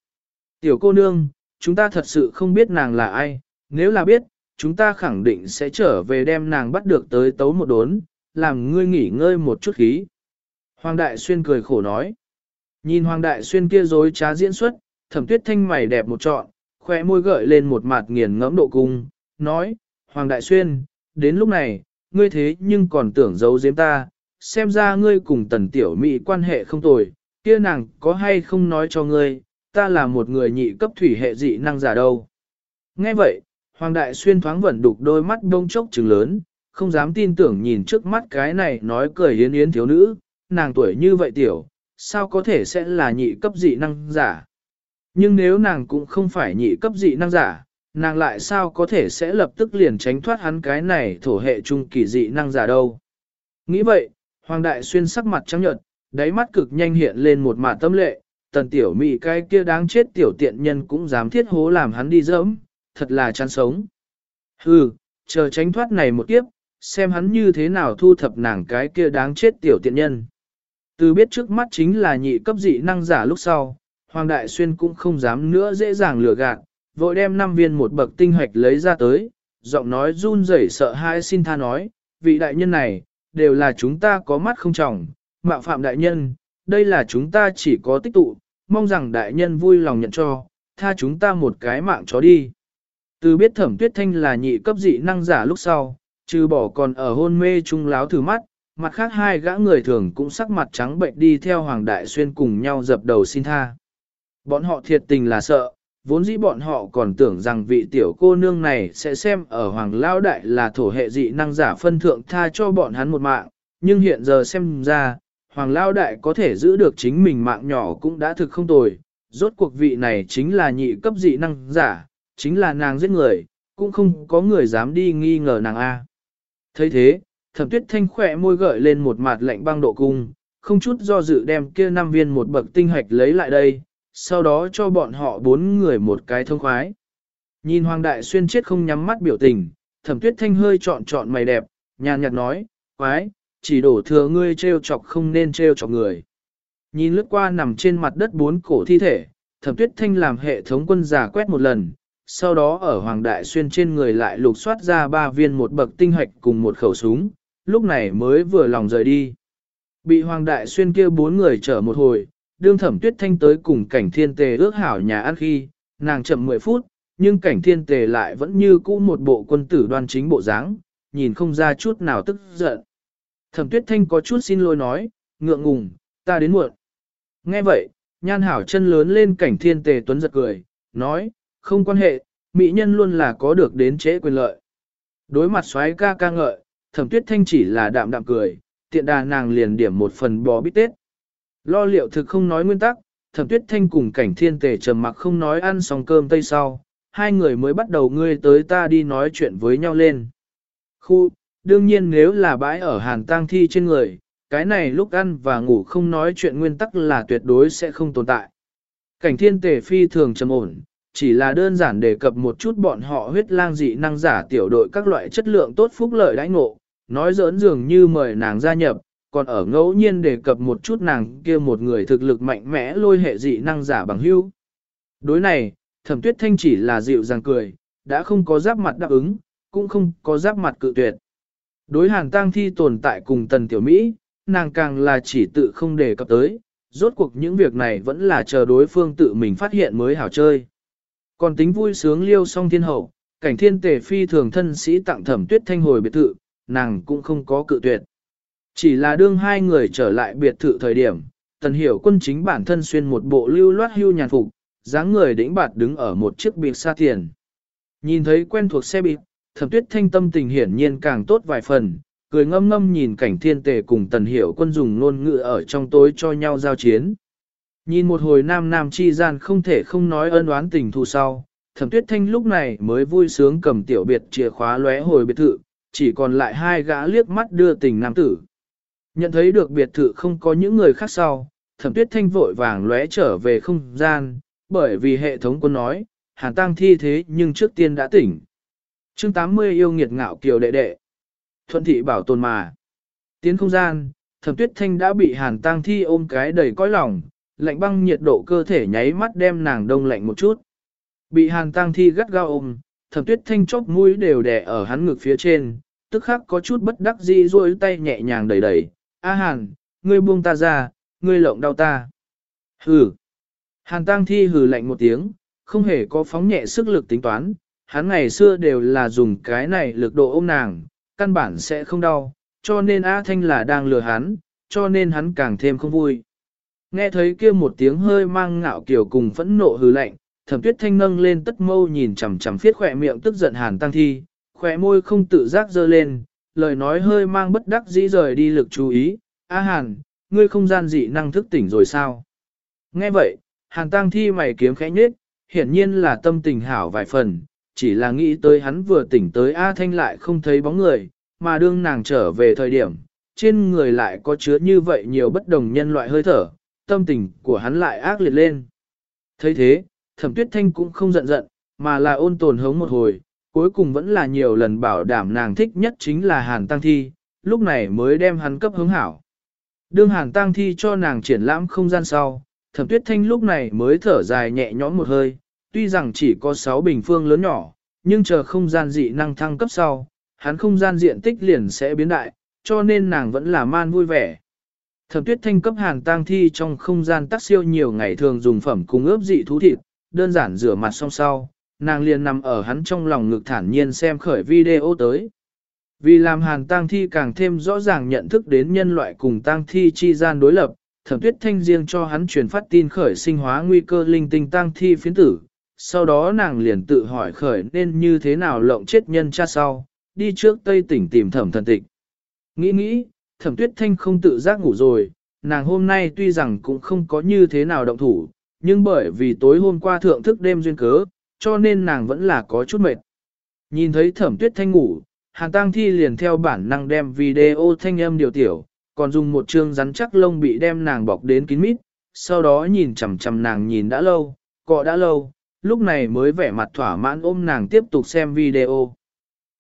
S1: Tiểu cô nương, chúng ta thật sự không biết nàng là ai, nếu là biết, chúng ta khẳng định sẽ trở về đem nàng bắt được tới tấu một đốn, làm ngươi nghỉ ngơi một chút khí. Hoàng Đại Xuyên cười khổ nói. Nhìn Hoàng Đại Xuyên kia dối trá diễn xuất, thẩm tuyết thanh mày đẹp một trọn, khoe môi gợi lên một mặt nghiền ngẫm độ cung, nói, Hoàng Đại Xuyên, đến lúc này, ngươi thế nhưng còn tưởng giấu giếm ta, xem ra ngươi cùng tần tiểu mỹ quan hệ không tồi, kia nàng có hay không nói cho ngươi, ta là một người nhị cấp thủy hệ dị năng giả đâu. Nghe vậy, Hoàng Đại Xuyên thoáng vẩn đục đôi mắt đông chốc trừng lớn, không dám tin tưởng nhìn trước mắt cái này nói cười yến yến thiếu nữ, nàng tuổi như vậy tiểu, sao có thể sẽ là nhị cấp dị năng giả. Nhưng nếu nàng cũng không phải nhị cấp dị năng giả, nàng lại sao có thể sẽ lập tức liền tránh thoát hắn cái này thổ hệ trung kỳ dị năng giả đâu. Nghĩ vậy, Hoàng Đại Xuyên sắc mặt trắng nhợt, đáy mắt cực nhanh hiện lên một mạt tâm lệ, tần tiểu mị cái kia đáng chết tiểu tiện nhân cũng dám thiết hố làm hắn đi dẫm, thật là chán sống. Hừ, chờ tránh thoát này một kiếp, xem hắn như thế nào thu thập nàng cái kia đáng chết tiểu tiện nhân. Từ biết trước mắt chính là nhị cấp dị năng giả lúc sau, Hoàng Đại Xuyên cũng không dám nữa dễ dàng lừa gạt, vội đem năm viên một bậc tinh hoạch lấy ra tới, giọng nói run rẩy sợ hãi xin tha nói, vị đại nhân này, đều là chúng ta có mắt không trọng, mạo phạm đại nhân, đây là chúng ta chỉ có tích tụ, mong rằng đại nhân vui lòng nhận cho, tha chúng ta một cái mạng chó đi. Từ biết thẩm tuyết thanh là nhị cấp dị năng giả lúc sau, trừ bỏ còn ở hôn mê trung láo thử mắt, mặt khác hai gã người thường cũng sắc mặt trắng bệnh đi theo Hoàng Đại Xuyên cùng nhau dập đầu xin tha. Bọn họ thiệt tình là sợ, vốn dĩ bọn họ còn tưởng rằng vị tiểu cô nương này sẽ xem ở Hoàng Lao Đại là thổ hệ dị năng giả phân thượng tha cho bọn hắn một mạng, nhưng hiện giờ xem ra, Hoàng Lao Đại có thể giữ được chính mình mạng nhỏ cũng đã thực không tồi, rốt cuộc vị này chính là nhị cấp dị năng giả, chính là nàng giết người, cũng không có người dám đi nghi ngờ nàng A. thấy thế, thẩm tuyết thanh khỏe môi gợi lên một mặt lạnh băng độ cung, không chút do dự đem kia năm viên một bậc tinh hạch lấy lại đây, sau đó cho bọn họ bốn người một cái thông khoái. Nhìn Hoàng Đại Xuyên chết không nhắm mắt biểu tình, thẩm tuyết thanh hơi trọn trọn mày đẹp, nhàn nhạt nói, quái, chỉ đổ thừa ngươi treo chọc không nên treo chọc người. Nhìn lướt qua nằm trên mặt đất bốn cổ thi thể, thẩm tuyết thanh làm hệ thống quân giả quét một lần, sau đó ở Hoàng Đại Xuyên trên người lại lục soát ra ba viên một bậc tinh hạch cùng một khẩu súng, lúc này mới vừa lòng rời đi. Bị Hoàng Đại Xuyên kia bốn người chở một hồi, đương thẩm tuyết thanh tới cùng cảnh thiên tề ước hảo nhà ăn khi, nàng chậm 10 phút, nhưng cảnh thiên tề lại vẫn như cũ một bộ quân tử đoan chính bộ dáng, nhìn không ra chút nào tức giận. Thẩm tuyết thanh có chút xin lỗi nói, ngượng ngùng, ta đến muộn. Nghe vậy, nhan hảo chân lớn lên cảnh thiên tề tuấn giật cười, nói, không quan hệ, mỹ nhân luôn là có được đến chế quyền lợi. Đối mặt xoáy ca ca ngợi, thẩm tuyết thanh chỉ là đạm đạm cười, tiện đà nàng liền điểm một phần bò bít tết. Lo liệu thực không nói nguyên tắc, thẩm tuyết thanh cùng cảnh thiên tề trầm mặc không nói ăn xong cơm tây sau, hai người mới bắt đầu ngươi tới ta đi nói chuyện với nhau lên. Khu, đương nhiên nếu là bãi ở hàn tang thi trên người, cái này lúc ăn và ngủ không nói chuyện nguyên tắc là tuyệt đối sẽ không tồn tại. Cảnh thiên tề phi thường trầm ổn, chỉ là đơn giản đề cập một chút bọn họ huyết lang dị năng giả tiểu đội các loại chất lượng tốt phúc lợi đãi ngộ, nói giỡn dường như mời nàng gia nhập, còn ở ngẫu nhiên đề cập một chút nàng kia một người thực lực mạnh mẽ lôi hệ dị năng giả bằng hưu. Đối này, thẩm tuyết thanh chỉ là dịu dàng cười, đã không có giáp mặt đáp ứng, cũng không có giáp mặt cự tuyệt. Đối hàn tang thi tồn tại cùng tần tiểu Mỹ, nàng càng là chỉ tự không đề cập tới, rốt cuộc những việc này vẫn là chờ đối phương tự mình phát hiện mới hảo chơi. Còn tính vui sướng liêu song thiên hậu, cảnh thiên tề phi thường thân sĩ tặng thẩm tuyết thanh hồi biệt thự, nàng cũng không có cự tuyệt. Chỉ là đương hai người trở lại biệt thự thời điểm, tần hiểu quân chính bản thân xuyên một bộ lưu loát hưu nhàn phục, dáng người đĩnh bạt đứng ở một chiếc biệt xa tiền. Nhìn thấy quen thuộc xe bịp, thẩm tuyết thanh tâm tình hiển nhiên càng tốt vài phần, cười ngâm ngâm nhìn cảnh thiên tề cùng tần hiểu quân dùng ngôn ngữ ở trong tối cho nhau giao chiến. Nhìn một hồi nam nam chi gian không thể không nói ân oán tình thù sau, thẩm tuyết thanh lúc này mới vui sướng cầm tiểu biệt chìa khóa lóe hồi biệt thự, chỉ còn lại hai gã liếc mắt đưa tình nam tử. Nhận thấy được biệt thự không có những người khác sau, thẩm tuyết thanh vội vàng lóe trở về không gian, bởi vì hệ thống quân nói, hàn tăng thi thế nhưng trước tiên đã tỉnh. chương 80 yêu nghiệt ngạo kiều đệ đệ. Thuận thị bảo tồn mà. Tiến không gian, thẩm tuyết thanh đã bị hàn tăng thi ôm cái đầy cõi lòng, lạnh băng nhiệt độ cơ thể nháy mắt đem nàng đông lạnh một chút. Bị hàn tăng thi gắt gao ôm, thẩm tuyết thanh chốc mũi đều đè ở hắn ngực phía trên, tức khắc có chút bất đắc dĩ duỗi tay nhẹ nhàng đẩy đẩy. A hàn, ngươi buông ta ra, ngươi lộng đau ta. Hừ. Hàn tăng thi hừ lạnh một tiếng, không hề có phóng nhẹ sức lực tính toán, hắn ngày xưa đều là dùng cái này lực độ ôm nàng, căn bản sẽ không đau, cho nên A Thanh là đang lừa hắn, cho nên hắn càng thêm không vui. Nghe thấy kia một tiếng hơi mang ngạo kiểu cùng phẫn nộ hừ lạnh, thẩm tuyết thanh nâng lên tất mâu nhìn chằm chằm phiết khỏe miệng tức giận hàn tăng thi, khỏe môi không tự giác dơ lên, lời nói hơi mang bất đắc dĩ rời đi lực chú ý, A hàn, ngươi không gian dị năng thức tỉnh rồi sao? Nghe vậy, hàn tăng thi mày kiếm khẽ nhết, hiển nhiên là tâm tình hảo vài phần, chỉ là nghĩ tới hắn vừa tỉnh tới A thanh lại không thấy bóng người, mà đương nàng trở về thời điểm, trên người lại có chứa như vậy nhiều bất đồng nhân loại hơi thở, tâm tình của hắn lại ác liệt lên. thấy thế, thẩm tuyết thanh cũng không giận giận, mà là ôn tồn hống một hồi, cuối cùng vẫn là nhiều lần bảo đảm nàng thích nhất chính là hàn tăng thi, lúc này mới đem hắn cấp hướng hảo. Đương hàn tăng thi cho nàng triển lãm không gian sau, thẩm tuyết thanh lúc này mới thở dài nhẹ nhõm một hơi, tuy rằng chỉ có 6 bình phương lớn nhỏ, nhưng chờ không gian dị năng thăng cấp sau, hắn không gian diện tích liền sẽ biến đại, cho nên nàng vẫn là man vui vẻ. Thẩm tuyết thanh cấp hàng tang thi trong không gian tác siêu nhiều ngày thường dùng phẩm cung ướp dị thú thịt, đơn giản rửa mặt xong sau, nàng liền nằm ở hắn trong lòng ngực thản nhiên xem khởi video tới. Vì làm hàn tang thi càng thêm rõ ràng nhận thức đến nhân loại cùng tang thi chi gian đối lập, thẩm tuyết thanh riêng cho hắn truyền phát tin khởi sinh hóa nguy cơ linh tinh tang thi phiến tử. Sau đó nàng liền tự hỏi khởi nên như thế nào lộng chết nhân cha sau, đi trước Tây tỉnh tìm thẩm thần tịch. Nghĩ nghĩ, thẩm tuyết thanh không tự giác ngủ rồi, nàng hôm nay tuy rằng cũng không có như thế nào động thủ, nhưng bởi vì tối hôm qua thượng thức đêm duyên cớ, cho nên nàng vẫn là có chút mệt. Nhìn thấy thẩm tuyết thanh ngủ, hàng tang thi liền theo bản năng đem video thanh âm điều tiểu, còn dùng một chương rắn chắc lông bị đem nàng bọc đến kín mít, sau đó nhìn chằm chằm nàng nhìn đã lâu, cọ đã lâu, lúc này mới vẻ mặt thỏa mãn ôm nàng tiếp tục xem video.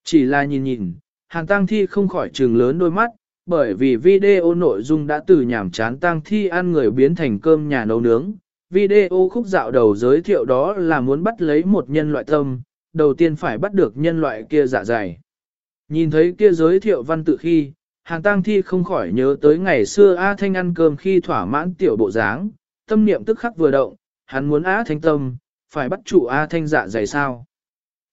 S1: Chỉ là nhìn nhìn, hàng tang thi không khỏi trừng lớn đôi mắt, bởi vì video nội dung đã từ nhảm chán tang thi ăn người biến thành cơm nhà nấu nướng, video khúc dạo đầu giới thiệu đó là muốn bắt lấy một nhân loại tâm, đầu tiên phải bắt được nhân loại kia dạ dày. Nhìn thấy kia giới thiệu văn tự khi, hàng tang thi không khỏi nhớ tới ngày xưa A Thanh ăn cơm khi thỏa mãn tiểu bộ dáng, tâm niệm tức khắc vừa động, hắn muốn A Thanh tâm, phải bắt chủ A Thanh dạ dày sao.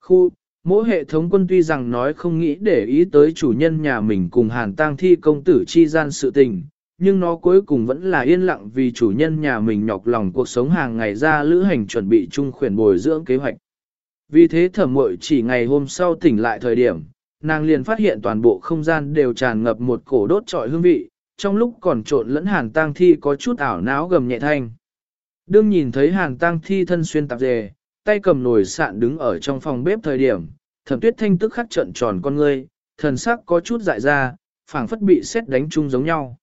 S1: Khu, mỗi hệ thống quân tuy rằng nói không nghĩ để ý tới chủ nhân nhà mình cùng hàn tang thi công tử chi gian sự tình, nhưng nó cuối cùng vẫn là yên lặng vì chủ nhân nhà mình nhọc lòng cuộc sống hàng ngày ra lữ hành chuẩn bị chung khuyển bồi dưỡng kế hoạch. Vì thế thẩm mội chỉ ngày hôm sau tỉnh lại thời điểm, nàng liền phát hiện toàn bộ không gian đều tràn ngập một cổ đốt trọi hương vị, trong lúc còn trộn lẫn hàn tang thi có chút ảo não gầm nhẹ thanh. Đương nhìn thấy hàn tang thi thân xuyên tạp dề, tay cầm nồi sạn đứng ở trong phòng bếp thời điểm, thẩm tuyết thanh tức khắc trận tròn con ngươi, thần sắc có chút dại ra, phảng phất bị xét đánh chung giống nhau.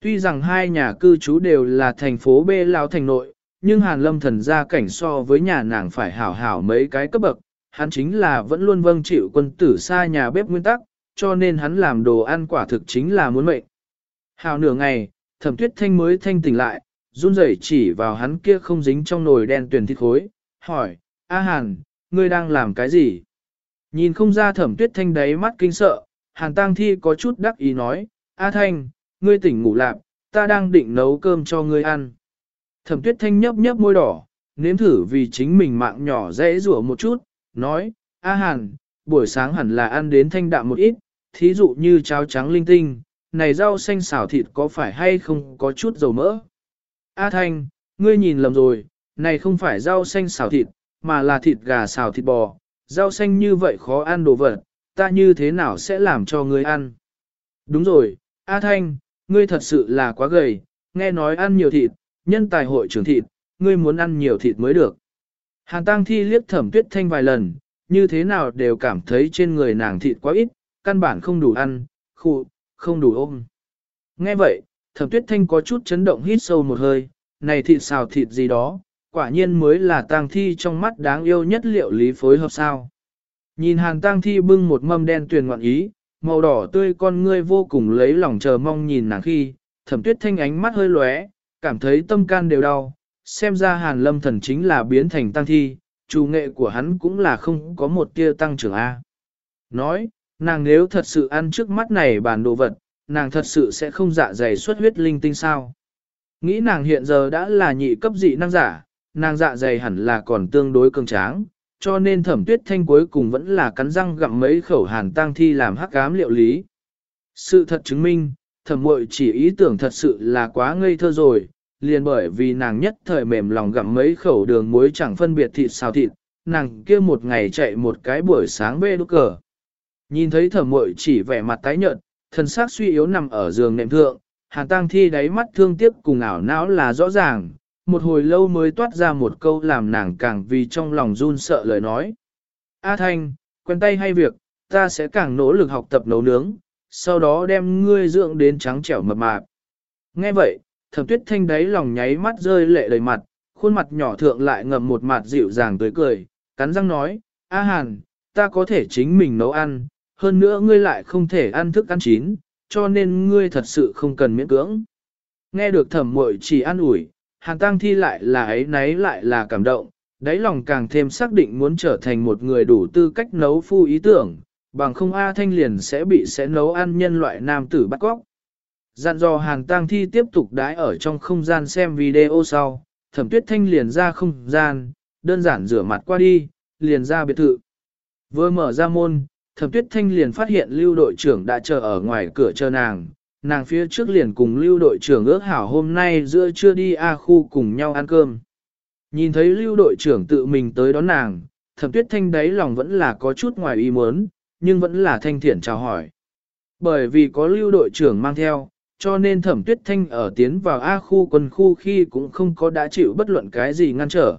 S1: Tuy rằng hai nhà cư trú đều là thành phố B Lao thành nội, nhưng Hàn Lâm thần gia cảnh so với nhà nàng phải hảo hảo mấy cái cấp bậc, hắn chính là vẫn luôn vâng chịu quân tử xa nhà bếp nguyên tắc, cho nên hắn làm đồ ăn quả thực chính là muốn mệnh. Hào nửa ngày, thẩm tuyết thanh mới thanh tỉnh lại, run rẩy chỉ vào hắn kia không dính trong nồi đen tuyển thịt khối, hỏi, A Hàn, ngươi đang làm cái gì? Nhìn không ra thẩm tuyết thanh đáy mắt kinh sợ, Hàn Tăng Thi có chút đắc ý nói, A Thanh, ngươi tỉnh ngủ lạp, ta đang định nấu cơm cho ngươi ăn. Thẩm tuyết thanh nhấp nhấp môi đỏ, nếm thử vì chính mình mạng nhỏ dễ rủa một chút, nói, A Hàn, buổi sáng hẳn là ăn đến thanh đạm một ít, thí dụ như cháo trắng linh tinh, này rau xanh xào thịt có phải hay không có chút dầu mỡ. A Thanh, ngươi nhìn lầm rồi, này không phải rau xanh xào thịt, mà là thịt gà xào thịt bò, rau xanh như vậy khó ăn đồ vật, ta như thế nào sẽ làm cho ngươi ăn. Đúng rồi, A Thanh, ngươi thật sự là quá gầy, nghe nói ăn nhiều thịt, nhân tài hội trưởng thịt, ngươi muốn ăn nhiều thịt mới được. Hàn Tăng Thi liếc thẩm tuyết thanh vài lần, như thế nào đều cảm thấy trên người nàng thịt quá ít, căn bản không đủ ăn, khụ, không đủ ôm. Nghe vậy, thẩm tuyết thanh có chút chấn động hít sâu một hơi, này thịt xào thịt gì đó, quả nhiên mới là tang thi trong mắt đáng yêu nhất liệu lý phối hợp sao. Nhìn hàn tang thi bưng một mâm đen tuyền ngoạn ý, màu đỏ tươi con ngươi vô cùng lấy lòng chờ mong nhìn nàng khi, thẩm tuyết thanh ánh mắt hơi lóe, cảm thấy tâm can đều đau, xem ra hàn lâm thần chính là biến thành tăng thi, chủ nghệ của hắn cũng là không có một tia tăng trưởng A. Nói, nàng nếu thật sự ăn trước mắt này bản đồ vật, nàng thật sự sẽ không dạ dày xuất huyết linh tinh sao. Nghĩ nàng hiện giờ đã là nhị cấp dị năng giả, nàng dạ dày hẳn là còn tương đối cường tráng, cho nên thẩm tuyết thanh cuối cùng vẫn là cắn răng gặm mấy khẩu hàn tang thi làm hắc ám liệu lý. Sự thật chứng minh, thẩm muội chỉ ý tưởng thật sự là quá ngây thơ rồi, liền bởi vì nàng nhất thời mềm lòng gặm mấy khẩu đường muối chẳng phân biệt thịt xào thịt, nàng kia một ngày chạy một cái buổi sáng bê đúc cờ. Nhìn thấy thẩm muội chỉ vẻ mặt tái nhợt, thân xác suy yếu nằm ở giường nệm thượng, hàn tang thi đáy mắt thương tiếc cùng ảo não là rõ ràng, một hồi lâu mới toát ra một câu làm nàng càng vì trong lòng run sợ lời nói. A Thanh, quen tay hay việc, ta sẽ càng nỗ lực học tập nấu nướng, sau đó đem ngươi dưỡng đến trắng trẻo mập mạp. Nghe vậy, thẩm tuyết thanh đáy lòng nháy mắt rơi lệ đầy mặt, khuôn mặt nhỏ thượng lại ngậm một mặt dịu dàng tới cười, cắn răng nói, A Hàn, ta có thể chính mình nấu ăn, hơn nữa ngươi lại không thể ăn thức ăn chín, cho nên ngươi thật sự không cần miễn cưỡng. Nghe được thẩm muội chỉ ăn ủi, Hàn Tăng Thi lại là ấy nấy lại là cảm động, đáy lòng càng thêm xác định muốn trở thành một người đủ tư cách nấu phu ý tưởng, bằng không A Thanh liền sẽ bị sẽ nấu ăn nhân loại nam tử bắt cóc. Dặn dò Hàn Tăng Thi tiếp tục đái ở trong không gian xem video sau, thẩm tuyết thanh liền ra không gian, đơn giản rửa mặt qua đi, liền ra biệt thự. Vừa mở ra môn, thẩm tuyết thanh liền phát hiện lưu đội trưởng đã chờ ở ngoài cửa chờ nàng, nàng phía trước liền cùng lưu đội trưởng ước hảo hôm nay giữa trưa đi A khu cùng nhau ăn cơm. Nhìn thấy lưu đội trưởng tự mình tới đón nàng, thẩm tuyết thanh đáy lòng vẫn là có chút ngoài ý muốn, nhưng vẫn là thanh thiện chào hỏi. Bởi vì có lưu đội trưởng mang theo, cho nên thẩm tuyết thanh ở tiến vào A khu quân khu khi cũng không có đã chịu bất luận cái gì ngăn trở.